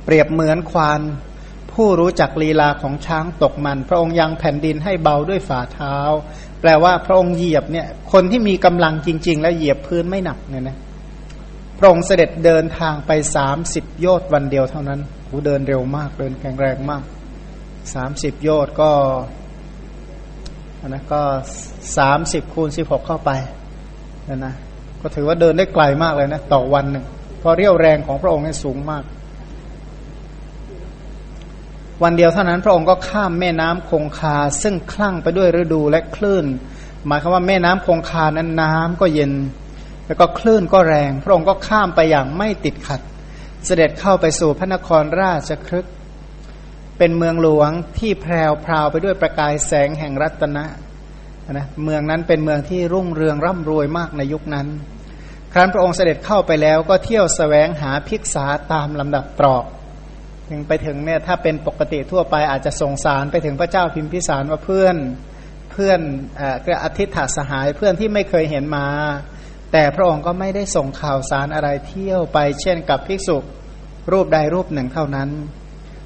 Speaker 2: เปรียบเหมือนควาน ผู้รู้จักลีลาของช้างตกมัน พระองค์ยังแผ่นดินให้เบาด้วยฝ่าเท้า แปลว่าพระองค์เหยียบเนี่ยคนที่มีกำลังจริง ๆ แล้วเหยียบพื้นไม่หนักเนี่ยนะพระองค์เสด็จเดินทางไปสามสิบโยชน์วันเดียวเท่านั้นหูเดินเร็วมากเดินแข็งแรงมากสามสิบโยชน์ก็นะก็สามสิบคูณสิบหกเข้าไปนะนะก็ถือว่าเดินได้ไกลมากเลยนะ ต่อวันหนึ่งเพราะเรี่ยวแรงของพระองค์นี่สูงมาก วันเดียวเท่านั้นพระองค์ก็ข้ามแม่น้ำคงคา ซึ่งคลั่งไปด้วยฤดูและคลื่น หมายความว่าแม่น้ำคงคานั้นน้ำก็เย็น แล้วก็คลื่นก็แรง พระองค์ก็ข้ามไปอย่างไม่ติดขัด เสด็จเข้าไปสู่พระนครราชครึกเป็นเมืองหลวงที่แพรวพราวไปด้วยประกายแสงแห่งรัตนะนะเมืองนั้นเป็นเมืองที่รุ่งเรืองร่ำรวยมากในยุคนั้น ครั้นพระองค์เสด็จเข้าไปแล้วก็เที่ยวสแสวงหาภิกษาตามลำดับตรอก ถึงไปถึงเนี่ยถ้าเป็นปกติทั่วไปอาจจะส่งสารไปถึงพระเจ้าพิมพิสารว่าเพื่อนเพื่อนก็อธิษฐาสหายเพื่อนที่ไม่เคยเห็นมา แต่พระองค์ก็ไม่ได้ส่งข่าวสารอะไรเที่ยวไป เช่นกับภิกษุรูปใดรูปหนึ่งเท่านั้น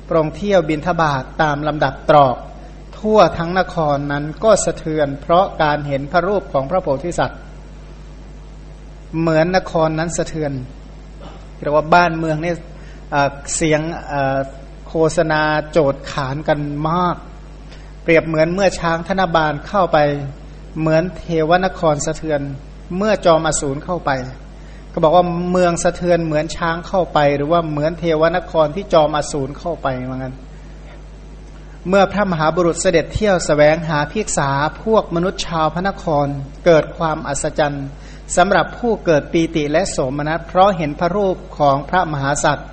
Speaker 2: พระองค์เที่ยวบินทบาทตามลำดับตรอก ทั่วทั้งนครนั้นก็สะเทือน เพราะการเห็นพระรูปของพระโพธิสัตว์ เหมือนนครนั้นสะเทือนเรียกว่าบ้านเมืองเนี่ย เสียงโฆษณาโจดขานกันมาก เปรียบเหมือนเมื่อช้างธนบาลเข้าไป เหมือนเทวนครสะเทือน เมื่อจอมอสูรเข้าไป ก็บอกว่าเมืองสะเทือนเหมือนช้างเข้าไป หรือว่าเหมือนเทวนครที่จอมอสูรเข้าไปเหมือนกันเมื่อพระมหาบุรุษเสด็จเที่ยวสแสวงหาพิกษาพวกมนุษย์ชาวพระนคร เกิดความอัศจรรย์สำหรับผู้เกิดปีติและโสมนัสเพราะเห็นพระรูปของพระมหาสัตว์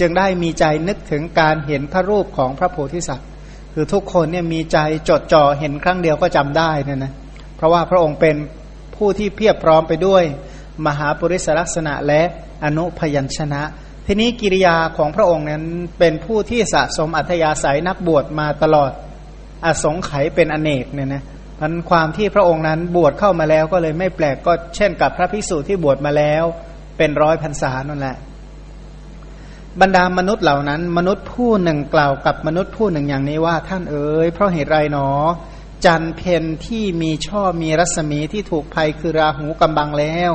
Speaker 2: จึงได้มีใจนึกถึงการเห็นพระรูปของพระโพธิสัตว์ คือทุกคนเนี่ยมีใจจดจ่อเห็นครั้งเดียวก็จำได้นี่นะเพราะว่าพระองค์เป็นผู้ที่เพียบพร้อมไปด้วย มหาปุริสลักษณะและอนุพยัญชนะ ทีนี้กิริยาของพระองค์นั้นเป็นผู้ที่สะสมอัธยาศัยนักบวชมาตลอดอสงไขยเป็นอเนกเนี่ยนะพันความที่พระองค์นั้นบวชเข้ามาแล้วก็เลยไม่แปลกก็เช่นกับพระภิกษุที่บวชมาแล้วเป็นร้อยพรรษานั่นแหละ บรรดามนุษย์เหล่านั้น มนุษย์ผู้หนึ่งกล่าวกับมนุษย์ผู้หนึ่งอย่างนี้ว่าท่านเอ๋ยเพราะเหตุไรหนอ จันเพนที่มีช่อมีรัศมีที่ถูกภัยคือราหูกำบังแล้ว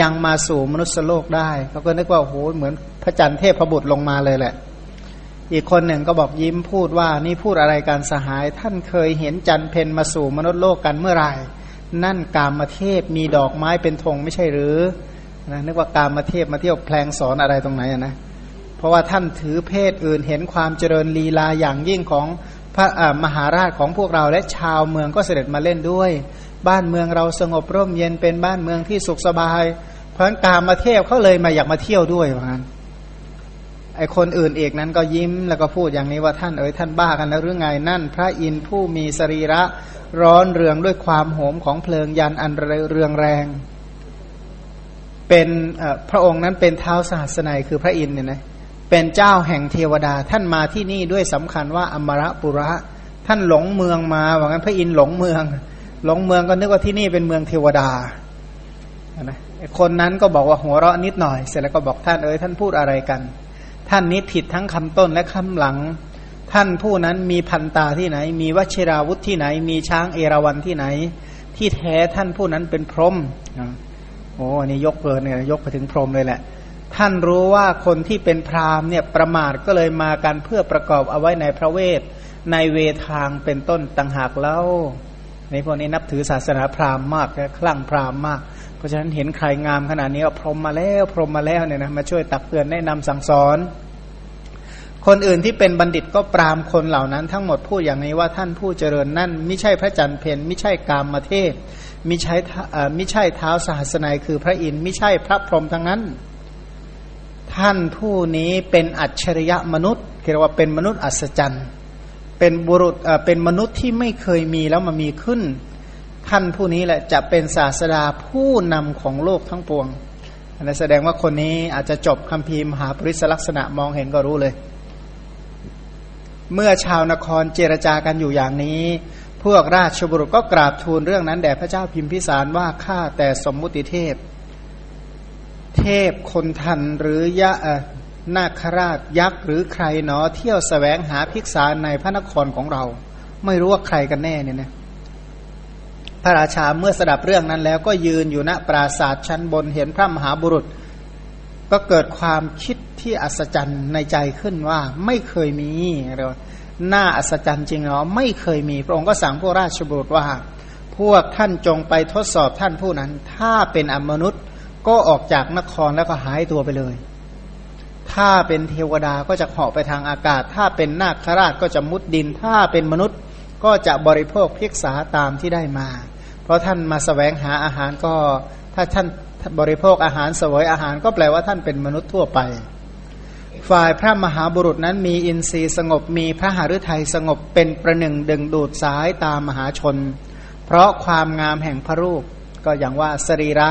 Speaker 2: ยังมาสู่มนุษย์โลกได้เขาก็นึกว่าโอ้โหเหมือนพระจันทร์เทพบุตรลงมาเลยแหละ อีกคนหนึ่งก็บอกยิ้มพูดว่านี่พูดอะไรการสหาย ท่านเคยเห็นจันเพนมาสู่มนุษย์โลกกันเมื่อไหร่นั่นกามมเทพมีดอกไม้เป็นธงไม่ใช่หรือนะนึกว่ากามมเทพมาเที่ยวแพลงสอนอะไรตรงไหนนะ เพราะว่าท่านถือเพศอื่นเห็นความเจริญลีลาอย่างยิ่งของพระมหาราชของพวกเราและชาวเมืองก็เสด็จมาเล่นด้วย บ้านเมืองเราสงบร่มเย็นเป็นบ้านเมืองที่สุขสบาย เพราะการมาเที่ยวเขาเลยมาอยากมาเที่ยวด้วยว่างั้นไอคนอื่นเอกนั้นก็ยิ้มแล้วก็พูดอย่างนี้ว่าท่านเอ๋ยท่านบ้ากันแล้วหรือไงนั่น พระอินทร์ผู้มีสรีระร้อนเรืองด้วยความโหมของเพลิงยันอันเรืองแรง เป็นพระองค์นั้นเป็นเท้าสหัสนัยคือพระอินทร์เนี่ยนะ เป็นเจ้าแห่งเทวดา ท่านมาที่นี่ด้วยสำคัญว่าอมรปุระ ท่านหลงเมืองมาว่างั้นพระอินทร์หลงเมือง หลงเมืองก็นึกว่าที่นี่เป็นเมืองเทวดานะคนนั้นก็บอกว่าหัวเราะนิดหน่อย เสร็จแล้วก็บอกท่านเอ๋ยท่านพูดอะไรกัน ท่านนี้ผิดทั้งคำต้นและคำหลัง ท่านผู้นั้นมีพันตาที่ไหน มีวชิราวุธที่ไหน มีช้างเอราวันที่ไหน ที่แท้ท่านผู้นั้นเป็นพรหมโอ้อันนี้ยกเกินเนี่ยยกไปถึงพรหมเลยแหละ ท่านรู้ว่าคนที่เป็นพราหมณ์เนี่ยประมาทก็เลยมากันเพื่อประกอบเอาไว้ในพระเวท ในเวทางเป็นต้นต่างหากเล่าในพวกนี้นับถือศาสนาพราหมณ์มากและคลั่งพราหมณ์มาก เพราะฉะนั้นเห็นใครงามขนาดนี้ก็พรหมมาแล้วพรหมมาแล้วเนี่ยนะมาช่วยตักเตือนแนะนำสั่งสอน คนอื่นที่เป็นบัณฑิตก็ปรามคนเหล่านั้น ทั้งหมดพูดอย่างนี้ว่าท่านผู้เจริญนั่นไม่ใช่พระจันทร์เพนไม่ใช่กามมาเทศไมิใช่ไมิใช่เท้าสหัสนัยคือพระอินทร์ไม่ใช่พระพรหมทั้งนั้น ท่านผู้นี้เป็นอัจฉริยะมนุษย์เรียกว่าเป็นมนุษย์อัศจรรย์เป็นบุรุษเป็นมนุษย์ที่ไม่เคยมีแล้วมามีขึ้น ท่านผู้นี้แหละจะเป็นศาสดาผู้นำของโลกทั้งปวงนั่นแสดงว่าคนนี้อาจจะจบคำพีมหาปริศลักษณะมองเห็นก็รู้เลย เมื่อชาวนครเจรจากันอยู่อย่างนี้ พวกราชบุรุษก็กราบทูลเรื่องนั้นแด่พระเจ้าพิมพิสารว่าข้าแต่สมมุติเทพ เทพคนทันหรือยะนาคราชยักษ์หรือใครเนาะเที่ยวสแสวงหาภิกษาในพระนครของเรา ไม่รู้ว่าใครกันแน่เนี่ยนะพระราชาเมื่อสดับเรื่องนั้นแล้วก็ยืนอยู่ณปราศาสตร์ชั้นบนเห็นพระมหาบุรุษ ก็เกิดความคิดที่อัศจรรย์ในใจขึ้นว่าไม่เคยมีเรียกว่าน่าอัศจรรย์จริงเนาะไม่เคยมี พระองค์ก็สั่งพวกราชบุตรว่า พวกท่านจงไปทดสอบท่านผู้นั้น ถ้าเป็นอมนุษย์ ก็ออกจากนครแล้วก็หายตัวไปเลย ถ้าเป็นเทวดาก็จะเหาะไปทางอากาศ ถ้าเป็นนาคราชก็จะมุดดิน ถ้าเป็นมนุษย์ก็จะบริโภคพิกษาตามที่ได้มา เพราะท่านมาสแสวงหาอาหารก็ถ้าท่านบริโภคอาหารสวยอาหารก็แปลว่าท่านเป็นมนุษย์ทั่วไป ฝ่ายพระมหาบุรุษนั้นมีอินทรีย์สงบมีพระหฤทัยสงบเป็นประหนึ่งดึงดูดสายตามมหาชน เพราะความงามแห่งพระรูปก็อย่างว่าสรีระ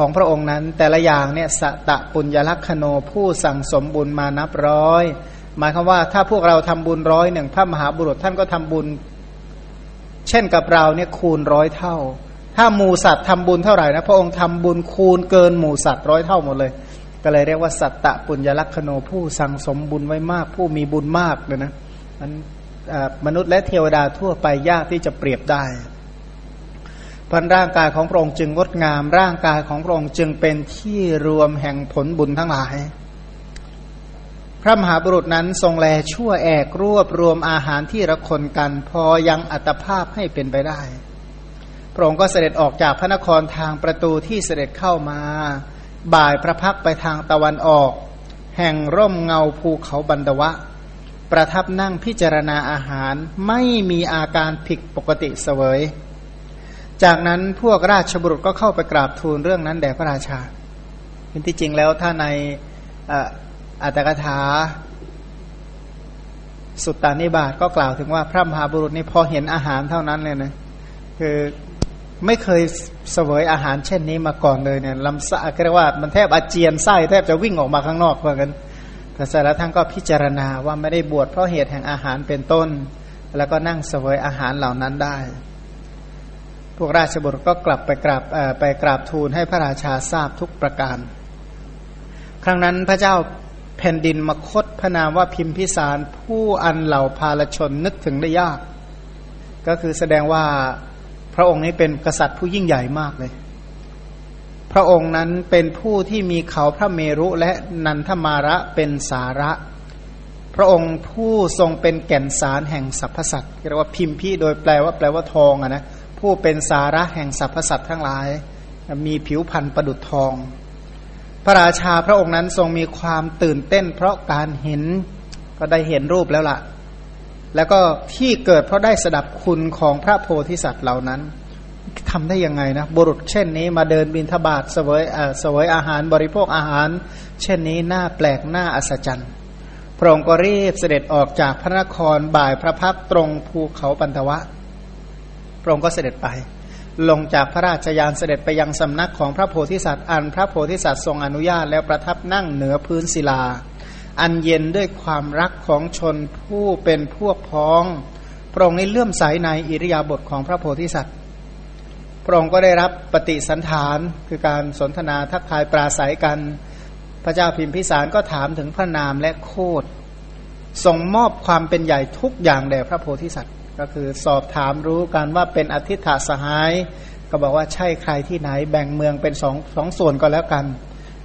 Speaker 2: ของพระองค์นั้น แต่ละอย่างเนี่ยสตะปุญญลักษโนผู้สั่งสมบุญมานับร้อย หมายความว่าถ้าพวกเราทำบุญร้อยหนึ่งพระมหาบุรุษท่านก็ทำบุญ เช่นกับเราเนี่ยคูณร้อยเท่า ถ้าหมูสัตว์ทำบุญเท่าไหร่นะพระองค์ทำบุญคูณเกินหมูสัตว์ร้อยเท่าหมดเลย ก็เลยเรียกว่าสัตตะปุญญลักษโนผู้สั่งสมบุญไว้มาก ผู้มีบุญมากเลยนะมันมนุษย์และเทวดาทั่วไปยากที่จะเปรียบได้ พันร่างกายของพระองค์จึงงดงาม ร่างกายของพระองค์จึงเป็นที่รวมแห่งผลบุญทั้งหลาย พระมหาบุรุษนั้นทรงแลชั่วแอกรวบรวมอาหารที่ระคนกัน พอยังอัตภาพให้เป็นไปได้ พระองค์ก็เสด็จออกจากพระนครทางประตูที่เสด็จเข้ามา บ่ายพระพักไปทางตะวันออก แห่งร่มเงาภูเขาบันดวะ ประทับนั่งพิจารณาอาหารไม่มีอาการผิดปกติเสวย จากนั้นพวกราชบุรุษก็เข้าไปกราบทูลเรื่องนั้นแด่พระราชาเป็นที่จริงแล้วถ้าในอัตถกถาสุตตานิบาตก็กล่าวถึงว่าพระมหาบุรุษนี่พอเห็นอาหารเท่านั้นเลยนะคือไม่เคยเสวยอาหารเช่นนี้มาก่อนเลยเนี่ยลำไส้เรียกว่ามันแทบอาเจียนไส้แทบจะวิ่งออกมาข้างนอกเหมือนกันแต่เสร็จแล้วท่านก็พิจารณาว่าไม่ได้บวชเพราะเหตุแห่งอาหารเป็นต้น แล้วก็นั่งเสวยอาหารเหล่านั้นได้ พวกราชบุตรก็กลับไปกราบไปกราบทูลให้พระราชาทราบทุกประการ ครั้งนั้นพระเจ้าแผ่นดินมคตพระนามว่าพิมพิสารผู้อันเหล่าพาลชนนึกถึงได้ยาก ก็คือแสดงว่าพระองค์นี้เป็นกษัตริย์ผู้ยิ่งใหญ่มากเลย พระองค์นั้นเป็นผู้ที่มีเขาพระเมรุและนันทมาระเป็นสาระ พระองค์ผู้ทรงเป็นแก่นสารแห่งสรรพสัตว์เรียกว่าพิมพีโดยแปลว่าแปลว่าทองอะนะ ผู้เป็นสาระแห่งสรรพสัตว์ทั้งหลาย มีผิวพันธ์ประดุจทอง พระราชาพระองค์นั้นทรงมีความตื่นเต้น เพราะการเห็นก็ได้เห็นรูปแล้วละ่ะ แล้วก็ที่เกิดเพราะได้สดับคุณของพระโพธิสัตว์เหล่านั้นทำได้ยังไงนะบุรุษเช่นนี้มาเดินบินทบาทเสวยเสวยอาหารบริโภคอาหาร เช่นนี้น่าแปลกน่าอัศจรรย์พระองค์ก็รีบเสด็จออกจากพระนครบ่ายพระพักตรงภูเขาปันตวะ พระองค์ก็เสด็จไป ลงจากพระราชยานเสด็จไปยังสำนักของพระโพธิสัตว์อันพระโพธิสัตว์ทรงอนุญาตแล้วประทับนั่งเหนือพื้นศิลา อันเย็นด้วยความรักของชนผู้เป็นพวกพ้อง พระองค์นี้เลื่อมใสในอิริยาบถของพระโพธิสัตว์ พระองค์ก็ได้รับปฏิสันฐานคือการสนทนาทักทายปราศัยกัน พระเจ้าพิมพิสารก็ถามถึงพระนามและโคดส่งมอบความเป็นใหญ่ทุกอย่างแด่พระโพธิสัตว์ ก็คือสอบถามรู้กันว่าเป็นอธิษฐาสหาย ก็บอกว่าใช่ใครที่ไหนแบ่งเมืองเป็นสองสองส่วนก็แล้วกัน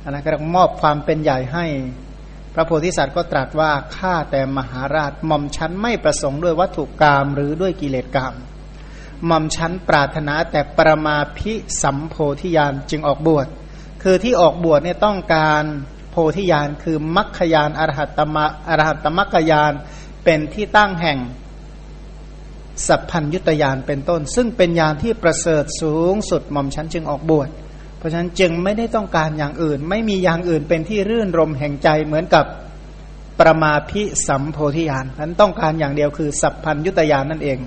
Speaker 2: อันนั้นก็มอบความเป็นใหญ่ให้ พระโพธิสัตว์ก็ตรัสว่าข้าแต่มหาราชหม่อมชั้นไม่ประสงค์ด้วยวัตถุกรรมหรือด้วยกิเลสกรรมหม่อมชั้นปรารถนาแต่ปรมาพิสัมโพธิญาณจึงออกบวช คือที่ออกบวชเนี่ยต้องการโพธิญาณคือมัคคยานอรหัตตมะอรหัตตมัคคยานเป็นที่ตั้งแห่ง สัพพัญยุตยานเป็นต้น ซึ่งเป็นยานที่ประเสริฐสูงสุดหม่อมฉันจึงออกบวช เพราะฉะนั้นจึงไม่ได้ต้องการอย่างอื่น ไม่มีอย่างอื่นเป็นที่รื่นรมแห่งใจเหมือนกับประมาพิสัมโพธิญาณนั้นต้องการอย่างเดียวคือ สัพพัญยุตยานนั่นเอง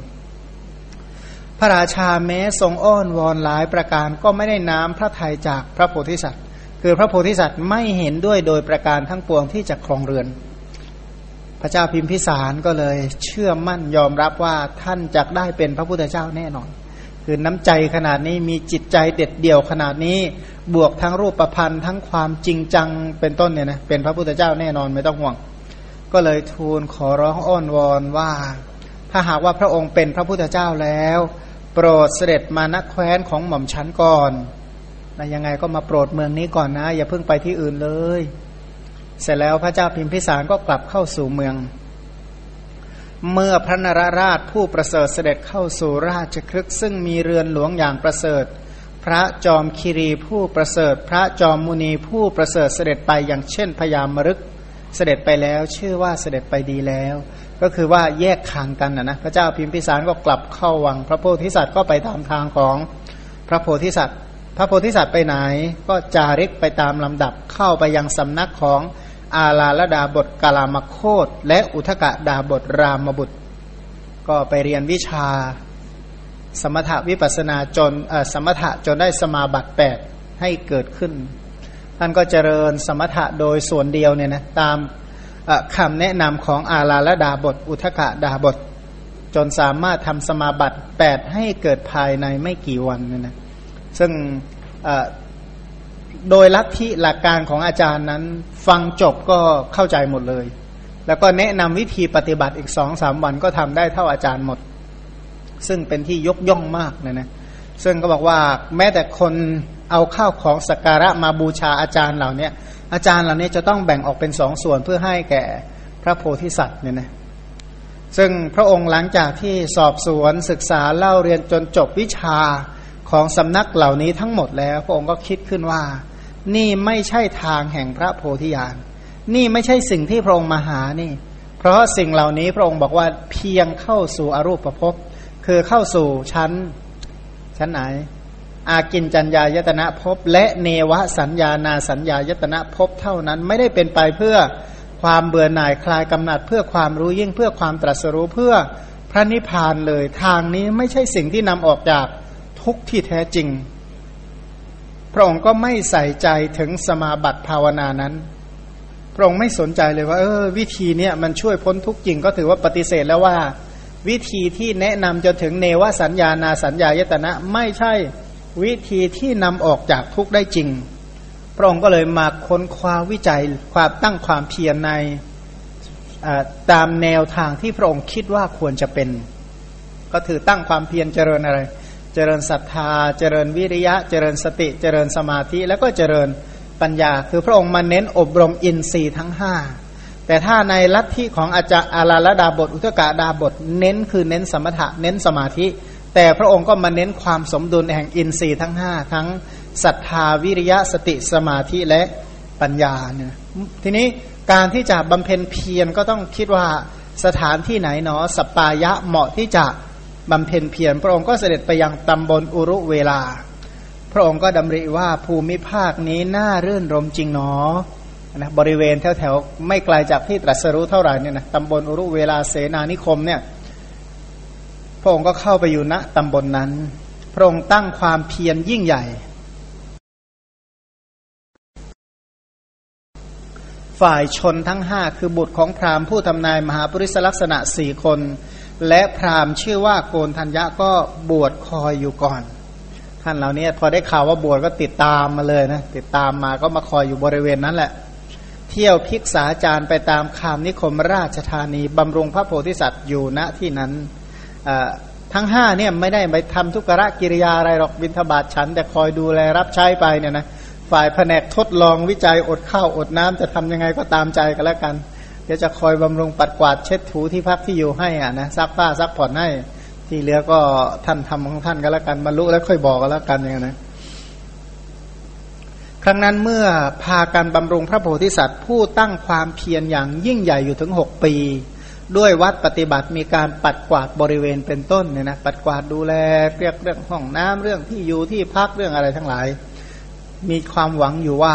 Speaker 2: พระราชาแม้ทรงอ้อนวอนหลายประการก็ไม่ได้น้ำพระทัยจากพระโพธิสัตว์ คือพระโพธิสัตว์ไม่เห็นด้วยโดยประการทั้งปวงที่จะครองเรือน พระเจ้าพิมพิสารก็เลยเชื่อมั่นยอมรับว่าท่านจะได้เป็นพระพุทธเจ้าแน่นอน คือน้ำใจขนาดนี้มีจิตใจเด็ดเดี่ยวขนาดนี้บวกทั้งรูปประพันธ์ทั้งความจริงจังเป็นต้นเนี่ยนะเป็นพระพุทธเจ้าแน่นอนไม่ต้องห่วง ก็เลยทูลขอร้องอ้อนวอนว่า ถ้าหากว่าพระองค์เป็นพระพุทธเจ้าแล้ว โปรดเสด็จมานักแคว้นของหม่อมชั้นก่อนนะยังไงก็มาโปรดเมืองนี้ก่อนนะ อย่าเพิ่งไปที่อื่นเลย เสร็จแล้วพระเจ้าพิมพิสารก็กลับเข้าสู่เมือง เมื่อพระนรราชผู้ประเสริฐเสด็จเข้าสู่ราชครึกซึ่งมีเรือนหลวงอย่างประเสริฐ พระจอมคิรีผู้ประเสริฐ พระจอมมุนีผู้ประเสริฐเสด็จไปอย่างเช่นพยามมรึกเสด็จไปแล้วชื่อว่าเสด็จไปดีแล้ว ก็คือว่าแยกทางกันนะนะพระเจ้าพิมพิสารก็กลับเข้าวัง พระโพธิสัตว์ก็ไปตามทางของพระโพธิสัตว์ พระโพธิสัตว์ไปไหนก็จาริกไปตามลำดับเข้าไปยังสำนักของ อาลาลดาบทกาลามโคตและอุทกะดาบทรามบุตร ก็ไปเรียนวิชา สมถวิปัสนาจนสมถะจนได้สมาบัติแปดให้เกิดขึ้น ท่านก็เจริญสมถะโดยส่วนเดียวเนี่ยนะตามคำแนะนำของอาลาละดาบท อุทกะดาบท จนสามารถทำสมาบัติแปดให้เกิดภายในไม่กี่วันเนี่ยนะซึ่ง โดยลัทธิหลักการของอาจารย์นั้น ฟังจบก็เข้าใจหมดเลย แล้วก็แนะนำวิธีปฏิบัติอีกสองสามวันก็ทำได้เท่าอาจารย์หมด ซึ่งเป็นที่ยกย่องมากนะนะซึ่งก็บอกว่าแม้แต่คนเอาข้าวของสักการะมาบูชาอาจารย์เหล่านี้อาจารย์เหล่านี้จะต้องแบ่งออกเป็นสองส่วนเพื่อให้แก่พระโพธิสัตว์เนี่ยนะซึ่งพระองค์หลังจากที่สอบสวนศึกษาเล่าเรียนจนจบวิชาของสำนักเหล่านี้ทั้งหมดแล้ว พระองค์ก็คิดขึ้นว่า นี่ไม่ใช่ทางแห่งพระโพธิญาณ นี่ไม่ใช่สิ่งที่พระองค์มาหานี่ เพราะสิ่งเหล่านี้พระองค์บอกว่าเพียงเข้าสู่อรูปภพคือเข้าสู่ชั้น ชั้นไหน อากินจัญญายตนะภพและเนวสัญญานาสัญญายตนะภพเท่านั้นไม่ได้เป็นไปเพื่อความเบื่อหน่ายคลายกำหนัดเพื่อความรู้ยิ่งเพื่อความตรัสรู้เพื่อพระนิพพานเลยทางนี้ไม่ใช่สิ่งที่นำออกจากทุกที่แท้จริง พระองค์ก็ไม่ใส่ใจถึงสมาบัติภาวนานั้น พระองค์ไม่สนใจเลยว่าเออวิธีเนี้ยมันช่วยพ้นทุกข์จริงก็ถือว่าปฏิเสธแล้วว่า วิธีที่แนะนำจนถึงเนวสัญญานาสัญญายตนะไม่ใช่วิธีที่นำออกจากทุกข์ได้จริง พระองค์ก็เลยมาค้นคว้าวิจัยความตั้งความเพียรในตามแนวทางที่พระองค์คิดว่าควรจะเป็น ก็ถือตั้งความเพียรเจริญอะไร จริญศรัทธา เจริญวิริยะ เจริญสติ เจริญสมาธิ แล้วก็เจริญปัญญา คือพระองค์มาเน้นอบรมอินทรีย์ทั้งห้าแต่ถ้าในลัทธิของอาจารย์อาลาลดาบท อุตกาดาบท เน้นคือเน้นสมถะ เน้นสมาธิ แต่พระองค์ก็มาเน้นความสมดุลแห่งอินทรีย์ทั้งห้าทั้งศรัทธาวิริยะสติสมาธิและปัญญาเนี่ยทีนี้การที่จะบำเพ็ญเพียรก็ต้องคิดว่าสถานที่ไหนเนาะสปายะเหมาะที่จะ บำเพ็ญเพียรพระองค์ก็เสด็จไปยังตำบลอุรุเวลา พระองค์ก็ดำริว่าภูมิภาคนี้น่ารื่นรมจริงเนาะนะบริเวณแถวๆไม่ไกลาจากที่ตรัสรู้เท่าไหร่เนี่ยนะตำบลอุรุเวลาเสนานิคมเนี่ยพระองค์ก็เข้าไปอยู่ณตำบลนนั้น พระองค์ตั้งความเพียรยิ่งใหญ่ ฝ่ายชนทั้งห้าคือบุตรของพราหมณ์ผู้ทำนายมหาปริศลักษณะสี่คน และพราหมณ์ชื่อว่าโกนธัญญะก็บวชคอยอยู่ก่อน ท่านเหล่านี้พอได้ข่าวว่าบวชก็ติดตามมาเลยนะติดตามมาก็มาคอยอยู่บริเวณนั้นแหละ เที่ยวพิกษาจารย์ไปตามคามนิคมราชธานีบำรุงพระโพธิสัตว์อยู่ณที่นั้นทั้งห้าเนี่ยไม่ได้ไปทำทุกรกิริยาอะไรหรอกบินทบาทฉัน แต่คอยดูแลรับใช้ไปเนี่ยนะฝ่ายแผนกทดลองวิจัยอดข้าวอดน้ำจะทำยังไงก็ตามใจกันแล้วกัน ดี๋ยวจะคอยบำรุงปัดกวาดเช็ดถูที่พักที่อยู่ให้อะนะซักผ้าซักผ่อนให้ที่เหลือก็ท่านทำของท่านกันแล้วกันบรรลุแล้วค่อยบอกกันแล้วกันอย่างนี้นะครั้งนั้นเมื่อพากันบำรุงพระโพธิสัตว์ ผู้ตั้งความเพียรอย่างยิ่งใหญ่อยู่ถึงหกปี ด้วยวัดปฏิบัติมีการปัดกวาดบริเวณเป็นต้นเนี่ยนะปัดกวาดดูแลเรียกเรื่องห้องน้ำเรื่องที่อยู่ที่พักเรื่องอะไรทั้งหลาย มีความหวังอยู่ว่า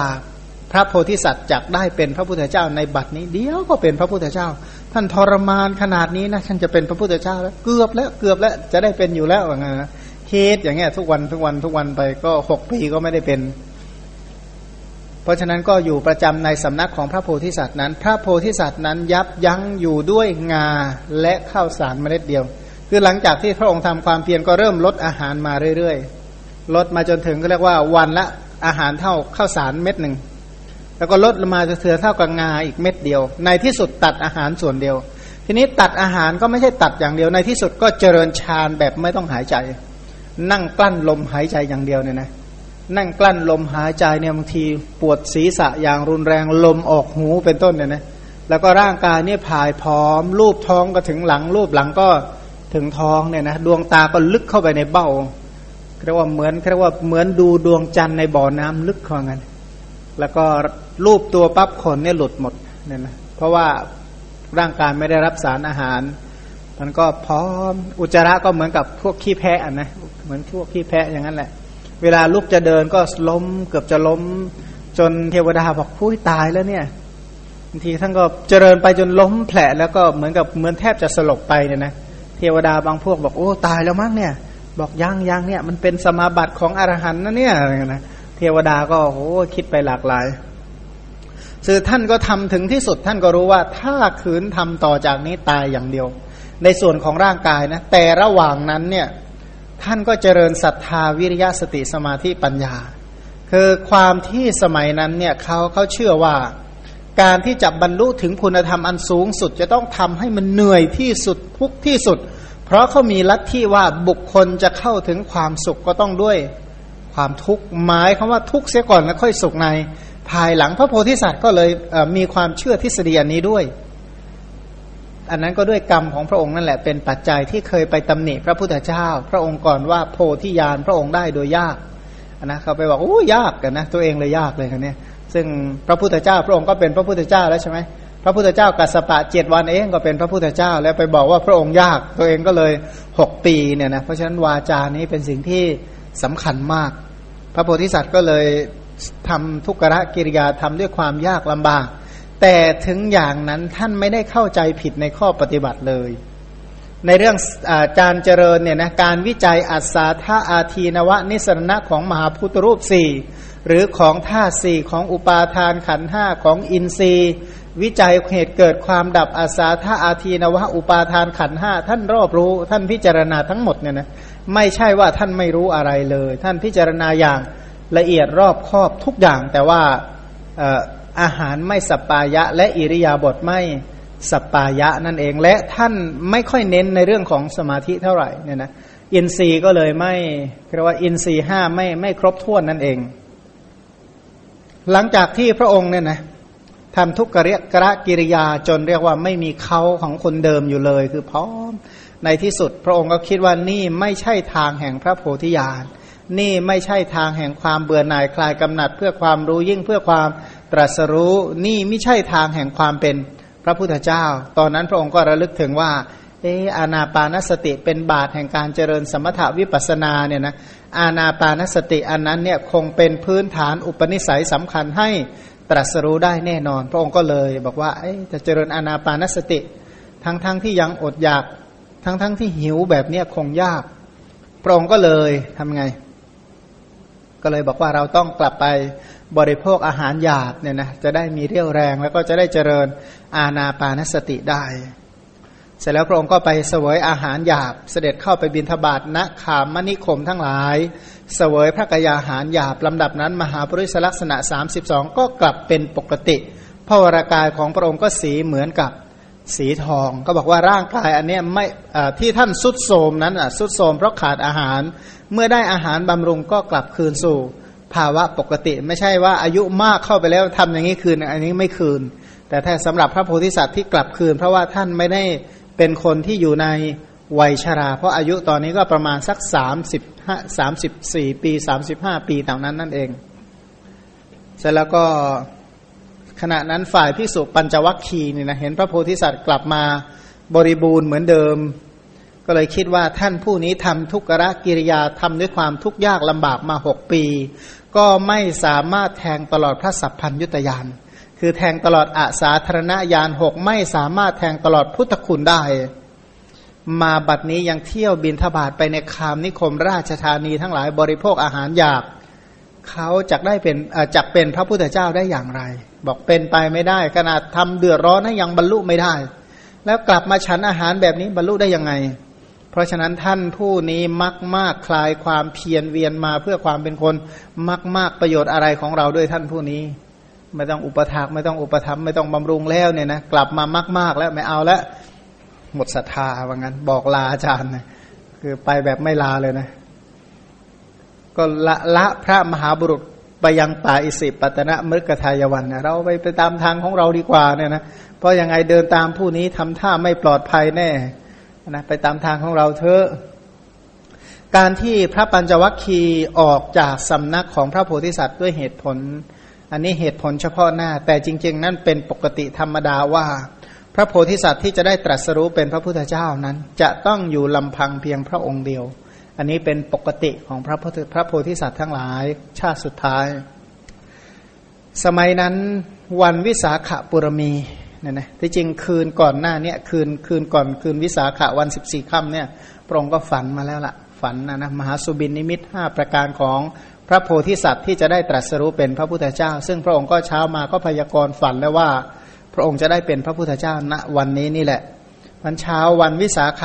Speaker 2: พระโพธิสัตว์จักได้เป็นพระพุทธเจ้าในบัดนี้เดี๋ยวก็เป็นพระพุทธเจ้า ท่านทรมานขนาดนี้นะท่านจะเป็นพระพุทธเจ้าแล้วเกือบแล้วเกือบแล้วจะได้เป็นอยู่แล้วอย่างเงี้ยคิดอย่างเงี้ยทุกวันทุกวันทุกวันไปก็หกปีก็ไม่ได้เป็น เพราะฉะนั้นก็อยู่ประจำในสำนักของพระโพธิสัตว์นั้น พระโพธิสัตว์นั้นยับยั้งอยู่ด้วยงาและข้าวสารเมล็ดเดียว คือหลังจากที่พระองค์ทำความเพียรก็เริ่มลดอาหารมาเรื่อยๆลดมาจนถึงก็เรียกว่าวันละอาหารเท่าข้าวสารเม็ดหนึ่ง แล้วก็ลดลงมาจะเถือเท่ากับงาอีกเม็ดเดียว ในที่สุดตัดอาหารส่วนเดียว ทีนี้ตัดอาหารก็ไม่ใช่ตัดอย่างเดียว ในที่สุดก็เจริญฌานแบบไม่ต้องหายใจ นั่งกลั้นลมหายใจอย่างเดียวเนี่ยนะนั่งกลั้นลมหายใจเนี่ยบางทีปวดศีรษะอย่างรุนแรงลมออกหูเป็นต้นเนี่ยนะแล้วก็ร่างกายเนี่ยผายพร้อม รูปท้องก็ถึงหลัง รูปหลังก็ถึงท้องเนี่ยนะดวงตาก็ลึกเข้าไปในเบ้าเรียกว่าเหมือนเรียกว่าเหมือนดูดวงจันทร์ในบ่อน้ำลึกเข้างั้น แล้วก็รูปตัวปั๊บขนเนี่ยหลุดหมดเนี่ยนะเพราะว่าร่างกายไม่ได้รับสารอาหาร มันก็พร้อมอุจจาระก็เหมือนกับพวกขี้แพะนะเหมือนพวกขี้แพะอย่างนั้นแหละ เวลาลุกจะเดินก็ล้มเกือบจะล้ม จนเทวดาบอกพุ้ยตายแล้วเนี่ยบางทีท่านก็เจริญไปจนล้มแผลแล้วก็เหมือนกับเหมือนแทบจะสลบไปเนี่ยนะเทวดาบางพวกบอกโอ้ตายแล้วมั้งเนี่ย บอกยังยังเนี่ย มันเป็นสมาบัติของอรหันต์นะเนี่ยนะ เทวดาก็โอ้คิดไปหลากหลายคือท่านก็ทำถึงที่สุดท่านก็รู้ว่าถ้าขืนทำต่อจากนี้ตายอย่างเดียว ในส่วนของร่างกายนะแต่ระหว่างนั้นเนี่ยท่านก็เจริญศรัทธาวิริยะสติสมาธิปัญญา คือความที่สมัยนั้นเนี่ยเขาเขาเชื่อว่าการที่จะบรรลุถึงคุณธรรมอันสูงสุด จะต้องทำให้มันเหนื่อยที่สุดทุกที่สุด เพราะเขามีลัทธิว่าบุคคลจะเข้าถึงความสุขก็ต้องด้วย ความทุกข์หมายคำว่าทุกข์เสียก่อนแล้วค่อยสุขใน ภายหลังพระโพธิสัตว์ก็เลยมีความเชื่อทฤษฎีอันนี้ด้วย อันนั้นก็ด้วยกรรมของพระองค์นั่นแหละเป็นปัจจัยที่เคยไปตำหนิพระพุทธเจ้า พระองค์ก่อนว่าโพธิญาณพระองค์ได้โดยยากนะเขาไปบอกโอ้ยากกันนะตัวเองเลยยากเลยคนนี้ซึ่งพระพุทธเจ้าพระองค์ก็เป็นพระพุทธเจ้าแล้วใช่ไหมพระพุทธเจ้ากัสปะเจ็ดวันเองก็เป็นพระพุทธเจ้า แล้วไปบอกว่าพระองค์ยากตัวเองก็เลยหกปีเนี่ยนะเพราะฉะนั้นวาจานี้เป็นสิ่งที่ สำคัญมาก พระโพธิสัตว์ก็เลยทำทุกขะกิริยาทำด้วยความยากลำบาก แต่ถึงอย่างนั้นท่านไม่ได้เข้าใจผิดในข้อปฏิบัติเลย ในเรื่องอาจารย์เจริญเนี่ยนะการวิจัยอัศาธาอาทีนวะนิสรณะของมหาพุทธรูปสี่หรือของท่าสี่ของอุปาทานขันห้าของอินทรีย์วิจัยเหตุเกิดความดับอาสาธาอาทีนวะอุปาทานขันห้าท่านรอบรู้ ท่านพิจารณาทั้งหมดเนี่ยนะ ไม่ใช่ว่าท่านไม่รู้อะไรเลย ท่านพิจารณาอย่างละเอียดรอบครอบทุกอย่าง แต่ว่าอาหารไม่สปายะ และอิริยาบถไม่สปายะนั่นเองและท่านไม่ค่อยเน้นในเรื่องของสมาธิเท่าไหร่เนี่ยนะอินทรีย์ก็เลยไม่เรียกว่าอินทรีย์ห้าไม่ไม่ครบถ้วนนั่นเอง หลังจากที่พระองค์เนี่ยนะทำทุกกริกระกิริยาจนเรียกว่าไม่มีเขาของคนเดิมอยู่เลย คือพร้อม ในที่สุดพระองค์ก็คิดว่านี่ไม่ใช่ทางแห่งพระโพธิญาณ นี่ไม่ใช่ทางแห่งความเบื่อหน่ายคลายกำหนัด เพื่อความรู้ยิ่งเพื่อความตรัสรู้ นี่ไม่ใช่ทางแห่งความเป็นพระพุทธเจ้า ตอนนั้นพระองค์ก็ระลึกถึงว่า เอออานาปานสติเป็นบาทแห่งการเจริญสมถาวิปัสนาเนี่ยนะอานาปานสติอันนั้นเนี่ยคงเป็นพื้นฐานอุปนิสัยสำคัญให้ตรัสรู้ได้แน่นอน พระองค์ก็เลยบอกว่าจะเจริญอานาปานสติ ทั้งๆทที่ยังอดอยาก ทั้งๆทที่หิวแบบเนี้ยคงยาก พระองค์ก็เลยทำไง ก็เลยบอกว่าเราต้องกลับไปบริโภคอาหารหยาบเนี่ยนะจะได้มีเรี่ยวแรงแล้วก็จะได้เจริญอาณาปานสติได้ เสร็จแล้วพระองค์ก็ไปเสวยอาหารหยาบ เสด็จเข้าไปบินทบาทณขามมณิคมทั้งหลาย เสวยพระกยาหารหยาบลำดับนั้น มหาปริศลักษณะ 32 ก็กลับเป็นปกติพระวรากายของพระองค์ก็สีเหมือนกับ สีทองก็บอกว่าร่างกายอันนี้ไม่ที่ท่านสุดโทมนั้นสุดโทมเพราะขาดอาหาร เมื่อได้อาหารบำรุงก็กลับคืนสู่ ภาวะปกติ ไม่ใช่ว่าอายุมากเข้าไปแล้วทำอย่างนี้คืนอันนี้ไม่คืน แต่ถ้าสำหรับพระโพธิสัตว์ที่กลับคืน เพราะว่าท่านไม่ได้เป็นคนที่อยู่ในวัยชรา เพราะอายุตอนนี้ก็ประมาณสักสามสิบห้าสามสิบสี่ปีสามสิบห้าปีต่างนั้นนั่นเอง เสร็จแล้วก็ ขณะนั้นฝ่ายพิสุปัญจวัคคีเนี่ยนะเห็นพระโพธิสัตว์กลับมาบริบูรณ์เหมือนเดิม ก็เลยคิดว่าท่านผู้นี้ทำทุกรกิริยาทำด้วยความทุกข์ยากลำบากมาหกปี ก็ไม่สามารถแทงตลอดพระสัพพัญยุตยานคือแทงตลอดอาสาธารณญาณหกไม่สามารถแทงตลอดพุทธคุณได้ มาบัดนี้ยังเที่ยวบินทบาทไปในคามนิคมราชธานีทั้งหลายบริโภคอาหารหยาบเขาจะได้เป็นจักเป็นพระพุทธเจ้าได้อย่างไร บอกเป็นไปไม่ได้ ขนาดทำเดือดร้อนนะยังบรรลุไม่ได้ แล้วกลับมาฉันอาหารแบบนี้บรรลุได้ยังไง เพราะฉะนั้นท่านผู้นี้มักมากคลายความเพียรเวียนมาเพื่อความเป็นคนมักมากประโยชน์อะไรของเราด้วยท่านผู้นี้ ไม่ต้องอุปถากไม่ต้องอุปธรรมไม่ต้องบำรุงแล้วเนี่ยนะกลับมามากมากแล้วไม่เอาแล้วหมดศรัทธาว่างั้น บอกลาอาจารย์นะคือไปแบบไม่ลาเลยนะ ก็ละละพระมหาบุรุษ ไปยังป่าอิสิปตนะมฤกทายวันนะเราไปไปตามทางของเราดีกว่าเนี่ยนะเพราะยังไงเดินตามผู้นี้ทำท่าไม่ปลอดภัยแน่นะไปตามทางของเราเถอะการที่พระปัญจวัคคีย์ออกจากสำนักของพระโพธิสัตว์ด้วยเหตุผล อันนี้เหตุผลเฉพาะหน้า แต่จริง ๆ นั่นเป็นปกติธรรมดาว่า พระโพธิสัตว์ที่จะได้ตรัสรู้เป็นพระพุทธเจ้านั้น จะต้องอยู่ลำพังเพียงพระองค์เดียว อันนี้เป็นปกติของพระพระโพธิสัตว์ทั้งหลายชาติสุดท้าย สมัยนั้นวันวิสาขบุรมีเนี่ยนะที่จริงคืนก่อนหน้าเนี่ยคืนคืนก่อนคืนวิสาขวันสิบสี่ค่ำเนี่ยพระองค์ก็ฝันมาแล้วละ่ะ ฝันนะนะมหาสุบินนิมิตห้าประการของพระโพธิสัตว์ที่จะได้ตรัสรู้เป็นพระพุทธเจ้า ซึ่งพระองค์ก็เช้ามาก็พยากรณ์ฝันแล้วว่า พระองค์จะได้เป็นพระพุทธเจ้าณวันนี้นี่แหละวันเช้าวันวิสาข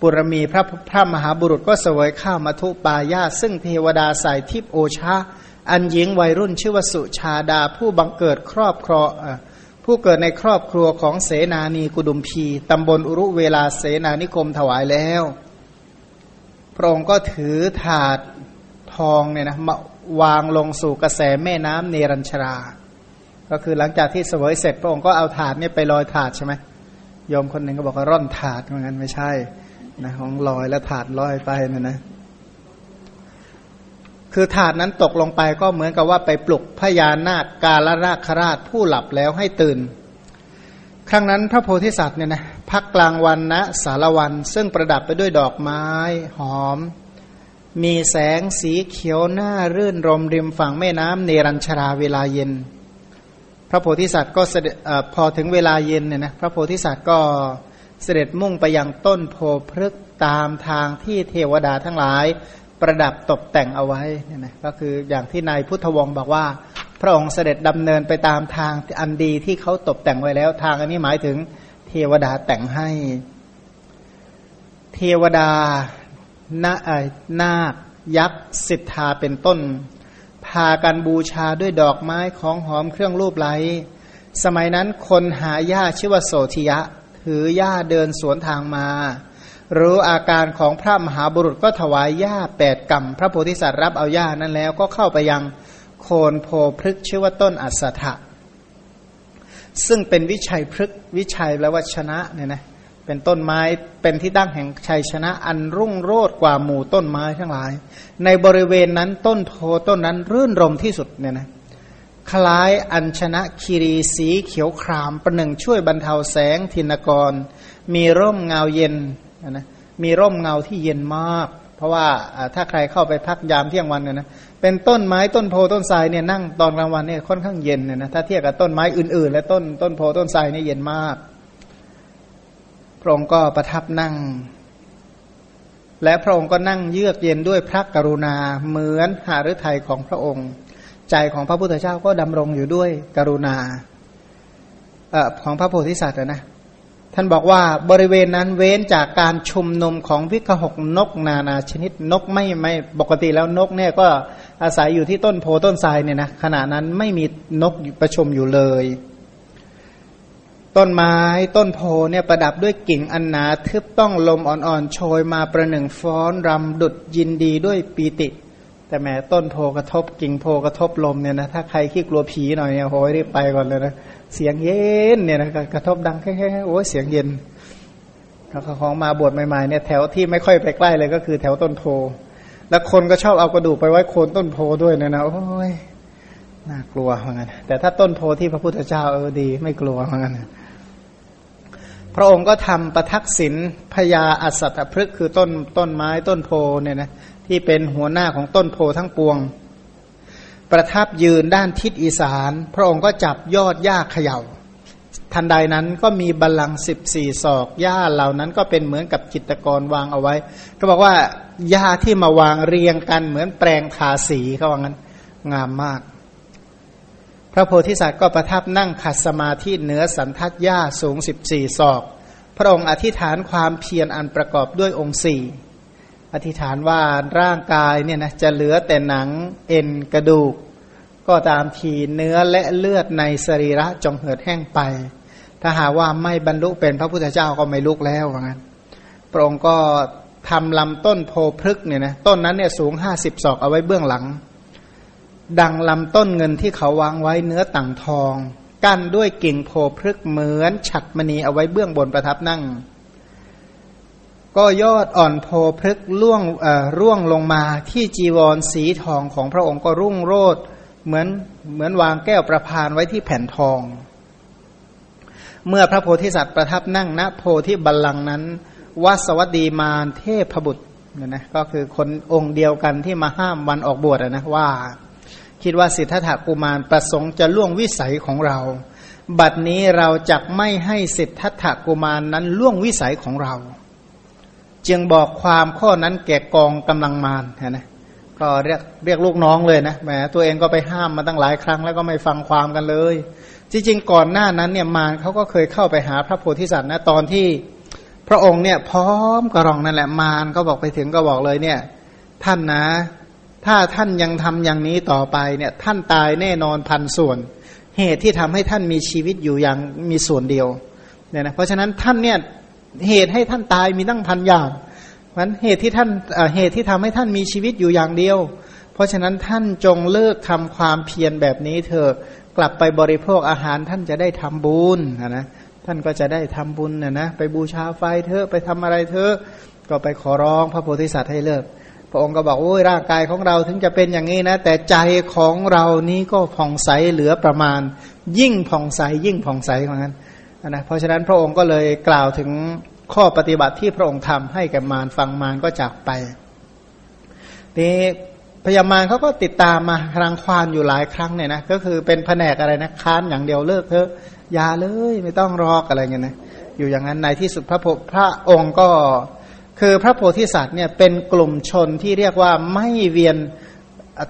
Speaker 2: บุรมีพระพระมหาบุรุษก็เสวยข้าวมาทุปายาซึ่งเทวดาใส่ทิพโอชาอันหญิงวัยรุ่นชื่อวสุชาดาผู้บังเกิดครอบครอผู้เกิดในครอบครัวของเสนานีกุดุมพีตำบลอุรุเวลาเสนานิคมถวายแล้ว พระองค์ก็ถือถาดทองเนี่ยนะมาวางลงสู่กระแสแม่น้ำเนรัญชรา ก็คือหลังจากที่เสวยเสร็จพระองค์ก็เอาถาดเนี่ยไปลอยถาดใช่ไหมโยมคนหนึ่งก็บอกว่าร่อนถาดเหมือนกันไม่ใช่ นะของลอยแล้วถาดลอยไปนะนะ คือถาดนั้นตกลงไปก็เหมือนกับว่าไปปลุกพญานาคกาลราคราชผู้หลับแล้วให้ตื่น ครั้งนั้นพระโพธิสัตว์เนี่ยนะพักกลางวันนะสารวัน ซึ่งประดับไปด้วยดอกไม้หอม มีแสงสีเขียวหน้ารื่นรมริมฝั่งแม่น้ำเนรัญชราเวลาเย็น พระโพธิสัตว์ก็พอถึงเวลาเย็นเนี่ยนะพระโพธิสัตว์ก็เเสด็จมุ่งไปยังต้นโพพฤกตามทางที่เทวดาทั้งหลาย ประดับตกแต่งเอาไว้เนี่ยนะก็คืออย่างที่นายพุทธวงศ์บอกว่า พระองค์เสด็จดำเนินไปตามทางอันดีที่เขาตกแต่งไว้แล้ว ทางอันนี้หมายถึงเทวดาแต่งให้ เทวดานานาคยักษ์สิทธาเป็นต้น พากันบูชาด้วยดอกไม้ของหอมเครื่องรูปไหล สมัยนั้นคนหายาชื่อว่าโสธิยะ ถือหญ้าเดินสวนทางมา รู้อาการของพระมหาบุรุษก็ถวายหญ้าแปดกรรมพระโพธิสัตว์รับเอาหญ้านั้นแล้วก็เข้าไปยังโคนโพพฤกชื่อว่าต้นอัสถะซึ่งเป็นวิชัยพฤกวิชัยแปลว่าชนะเนี่ยนะเป็นต้นไม้เป็นที่ตั้งแห่งชัยชนะอันรุ่งโรจน์กว่าหมู่ต้นไม้ทั้งหลาย ในบริเวณนั้นต้นโพต้นนั้นรื่นรมที่สุดเนี่ยนะ คล้ายอัญชนะคีรีสีเขียวครามประหนึ่งช่วยบรรเทาแสงทินกร มีร่มเงาเย็นนะมีร่มเงาที่เย็นมาก เพราะว่าถ้าใครเข้าไปพักยามเที่ยงวันเนี่ยนะเป็นต้นไม้ต้นโพต้นทรายเนี่ยนั่งตอนกลางวันเนี่ยค่อนข้างเย็นเนี่ยนะถ้าเทียบกับต้นไม้อื่น ๆ และต้นต้นโพต้นทรายเนี่ยเย็นมากพระองค์ก็ประทับนั่ง และพระองค์ก็นั่งเยือกเย็นด้วยพระกรุณาเหมือนหาฤทัยของพระองค์ ใจของพระพุทธเจ้าก็ดำรงอยู่ด้วยกรุณาอของพระโพธิสัตว์นะ ท่านบอกว่าบริเวณนั้นเว้นจากการชุมนุมของวิกหกนกนานาชนิดนกไม่ไม่ปกติแล้วนกเนี่ยก็อาศัยอยู่ที่ต้นโพต้นทรายเนี่ยนะขณะนั้นไม่มีนกประชุมอยู่เลย ต้นไม้ต้นโพเนี่ยประดับด้วยกิ่งอันหนาทึบต้องลมอ่อนๆโชยมาประหนึ่งฟ้อนรำดุดยินดีด้วยปีติ แต่แม้ต้นโพกระทบกิ่งโพกระทบลมเนี่ยนะถ้าใครขี้กลัวผีหน่อยเนี่ยโอ้ยรีบไปก่อนเลยนะเสียงเย็นเนี่ยนะกระทบดังแค่โอ้ยเสียงเย็นเขาของมาบวชใหม่ๆเนี่ยแถวที่ไม่ค่อยไปใกล้เลยก็คือแถวต้นโพ แล้วคนก็ชอบเอากระดูกไปไว้โคนต้นโพด้วยเนี่ยนะโอ้ยน่ากลัวเหมือนกันแต่ถ้าต้นโพที่พระพุทธเจ้าเออดี ไม่กลัวเหมือนกันพระองค์ก็ทำประทักษิณพญาอัศตพฤกคือต้นต้นไม้ต้นโพเนี่ยนะ ที่เป็นหัวหน้าของต้นโพทั้งปวง ประทับยืนด้านทิศอีสาน พระองค์ก็จับยอดหญ้าเขยา่า ทันใดนั้นก็มีบัลลังก์สิบสี่ศอกหญ้าเหล่านั้นก็เป็นเหมือนกับจิตกรวางเอาไว้ ก็บอกว่าหญ้าที่มาวางเรียงกันเหมือนแปลงทาสีเขาว่างั้นงามมาก พระโพธิสัตว์ก็ประทับนั่งขัดสมาธิเหนือสันทัดหญ้าสูงสิบสี่ศอก พระองค์อธิษฐานความเพียรอันประกอบด้วยองค์สี่ อธิษฐานว่าร่างกายเนี่ยนะจะเหลือแต่หนังเอ็นกระดูก ก็ตามทีเนื้อและเลือดในสรีระจงเหือดแห้งไป ถ้าหาว่าไม่บรรลุเป็นพระพุทธเจ้าก็ไม่ลุกแล้วว่างั้นพระองค์ก็ทำลำต้นโพพฤกเนี่ยนะต้นนั้นเนี่ยสูงห้าสิบศอกเอาไว้เบื้องหลัง ดังลำต้นเงินที่เขาวางไว้เนื้อต่างทอง กั้นด้วยกิ่งโพพฤกเหมือนฉัดมณีเอาไว้เบื้องบนประทับนั่ง ก็ยอดอ่อนโพพฤกล่วงร่วงลงมาที่จีวรสีทองของพระองค์ก็รุ่งโรดเหมือนเหมือนวางแก้วประพานไว้ที่แผ่นทอง เมื่อพระโพธิสัตว์ประทับนั่งณโพธิบัลลังก์นั้นวัสวัสดีมารเทพบุตรเนี่ยนะก็คือคนองค์เดียวกันที่มาห้ามวันออกบวชนะว่า คิดว่าสิทธัตถกุมารประสงค์จะล่วงวิสัยของเรา บัดนี้เราจะไม่ให้สิทธัตถกุมารนั้นล่วงวิสัยของเรา จึงบอกความข้อนั้นแก่กองกำลังมารนะก็เรียกเรียกลูกน้องเลยนะแหมตัวเองก็ไปห้ามมาตั้งหลายครั้งแล้วก็ไม่ฟังความกันเลย จริงๆก่อนหน้านั้นเนี่ยมารเขาก็เคยเข้าไปหาพระโพธิสัตว์นะตอนที่พระองค์เนี่ยพร้อมกระรองนั่นแหละมารก็บอกไปถึงก็บอกเลยเนี่ย ท่านนะ ถ้าท่านยังทำอย่างนี้ต่อไปเนี่ย ท่านตายแน่นอนพันส่วน เหตุที่ทำให้ท่านมีชีวิตอยู่อย่างมีส่วนเดียวเนี่ยนะเพราะฉะนั้นท่านเนี่ย เหตุให้ท่านตายมีตั้งพันอย่างมันเหตุที่ท่านเหตุที่ทำให้ท่านมีชีวิตอยู่อย่างเดียว เพราะฉะนั้นท่านจงเลิกทำความเพียรแบบนี้เถอะกลับไปบริโภคอาหารท่านจะได้ทำบุญนะท่านก็จะได้ทำบุญนะนะไปบูชาไฟเถอะไปทำอะไรเถอะก็ไปขอร้องพระโพธิสัตว์ให้เลิก พระองค์ก็บอกโอ้ยร่างกายของเราถึงจะเป็นอย่างนี้นะ แต่ใจของเรานี้ก็ผ่องใสเหลือประมาณ ยิ่งผ่องใสยิ่งผ่องใสเหมือนกัน นะเพราะฉะนั้นพระองค์ก็เลยกล่าวถึงข้อปฏิบัติที่พระองค์ทำให้แก่มารฟังมารก็จากไปนี่พญามารเขาก็ติดตามมารังควานอยู่หลายครั้งเนี่ยนะก็คือเป็นแผนกอะไรนะค้านอย่างเดียวเลิกเถอะยาเลยไม่ต้องรอกอะไรเงี้ยนะอยู่อย่างนั้นในที่สุดพระพระองค์ก็คือพระโพธิสัตว์เนี่ยเป็นกลุ่มชนที่เรียกว่าไม่เวียน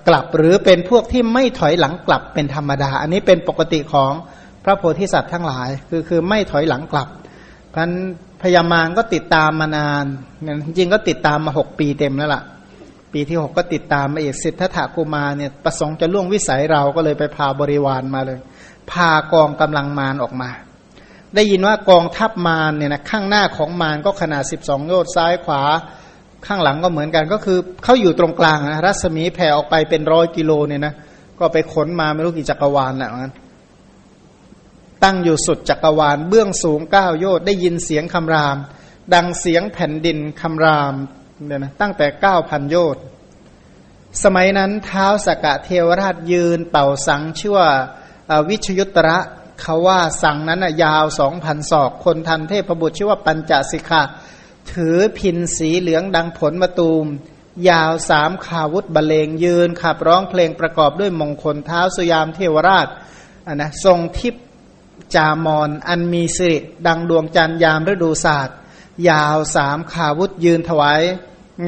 Speaker 2: กลับหรือเป็นพวกที่ไม่ถอยหลังกลับเป็นธรรมดา อันนี้เป็นปกติของ พระโพธิสัตว์ทั้งหลาย คือคือไม่ถอยหลังกลับพันพญามารก็ติดตามมานานจริงก็ติดตามมาหกปีเต็มแล้วล่ะ ปีที่หกก็ติดตามมาอีกสิทธัตถกุมารเนี่ยประสงค์จะล่วงวิสัยเราก็เลยไปพาบริวารมาเลย พากองกำลังมารออกมา ได้ยินว่ากองทัพมารเนี่ยนะข้างหน้าของมารก็ขนาดสิบสองโยชน์ซ้ายขวาข้างหลังก็เหมือนกันก็คือเขาอยู่ตรงกลางนะรัศมีแผ่ออกไปเป็นร้อยกิโลเนี่ยนะก็ไปขนมาไม่รู้กี่จักรวาลแหละนั้น ตั้งอยู่สุดจักรวาลเบื้องสูงเก้าโยชน์ได้ยินเสียงคำราม ดังเสียงแผ่นดินคำรามเนี่ยนะตั้งแต่เก้าพันโยชน์สมัยนั้นเท้าสกะเทวราชยืนเป่าสังชื่อว่าวิชยุตระเขาว่าสังนั้นยาวสองพันศอก คนทันเทพบุตรชื่อว่าปัญจสิกาถือพินสีเหลืองดังผลมะตูม ยาวสามขาวุธบรรเลงยืนขับร้องเพลงประกอบด้วยมงคลเท้าสุยามเทวราชนนะทรงทิพ จามอนอันมีสิริดังดวงจันทร์ยามฤดูศาสตร์ ยาวสามขาวุธยืนถวาย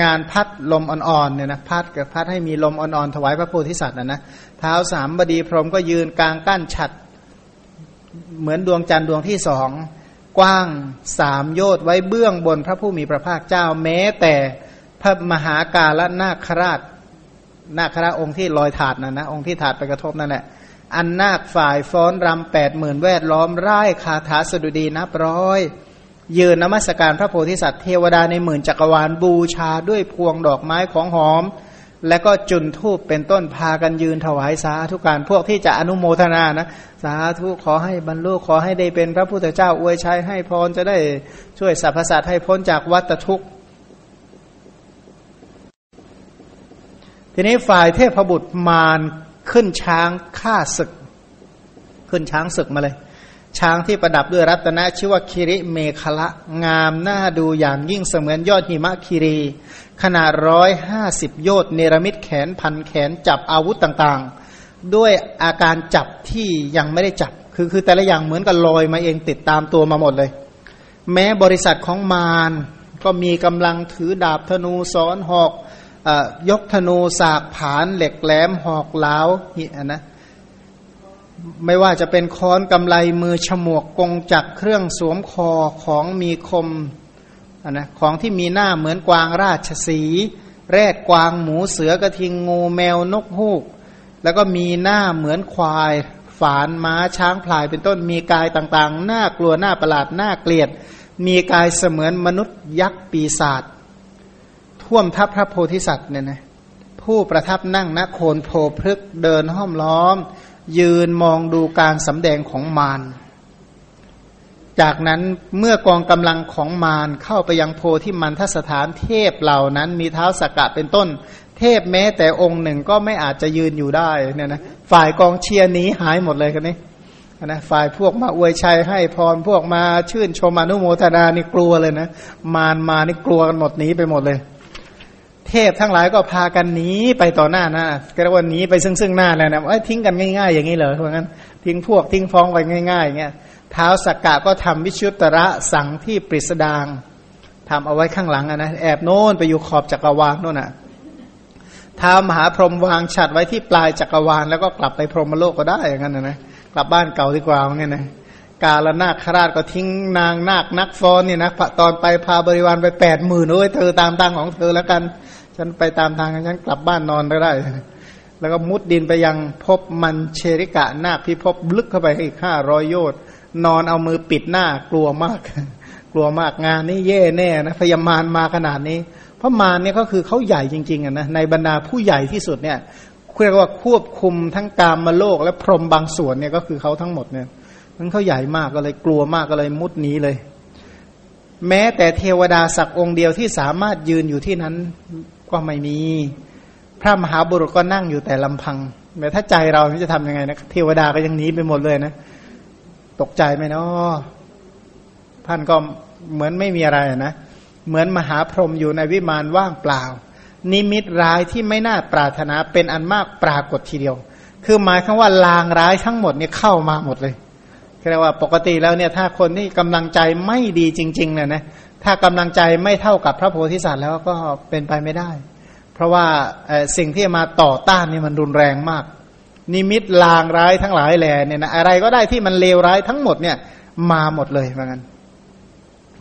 Speaker 2: งานพัดลมอ่อนๆเนี่ยนะพัดกับพัดให้มีลมอ่อนๆถวายพระโพธิสัตว์นะนะเท้าสามบดีพรหมก็ยืนกลางกั้นฉัด เหมือนดวงจันทร์ดวงที่สองกว้างสามโยชน์ไว้เบื้องบนพระผู้มีพระภาคเจ้าแม้แต่พระมหากาลนาคราชนาคราชองค์ที่ลอยถาดนะนะองค์ที่ถาดไปกระทบนั่นแหละ อันนาคฝ่ายฟ้อนรำแปดหมื่นแวดล้อมร่ายคาถาสดุดีนับร้อย ยืนนมัสการพระโพธิสัตว์เทวดาในหมื่นจักรวาลบูชาด้วยพวงดอกไม้ของหอม และก็จุนทูบเป็นต้นพากันยืนถวายสาธุการพวกที่จะอนุโมทนานะสาธุขอให้บรรลุขอให้ได้เป็นพระพุทธเจ้าอวยชัยให้พรจะได้ช่วยสรรพสัตว์ให้พ้นจากวัฏทุกข์ทีนี้ฝ่ายเทพบุตรมาร ขึ้นช้างฆ่าศึก ขึ้นช้างศึกมาเลย ช้างที่ประดับด้วยรัตนะชื่อว่าคิริเมฆละ งามน่าดูอย่างยิ่งเสมือนยอดหิมะคิรี ขนาดร้อยห้าสิบโยชน์เนรมิตแขนพันแขนจับอาวุธต่างๆ ด้วยอาการจับที่ยังไม่ได้จับ คือคือแต่ละอย่างเหมือนกับลอยมาเองติดตามตัวมาหมดเลย แม้บริษัทของมารก็มีกำลังถือดาบธนูซ้อนหอก ยกธนูสากผานเหล็กแหลมหอกเหลานะไม่ว่าจะเป็นค้อนกำไลมือฉมวกกงจักเครื่องสวมคอของมีคมนะของที่มีหน้าเหมือนกวางราชสี แรดกวางหมูเสือกระทิงงูแมวนกฮูก แล้วก็มีหน้าเหมือนควาย ฝานม้าช้างพลายเป็นต้นมีกายต่างๆ หน่ากลัวหน่าประหลาดหน่าเกลียด มีกายเสมือนมนุษย์ยักษ์ปีศาจ ท่วมทับพระโพธิสัตว์เนี่ยนะผู้ประทับนั่งณโคนโพพฤกเดินห้อมล้อม ยืนมองดูการสำแดงของมารจากนั้นเมื่อกองกำลังของมารเข้าไปยังโพธิมันทสถานเทพเหล่านั้น มีเท้าสกกะเป็นต้น เทพแม้แต่องค์หนึ่งก็ไม่อาจจะยืนอยู่ได้เนี่ยนะฝ่ายกองเชียร์นี้หายหมดเลยกันนี้นะฝ่ายพวกมาอวยชัยให้พรพวกมาชื่นชมอนุโมทนานี่กลัวเลยนะ มารมานี่กลัวกันหมดหนีไปหมดเลย เทพทั้งหลายก็พากันหนีไปต่อหน้านะก็เรียกว่าหนีไปซึ่งซึ่งหน้าแล้วนะไอ้ทิ้งกันง่ายๆ อย่างนี้เหรอเพราะงั้นทิ้งพวกทิ้งฟ้องไปง่ายๆอย่างเงี้ยเท้าสักกะก็ทำวิชุตระสั่งที่ปริสดางทำเอาไว้ข้างหลังนะแอบโน่นไปอยู่ขอบจักรวาลโน่นน่ะท้ามหาพรหมวางฉัดไว้ที่ปลายจักรวาล แล้วก็กลับไปพรหมโลกก็ได้อย่างนั้นนะนะกลับบ้านเก่าดีกว่าเนี่ยนะกาลนาคราชก็ทิ้งนางนาคนักฟ้อนเนี่ยนะตอนไปพาบริวารไปแปดหมื่นโอ้ยเธอตามตังของเธอแล้วกัน ฉันไปตามทางฉันกลับบ้านนอนก็ได้ แล้วก็มุดดินไปยังพบมันเชริกะหน้าพิภพลึกเข้าไปอีกห้าร้อยโยชน์นอนเอามือปิดหน้ากลัวมาก กลัวมากงานนี้เย่แน่นะพยามารมาขนาดนี้ เพราะมารเนี่ยก็คือเขาใหญ่จริงๆอะนะในบรรดาผู้ใหญ่ที่สุดเนี่ยเรียกว่าควบคุมทั้งกามมาโลกและพรหมบางส่วนเนี่ยก็คือเขาทั้งหมดเนี่ยมันเขาใหญ่มากก็เลยกลัวมากก็เลยมุดหนีเลย แม้แต่เทวดาสักองค์เดียวที่สามารถยืนอยู่ที่นั้น ก็ไม่มี พระมหาบุรุษก็นั่งอยู่แต่ลำพังแต่ถ้าใจเราจะทํำยังไงนะเทวดาก็ยังหนีไปหมดเลยนะ ตกใจไหมเนาะท่านก็เหมือนไม่มีอะไรนะเหมือนมหาพรหมอยู่ในวิมานว่างเปล่า นิมิตร้ายที่ไม่น่าปรารถนาเป็นอันมากปรากฏทีเดียว คือหมายคำว่าลางร้ายทั้งหมดเนี่ยเข้ามาหมดเลยเรียกว่าปกติแล้วเนี่ยถ้าคนที่กำลังใจไม่ดีจริงๆเนี่ยนะ ถ้ากำลังใจไม่เท่ากับพระโพธิสัตว์แล้วก็เป็นไปไม่ได้ เพราะว่าสิ่งที่มาต่อต้านนี่มันรุนแรงมาก นิมิตลางร้ายทั้งหลายแหล่เนี่ยนะอะไรก็ได้ที่มันเลวร้ายทั้งหมดเนี่ยมาหมดเลยเหมือนกัน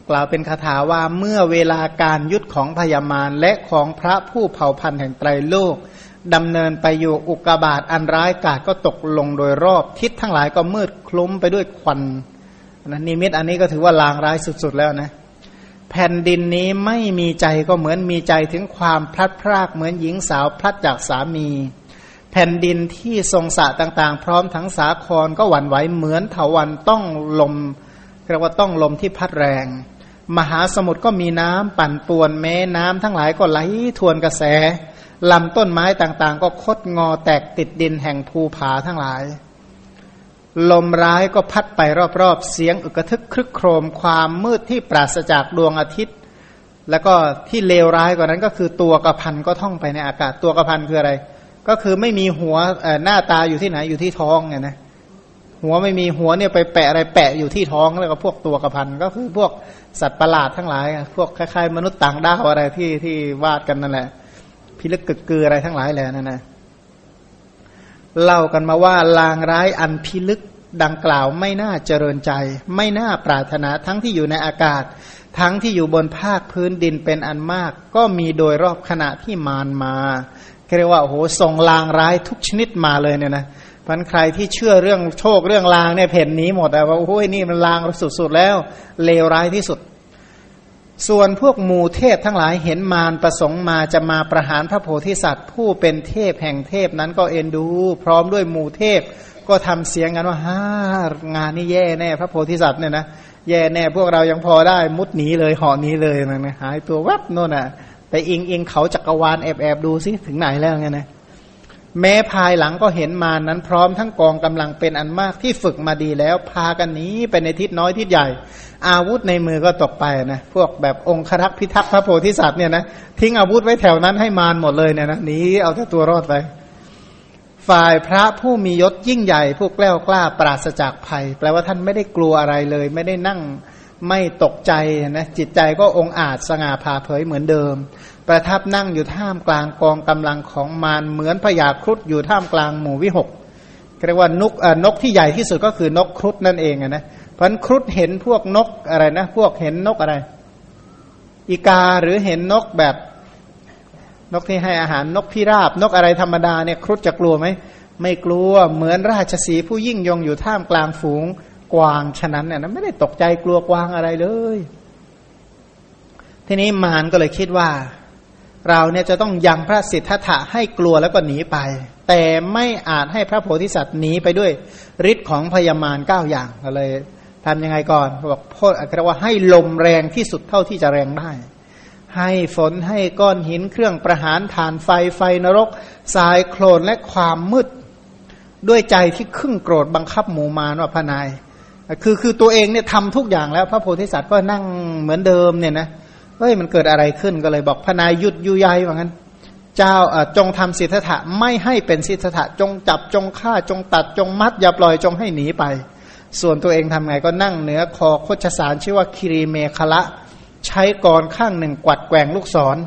Speaker 2: กล่าวเป็นคาถาว่าเมื่อเวลาการยุดของพญามารและของพระผู้เผ่าพันธุ์แห่งไตรโลกดำเนินไปอยู่อุกบาตอันร้ายกาศก็ตกลงโดยรอบทิศทั้งหลายก็มืดคลุ้มไปด้วยควันนะนิมิตอันนี้ก็ถือว่าลางร้ายสุด ๆ แล้วนะ แผ่นดินนี้ไม่มีใจก็เหมือนมีใจถึงความพลัดพรากเหมือนหญิงสาวพลัดจากสามี แผ่นดินที่ทรงสะต่างๆ พร้อมทั้งสาครก็หวั่นไหวเหมือนเถาวันต้องลมเรียกว่าต้องลมที่พัดแรง มหาสมุทรก็มีน้ำปั่นป่วนแม้น้ำทั้งหลายก็ไหลทวนกระแสลำต้นไม้ต่างๆ ก็คดงอแตกติดดินแห่งภูผาทั้งหลาย ลมร้ายก็พัดไปรอบๆ เสียงอึกทึกครึกโครมความมืดที่ปราศจากดวงอาทิตย์ แล้วก็ที่เลวร้ายกว่านั้นก็คือตัวกระพันก็ท่องไปในอากาศตัวกระพันคืออะไร ก็คือไม่มีหัวหน้าตาอยู่ที่ไหนอยู่ที่ท้องไงนะหัวไม่มีหัวเนี่ยไปแปะอะไรแปะอยู่ที่ท้องแล้วก็พวกตัวกระพันก็คือพวกสัตว์ประหลาดทั้งหลาย พวกคล้ายๆ มนุษย์ต่างดาวอะไรที่ที่วาดกันนั่นแหละพิลึกกึกกืออะไรทั้งหลายแหละนั่นนะ เล่ากันมาว่าลางร้ายอันพิลึกดังกล่าวไม่น่าเจริญใจ ไม่น่าปรารถนาทั้งที่อยู่ในอากาศ ทั้งที่อยู่บนภาคพื้นดินเป็นอันมาก ก็มีโดยรอบขณะที่มารมาเรียกว่าโอ้โหส่งลางร้ายทุกชนิดมาเลยเนี่ยนะพันใครที่เชื่อเรื่องโชคเรื่องลางเนี่ยเพ่นนี้หมดแต่ว่าโอ้ยนี่มันลางสุดๆแล้วเลวร้ายที่สุด ส่วนพวกหมู่เทพทั้งหลายเห็นมารประสงค์มาจะมาประหารพระโพธิสัตว์ ผู้เป็นเทพแห่งเทพนั้นก็เอ็นดู พร้อมด้วยหมู่เทพก็ทำเสียงกันว่าฮ่างานนี้แย่แน่ พระโพธิสัตว์เนี่ยนะแย่แน่พวกเรายังพอได้มุดหนีเลยห่อนี้เลยนะนะหายตัวแวบโน่นอะไปอิงอิงเขาจักรวาลแอบแอบดูซิถึงไหนแล้วไงนะ แม้ภายหลังก็เห็นมานั้นพร้อมทั้งกองกำลังเป็นอันมากที่ฝึกมาดีแล้ว พากันนี้ไปในทิศน้อยทิศใหญ่ อาวุธในมือก็ตกไปนะพวกแบบองครักษ์พิทักษ์พระโพธิสัตว์เนี่ยนะทิ้งอาวุธไว้แถวนั้นให้มารหมดเลยเนี่ยนะหนีเอาแต่ตัวรอดไปฝ่ายพระผู้มียศยิ่งใหญ่ผู้แกล้วกล้าปราศจากภัย แปลว่าท่านไม่ได้กลัวอะไรเลย ไม่ได้นั่งไม่ตกใจนะจิตใจก็องอาจสง่าผ่าเผยเหมือนเดิม ประทับนั่งอยู่ท่ามกลางกองกำลังของมารเหมือนพญาครุฑอยู่ท่ามกลางหมู่วิหกเรียกว่านกนกที่ใหญ่ที่สุดก็คือนกครุฑนั่นเองนะเพราะครุฑเห็นพวกนกอะไรนะพวกเห็นนกอะไร อีกาหรือเห็นนกแบบนกที่ให้อาหารนกพิราบนกอะไรธรรมดาเนี่ยครุฑจะกลัวไหมไม่กลัวเหมือนราชสีผู้ยิ่งยงอยู่ท่ามกลางฝูงกวางฉะนั้นเนี่ยนะไม่ได้ตกใจกลัวกวางอะไรเลย ทีนี้มารก็เลยคิดว่า เราเนี่ยจะต้องยังพระสิทธัตถะให้กลัวแล้วก็หนีไป แต่ไม่อาจให้พระโพธิสัตว์หนีไปด้วยฤทธิ์ของพญามารเก้าอย่างก็เลยทำยังไงก่อนบอกโพธิอัครว่าให้ลมแรงที่สุดเท่าที่จะแรงได้ ให้ฝนให้ก้อนหินเครื่องประหารฐานไฟไฟนรกสายโคลนและความมืด ด้วยใจที่ครึ่งโกรธบังคับหมู่มารว่าพนาย คือคือตัวเองเนี่ยทำทุกอย่างแล้วพระโพธิสัตว์ก็นั่งเหมือนเดิมเนี่ยนะเฮ้ยมันเกิดอะไรขึ้นก็เลยบอกพนายยุดยุยายว่างั้น เจ้าจงทำสิทธะไม่ให้เป็นสิทธะจงจับจงฆ่าจงตัดจงมัด อย่าปล่อยจงให้หนีไป ส่วนตัวเองทำไงก็นั่งเหนือคอโคชสารชื่อว่าคิรีเมคละ ใช้กรข้างหนึ่งกวัดแกว่งลูกศร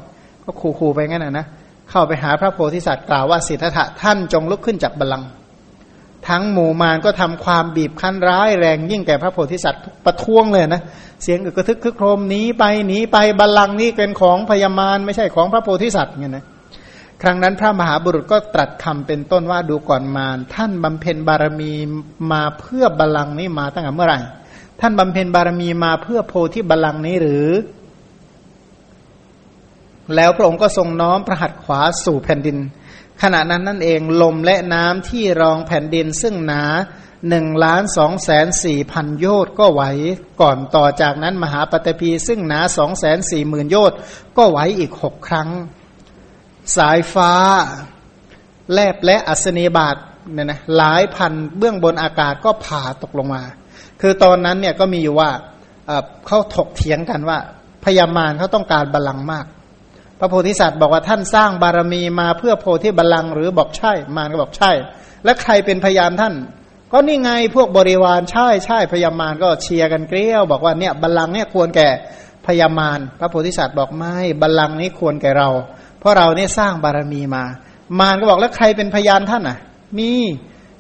Speaker 2: ก็ขู่ๆไปงั้นนะนะเข้าไปหาพระโพธิสัตว์กล่าวว่าสิทธะท่านจงลุกขึ้นจากบัลลังก์ ทั้งหมู่มารก็ทำความบีบคั้นร้ายแรงยิ่งแก่พระโพธิสัตว์ประท้วงเลยนะเสียงอึกระทึกคึกโครมหนีไปหนีไปบัลลังก์นี้เป็นของพญามารไม่ใช่ของพระโพธิสัตว์เงี้ยนะครั้งนั้นพระมหาบุรุษก็ตรัสคำเป็นต้นว่าดูก่อนมารท่านบำเพ็ญบารมีมาเพื่อบัลลังก์นี้มาตั้งแต่เมื่อไหร่ ท่านบำเพ็ญบารมีมาเพื่อโพธิบัลลังก์นี้หรือ แล้วพระองค์ก็ทรงน้อมพระหัตถ์ขวาสู่แผ่นดิน ขณะนั้นนั่นเองลมและน้ำที่รองแผ่นดินซึ่งหนาหนึ่งล้านสองแสนสี่พันโยชน์ก็ไหวก่อนต่อจากนั้นมหาปฐพีซึ่งหนาสองแสนสี่หมื่นโยชน์ก็ไหวอีกหกครั้ง สายฟ้า แลบและอัศนีบาทเนี่ยนะหลายพันเบื้องบนอากาศก็ผ่าตกลงมา คือตอนนั้นเนี่ยก็มีอยู่ว่าเขาถกเถียงกันว่าพญามารเขาต้องการบาลังมาก พระโพธิสัตว์บอกว่าท่านสร้างบารมีมาเพื่อโพธิบัลลังก์หรือบอกใช่ มารก็บอกใช่ และใครเป็นพยานท่าน ก็นี่ไงพวกบริวารใช่ใช่พยามารก็เชียร์กันเกลี้ยว บอกว่าเนี่ยบัลลังก์เนี่ยควรแก่พยามารพระโพธิสัตว์บอกไม่บัลลังก์นี้ควรแก่เรา เพราะเราเนี่ยสร้างบารมีมา มารก็บอกแล้วใครเป็นพยานท่านอะ มี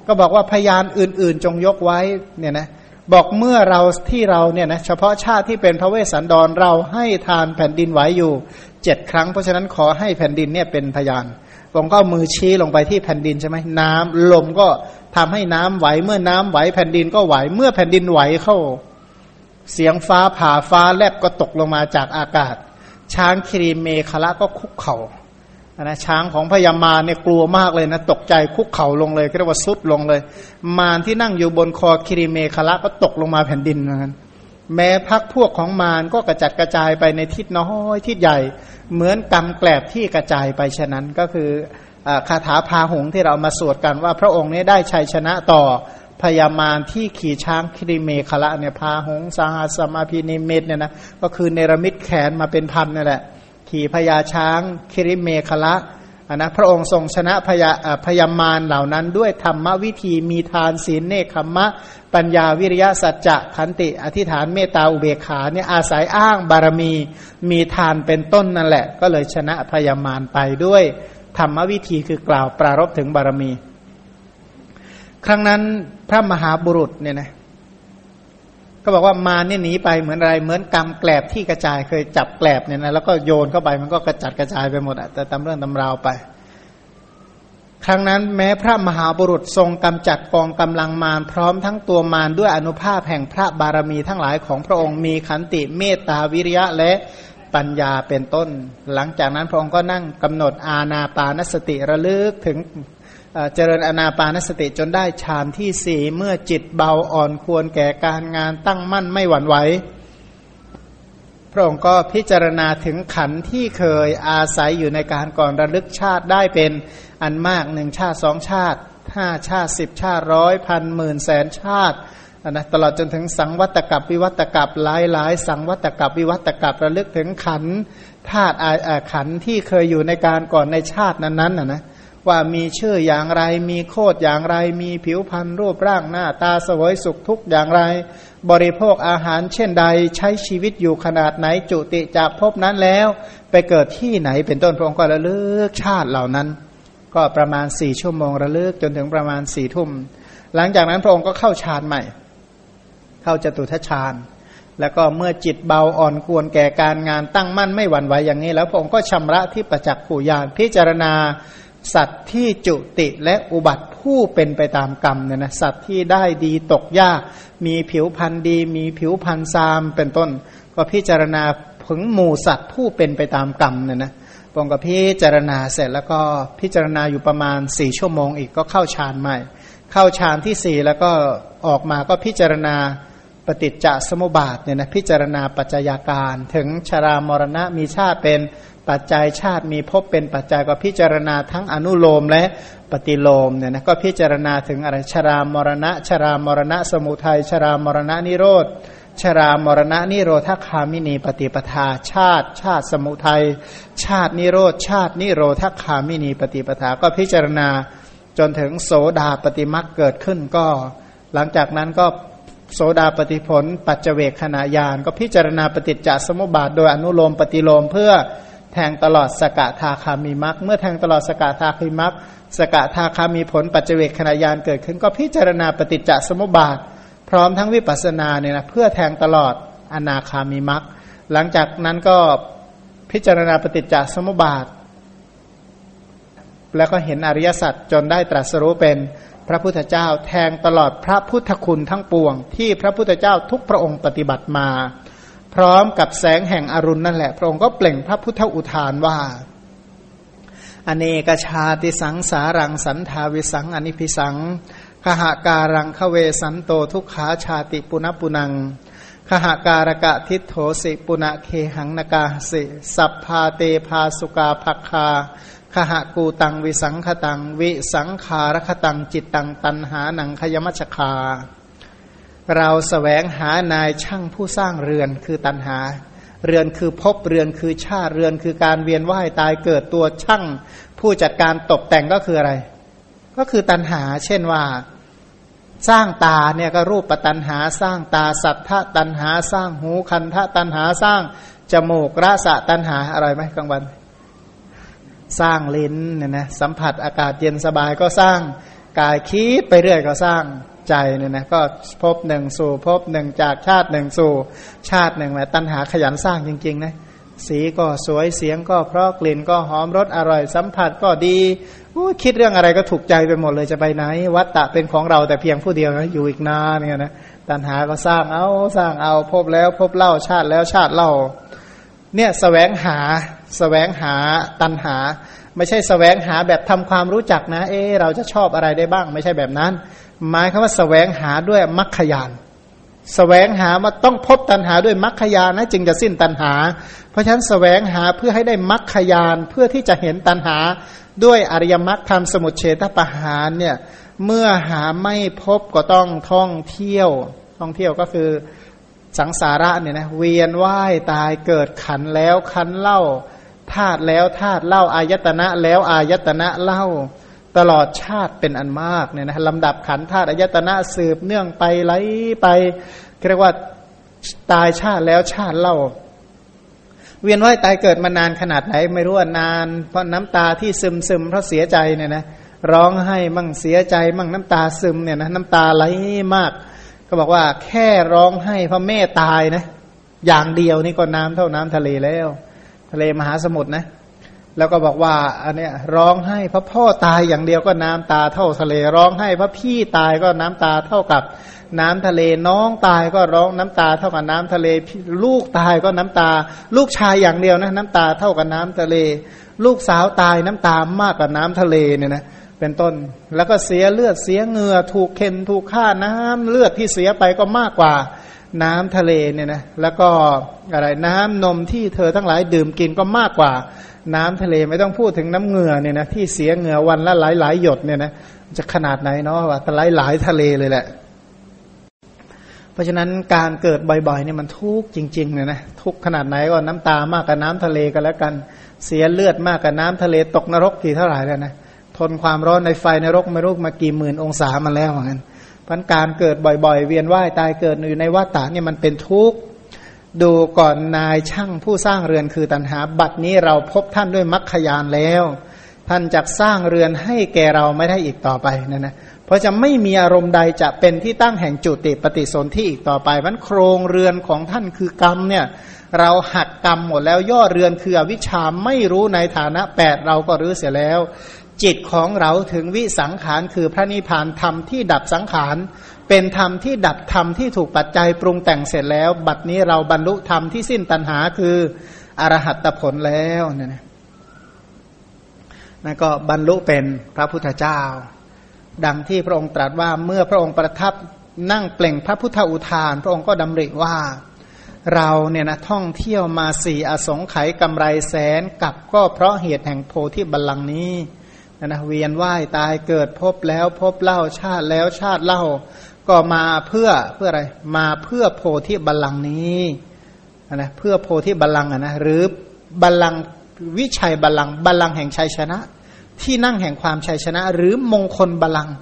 Speaker 2: ก็บอกว่าพยานอื่น ๆ จงยกไว้เนี่ยนะบอกเมื่อเราที่เราเนี่ยนะเฉพาะชาติที่เป็นพระเวสสันดรเราให้ทานแผ่นดินไหวอยู่ เจ็ดครั้ง เพราะฉะนั้นขอให้แผ่นดินเนี่ยเป็นพยานผมก็มือชี้ลงไปที่แผ่นดินใช่ไหมน้ำลมก็ทำให้น้ำไหวเมื่อน้ำไหวแผ่นดินก็ไหวเมื่อแผ่นดินไหวเข้า เสียงฟ้าผ่าฟ้าแลบก็ตกลงมาจากอากาศ ช้างครีเมฆละก็คุกเขา่านะช้างของพญามารเนี่ยกลัวมากเลยนะตกใจคุกเข่าลงเลยเรียกว่าสุดลงเลย มารที่นั่งอยู่บนคอคิริเมฆละก็ตกลงมาแผ่นดินเหมือนกัน แม้พักพวกของมารก็กระจัดกระจายไปในทิศน้อยทิศใหญ่ เหมือนกำแกลบที่กระจายไปฉะนั้นก็คือคาถาพาหงที่เรามาสวดกันว่า พระองค์นี้ได้ชัยชนะต่อพญามารที่ขี่ช้างคิริเมฆละเนี่ยพาหงสาหัสมาพินิเมตเนี่ยนะก็คือเนรมิตแขนมาเป็นพันนี่แหละขี่พญาช้างคิริเมฆละ นะพระองค์ทรงชนะพยาพยามารเหล่านั้นด้วยธรรมวิธีมีทานศีลเนคขมะ ปัญญาวิริยะสัจจะขันติอธิษฐานเมตตาอุเบกขาเนี่ยอาศัยอ้างบารมี มีทานเป็นต้นนั่นแหละ ก็เลยชนะพยามารไปด้วยธรรมวิธีคือกล่าวปรารบถึงบารมี ครั้งนั้นพระมหาบุรุษเนี่ยนะ ก็บอกว่ามาเนี่ยหนีไปเหมือนอะไรเหมือนกำแกลบที่กระจายเคยจับแกลบเนี่ยนะแล้วก็โยนเข้าไปมันก็กระจัดกระจายไปหมดอะแต่ตำเรื่องตำราวไป ครั้งนั้นแม้พระมหาบุรุษทรงกำจัดกองกำลังมารพร้อมทั้งตัวมารด้วยอนุภาพแห่งพระบารมีทั้งหลายของพระองค์มีขันติเมตตาวิริยะและปัญญาเป็นต้น หลังจากนั้นพระองค์ก็นั่งกำหนดอาณาปานสติระลึกถึง เจริญอนาปานสติจนได้ฌานที่สี่เมื่อจิตเบาอ่อนควรแก่การงานตั้งมั่นไม่หวั่นไหวพระองค์ก็พิจารณาถึงขันธ์ที่เคยอาศัยอยู่ในการก่อนระลึกชาติได้เป็นอันมากหนึ่งชาติสองชาติห้าชาติสิบชาติร้อยพันหมื่นแสนชาตินะตลอดจนถึงสังวัตกับวิวัตกับหลายหลายสังวัตกับวิวัตกับระลึกถึงขันธาตุขันที่เคยอยู่ในการก่อนในชาตินั้นๆนะนะ ว่ามีชื่ออย่างไร มีโคดอย่างไร มีผิวพรรณรูปร่างหน้าตาสวยสุขทุกอย่างไร บริโภคอาหารเช่นใดใช้ชีวิตอยู่ขนาดไหนจุติจากภพนั้นแล้ว ไปเกิดที่ไหนเป็นต้นพระองค์ก็ระลึกชาติเหล่านั้น ก็ประมาณสี่ชั่วโมงระลึกจนถึงประมาณสี่ทุ่ม หลังจากนั้นพระองค์ก็เข้าฌานใหม่ เข้าจตุทัชฌานแล้วก็เมื่อจิตเบาอ่อนกวนแก่การงานตั้งมั่นไม่หวั่นไหวอย่างนี้ แล้วพระองค์ก็ชำระที่ประจักษ์ผูญาณพิจารณา สัตว์ที่จุติและอุบัติผู้เป็นไปตามกรรมเนี่ยนะสัตว์ที่ได้ดีตกยาก มีผิวพันธ์ดี มีผิวพันธ์ซามเป็นต้น ก็พิจารณาผึงหมู่สัตว์ผู้เป็นไปตามกรรมเนี่ยนะพงก็พิจารณาเสร็จแล้วก็พิจารณาอยู่ประมาณสี่ชั่วโมงอีกก็เข้าฌานใหม่ เข้าฌานที่สี่แล้วก็ออกมาก็พิจารณาปฏิจจสมุปบาทเนี่ยนะพิจารณาปัจจัยาการ ถึงชรามรณะมีชาติเป็น ปัจจัยชาติมีภพเป็นปัจจัยก็พิจารณาทั้งอนุโลมและปฏิโลมเนี่ยนะก็พิจารณาถึงอะไรชรามรณะ ชรามรณะ สมุทัยชรามรณะนิโรธชรามรณะนิโรธคามินีปฏิปทาชาติ ชาติสมุทัยชาตินิโรธชาตินิโรธคามินีปฏิปทา ก็พิจารณาจนถึงโสดาปฏิมักเกิดขึ้นก็ หลังจากนั้นก็โสดาปฏิผล ปัจเจเวกขณะยานก็พิจารณาปฏิจจสมุปบาทโดยอนุโลมปฏิโลมเพื่อ ทงตลอดสกทาคามีมักเมื่อแทงตลอดสกทาคามีมักสกทาคามีผลปัจเจเวกขณะยานเกิดขึ้น ก็พิจารณาปฏิจจสมุปบาท พร้อมทั้งวิปัสสนาเนี่ยนะเพื่อแทงตลอดอนาคามีมักหลังจากนั้นก็พิจารณาปฏิจจสมุปบาท แล้วก็เห็นอริยสัจจนได้ตรัสรู้เป็นพระพุทธเจ้าแทงตลอดพระพุทธคุณทั้งปวง ที่พระพุทธเจ้าทุกพระองค์ปฏิบัติมา พร้อมกับแสงแห่งอรุณนั่นแหละ พระองค์ก็เปล่งพระพุทธอุทานว่า อเนกชาติสังสารังสันทาวิสังอนิพิสังขหาการังขเวสันโตทุกขาชาติปุณปุนังขหาการกะทิโถสิปุณะเคหังนกาสิสัพพาเตภาสุกาภักคาขหากูตังวิสังขตัง วิสังขารคตังจิตตังตันหาหนังขยมัชคา เราสแสวงหานายช่างผู้สร้างเรือนคือตันหา เรือนคือพบเรือนคือชาติเรือนคือการเวียนว่ายตายเกิดตัวช่าง ผู้จัดการตกแต่งก็คืออะไร ก็คือตันหา เช่นว่า สร้างตาเนี่ยก็รูปปัตันหาสร้างตาสัทธตันหาสร้างหูคันทะตันหาสร้างจมูกรสะตันหาอะไรไหมกลางวัน สร้างลิ้นเนี่ยนะสัมผัสอากาศเย็นสบายก็สร้างกายคิดไปเรื่อยก็สร้าง ใจเนี่ยนะก็พบหนึ่งสู่พบหนึ่งจากชาติหนึ่งสู่ชาติหนึ่งแหละตัณหาขยันสร้างจริงๆนะสีก็สวยเสียงก็เพราะกลิ่นก็หอมรสอร่อยสัมผัสก็ดีคิดเรื่องอะไรก็ถูกใจไปหมดเลยจะไปไหน วัตตะเป็นของเราแต่เพียงผู้เดียวนะอยู่อีกนานเนี่ยนะตัณหาก็สร้างเอาสร้างเอาพบแล้วพบเล่าชาติแล้วชาติเล่า เนี่ยสแสวงหาสแสวงหาตันหา ไม่ใช่สแสวงหาแบบทำความรู้จักนะ เออเราจะชอบอะไรได้บ้าง ไม่ใช่แบบนั้น หมายคำว่าสแสวงหาด้วยมรรคยานสแสวงหามาต้องพบตันหาด้วยมรรคยานนะจึงจะสิ้นตันหา เพราะฉะนั้นสแสวงหาเพื่อให้ได้มรรคยานเพื่อที่จะเห็นตันหาด้วยอริยมรรคธรรมสมุทเฉทประหารเนี่ยเมื่อหาไม่พบก็ต้องท่องเที่ยว ท่องเที่ยวก็คือสังสาระเนี่ยนะเวียนว่ายตายเกิดขันแล้วขันเล่าธาตุแล้วธาตุเล่าอายตนะแล้วอายตนะเล่า ตลอดชาติเป็นอันมากเนี่ยนะลำดับขันธาตุอายตนะสืบเนื่องไปไหลไปเรียกว่าตายชาติแล้วชาติเล่า เวียนว่ายตายเกิดมานานขนาดไหนไม่รู้ว่านาน เพราะน้ำตาที่ซึมซึมเพราะเสียใจเนี่ยนะร้องให้มั่งเสียใจ มั่งน้ำตาซึมเนี่ยนะน้ำตาไหลมาก ก็บอกว่าแค่ร้องให้เพราะแม่ตายนะ อย่างเดียวนี่ก็น้ำเท่าน้ำทะเลแล้ว ทะเลมหาสมุทรนะ แล้วก็บอกว่าอันเนี้ยร้องให้พระพ่อตายอย่างเดียวก็น้ำตาเท่าทะเล ร้องให้พระพี่ตายก็น้ำตาเท่ากับน้ำทะเลน้องตายก็ร้องน้ำตาเท่ากับน้ำทะเล ลูกตายก็น้ำตา ลูกชายอย่างเดียวนะน้ำตาเท่ากับน้ำทะเล ลูกสาวตายน้ำตามากกว่าน้ำทะเลเนี่ยนะเป็นต้น แล้วก็เสียเลือดเสียเหงื่อถูกเข็นถูกฆ่าน้ำเลือดที่เสียไปก็มากกว่าน้ำทะเลเนี่ยนะแล้วก็อะไรน้ำนมที่เธอทั้งหลายดื่มกินก็มากกว่า น้ำทะเลไม่ต้องพูดถึงน้ำเหงื่อเนี่ยนะที่เสียเหงื่อวันละหลายหลายหยดเนี่ยนะจะขนาดไหนเนาะว่าหลายหลายทะเลเลยแหละ เพราะฉะนั้นการเกิดบ่อยๆเนี่ยมันทุกข์จริงๆเนี่ยนะทุกข์ขนาดไหนก็น้ำตามากกับน้ำทะเลกันแล้วกันเสียเลือดมากกับน้ำทะเลตกนรกกี่เท่าไหร่แล้วนะทนความร้อนในไฟนรกไม่รู้มากี่หมื่นองศามาแล้วเหมือนกันพันการเกิดบ่อยๆ เวียนว่ายตายเกิดอยู่ในวัฏฏะเนี่ยมันเป็นทุกข์ ดูก่อนนายช่างผู้สร้างเรือนคือตันหา บัดนี้เราพบท่านด้วยมรรคยานแล้ว ท่านจะสร้างเรือนให้แก่เราไม่ได้อีกต่อไปนั่นนะเพราะจะไม่มีอารมณ์ใดจะเป็นที่ตั้งแห่งจุติปฏิสนธิอีกต่อไปมันโครงเรือนของท่านคือกรรมเนี่ย เราหักกรรมหมดแล้วย่อเรือนคืออวิชาไม่รู้ในฐานะแปดเราก็รู้เสียแล้วจิตของเราถึงวิสังขารคือพระนิพพานธรรมที่ดับสังขาร เป็นธรรมที่ดับธรรมที่ถูกปัจจัยปรุงแต่งเสร็จแล้ว บัดนี้เราบรรลุธรรมที่สิ้นตัณหาคืออรหัตผลแล้วเนี่ยนะนั่นก็บรรลุเป็นพระพุทธเจ้า ดังที่พระองค์ตรัสว่าเมื่อพระองค์ประทับนั่งเปล่งพระพุทธอุทาน พระองค์ก็ดำริว่า เราเนี่ยนะท่องเที่ยวมาสี่อสงไขยกำไรแสนกับก็เพราะเหตุแห่งโพธิบัลลังก์นี้นะนะเวียนว่ายตายเกิดพบแล้วพบเล่าชาติแล้วชาติเล่า ก็มาเพื่อเพื่ออะไร มาเพื่อโพธิบัลลังก์นี้นะเพื่อโพธิบัลลังก์นะหรือบัลลังก์วิชัยบัลลังก์บัลลังก์แห่งชัยชนะ ที่นั่งแห่งความชัยชนะ หรือมงคลบัลลังก์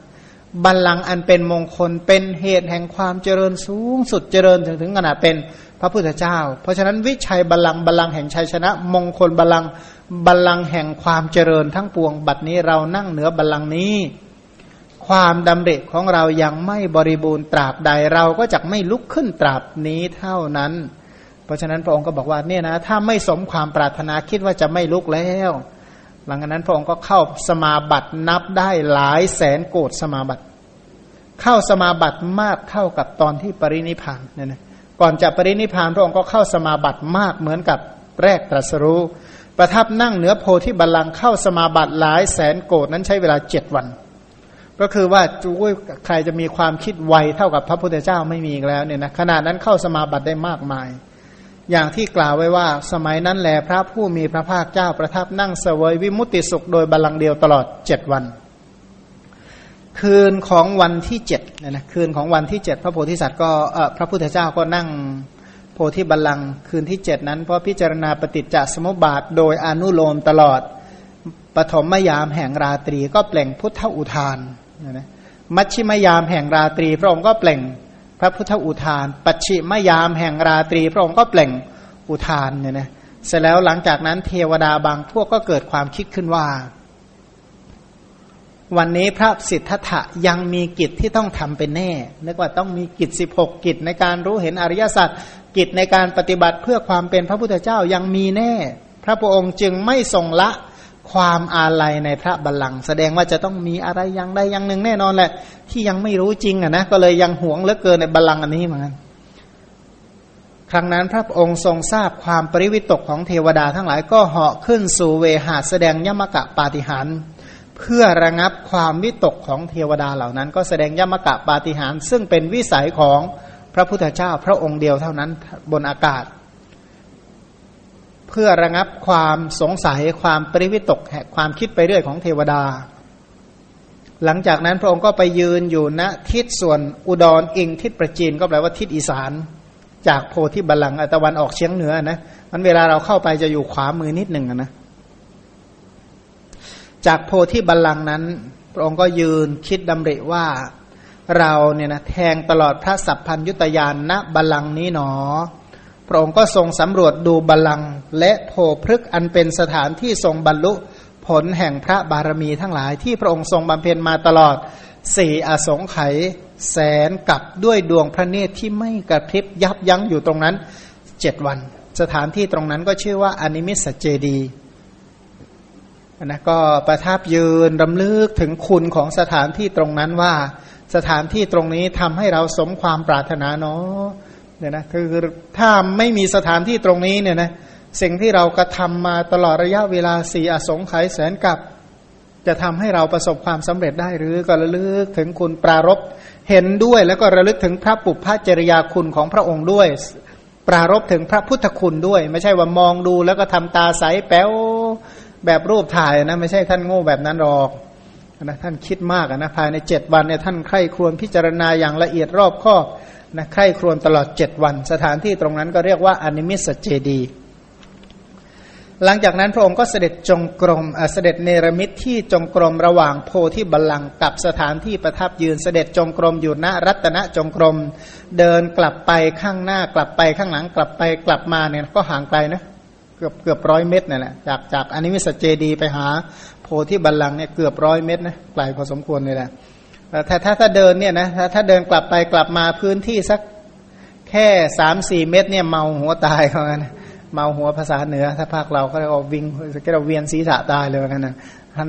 Speaker 2: บัลลังก์อันเป็นมงคลเป็นเหตุแห่งความเจริญสูงสุดเจริญถึงถึงขนาดเป็นพระพุทธเจ้า เพราะฉะนั้นวิชัยบัลลังบัลลังแห่งชัยชนะ มงคลบัลลังบัลลังแห่งความเจริญทั้งปวงบัดนี้เรานั่งเหนือบัลลังนี้ ความดำเริของเรายังไม่บริบูรณ์ตราบใดเราก็จะไม่ลุกขึ้นตราบนี้เท่านั้น เพราะฉะนั้นพระองค์ก็บอกว่าเนี่ยนะถ้าไม่สมความปรารถนาคิดว่าจะไม่ลุกแล้ว หลังจากนั้นพระองค์ก็เข้าสมาบัตินับได้หลายแสนโกดสมาบัติ เข้าสมาบัติมากเท่ากับตอนที่ปรินิพานเนี่ยนะก่อนจะปรินิพานพระองค์ก็เข้าสมาบัติมากเหมือนกับแรกตรัสรู้ ประทับนั่งเหนือโพธิบัลลังก์เข้าสมาบัติหลายแสนโกดนั้นใช้เวลาเจ็ดวัน ก็คือว่าจูใครจะมีความคิดไวเท่ากับพระพุทธเจ้าไม่มีอีกแล้วเนี่ยนะขนาดนั้นเข้าสมาบัติได้มากมาย อย่างที่กล่าวไว้ว่า สมัยนั้นแหลพระผู้มีพระภาคเจ้าประทับนั่งเสวยวิมุตติสุขโดยบัลลังก์เดียวตลอดเจ็ดวัน คืนของวันที่เจ็ดเนะนะคืนของวันที่เจ็ดพระโพธิสัตว์ก็เออพระพุทธเจ้าก็นั่งโพธิบัลลังก์คืนที่เจ็ดนั้นเพราะพิจารณาปฏิจจสมุปบาทโดยอนุโลมตลอดปฐมยามแห่งราตรีก็เปล่งพุทธอุทาน นะมัชชิมยามแห่งราตรี พระองค์ก็เปล่งพระพุทธอุทาน ปัจฉิมยามแห่งราตรี พระองค์ก็เปล่งอุทานเนี่ยนะเสร็จแล้วหลังจากนั้นเทวดาบางพวกก็เกิดความคิดขึ้นว่า วันนี้พระสิทธัตถะยังมีกิจที่ต้องทำเป็นแน่นึกว่าต้องมีกิจสิบหกกิจในการรู้เห็นอริยสัจกิจในการปฏิบัติเพื่อความเป็นพระพุทธเจ้ายังมีแน่ พระพุทธองค์จึงไม่ทรงละ ความอาลัยในพระบัลลังก์แสดงว่าจะต้องมีอะไรอย่างใดอย่างหนึ่งแน่นอนแหละ ที่ยังไม่รู้จริงอะนะก็เลยยังหวงเหลือเกินในบัลลังก์อันนี้เหมือนกันครั้งนั้นพระองค์ทรงทราบความปริวิตกของเทวดาทั้งหลายก็เหาะขึ้นสู่เวหาแสดงยมกะปาฏิหารเพื่อระงับความวิตกของเทวดาเหล่านั้น ก็แสดงยมกะปาฏิหารซึ่งเป็นวิสัยของพระพุทธเจ้าพระองค์เดียวเท่านั้นบนอากาศ พื่อระงับความสงสัยความปริวิตกความคิดไปเรื่อยของเทวดา หลังจากนั้นพระองค์ก็ไปยืนอยู่ณทิศส่วนอุดรอิงทิศประจีนก็แปลว่าทิศอีสาน จากโพธิบัลลังก์ตะวันออกเฉียงเหนือนะมันเวลาเราเข้าไปจะอยู่ขวามือนิดหนึ่งนะจากโพธิบัลลังก์นั้น พระองค์ก็ยืนคิดดำริว่าเราเนี่ยนะแทงตลอดพระสัพพัญยุตยานณบัลลังก์นี้หนอ พระองค์ก็ทรงสำรวจดูบัลลังและโพพฤกอันเป็นสถานที่ทรงบรรลุผลแห่งพระบารมีทั้งหลายที่พระองค์ทรงบำเพ็ญมาตลอดสี่อสงไขยแสนกับด้วยดวงพระเนตรที่ไม่กระพริบยับยั้งอยู่ตรงนั้นเจ็ดวัน สถานที่ตรงนั้นก็ชื่อว่าอนิมิสเจดีนะก็ประทับยืนรำลึกถึงคุณของสถานที่ตรงนั้นว่า สถานที่ตรงนี้ทำให้เราสมความปรารถนาเนาะ เนี่ยนะคือถ้าไม่มีสถานที่ตรงนี้เนี่ยนะสิ่งที่เรากระทำมาตลอดระยะเวลาสี่อสงไขยแสนกับ จะทำให้เราประสบความสำเร็จได้หรือก็ระลึกถึงคุณปรารบเห็นด้วยแล้วก็ระลึกถึงพระปุพพจริยาคุณของพระองค์ด้วย ปรารบถึงพระพุทธคุณด้วย ไม่ใช่ว่ามองดูแล้วก็ทำตาใสแป๊วแบบรูปถ่ายนะไม่ใช่ท่านโง่แบบนั้นหรอกนะท่านคิดมากนะภายในเจ็ดวันเนี่ยท่านใคร่ครวญพิจารณาอย่างละเอียดรอบคอบ นะใคร่ครวญตลอดเจ็ดวัน สถานที่ตรงนั้นก็เรียกว่าอนิมิสเจดี หลังจากนั้นพระองค์ก็เสด็จจงกรมเสด็จเนรมิตที่จงกรมระหว่างโพธิบัลลังก์กับสถานที่ประทับยืนเสด็จจงกรมอยู่ณรัตนจงกรม เดินกลับไปข้างหน้ากลับไปข้างหลังกลับไปกลับมาเนี่ยก็ห่างไกลนะเกือบเกือบร้อยเมตรนี่แหละจากจากอนิมิสเจดีไปหาโพธิบัลลังก์เนี่ยเกือบร้อยเมตรนะไกลพอสมควรเลยแหละ ถ้าถ้าถ้าเดินเนี่ยนะถ้าถ้าเดินกลับไปกลับมาพื้นที่สักแค่สามสี่เมตรเนี่ยเมาหัวตายเขางั้นเมาหัวภาษาเหนือ ถ้าภาคเราก็เรียกว่าวิงก็เราเวียนศีรษะตายเลยเหมือนกันนะ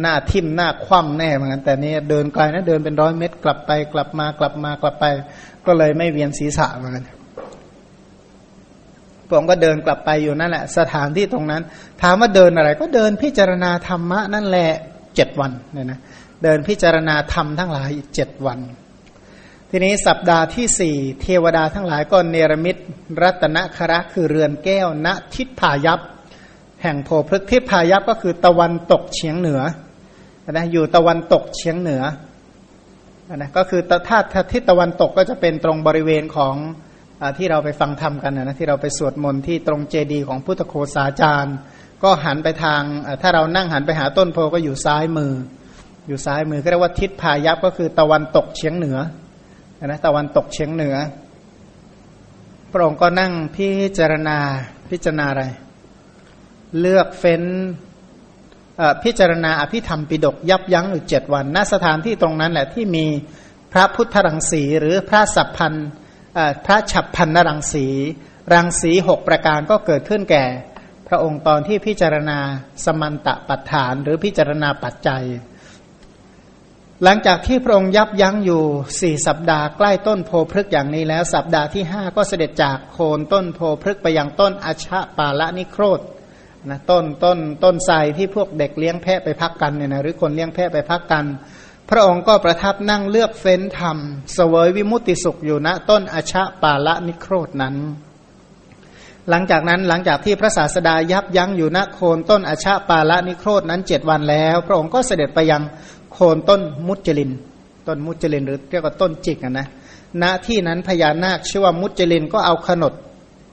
Speaker 2: หน้าทิ่มหน้าคว่ำแน่เหมือนกันแต่นี่เดินไกลนะเดินเป็นร้อยเมตร กลับไปกลับมากลับมากลับไป ก็เลยไม่เวียนศีรษะเหมือนกันผมก็เดินกลับไปอยู่นั่นแหละ สถานที่ตรงนั้น ถามว่าเดินอะไร ก็เดินพิจารณาธรรมะนั่นแหละเจ็ดวันเนี่ยนะ เดินพิจารณาธรรมทั้งหลายอีกเจ็ดวัน ทีนี้สัปดาห์ที่สี่เทวดาทั้งหลายก็เนรมิตรัตนคระคือเรือนแก้วณทิศพายัพแห่งโพพฤกทิศพายัพก็คือตะวันตกเฉียงเหนือนะอยู่ตะวันตกเฉียงเหนือนะก็คือถ้าทิศตะวันตกก็จะเป็นตรงบริเวณของที่เราไปฟังธรรมกันนะที่เราไปสวดมนต์ที่ตรงเจดีย์ของพุทธโคสาจารย์ ก็หันไปทางถ้าเรานั่งหันไปหาต้นโพก็อยู่ซ้ายมือ อยู่ซ้ายมือก็เรียกว่าทิศพายัพก็คือตะวันตกเฉียงเหนือนะตะวันตกเฉียงเหนือ พระองค์ก็นั่งพิจารณาพิจารณาอะไร เลือกเฟ้นพิจารณาอภิธรรมปิดกยับยั้งอยู่เจ็ดวันณสถานที่ตรงนั้นแหละที่มีพระพุทธรังสีหรือพระสัพพันพระฉับพันนรังสี รังสีหกประการก็เกิดขึ้นแก่ พระองค์ตอนที่พิจารณาสมันตะปัฏฐาน หรือพิจารณาปัจจัย หลังจากที่พระองค์ยับยั้งอยู่สี่สัปดาห์ใกล้ต้นโพพฤกอย่างนี้แล้ว สัปดาห์ที่ห้าก็เสด็จจากโคนต้นโพพฤกไปยังต้นอาชะปาละนิโครธนะต้นต้นต้นไทรที่พวกเด็กเลี้ยงแพะไปพักกันเนี่ยนะหรือคนเลี้ยงแพะไปพักกัน พระองค์ก็ประทับนั่งเลือกเฟ้นธรรมเสวยวิมุตติสุขอยู่ณต้นอชะปาละนิโครดนั้น หลังจากนั้นหลังจากที่พระศาสดายับยั้งอยู่ณโคนต้นอชะปาละนิโครดนั้นเจ็ดวันแล้ว พระองค์ก็เสด็จไปยัง โคนต้นมุจลิน ต้นมุจลินหรือเรียกว่าต้นจิกนะณที่นั้นพญานาคชื่อว่ามุจลินก็เอาขนด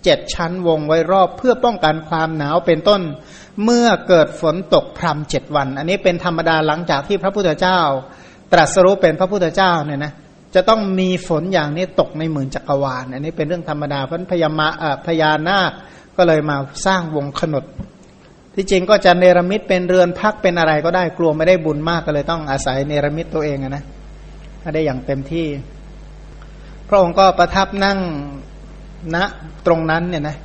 Speaker 2: เจ็ดชั้นวงไว้รอบเพื่อป้องกันความหนาวเป็นต้น เมื่อเกิดฝนตกพรำเจ็ดวัน อันนี้เป็นธรรมดาหลังจากที่พระพุทธเจ้า ตรัสรู้เป็นพระพุทธเจ้าเนี่ยนะจะต้องมีฝนอย่างนี้ตกในหมื่นจักรวาล อันนี้เป็นเรื่องธรรมดาเพราะพญามะพญานาคก็เลยมาสร้างวงขนด ที่จริงก็จะเนรมิตเป็นเรือนพักเป็นอะไรก็ได้กลัวไม่ได้บุญมากก็เลยต้องอาศัยเนรมิตตัวเองนะถ้าได้อย่างเต็มที่ พระองค์ก็ประทับนั่งณนะตรงนั้นเนี่ยนะ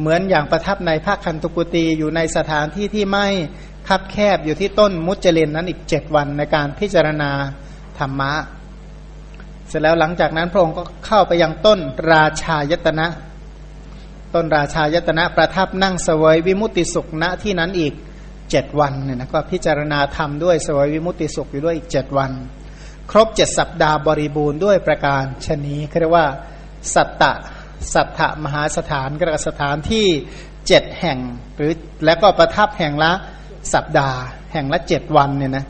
Speaker 2: เหมือนอย่างประทับในภาคคันตุกุตีอยู่ในสถานที่ที่ไม่คับแคบอยู่ที่ต้นมุจลินนั้นอีกเจ็ดวันในการพิจารณาธรรมะ เสร็จแล้วหลังจากนั้นพระองค์ก็เข้าไปยังต้นราชายตนะ ต้นราชายตนะประทับนั่งเสวยวิมุติสุขณที่นั้นอีกเจ็ดวันเนี่ยนะก็พิจารณาธรรมด้วยเสวยวิมุติสุขอยู่ด้วยอีกเจ็ดวัน ครบเจ็ดสัปดาห์บริบูรณ์ด้วยประการชนีเรียกว่า สัตตะสัทธมหาสถานกระสถานที่เจ็ดแห่ง หรือแล้วก็ประทับแห่งละสัปดาห์ แห่งละเจ็ดวันเนี่ยนะ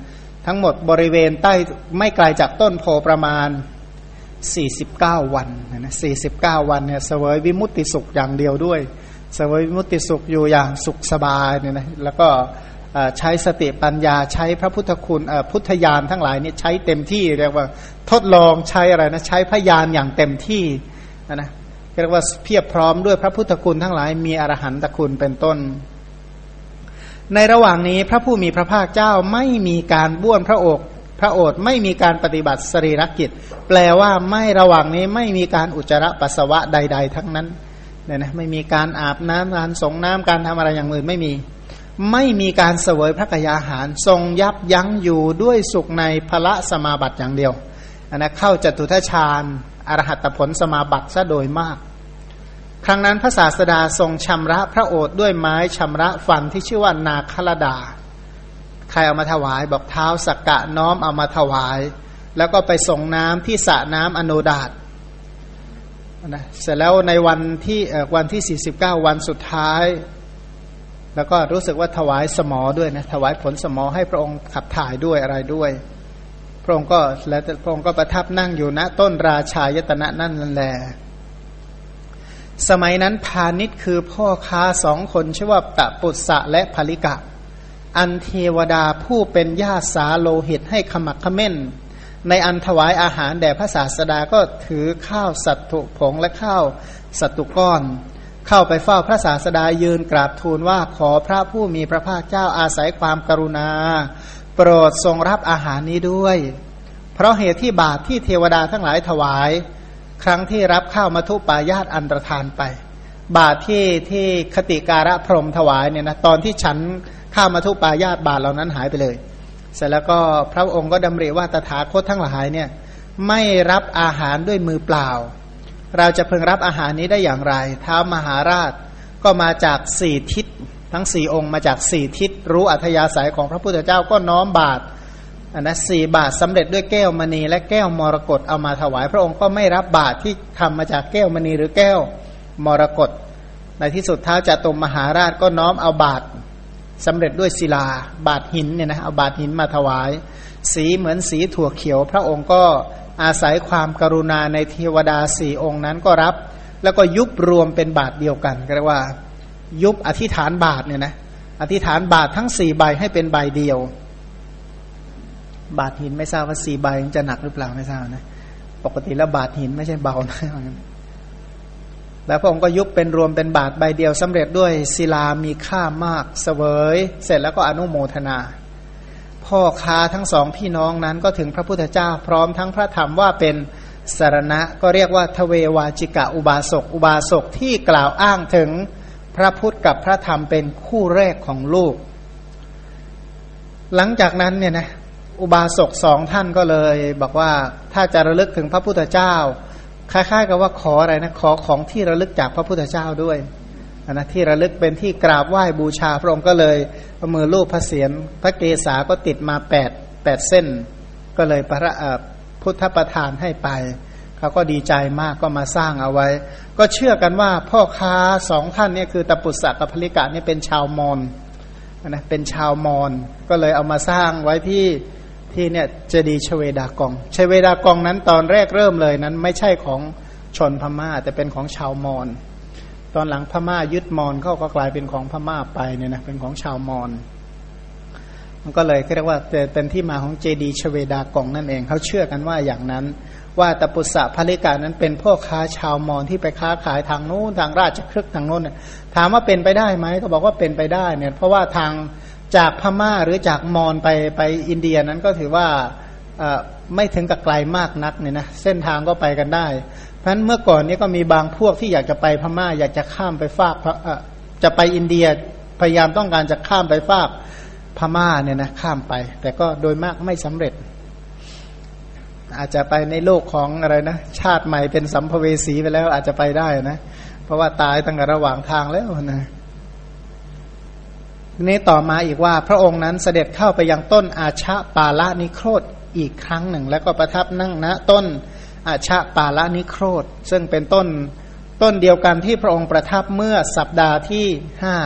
Speaker 2: ทั้งหมดบริเวณใต้ไม่ไกลจากต้นโพประมาณ 49 วันนะ49วันเนี่ยเสวยวิมุตติสุขอย่างเดียวด้วยเสวยวิมุตติสุขอยู่อย่างสุขสบายเนี่ยนะแล้วก็ใช้สติปัญญาใช้พระพุทธคุณพุทธญาณทั้งหลายเนี่ยใช้เต็มที่เรียกว่าทดลองใช้อะไรนะใช้พยานอย่างเต็มที่นะเรียกว่าเพียบพร้อมด้วยพระพุทธคุณทั้งหลาย มีอรหันตคุณเป็นต้น ในระหว่างนี้พระผู้มีพระภาคเจ้าไม่มีการบ้วนพระโอก พระโอษฐ์ไม่มีการปฏิบัติสรีรกิจ แปลว่าไม่ระหว่างนี้ไม่มีการอุจจาระปัสสาวะใด ๆ ทั้งนั้นเนี่ยนะไม่มีการอาบน้ำการสงน้ำการทำอะไรอย่างอื่นไม่มี ไม่มีการเสวยพระกยาหาร ทรงยับยั้งอยู่ด้วยสุขในพระสมาบัติอย่างเดียวอันนะเข้าจตุทชาญอรหัตผลสมาบัติซะโดยมาก ครั้งนั้นพระศาสดาทรงชำระพระโอษฐ์ด้วยไม้ชำระฟันที่ชื่อว่านาคลดา ใครเอามาถวาย บอกเท้าสักกะน้อมเอามาถวาย แล้วก็ไปส่งน้ำที่สระน้ำอโนดาตนะเสร็จแล้วในวันที่วันที่ 49 วันสุดท้าย แล้วก็รู้สึกว่าถวายสมอด้วยนะถวายผลสมอให้พระองค์ขับถ่ายด้วยอะไรด้วย พระองค์ก็แล้วพระองค์ก็ประทับนั่งอยู่ณต้นราชายตนะนั่นแหละสมัยนั้นพาณิชย์คือพ่อค้าสองคนชื่อว่าตะปุษะและภลิกะ อันเทวดาผู้เป็นญาติสาโลหิตให้ขมักขม้น ในอันถวายอาหารแด่พระศาสดาก็ถือข้าวสัตถุผงและข้าวสัตตุก้อน เข้าไปเฝ้าพระศาสดายืนกราบทูลว่าขอพระผู้มีพระภาคเจ้าอาศัยความกรุณา โปรดทรงรับอาหารนี้ด้วย เพราะเหตุที่บาตรที่เทวดาทั้งหลายถวาย ครั้งที่รับข้าวมาทุปายาตอันตรธานไป บาทที่ที่คติการะพรมถวายเนี่ยนะตอนที่ฉันข้ามาทุปายาตบาทเหล่านั้นหายไปเลย เสร็จแล้วก็พระองค์ก็ดำริว่าตถาคตทั้งหลายเนี่ยไม่รับอาหารด้วยมือเปล่า เราจะเพึงรับอาหารนี้ได้อย่างไรท้ามหาราชก็มาจากสี่ทิศทั้งสี่องค์มาจากสี่ทิศรู้อัธยาศัยของพระพุทธเจ้าก็น้อมบาตรอันนะสี่บาทสำเร็จด้วยแก้วมณีและแก้วมรกตเอามาถวาย พระองค์ก็ไม่รับบาทที่ทำมาจากแก้วมณีหรือแก้ว มรกตในที่สุดท้าวจะตุมมหาราชก็น้อมเอาบาทสำเร็จด้วยศิลา บาทหินเนี่ยนะเอาบาทหินมาถวาย สีเหมือนสีถั่วเขียว พระองค์ก็อาศัยความกรุณาในเทวดาสี่องค์นั้นก็รับ แล้วก็ยุบรวมเป็นบาทเดียวกันก็เรียกว่า ยุบอธิษฐานบาทเนี่ยนะอธิษฐานบาททั้งสี่ใบให้เป็นใบเดียว บาทหินไม่ทราบว่าสี่ใบจะหนักหรือเปล่าไม่ทราบนะ ปกติแล้วบาทหินไม่ใช่เบานะ แล้วพระองค์ก็ยุบเป็นรวมเป็นบาทใบเดียวสำเร็จด้วยศิลามีค่ามากเสวย เสร็จแล้วก็อนุโมทนา พ่อค้าทั้งสองพี่น้องนั้นก็ถึงพระพุทธเจ้าพร้อมทั้งพระธรรมว่าเป็นสารณะก็เรียกว่าทเววาจิกะอุบาสกอุบาสกที่กล่าวอ้างถึงพระพุทธกับพระธรรมเป็นคู่แรกของลูก หลังจากนั้นเนี่ยนะอุบาสกสองท่านก็เลย บอกว่าถ้าจะระลึกถึงพระพุทธเจ้า คล้ายๆ กับว่าขออะไรนะขอของที่ระลึกจากพระพุทธเจ้าด้วยนะที่ระลึกเป็นที่กราบไหว้บูชาพระองค์ก็เลยพมือลูกพระเศียรพระเกศาก็ติดมาแปดแปดเส้น ก็เลยพระพุทธประทานให้ไปเขาก็ดีใจมากก็มาสร้างเอาไว้ ก็เชื่อกันว่าพ่อค้าสองท่านนี่คือตปุษะกับพลิกะนี่เป็นชาวมอญนะเป็นชาวมอญก็เลยเอามาสร้างไว้ที่ ที่เนี่ยเจดีชเวดากองชเวดากองนั้นตอนแรกเริ่มเลยนั้น ไม่ใช่ของชนพม่า แต่เป็นของชาวมอญตอนหลังพม่ายึดมอญเขาก็กลายเป็นของพม่าไปเนี่ยนะเป็นของชาวมอญมันก็เลยเรียกว่าเป็นที่มาของเจดีชเวดากองนั่นเองเขาเชื่อกันว่าอย่างนั้น ว่าตปุษะภริกานั้นเป็นพ่อค้าชาวมอญที่ไปค้าขายทางนู้นทางราชครึกทางโน้นถามว่าเป็นไปได้ไหมก็บอกว่าเป็นไปได้เนี่ยเพราะว่าทาง จากพม่าหรือจากมอญไปไปอินเดียนั้นก็ถือว่าไม่ถึงกับไกลมากนักเนี่ยนะเส้นทางก็ไปกันได้ เพราะฉะนั้นเมื่อก่อนนี้ก็มีบางพวกที่อยากจะไปพม่า อยากจะข้ามไปฟากจะไปอินเดียพยายามต้องการจะข้ามไปฟากพม่าเนี่ยนะข้ามไป แต่ก็โดยมากไม่สำเร็จ อาจจะไปในโลกของอะไรนะชาติใหม่เป็นสัมภเวสีไปแล้วอาจจะไปได้นะ เพราะว่าตายตั้งแต่ระหว่างทางแล้วนะ นี้ต่อมาอีกว่าพระองค์นั้นเสด็จเข้าไปยังต้นอาชะปาละนิโครธอีกครั้งหนึ่ง แล้วก็ประทับนั่งณต้นอาชะปาละนิโครธซึ่งเป็นต้นต้นเดียวกันที่พระองค์ประทับเมื่อสัปดาห์ที่ห้า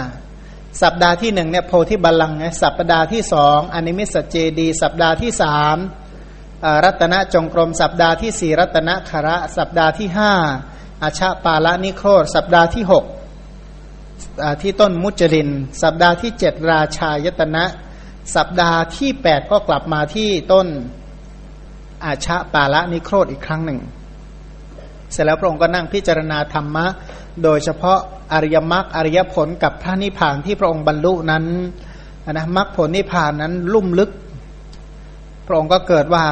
Speaker 2: สัปดาห์ที่หนึ่งเนี่ยโพธิบัลลังก์ไงสัปดาห์ที่สองอนิมิสเจดี สัปดาห์ที่สามรัตนจงกรม สัปดาห์ที่สี่รัตนคาระ สัปดาห์ที่ห้าอาชาปาละนิโครธสัปดาห์ที่หก ที่ต้นมุจลิน สัปดาห์ที่เจ็ดราชายตนะ สัปดาห์ที่แปดก็กลับมาที่ต้นอาชาปาละนิโครธอีกครั้งหนึ่ง เสร็จแล้วพระองค์ก็นั่งพิจารณาธรรมะ โดยเฉพาะอริยมรรคอริยผลกับพระนิพพานที่พระองค์บรรลุนั้นนะมรรคผลนิพพานนั้นลุ่มลึก พระองค์ก็เกิดว่า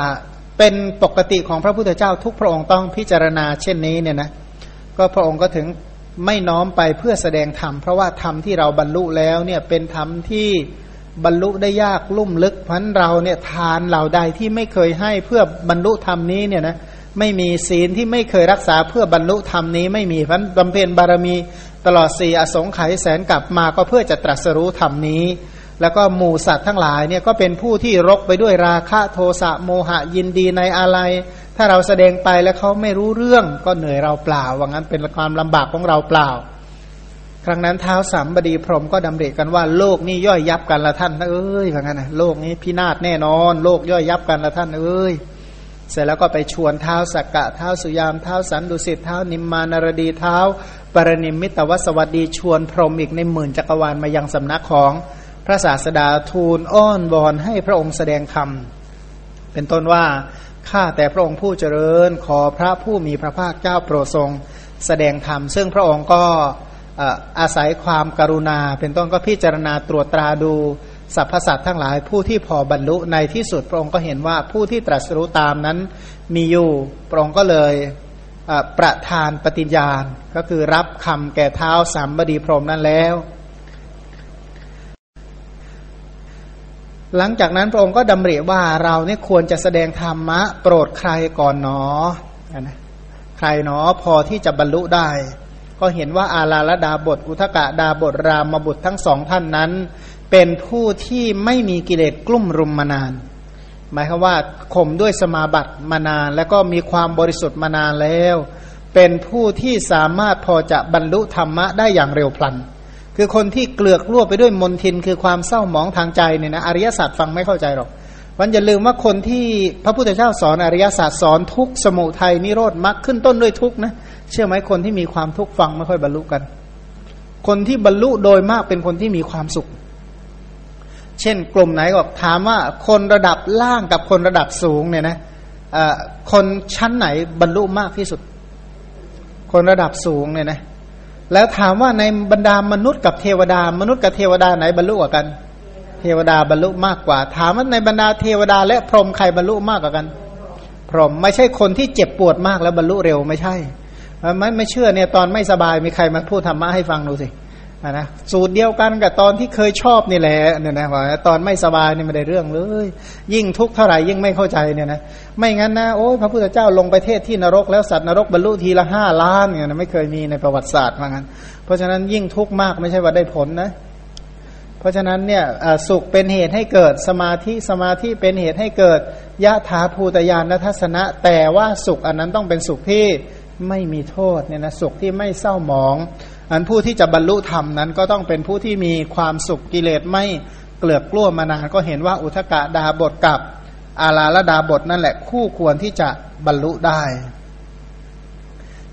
Speaker 2: เป็นปกติของพระพุทธเจ้าทุกพระองค์ต้องพิจารณาเช่นนี้เนี่ยนะก็พระองค์ก็ถึง ไม่น้อมไปเพื่อแสดงธรรมเพราะว่าธรรมที่เราบรรลุแล้วเนี่ยเป็นธรรมที่บรรลุได้ยากลุ่มลึกเพันเราเนี่ยทานเหล่าใดที่ไม่เคยให้เพื่อบรรลุธรรมนี้เนี่ยนะไม่มีศีลที่ไม่เคยรักษาเพื่อบรรลุธรรมนี้ไม่มีพันบำเพ็ญบารมีตลอดสี่อสงไขยแสนกลับมาก็เพื่อจะตรัสรู้ธรรมนี้ แล้วก็หมู่สัตว์ทั้งหลายเนี่ยก็เป็นผู้ที่รกไปด้วยราคะโทสะโมหะยินดีในอะไร ถ้าเราแสดงไปแล้วเขาไม่รู้เรื่องก็เหนื่อยเราเปล่าว่างั้นเป็นความลำบากของเราเปล่า ครั้งนั้นเท้าสามบดีพรหมก็ดำริกันว่าโลกนี้ย่อยยับกันละท่านเอ้ยว่างั้นนะโลกนี้พินาศแน่นอน โลกย่อยยับกันละท่านเอ้ยเสร็จแล้วก็ไปชวนเท้าสักกะเท้าสุยามเท้าสันดุสิตเท้านิมมานารดีเท้าปรนิมมิตวสวัสดีชวนพรหมอีกในหมื่นจักรวาลมายังสำนักของพระศาสดาทูลอ้อนวอนให้พระองค์แสดงธรรมเป็นต้นว่า ข้าแต่พระองค์ผู้เจริญ ขอพระผู้มีพระภาคเจ้าโปรดทรง แสดงธรรม ซึ่งพระองค์ก็อาศัยความกรุณา เป็นต้นก็พิจารณาตรวจตราดูสรรพสัตว์ทั้งหลายผู้ที่พอบรรลุในที่สุดพระองค์ก็เห็นว่าผู้ที่ตรัสรู้ตามนั้นมีอยู่พระองค์ก็เลยประทานปฏิญญาณ ก็คือรับคำแก่เท้าสามบดีพรมนั้นแล้ว หลังจากนั้นพระองค์ก็ดำริว่าเราเนี่ยควรจะแสดงธรรมะ โปรดใครก่อนหนอนะใครหนอพอที่จะบรรลุได้ ก็เห็นว่าอาลาลดาบท อุทกะดาบทรามบุตรทั้งสองท่านนั้น เป็นผู้ที่ไม่มีกิเลสกลุ่มรุมมานาน หมายคือว่าข่มด้วยสมาบัติมานาน แล้วก็มีความบริสุทธิ์มานานแล้ว เป็นผู้ที่สามารถพอจะบรรลุธรรมะได้อย่างเร็วพลัน คือคนที่เกลือกล่วไปด้วยมนทินคือความเศร้าหมองทางใจเนี่ยนะอริยศาสัจฟังไม่เข้าใจหรอกวันอย่าลืมว่าคนที่พระพุทธเจ้าสอนอริยศาสัจสอนทุกสมุทัยนิโรธมรรคขึ้นต้นด้วยทุกนะเชื่อไหมคนที่มีความทุกข์ฟังไม่ค่อยบรรลุกัน คนที่บรรลุโดยมากเป็นคนที่มีความสุข เช่นกลุ่มไหนก็ถามว่าคนระดับล่างกับคนระดับสูงเนี่ยนะคนชั้นไหนบรรลุมากที่สุด คนระดับสูงเนี่ยนะ แล้วถามว่าในบรรดามนุษย์กับเทวดามนุษย์กับเทวดาไหนบรรลุกว่ากัน เทวดาบรรลุมากกว่า ถามว่าในบรรดาเทวดาและพรหมใครบรรลุมากกว่ากัน พรหมไม่ใช่คนที่เจ็บปวดมากแล้วบรรลุเร็วไม่ใช่ไม่ไม่เชื่อเนี่ยตอนไม่สบายมีใครมาพูดธรรมะให้ฟังดูสิ นะสูตรเดียวกันกับตอนที่เคยชอบนี่แหละเนี่ยนะว่าตอนไม่สบายนี่ไม่ได้เรื่องเลย ยิ่งทุกข์เท่าไหร่ยิ่งไม่เข้าใจเนี่ยนะไม่งั้นนะโอ้ยพระพุทธเจ้าลงไปเทศที่นรกแล้วสัตว์นรกบรรลุทีละห้าล้านเนี่ยนะไม่เคยมีในประวัติศาสตร์ว่างั้น เพราะฉะนั้นยิ่งทุกข์มากไม่ใช่ว่าได้ผลนะ เพราะฉะนั้นเนี่ยสุขเป็นเหตุให้เกิดสมาธิสมาธิเป็นเหตุให้เกิดยะถาภูตยานทัศนะ แต่ว่าสุขอันนั้นต้องเป็นสุขที่ไม่มีโทษเนี่ยนะสุขที่ไม่เศร้าหมอง อันผู้ที่จะบรรลุธรรมนั้นก็ต้องเป็นผู้ที่มีความสุขกิเลสไม่เกลือกกล้วมานานก็เห็นว่าอุทกะดาบทกับอาลาลดาบทนั่นแหละคู่ควรที่จะบรรลุได้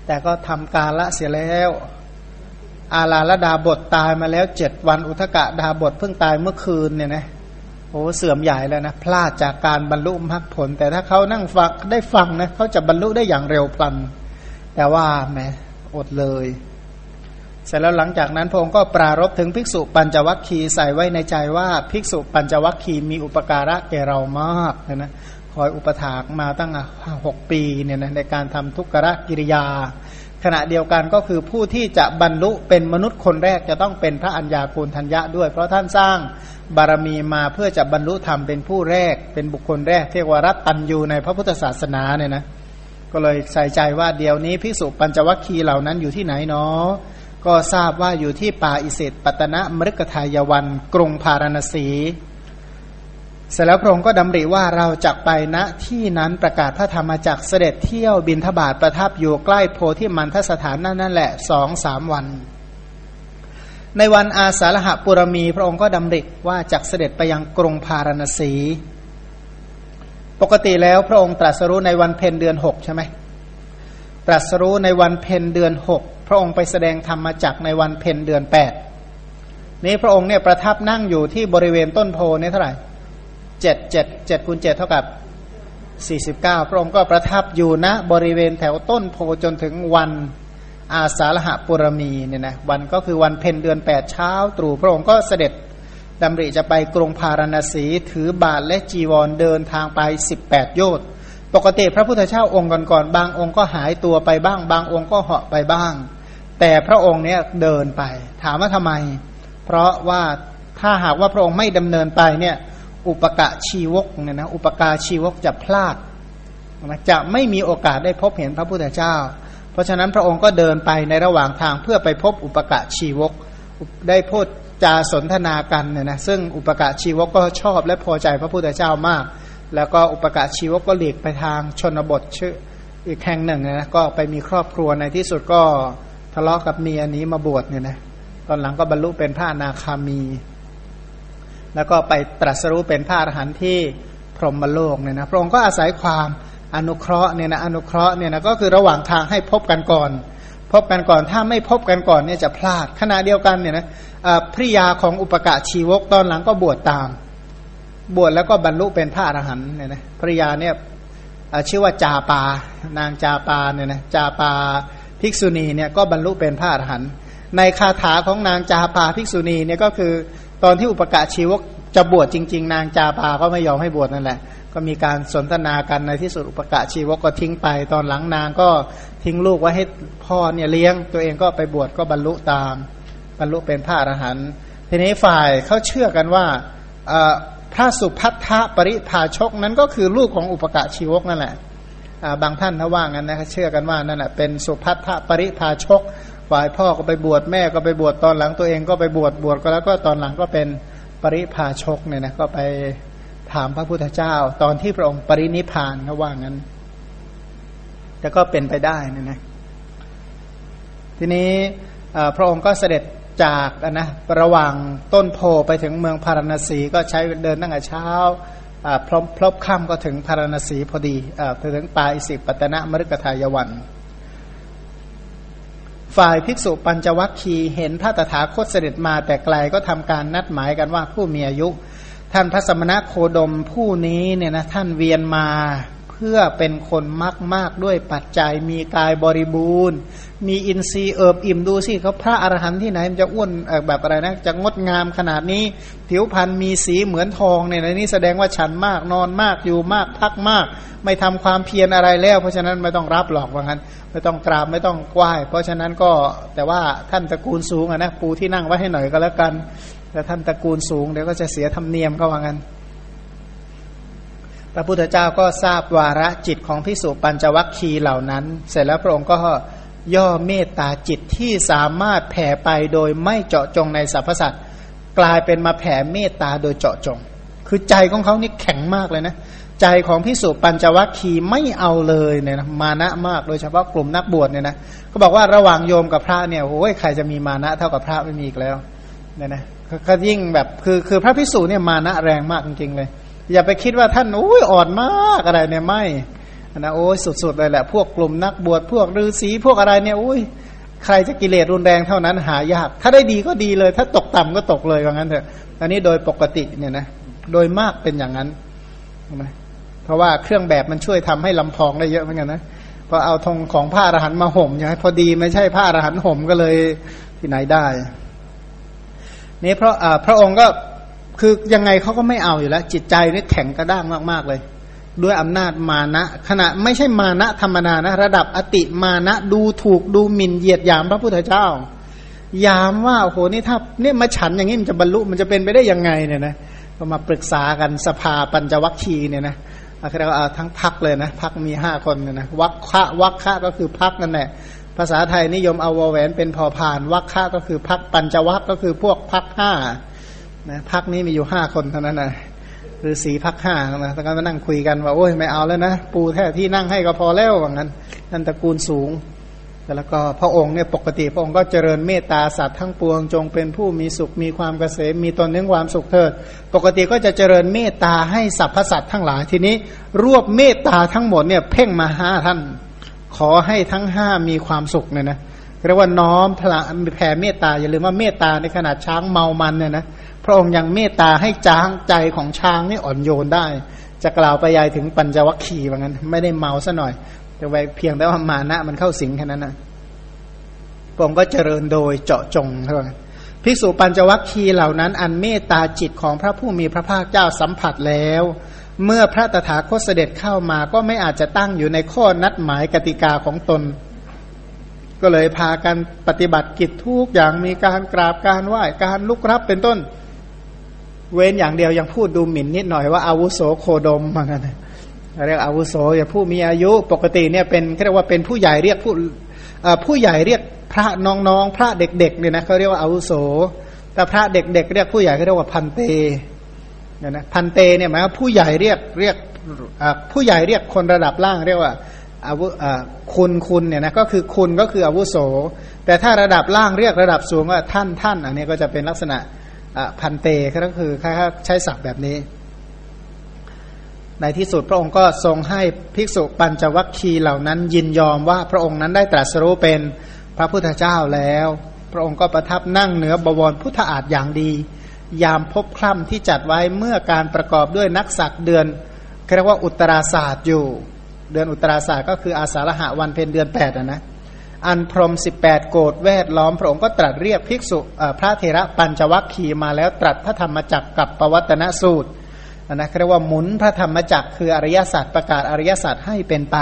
Speaker 2: แต่ก็ทำกาละเสียแล้ว อาลาลดาบทตายมาแล้วเจ็ดวันอุทกะดาบทเพิ่งตายเมื่อคืนเนี่ยนะโอ้เสื่อมใหญ่แล้วนะพลาดจากการบรรลุมรรคผล แต่ถ้าเขานั่งฟังได้ฟังนะเขาจะบรรลุได้อย่างเร็วพลัน แต่ว่าแหมอดเลย เสร็จแล้วหลังจากนั้นพระองค์ก็ปรารบถึงภิกษุปัญจวัคคีย์ใส่ไว้ในใจว่าภิกษุปัญจวัคคีย์มีอุปการะแก่เรามากนะนะคอยอุปถากมาตั้งหกปีเนี่ยนะในการทำทุกขะกิริยา ขณะเดียวกันก็คือผู้ที่จะบรรลุเป็นมนุษย์คนแรกจะต้องเป็นพระัญญาโกณทัญญะด้วย เพราะท่านสร้างบารมีมาเพื่อจะบรรลุธรรมเป็นผู้แรกเป็นบุคคลแรกเทวรัตตัญยูในพระพุทธศาสนาเนี่ยนะก็เลยใส่ใจว่าเดี๋ยวนี้ภิกษุปัญจวัคคีย์เหล่านั้นอยู่ที่ไหนเนาะ ก็ทราบว่าอยู่ที่ป่าอิสิตปัตนะมฤกทายวันกรุงพาราณสี เสร็จแล้วพระองค์ก็ดำริว่าเราจะไปณที่นั้นประกาศพระธรรมจักเสด็จเที่ยวบินทบาทประทับอยู่ใกล้โพธิมันทสถานนั่นนั่นแหละสองสามวัน ในวันอาสาฬหะปุรมี พระองค์ก็ดำริว่าจักเสด็จไปยังกรุงพาราณสี ปกติแล้วพระองค์ตรัสรู้ในวันเพ็ญเดือนหกใช่ไหม ตรัสรู้ในวันเพ็ญเดือนหกพระองค์ไปแสดงธรรมจักในวันเพ็ญเดือนแปดนี้พระองค์เนี่ยประทับนั่งอยู่ที่บริเวณต้นโพนี่เท่าไหร่เจ็ดเจ็ดเจ็ดคูณเจ็ดเท่ากับสี่สิบเก้าพระองค์ก็ประทับอยู่ณบริเวณแถวต้นโพจนถึงวันอาสาฬหะปุรมีเนี่ยนะวันก็คือวันเพ็ญเดือนแปดเช้าตรู่พระองค์ก็เสด็จดำริจะไปกรุงพาราณสีถือบาทและจีวรเดินทางไปสิบแปดโยชน์ ปกติพระพุทธเจ้าองค์ก่อนๆบางองค์ก็หายตัวไปบ้าง บางองค์ก็เหาะไปบ้าง แต่พระองค์เนี่ยเดินไป ถามว่าทำไม เพราะว่าถ้าหากว่าพระองค์ไม่ดำเนินไปเนี่ย อุปกะชีวกเนี่ยนะอุปกาชีวกจะพลาดจะไม่มีโอกาสได้พบเห็นพระพุทธเจ้า เพราะฉะนั้นพระองค์ก็เดินไปในระหว่างทางเพื่อไปพบอุปกะชีวกได้พูดจาสนทนากันเนี่ยนะซึ่งอุปกะชีวกก็ชอบและพอใจพระพุทธเจ้ามาก แล้วก็อุปกะชีวกก็หลีกไปทางชนบทชื่ออีกแห่งหนึ่งนะก็ไปมีครอบครัวในที่สุดก็ทะเลาะกับเมียนี้มาบวชเนี่ยนะตอนหลังก็บรรลุเป็นพระนาคามี แล้วก็ไปตรัสรู้เป็นพระอรหันต์ที่พรหมโลกเนี่ยนะพระองค์ก็อาศัยความอนุเคราะห์เนี่ยนะอนุเคราะห์เนี่ยนะก็คือระหว่างทางให้พบกันก่อน พบกันก่อนถ้าไม่พบกันก่อนเนี่ยจะพลาดขณะเดียวกันเนี่ยนะภริยาของอุปกะชีวกตอนหลังก็บวชตาม บวชแล้วก็บรรลุเป็นพระอรหันต์เนี่ยนะภริยาเนี่ยชื่อว่าจาปา นางจาปาเนี่ยนะจาปาภิกษุณีเนี่ยก็บรรลุเป็นพระอรหันต์ในคาถาของนางจาปาภิกษุณีเนี่ยก็คือตอนที่อุปกะชีวกจะบวชจริง ๆ นางจาปาก็ไม่ยอมให้บวชนั่นแหละ ก็มีการสนทนากันในที่สุดอุปกะชีวกก็ทิ้งไป ตอนหลังนางก็ทิ้งลูกไว้ให้พ่อเนี่ยเลี้ยง ตัวเองก็ไปบวชก็บรรลุตาม บรรลุเป็นพระอรหันต์ทีนี้ฝ่ายเขาเชื่อกันว่า พระสุพัทธปริภาชกนั้นก็คือลูกของอุปกะชีวกนั่นแหละบางท่านถ้าว่างั้นนะเชื่อกันว่านั่นแหละเป็นสุพัทธปริภาชกฝ่ายพ่อก็ไปบวชแม่ก็ไปบวชตอนหลังตัวเองก็ไปบวชบวชก็แล้วก็ตอนหลังก็เป็นปริภาชกเนี่ยนะก็ไปถามพระพุทธเจ้า ตอนที่พระองค์ปรินิพานเขาว่างั้น แต่ก็เป็นไปได้นะนะทีนี้พระองค์ก็เสด็จ จากนะระหว่างต้นโพไปถึงเมืองพาราณสีก็ใช้เดินตั้งแต่เช้าพลบพลบค่ำก็ถึงพาราณสีพอดีไปถึงปลายสิปัตนะมฤกทายวัน ฝ่ายภิกษุปัญจวัคคีเห็นพระตถาคตเสด็จมาแต่ไกลก็ทำการนัดหมายกันว่าผู้มีอายุ ท่านพระสมณะโคดมผู้นี้เนี่ยนะท่านเวียนมา พื่อเป็นคนมากมากด้วยปัจจัยมีกายบริบูรณ์ มีอินทรีย์เอิบอิ่มดูสิเขาพระอรหันต์ที่ไหนมันจะอ้วนแบบอะไรนะจะงดงามขนาดนี้ ผิวพรรณมีสีเหมือนทองเนี่ยนี่แสดงว่าฉันมากนอนมากอยู่มากพักมาก ไม่ทำความเพียรอะไรแล้ว เพราะฉะนั้นไม่ต้องรับหรอกว่างั้น ไม่ต้องกราบไม่ต้องไหว้เพราะฉะนั้นก็แต่ว่าท่านตระกูลสูงนะปูที่นั่งไว้ให้หน่อยก็แล้วกันแต่ท่านตระกูลสูงเดี๋ยวก็จะเสียธรรมเนียมก็ว่างั้น พระพุทธเจ้าก็ทราบวาระจิตของพิสุปัญจวัคคีเหล่านั้น เสร็จแล้วพระองค์ก็ย่อเมตตาจิตที่สามารถแผ่ไปโดยไม่เจาะจงในสรรพสัตว์กลายเป็นมาแผ่เมตตาโดยเจาะจง คือใจของเขานี่แข็งมากเลยนะ ใจของพิสุปัญจวัคคีไม่เอาเลยเนี่ยนะมานะมากโดยเฉพาะกลุ่มนักบวชเนี่ยนะก็บอกว่าระหว่างโยมกับพระเนี่ยโอ้ยใครจะมีมานะเท่ากับพระไม่มีอีกแล้วเนี่ยนะก็ยิ่งแบบคือคือพระพิสุเนี่ยมานะแรงมากจริงๆเลย อย่าไปคิดว่าท่านโอ้ยอ่อนมากอะไรเนี่ยไม่นะโอ้ยสุดๆเลยแหละพวกกลุ่มนักบวชพวกฤาษีพวกอะไรเนี่ยโอ้ยใครจะกิเลสรุนแรงเท่านั้นหายาก ถ้าได้ดีก็ดีเลย ถ้าตกต่ำก็ตกเลยว่างั้นเถอะอันนี้โดยปกติเนี่ยนะโดยมากเป็นอย่างนั้นเพราะว่าเครื่องแบบมันช่วยทำให้ลำพองได้เยอะเหมือนกันนะพอเอาธงของผ้าอรหันมาห่มอย่างพอดีไม่ใช่ผ้าอรหันห่มก็เลยที่ไหนได้นี่เพราะพระองค์ก็ คือยังไงเขาก็ไม่เอาอยู่แล้ว จิตใจนี่แข็งกระด้างมากๆเลย ด้วยอำนาจมานะ ขณะไม่ใช่มานะธรรมดานะ ระดับอติมานะดูถูกดูหมิ่นเหยียดหยามพระพุทธเจ้า ยามว่าโอ้โหนี่ถ้าเนี่ยมาฉันอย่างนี้มันจะบรรลุมันจะเป็นไปได้ยังไงเนี่ยนะก็มาปรึกษากันสภาปัญจวัคคีเนี่ยนะเราเอาทั้งพักเลยนะพักมีห้าคนเนี่ยนะวัคคะวัคคะก็คือพักนั่นแหละภาษาไทยนิยมเอาวแหวนเป็นพอผ่านวัคคะก็คือพักปัญจวัคก็คือพวกพักห้า นะพักนี้มีอยู่ห้าคนเท่านั้นนะหรือสีพักห้านะแต่ก็มานั่งคุยกันว่าโอ้ยไม่เอาแล้วนะ ปูแท้ที่นั่งให้ก็พอแล้วว่างั้น นั่นตระกูลสูง แล้วก็พระองค์เนี่ยปกติพระองค์ก็เจริญเมตตาสัตว์ทั้งปวงจงเป็นผู้มีสุขมีความเกษมมีตนเนื้องความสุขเถิด ปกติก็จะเจริญเมตตาให้สรรพสัตว์ทั้งหลายทีนี้ รวบเมตตาทั้งหมดเนี่ยเพ่งมาห้าท่าน ขอให้ทั้งห้ามีความสุขเนี่ยนะเรียกว่าน้อมพละแผ่เมตตาอย่าลืมว่าเมตตาในขนาดช้างเมามันเนี่ยนะ พระองค์ยังเมตตาให้จางใจของช้างนี่อ่อนโยนได้ จะกล่าวไปยายถึงปัญจวัคคีย์ว่างั้น ไม่ได้เมาซะหน่อย แต่ไว้เพียงแต่ว่ามานะมันเข้าสิงแค่นั้นนะพระองค์ก็เจริญโดยเจาะจงเท่านั้นภิกษุปัญจวัคคีย์เหล่านั้น อันเมตตาจิตของพระผู้มีพระภาคเจ้าสัมผัสแล้ว เมื่อพระตถาคตเสด็จเข้ามาก็ไม่อาจจะตั้งอยู่ในข้อนัดหมายกติกาของตน ก็เลยพากันปฏิบัติกิจทุกอย่างมีการกราบการไหว้การลุกรับเป็นต้น เว้นอย่างเดียวยังพูดดูหมิ่นนิดหน่อยว่าอาวุโสโคดมเหมือนกันเรียกอาวุโสอย่าผู้มีอายุปกติเนี่ยเป็นเรียกว่าเป็นผู้ใหญ่เรียกผู้ผู้ใหญ่เรียกพระน้องๆ พระเด็กๆเนี่ยนะเขาเรียกว่าอาวุโส แต่พระเด็กๆเรียกผู้ใหญ่เขาเรียกว่าพันเตเนี่ยนะพันเตเนี่ยหมายว่าผู้ใหญ่เรียกเรียกผู้ใหญ่เรียกคนระดับล่างเรียกว่าอาวุคุณคุณเนี่ยนะก็คือคุณก็คืออาวุโส แต่ถ้าระดับล่างเรียกระดับสูงว่าท่านท่านอันนี้ก็จะเป็นลักษณะ พันเตก็คือใช้ศัพท์แบบนี้ ในที่สุดพระองค์ก็ทรงให้ภิกษุปัญจวัคคีย์เหล่านั้นยินยอมว่าพระองค์นั้นได้ตรัสรู้เป็นพระพุทธเจ้าแล้ว พระองค์ก็ประทับนั่งเหนือบวรพุทธอาฏอย่างดี ยามพบคล่ำที่จัดไว้เมื่อการประกอบด้วยนักศักเดือนเรียกว่าอุตราศาสตร์อยู่ เดือนอุตราศาสตร์ก็คืออาสาฬหะวันเพ็ญเดือนแปดนะ อันพรมสิบแปดโกดแวดล้อมพระองค์ก็ตรัสเรียกภิกษุพระเทระปัญจวัคคีมาแล้วตรัสพระธรรมจักกับปวัตนสูตรนะเรียกว่าหมุนพระธรรมจักคืออริยสัจประกาศอริยสัจให้เป็นไป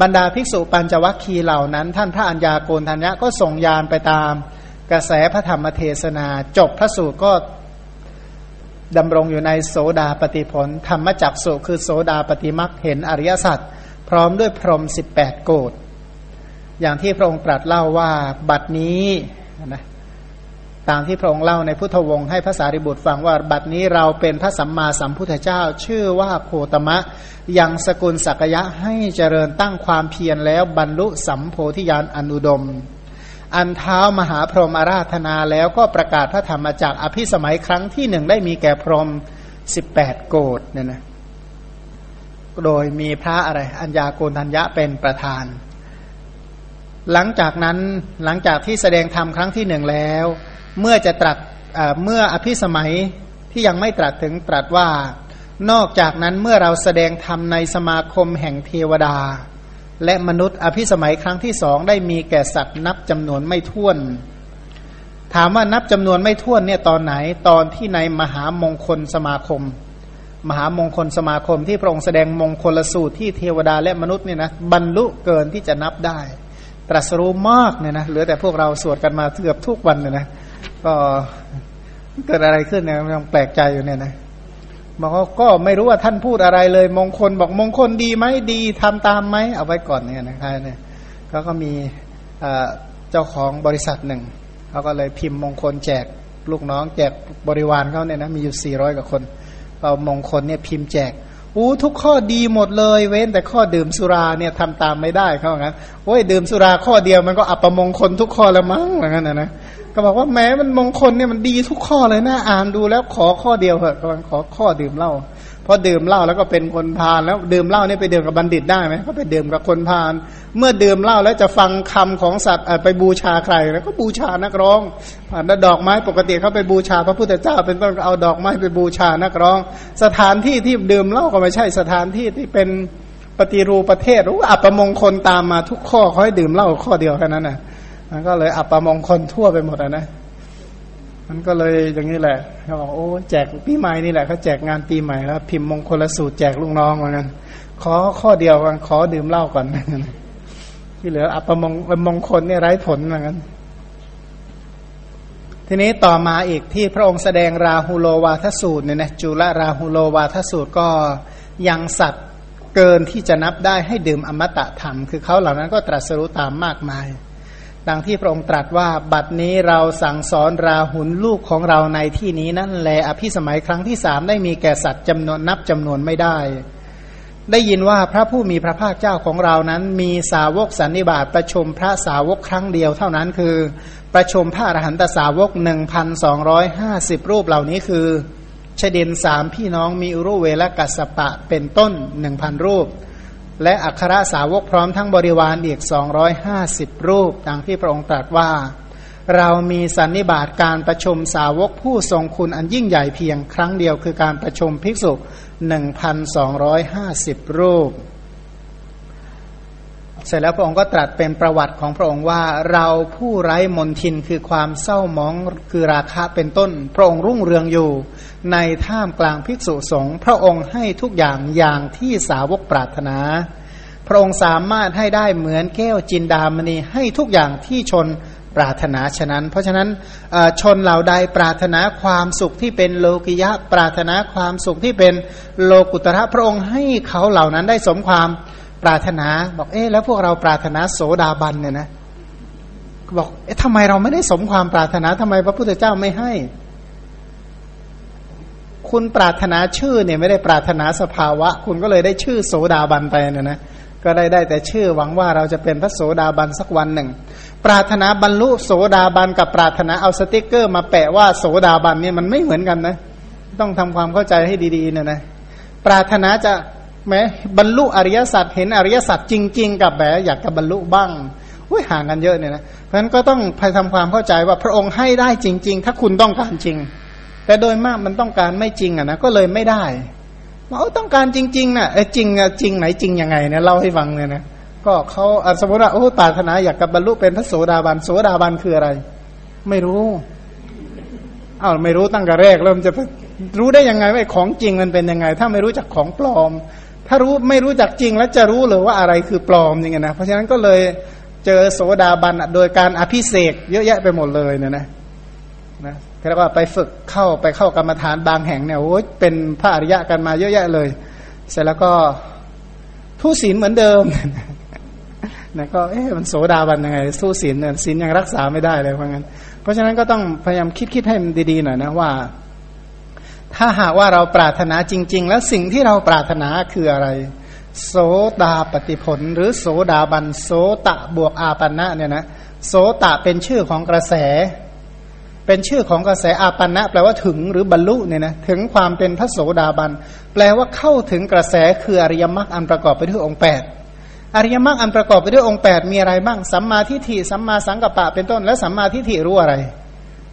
Speaker 2: บรรดาภิกษุปัญจวัคคีเหล่านั้น ท่านพระัญญาโกณทัญญะก็ส่งยานไปตาม กระแสพระธรรมเทศนา จบพระสูตรก็ดำรงอยู่ในโสดาปฏิผล ธรรมจักสุคือโสดาปฏิมักเห็นอริยสัจพร้อมด้วยพรมสิบแปดโกด อย่างที่พระองค์ตรัสเล่าว่าบัดนี้นะตามที่พระองค์เล่าในพุทธวงศ์ให้ภาษาริบุตรฟังว่าบัดนี้เราเป็นพระสัมมาสัมพุทธเจ้า ชื่อว่าโคตมะ ยังสกุลสักยะให้เจริญตั้งความเพียรแล้วบรรลุสัมโพธิญาณอนุดม อันเท้ามหาพรหมาราธนาแล้วก็ประกาศพระธรรมจักอภิสมัยครั้งที่หนึ่งได้มีแก่พรหมสิบแปดโกดเนี่ยนะโดยมีพระอะไร อัญญาโกณทัญญะเป็นประธาน หลังจากนั้นหลังจากที่แสดงธรรมครั้งที่หนึ่งแล้ว เมื่อจะตรัสเมื่ออภิสมัยที่ยังไม่ตรัสถึงตรัสว่า นอกจากนั้นเมื่อเราแสดงธรรมในสมาคมแห่งเทวดา และมนุษย์อภิสมัยครั้งที่สองได้มีแก่สัตว์นับจำนวนไม่ถ้วน ถามว่านับจำนวนไม่ถ้วนเนี่ยตอนไหนตอนที่ในมหามงคลสมาคม มหามงคลสมาคมที่พระองค์แสดงมงคลสูตรที่เทวดาและมนุษย์เนี่ยนะบรรลุเกินที่จะนับได้ ตรัสรู้มากเนี่ยนะเหลือแต่พวกเราสวดกันมาเกือบทุกวันเนี่ยนะก็เกิดอะไรขึ้นเนี่ยยังแปลกใจอยู่เนี่ยนะบอกว่าก็ไม่รู้ว่าท่านพูดอะไรเลย มงคลบอกมงคลดีไหมดีทำตามไหมเอาไว้ก่อนเนี่ยนะครับเนี่ยเขาก็มีเจ้าของบริษัทหนึ่งเขาก็เลยพิมพ์มงคลแจกลูกน้องแจกบริวารเขาเนี่ยนะมีอยู่สี่ร้อยกว่าคนเอามงคลเนี่ยพิมพ์แจก อู้ทุกข้อดีหมดเลย เว้นแต่ข้อดื่มสุราเนี่ยทำตามไม่ได้เขาอย่างั้นโอ้ยดื่มสุราข้อเดียวมันก็อัปมงคลทุกข้อแล้วมั้งอย่างนั้นนะนะก็บอกว่าแม้มันมงคลเนี่ยมันดีทุกข้อเลยนะอ่านดูแล้วขอข้อเดียวเถอะกำลังขอข้อดื่มเหล้า พอดื่มเหล้าแล้วก็เป็นคนพาลแล้วดื่มเหล้าเนี่ยไปดื่มกับบัณฑิตได้ไหมก็ไปดื่มกับคนพาลเมื่อดื่มเหล้าแล้วจะฟังคำของสัตว์ไปบูชาใครแล้วก็บูชานักร้องผ่านดอกไม้ปกติเขาไปบูชาพระพุทธเจ้า เป็นต้นเอาดอกไม้ไปบูชานักร้อง สถานที่ที่ดื่มเหล้าก็ไม่ใช่สถานที่ที่เป็นปฏิรูปประเทศรู้อัปมงคลตามมาทุกข้อเขาให้ดื่มเหล้าข้อเดียวแค่นั้นน่ะก็เลยอัปมงคลทั่วไปหมดนะ มันก็เลยอย่างนี้แหละเขาบอกโอ้แจกปีใหม่นี่แหละเขาแจกงานปีใหม่แล้ว พิมพ์มงคลสูตรแจกลูกน้องเหมือนกันขอข้อเดียวกันขอดื่มเหล้าก่อนที่เหลืออัปมงมงคลเนี่ยไร้ผลเหมือนกันทีนี้ต่อมาอีกที่พระองค์แสดงราหูโลวาทสูตรเนี่ยนะจุลราหูโลวาทสูตรก็ยังสัตว์เกินที่จะนับได้ให้ดื่มอมตะธรรม คือเขาเหล่านั้นก็ตรัสรู้ตามมากมาย ดังที่พระองค์ตรัสว่าบัดนี้เราสั่งสอนราหุลลูกของเราในที่นี้นั่นแหละอภิสมัยครั้งที่สามได้มีแก่สัตว์จำนวนนับจำนวนไม่ได้ ได้ยินว่าพระผู้มีพระภาคเจ้าของเรานั้นมีสาวกสันนิบาตประชุมพระสาวกครั้งเดียวเท่านั้นคือ ประชุมพระอรหันตสาวกหนึ่งพันสองร้อยห้าสิบรูปเหล่านี้คือชเดนสามพี่น้องมีอุรุเวลกัสปะเป็นต้นหนึ่งพันรูป และอัครสาวกพร้อมทั้งบริวารอีก 250 รูปดังที่พระองค์ตรัสว่า เรามีสันนิบาตการประชุมสาวกผู้ทรงคุณอันยิ่งใหญ่เพียงครั้งเดียวคือการประชุมภิกษุ 1,250 รูป เสร็จแล้วพระองค์ก็ตรัสเป็นประวัติของพระองค์ว่า เราผู้ไร้มนทินคือความเศร้ามองคือราคะเป็นต้น พระองค์รุ่งเรืองอยู่ ในท่ามกลางภิกษุสงฆ์พระองค์ให้ทุกอย่างอย่างที่สาวกปรารถนา พระองค์สามารถให้ได้เหมือนแก้วจินดามณีให้ทุกอย่างที่ชนปรารถนาฉะนั้น เพราะฉะนั้นชนเหล่าใดปรารถนาความสุขที่เป็นโลกิยะ ปรารถนาความสุขที่เป็นโลกุตระพระองค์ให้เขาเหล่านั้นได้สมความ ปรารถนาบอกเอ๊ะแล้วพวกเราปรารถนาโสดาบันเนี่ยนะบอกเอ๊ะทำไมเราไม่ได้สมความปรารถนาทำไมพระพุทธเจ้าไม่ให้ คุณปรารถนาชื่อเนี่ยไม่ได้ปรารถนาสภาวะ คุณก็เลยได้ชื่อโสดาบันไปเนี่ยนะก็ได้ได้แต่ชื่อหวังว่าเราจะเป็นพระโสดาบันสักวันหนึ่ง ปรารถนาบรรลุโสดาบันกับปรารถนาเอาสติกเกอร์ มาแปะว่าโสดาบันเนี่ยมันไม่เหมือนกันนะ ต้องทำความเข้าใจให้ดีๆเนี่ยนะปรารถนาจะ แม้บรรลุอริยสัจเห็นอริยสัจจริง ๆ กับแบบอยากจะบรรลุบ้างอุ้ยห่างกันเยอะเนี่ยนะเพราะฉะนั้นก็ต้องพยทำความเข้าใจว่าพระองค์ให้ได้จริง ๆ ถ้าคุณต้องการจริง แต่โดยมากมันต้องการไม่จริงอะนะก็เลยไม่ได้ว่าต้องการจริงๆนะ่ะไอ้จริงอะจริงไหนจริงยังไงเนี่ยเล่าให้ฟังเลยนะก็เขาสมมติว่าโอ้ปรารถนาอยากกับบรรลุเป็นพระโสดาบันโสดาบันคืออะไร ไม่รู้อ้าวไม่รู้ตั้งแต่แรกแล้วมันจะรู้ได้ยังไงว่าของจริงมันเป็นยังไง ถ้าไม่รู้จักของปลอม ถ้ารู้ไม่รู้จักจริงแล้วจะรู้หรือว่าอะไรคือปลอมยังไงนะ เพราะฉะนั้นก็เลยเจอโสดาบันโดยการอภิเสกเยอะแยะไปหมดเลยเนี่ยนะนะแล้วก็ไปฝึกเข้าไปเข้ากรรมฐานบางแห่งเนี่ยโอ้ยเป็นพระอริยะกันมาเยอะแยะเลย เสร็จแล้วก็ทุศีลเหมือนเดิมนะก็เอ๊ะมันโสดาบันยังไงสู้ศีลเนี่ยศีลยังรักษาไม่ได้เลยเพราะงั้น เพราะฉะนั้นก็ต้องพยายามคิดคิดให้มันดีๆหน่อยนะว่า ถ้าหากว่าเราปรารถนาจริง ๆ แล้วสิ่งที่เราปรารถนาคืออะไร โสดาปฏิผล หรือโสดาบันโสตะบวกอาปันะเนี่ยนะโสตะเป็นชื่อของกระแส เป็นชื่อของกระแสอาปันะแปลว่าถึงหรือบรรลุเนี่ยนะถึงความเป็นพระโสดาบัน แปลว่าเข้าถึงกระแสคืออริยมรรคอันประกอบไปด้วยองค์แปดอริยมรรคอันประกอบไปด้วยองค์แปดมีอะไรบ้างสัมมาทิฏฐิสัมมาสังกัปปะเป็นต้นแล้วสัมมาทิฏฐิรู้อะไร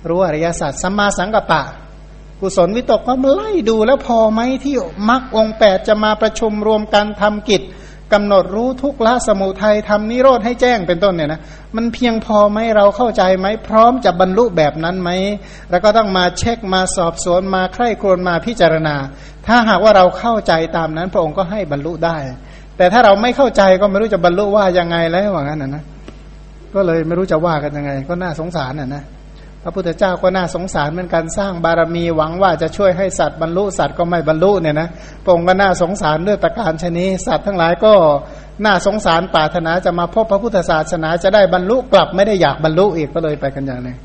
Speaker 2: รู้อริยสัจสัมมาสังกัปปะ กุศลวิตกก็มาไล่ดูแล้วพอไหมที่มรรคองแปดจะมาประชุมรวมกันทำกิจกำหนดรู้ทุกละสมุทัยทำนิโรธให้แจ้งเป็นต้นเนี่ยนะมันเพียงพอไหมเราเข้าใจไหม พร้อมจะบรรลุแบบนั้นไหม แล้วก็ต้องมาเช็คมาสอบสวนมาใคร่ครวญมาพิจารณา ถ้าหากว่าเราเข้าใจตามนั้น พระองค์ก็ให้บรรลุได้ แต่ถ้าเราไม่เข้าใจก็ไม่รู้จะบรรลุว่ายังไงแล้วว่างั้นนะนะก็เลยไม่รู้จะว่ากันยังไง ก็น่าสงสารน่ะนะ พระพุทธเจ้าก็น่าสงสารเหมือนกันสร้างบารมีหวังว่าจะช่วยให้สัตว์บรรลุสัตว์ก็ไม่บรรลุเนี่ยนะพระองค์ก็น่าสงสารด้วยประการชนีสัตว์ทั้งหลายก็น่าสงสารปรารถนาจะมาพบพระพุทธศาสนาจะได้บรรลุกลับไม่ได้อยากบรรลุอีกก็เลยไปกันอย่างนี้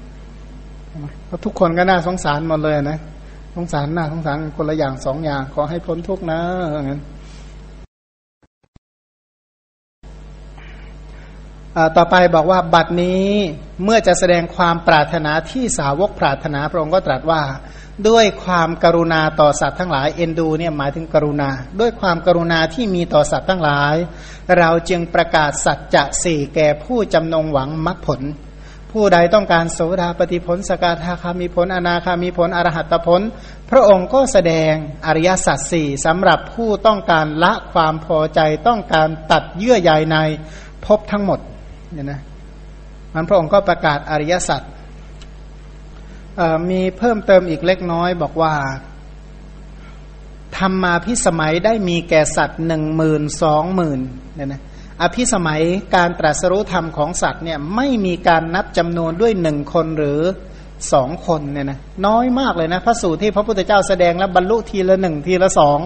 Speaker 2: เพราะทุกคนก็น่าสงสารหมดเลยนะสงสารน่าสงสารคนละอย่างสองอย่างขอให้พ้นทุกข์นะงั้น ต่อไปบอกว่าบัดนี้เมื่อจะแสดงความปรารถนาที่สาวกปรารถนาพระองค์ก็ตรัสว่า ด้วยความกรุณาต่อสัตว์ทั้งหลายเอ็นดูเนี่ยหมายถึงกรุณา ด้วยความกรุณาที่มีต่อสัตว์ทั้งหลาย เราจึงประกาศสัจจะสี่แก่ผู้จำนงหวังมรรคผล ผู้ใดต้องการโสดาปฏิผลสกาธาคามีผลอนาคามีผลอรหัตผล พระองค์ก็แสดงอริยสัจสี่สำหรับผู้ต้องการละความพอใจต้องการตัดเยื่อใยในพบทั้งหมด เนี่ยนะมันพระองค์ก็ประกาศอริยสัจมีเพิ่มเติมอีกเล็กน้อยบอกว่าธรรมาพิสมัยได้มีแก่สัตว์หนึ่งหมื่นสองหมื่นเนี่ยนะอภิสมัยการตรัสรู้ธรรมของสัตว์เนี่ยไม่มีการนับจำนวนด้วยหนึ่งคนหรือสองคนเนี่ยนะน้อยมากเลยนะพระสูตรที่พระพุทธเจ้าแสดงแล้วบรรลุทีละหนึ่งทีละสอง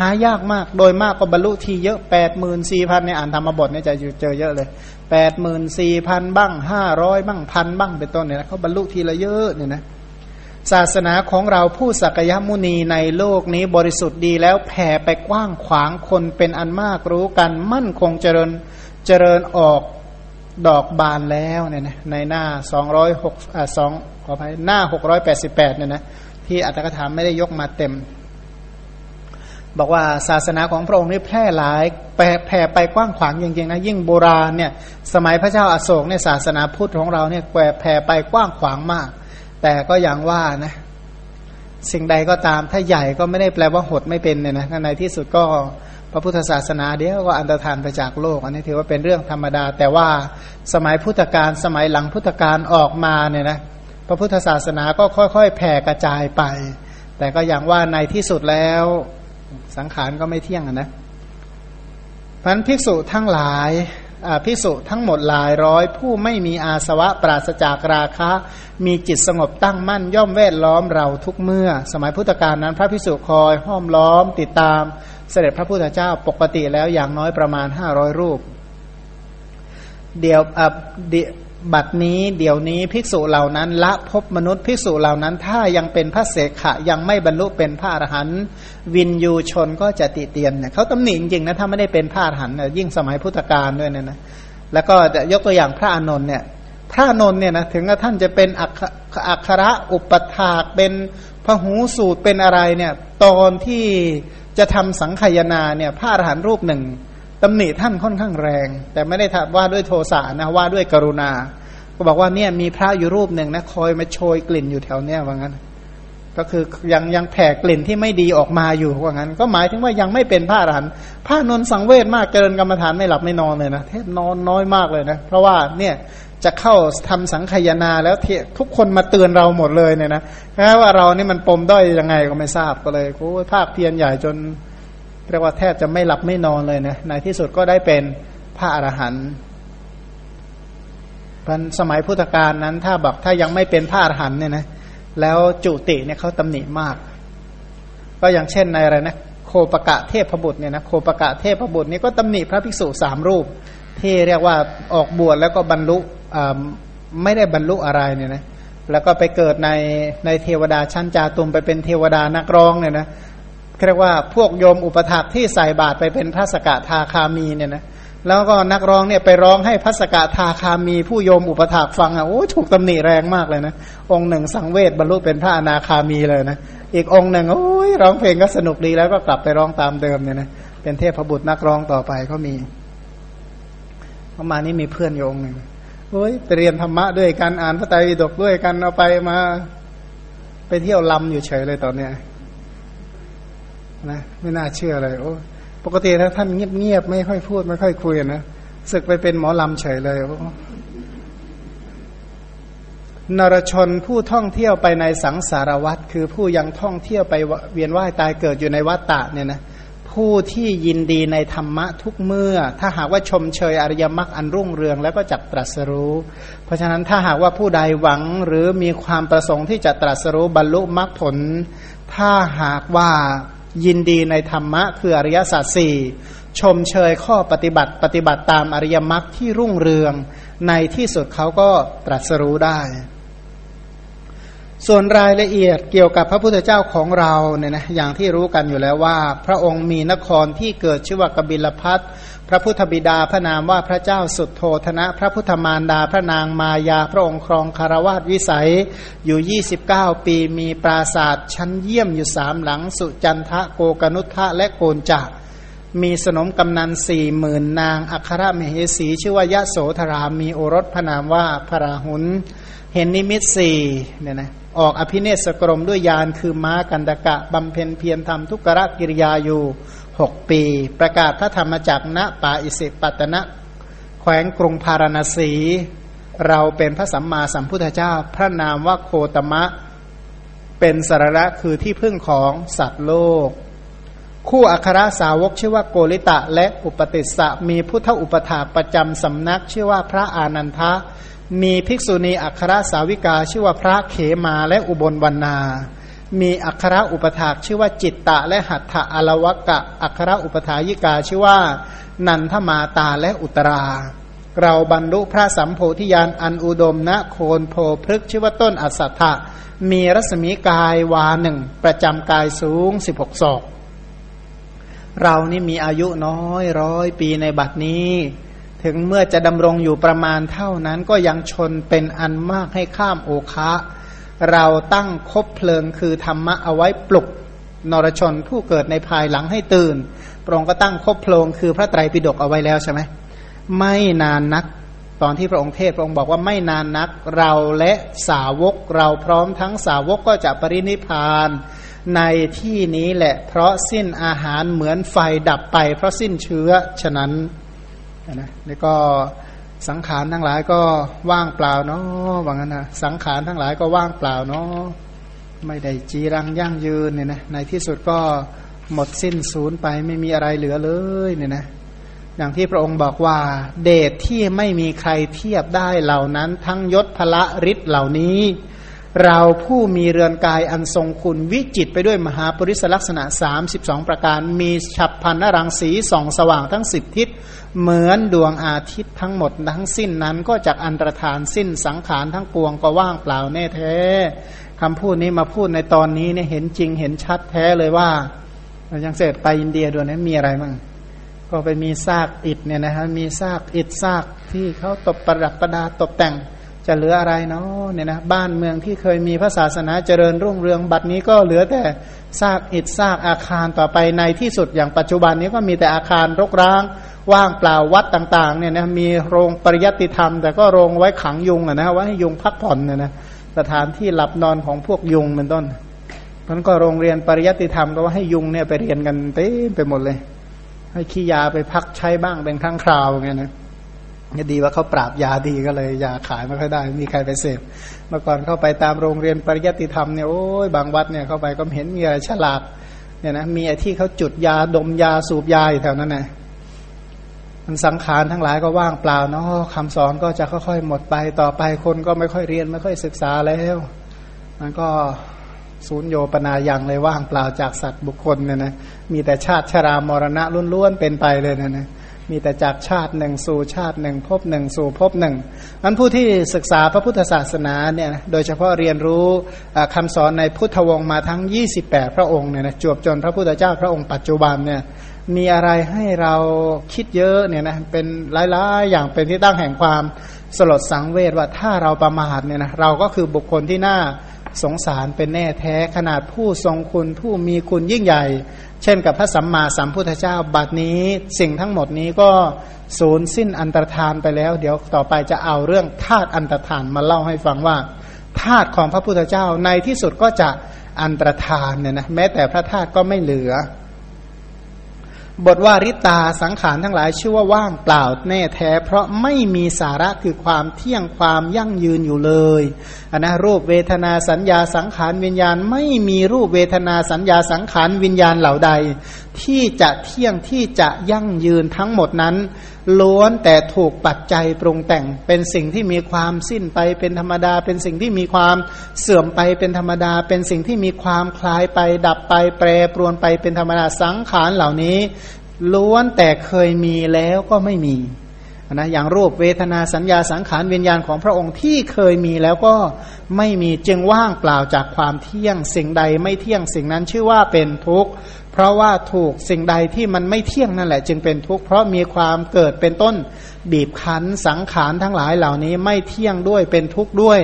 Speaker 2: หายากมาก โดยมากก็บรรลุทีเยอะแปดหมื่นสี่พันในอ่านธรรมบทเนี่ยจะเจอเยอะเลยแปดหมื่นสี่พันบ้างห้าร้อยบ้างพันบ้างเป็นต้นเนี่ยนะเขาบรรลุทีละเยอะเนี่ยนะศาสนาของเราผู้สักยมุนีในโลกนี้บริสุทธิ์ดีแล้วแผ่ไปกว้างขวางคนเป็นอันมากรู้กันมั่นคงเจริญเจริญออกดอกบานแล้วเนี่ยนะในหน้าสองร้อยหกอ่าสองขออภัยหน้าหกร้อยแปดสิบแปดเนี่ยนะที่อัตถกถามไม่ได้ยกมาเต็ม บอกว่าศาสนาของพระองค์นี่แพร่หลายแผ่ไปกว้างขวางจริงๆนะยิ่งโบราณเนี่ยสมัยพระเจ้าอาโศกเนี่ยศาสนาพุทธของเราเนี่ยแผ่ไปกว้างขวางมาก แต่ก็อย่างว่านะสิ่งใดก็ตามถ้าใหญ่ก็ไม่ได้แปลว่าหดไม่เป็นเนี่ยนะในที่สุดก็พระพุทธศาสนาเดียวก็อันตรธานไปจากโลก อันนี้ถือว่าเป็นเรื่องธรรมดา แต่ว่าสมัยพุทธกาลสมัยหลังพุทธกาลออกมาเนี่ยนะพระพุทธศาสนาก็ค่อยๆ แผ่กระจายไป แต่ก็อย่างว่าในที่สุดแล้ว สังขารก็ไม่เที่ยงนะพันภิกษุทั้งหลายภิกษุทั้งหมดหลายร้อย ผู้ไม่มีอาสวะปราศจากราคะ มีจิตสงบตั้งมั่นย่อมแวดล้อมเราทุกเมื่อ สมัยพุทธกาลนั้น พระภิกษุคอยห้อมล้อมติดตามเสด็จพระพุทธเจ้าปกติแล้วอย่างน้อยประมาณห้าร้อยรูป เดี๋ยว บัดนี้เดี๋ยวนี้ภิกษุเหล่านั้น ละพบมนุษย์ภิกษุเหล่านั้น ถ้ายังเป็นพระเสขะยังไม่บรรลุเป็นพระอรหันต์วินยูชนก็จะติเตียนเนี่ยเขาตำหนิจริงๆนะถ้าไม่ได้เป็นพระอรหันต์ยิ่งสมัยพุทธกาลด้วยเนี่ยนะแล้วก็จะยกตัวอย่างพระอานนท์เนี่ยพระอนนท์เนี่ยนะถึงท่านจะเป็นอัคระอุปถากเป็นพหูสูตรเป็นอะไรเนี่ยตอนที่จะทำสังขยาเนี่ยพระอรหันต์รูปหนึ่ง ตำหนิท่านค่อนข้างแรง แต่ไม่ได้ว่าด้วยโทสะนะว่าด้วยกรุณา ก็บอกว่าเนี่ยมีพระอยู่รูปหนึ่งนะคอยมาโชยกลิ่นอยู่แถวเนี้ยว่างั้น ก็คือยังยังแผ่กลิ่นที่ไม่ดีออกมาอยู่ว่างั้น ก็หมายถึงว่ายังไม่เป็นพระอรหันต์พระนนสังเวชมากเจริญกรรมฐานไม่หลับไม่นอนเลยนะเทศนอนน้อยมากเลยนะเพราะว่าเนี่ยจะเข้าทำสังขยาแล้วทุกคนมาเตือนเราหมดเลยเนี่ยนะแม้ว่าเรานี่มันปมด้อยยังไงก็ไม่ทราบก็เลยโอ้ภาคเพียรใหญ่จน เรียกว่าแทบจะไม่หลับไม่นอนเลยนะในที่สุดก็ได้เป็นพระอรหันต์พันสมัยพุทธกาลนั้น ถ้าบอกถ้ายังไม่เป็นพระอรหันต์เนี่ยนะแล้วจุติเนี่ยเขาตำหนิมาก ก็อย่างเช่นในอะไรนะโคปกะเทพบุตรเนี่ยนะโคปกะเทพบุตรนี่ก็ตำหนิพระภิกษุสามรูป ที่เรียกว่าออกบวชแล้วก็บรรลุไม่ได้บรรลุอะไรเนี่ยนะแล้วก็ไปเกิดในในเทวดาชั้นจาตุมไปเป็นเทวดานักร้องเนี่ยนะ เรียกว่าพวกโยมอุปถากที่ใส่บาตรไปเป็นพระสกทาคามีเนี่ยนะแล้วก็นักร้องเนี่ยไปร้องให้พระสกทาคามี ผู้โยมอุปถากฟังอะโอ้ถูกตำหนิแรงมากเลยนะองค์หนึ่งสังเวชบรรลุเป็นพระอนาคามีเลยนะอีกองค์หนึ่งโอ้ยร้องเพลงก็สนุกดีแล้วก็กลับไปร้องตามเดิมเนี่ยนะเป็นเทพบุตรนักร้องต่อไปก็มีประมาณนี้มีเพื่อนโยงหนึ่งโอ้ยไปเรียนธรรมะด้วยกันอ่านพระไตรปิฎกด้วยกันเอาไปมา ไปเที่ยวลำอยู่เฉยเลยตอนเนี้ย นะไม่น่าเชื่อเลยโอ้ปกติถ้าท่านเงียบๆไม่ค่อยพูดไม่ค่อยคุยนะศึกไปเป็นหมอลำเฉยเลยโอ้นรชนผู้ท่องเที่ยวไปในสังสารวัตรคือผู้ยังท่องเที่ยวไปเวียนว่ายตายเกิดอยู่ในวัฏฏะเนี่ยนะผู้ที่ยินดีในธรรมะทุกเมื่อ ถ้าหากว่าชมเชยอริยมรรคอันรุ่งเรืองแล้วก็จักตรัสรู้ เพราะฉะนั้นถ้าหากว่าผู้ใดหวังหรือมีความประสงค์ที่จะตรัสรู้บรรลุมรรคผล ถ้าหากว่า ยินดีในธรรมะ คืออริยสัจสี่ชมเชยข้อปฏิบัติ ปฏิบัติตามอริยมรรคที่รุ่งเรือง ในที่สุดเขาก็ตรัสรู้ได้ ส่วนรายละเอียดเกี่ยวกับพระพุทธเจ้าของเราเนี่ยนะอย่างที่รู้กันอยู่แล้วว่า พระองค์มีนครที่เกิดชื่อว่ากบิลพัท พระพุทธบิดาพระนามว่าพระเจ้าสุดโทธนะ พระพุทธมารดาพระนางมายาพระองค์ครองคารวาสวิสัยอยู่ 29 ปีมีปราศาสตร์ชั้นเยี่ยมอยู่สามหลัง สุจันทะโกกนุทะและโกนจักมีสนมกำนันสี่หมื่นนาง อัครมเหสี ชื่อว่ายะโสธรามีโอรสพระนามว่าพระราหุลเห็นนิมิตสี่เนี่ยนะออกอภิเนศกรมด้วยยานคือม้ากันดกะบำเพ็ญเพียรทำทุกขกิริยาอยู่ หกปี ประกาศพระธรรมจักรณป่าอิสิปตนะแขวงกรุงพาราณสี เราเป็นพระสัมมาสัมพุทธเจ้า พระนามว่าโคตมะ เป็นสาระคือที่พึ่งของสัตว์โลก คู่อัครสาวกชื่อว่าโกริตะและอุปติสสะมีพุทธอุปถาประจำสำนักชื่อว่าพระอานันทะ มีภิกษุณีอัครสาวิกาชื่อว่าพระเขมาและอุบลวรรณา มีอัคระอุปถากชื่อว่าจิตตะและหัตถะอลวกะอัคระอุปถายิกาชื่อว่า นันทมาตาและอุตรา เราบรรลุพระสัมโพธิญาณอันอุดมณโคนโพพฤกชื่อว่าต้นอัสัทธะมีรัศมีกายวาหนึ่งประจำกายสูงสิบหกศอกเรานี่มีอายุน้อยร้อยปีในบัดนี้ ถึงเมื่อจะดำรงอยู่ประมาณเท่านั้นก็ยังชนเป็นอันมากให้ข้ามโอคะ เราตั้งคบเพลิงคือธรรมะเอาไว้ปลุกนรชนผู้เกิดในภายหลังให้ตื่นพระองค์ก็ตั้งคบเพลิงคือพระไตรปิฎกเอาไว้แล้วใช่ไหมไม่นานนักตอนที่พระองค์เทศพระองค์บอกว่าไม่นานนักเราและสาวกเราพร้อมทั้งสาวกก็จะปรินิพานในที่นี้แหละเพราะสิ้นอาหารเหมือนไฟดับไป เพราะสิ้นเชื้อฉะนั้นนะนี่ก็ สังขารทั้งหลายก็ว่างเปล่าเนาะว่างั้นนะสังขารทั้งหลายก็ว่างเปล่าเนาะไม่ได้จีรังยั่งยืนเนี่ยนะในที่สุดก็หมดสิ้นศูนย์ไปไม่มีอะไรเหลือเลยเนี่ยนะอย่างที่พระองค์บอกว่า เดชที่ไม่มีใครเทียบได้เหล่านั้น ทั้งยศพละฤทธิ์เหล่านี้ เราผู้มีเรือนกายอันทรงคุณวิจิตไปด้วยมหาปริศลักษณะ 32 ประการ มีฉับพันนรังสีส่องสว่างทั้งสิบทิศ เหมือนดวงอาทิตย์ทั้งหมดทั้งสิ้นนั้นก็จากอันตรธานสิ้นสังขารทั้งปวงก็ว่างเปล่าแน่แท้คำพูดนี้มาพูดในตอนนี้เนี่ยเห็นจริงเห็นชัดแท้เลยว่าอย่างเสร็จไปอินเดียด้วยนะมีอะไรบ้างก็ไปมีซากอิฐเนี่ยนะฮะมีซากอิฐซากที่เขาตบประดับประดาตกแต่ง จะเหลืออะไรเนาะเนี่ยนะบ้านเมืองที่เคยมีพระศาสนาเจริญรุ่งเรืองบัดนี้ก็เหลือแต่ซากอิฐซากอาคารต่อไปในที่สุดอย่างปัจจุบันนี้ก็มีแต่อาคารรกร้าง ว่างเปล่าวัดต่างๆเนี่ยนะมีโรงปริยัติธรรม แต่ก็โรงไว้ขังยุงอะนะไว้ให้ยุงพักผ่อนเนี่ยนะสถานที่หลับนอนของพวกยุงเป็นต้นมันก็โรงเรียนปริยัติธรรมก็ว่าให้ยุงเนี่ยไปเรียนกันเต็มไปหมดเลย ให้ขี้ยาไปพักใช้บ้างเป็นครั้งคราวไงเงี้ยนะ ดีว่าเขาปราบยาดีก็เลยยาขายไม่ค่อยได้ มีใครไปเสพเมื่อก่อนเข้าไปตามโรงเรียนปริยัติธรรมเนี่ยโอ้ยบางวัดเนี่ยเข้าไปก็เห็นมีอะไรฉลาดเนี่ยนะมีไอ้ที่เขาจุดยาดมยาสูบยาอยู่แถวนั้นนะมันสังขารทั้งหลายก็ว่างเปล่าเนาะคำสอนก็จะค่อยๆหมดไปต่อไปคนก็ไม่ค่อยเรียนไม่ค่อยศึกษาแล้ว มันก็ศูนย์โยปนายังเลยว่างเปล่าจากสัตว์บุคคลเนี่ยนะมีแต่ชาติชรามรณะล้วนๆเป็นไปเลยนะนะ มีแต่จากชาติหนึ่งสู่ชาติหนึ่งพบหนึ่งสู่พบหนึ่งนั้นผู้ที่ศึกษาพระพุทธศาสนาเนี่ยโดยเฉพาะเรียนรู้คำสอนในพุทธวงศ์มาทั้ง 28 พระองค์เนี่ยนะจวบจนพระพุทธเจ้าพระองค์ปัจจุบันเนี่ยมีอะไรให้เราคิดเยอะเนี่ยนะเป็นหลายๆ อย่างเป็นที่ตั้งแห่งความสลดสังเวชว่าถ้าเราประมาทเนี่ยนะเราก็คือบุคคลที่น่าสงสารเป็นแน่แท้ขนาดผู้ทรงคุณผู้มีคุณยิ่งใหญ่เช่นกับพระสัมมาสัมพุทธเจ้าบัดนี้สิ่งทั้งหมดนี้ก็สูญสิ้นอันตรธานไปแล้ว เดี๋ยวต่อไปจะเอาเรื่องธาตุอันตรธานมาเล่าให้ฟังว่าธาตุของพระพุทธเจ้าในที่สุดก็จะอันตรธานเนี่ยนะแม้แต่พระธาตุก็ไม่เหลือ บทว่าริตาสังขารทั้งหลายชื่อว่าว่างเปล่าแน่แท้ เพราะไม่มีสาระคือความเที่ยงความยั่งยืนอยู่เลยนนะรูปเวทนาสัญญาสังขารวิญญาณ ไม่มีรูปเวทนาสัญญาสังขารวิญญาณเหล่าใด ที่จะเที่ยงที่จะยั่งยืนทั้งหมดนั้น ล้วนแต่ถูกปัจจัยปรุงแต่งเป็นสิ่งที่มีความสิ้นไปเป็นธรรมดา เป็นสิ่งที่มีความเสื่อมไปเป็นธรรมดา เป็นสิ่งที่มีความคลายไป ดับไปแปรปรวนไปเป็นธรรมดาสังขารเหล่านี้ ล้วนแต่เคยมีแล้วก็ไม่มีนะอย่างรูปเวทนาสัญญาสังขารวิญญาณของพระองค์ที่เคยมีแล้วก็ไม่มีจึงว่างเปล่าจากความเที่ยงสิ่งใดไม่เที่ยงสิ่งนั้นชื่อว่าเป็นทุกข์ เพราะว่าถูกสิ่งใดที่มันไม่เที่ยงนั่นแหละ จึงเป็นทุกข์เพราะมีความเกิดเป็นต้นบีบคั้นสังขารทั้งหลายเหล่านี้ไม่เที่ยงด้วยเป็นทุกข์ด้วย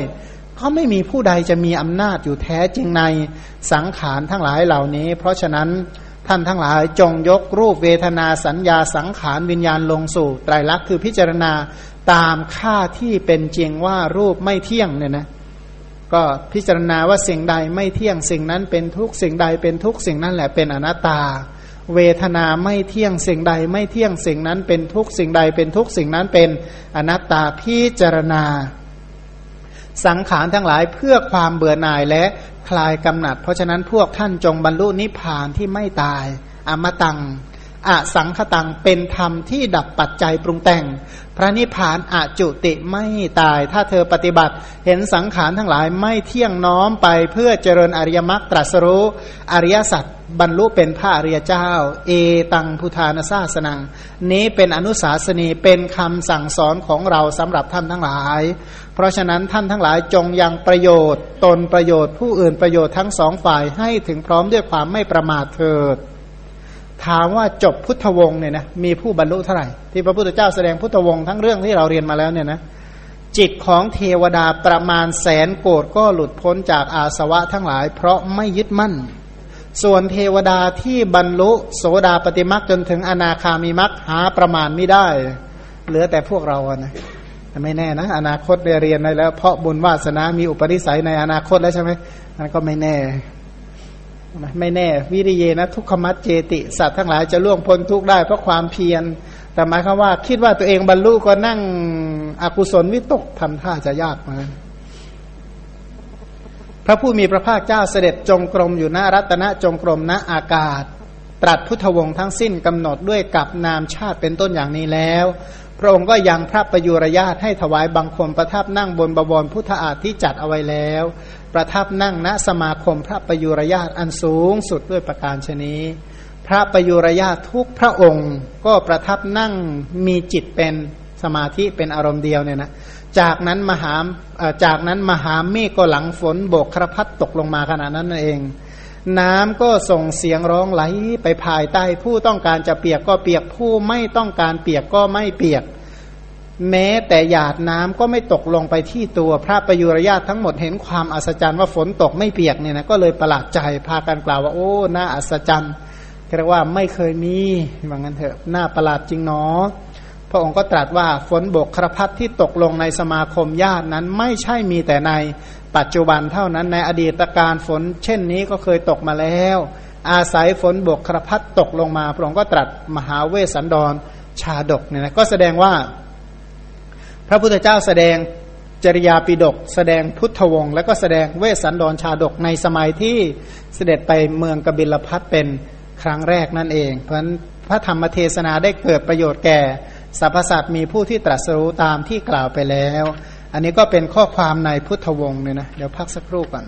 Speaker 2: เพราะไม่มีผู้ใดจะมีอำนาจอยู่แท้จริงในสังขารทั้งหลายเหล่านี้ เพราะฉะนั้นท่านทั้งหลายจงยกรูปเวทนาสัญญาสังขารวิญญาณลงสู่ไตรลักษณ์คือพิจารณาตามค่าที่เป็นจริงว่ารูปไม่เที่ยงเนี่ยนะ ก็พิจารณาว่าสิ่งใดไม่เที่ยงสิ่งนั้นเป็นทุกสิ่งใดเป็นทุกสิ่งนั้นแหละเป็นอนัตตา เวทนาไม่เที่ยงสิ่งใดไม่เที่ยงสิ่งนั้นเป็นทุกสิ่งใดเป็นทุกสิ่งนั้นเป็นอนัตตาพิจารณา สังขารทั้งหลายเพื่อความเบื่อหน่ายและคลายกำหนัด เพราะฉะนั้นพวกท่านจงบรรลุนิพพานที่ไม่ตายอมตัง อสังคตังเป็นธรรมที่ดับปัจจัยปรุงแต่ง พระนิพพานอจุติไม่ตาย ถ้าเธอปฏิบัติเห็นสังขารทั้งหลายไม่เที่ยงน้อมไปเพื่อเจริญอริยมรรคตรัสรู้อริยสัจบรรลุเป็นพระอริยเจ้า เอตังพุทานาซาสนัง นี้เป็นอนุสาสนีเป็นคำสั่งสอนของเราสำหรับท่านทั้งหลาย เพราะฉะนั้นท่านทั้งหลายจงยังประโยชน์ ตนประโยชน์ผู้อื่นประโยชน์ทั้งสองฝ่ายให้ถึงพร้อมด้วยความไม่ประมาทเถิด ถามว่าจบพุทธวงศ์เนี่ยนะมีผู้บรรลุเท่าไหร่ที่พระพุทธเจ้าแสดงพุทธวงศ์ทั้งเรื่องที่เราเรียนมาแล้วเนี่ยนะจิตของเทวดาประมาณแสนโกดก็หลุดพ้นจากอาสวะทั้งหลาย เพราะไม่ยึดมั่น ส่วนเทวดาที่บรรลุโสดาปฏิมักจนถึงอนาคามีมักหาประมาณไม่ได้ เหลือแต่พวกเราอะนะไม่แน่นะ อนาคตเรียนได้แล้ว เพราะบุญวาสนามีอุปนิสัยในอนาคตแล้วใช่ไหมนั่นก็ไม่แน่ ไม่แน่ วิริเยนะทุกขมัดเจติ สัตว์ทั้งหลายจะล่วงพ้นทุกได้เพราะความเพียร แต่หมายความว่า คิดว่าตัวเองบรรลุก็นั่งอกุศลวิตกทำท่าจะยากมาพระผู้มีพระภาคเจ้าเสด็จจงกรมอยู่ณรัตนจงกรมณอากาศ ตรัสพุทธวงศ์ทั้งสิ้นกำหนดด้วยกับนามชาติเป็นต้นอย่างนี้แล้ว พระองค์ก็ยังพระประยุรญาตให้ถวายบังคมประทับนั่งบนบวรพุทธอาฏที่จัดเอาไว้แล้ว ประทับนั่งณสมาคมพระประยุรญาตอันสูงสุดด้วยประการชนี้ พระประยุรญาตทุกพระองค์ก็ประทับนั่งมีจิตเป็นสมาธิเป็นอารมณ์เดียวเนี่ยนะจากนั้นมหาจากนั้นมหาเมฆก็หลังฝนโบกครพัดตกลงมาขนาดนั้นนั่นเอง น้ำก็ส่งเสียงร้องไหลไปภายใต้ผู้ต้องการจะเปียกก็เปียกผู้ไม่ต้องการเปียกก็ไม่เปียก แม้แต่หยาดน้ำก็ไม่ตกลงไปที่ตัวพระประยุรญาตทั้งหมดเห็นความอัศจรรย์ว่าฝนตกไม่เปียกเนี่ยนะก็เลยประหลาดใจพากันกล่าวว่าโอ้น่าอัศจรรย์เรียกว่าไม่เคยมีว่างั้นเถอะน่าประหลาดจริงเนาะพระองค์ก็ตรัสว่าฝนบกครพัดที่ตกลงในสมาคมญาตินั้นไม่ใช่มีแต่ในปัจจุบันเท่านั้นในอดีตการฝนเช่นนี้ก็เคยตกมาแล้ว อาศัยฝนบกครพัดตกลงมา พระองค์ก็ตรัสมหาเวสสันดรชาดกเนี่ยนะก็แสดงว่า ระพุทธเจ้าแสดงจริยาปิดก แสดงพุทธวงศ์แล้วก็แสดงเวสสันดรชาดกในสมัยที่เสด็จไปเมืองกบิลพัทเป็นครั้งแรกนั่นเอง เพราะฉะนั้นพระธรรมเทศนาได้เกิดประโยชน์แก่สรรพสัตว์มีผู้ที่ตรัสรู้ตามที่กล่าวไปแล้ว อันนี้ก็เป็นข้อความในพุทธวงศ์เนี่ยนะเดี๋ยวพักสักครู่ก่อน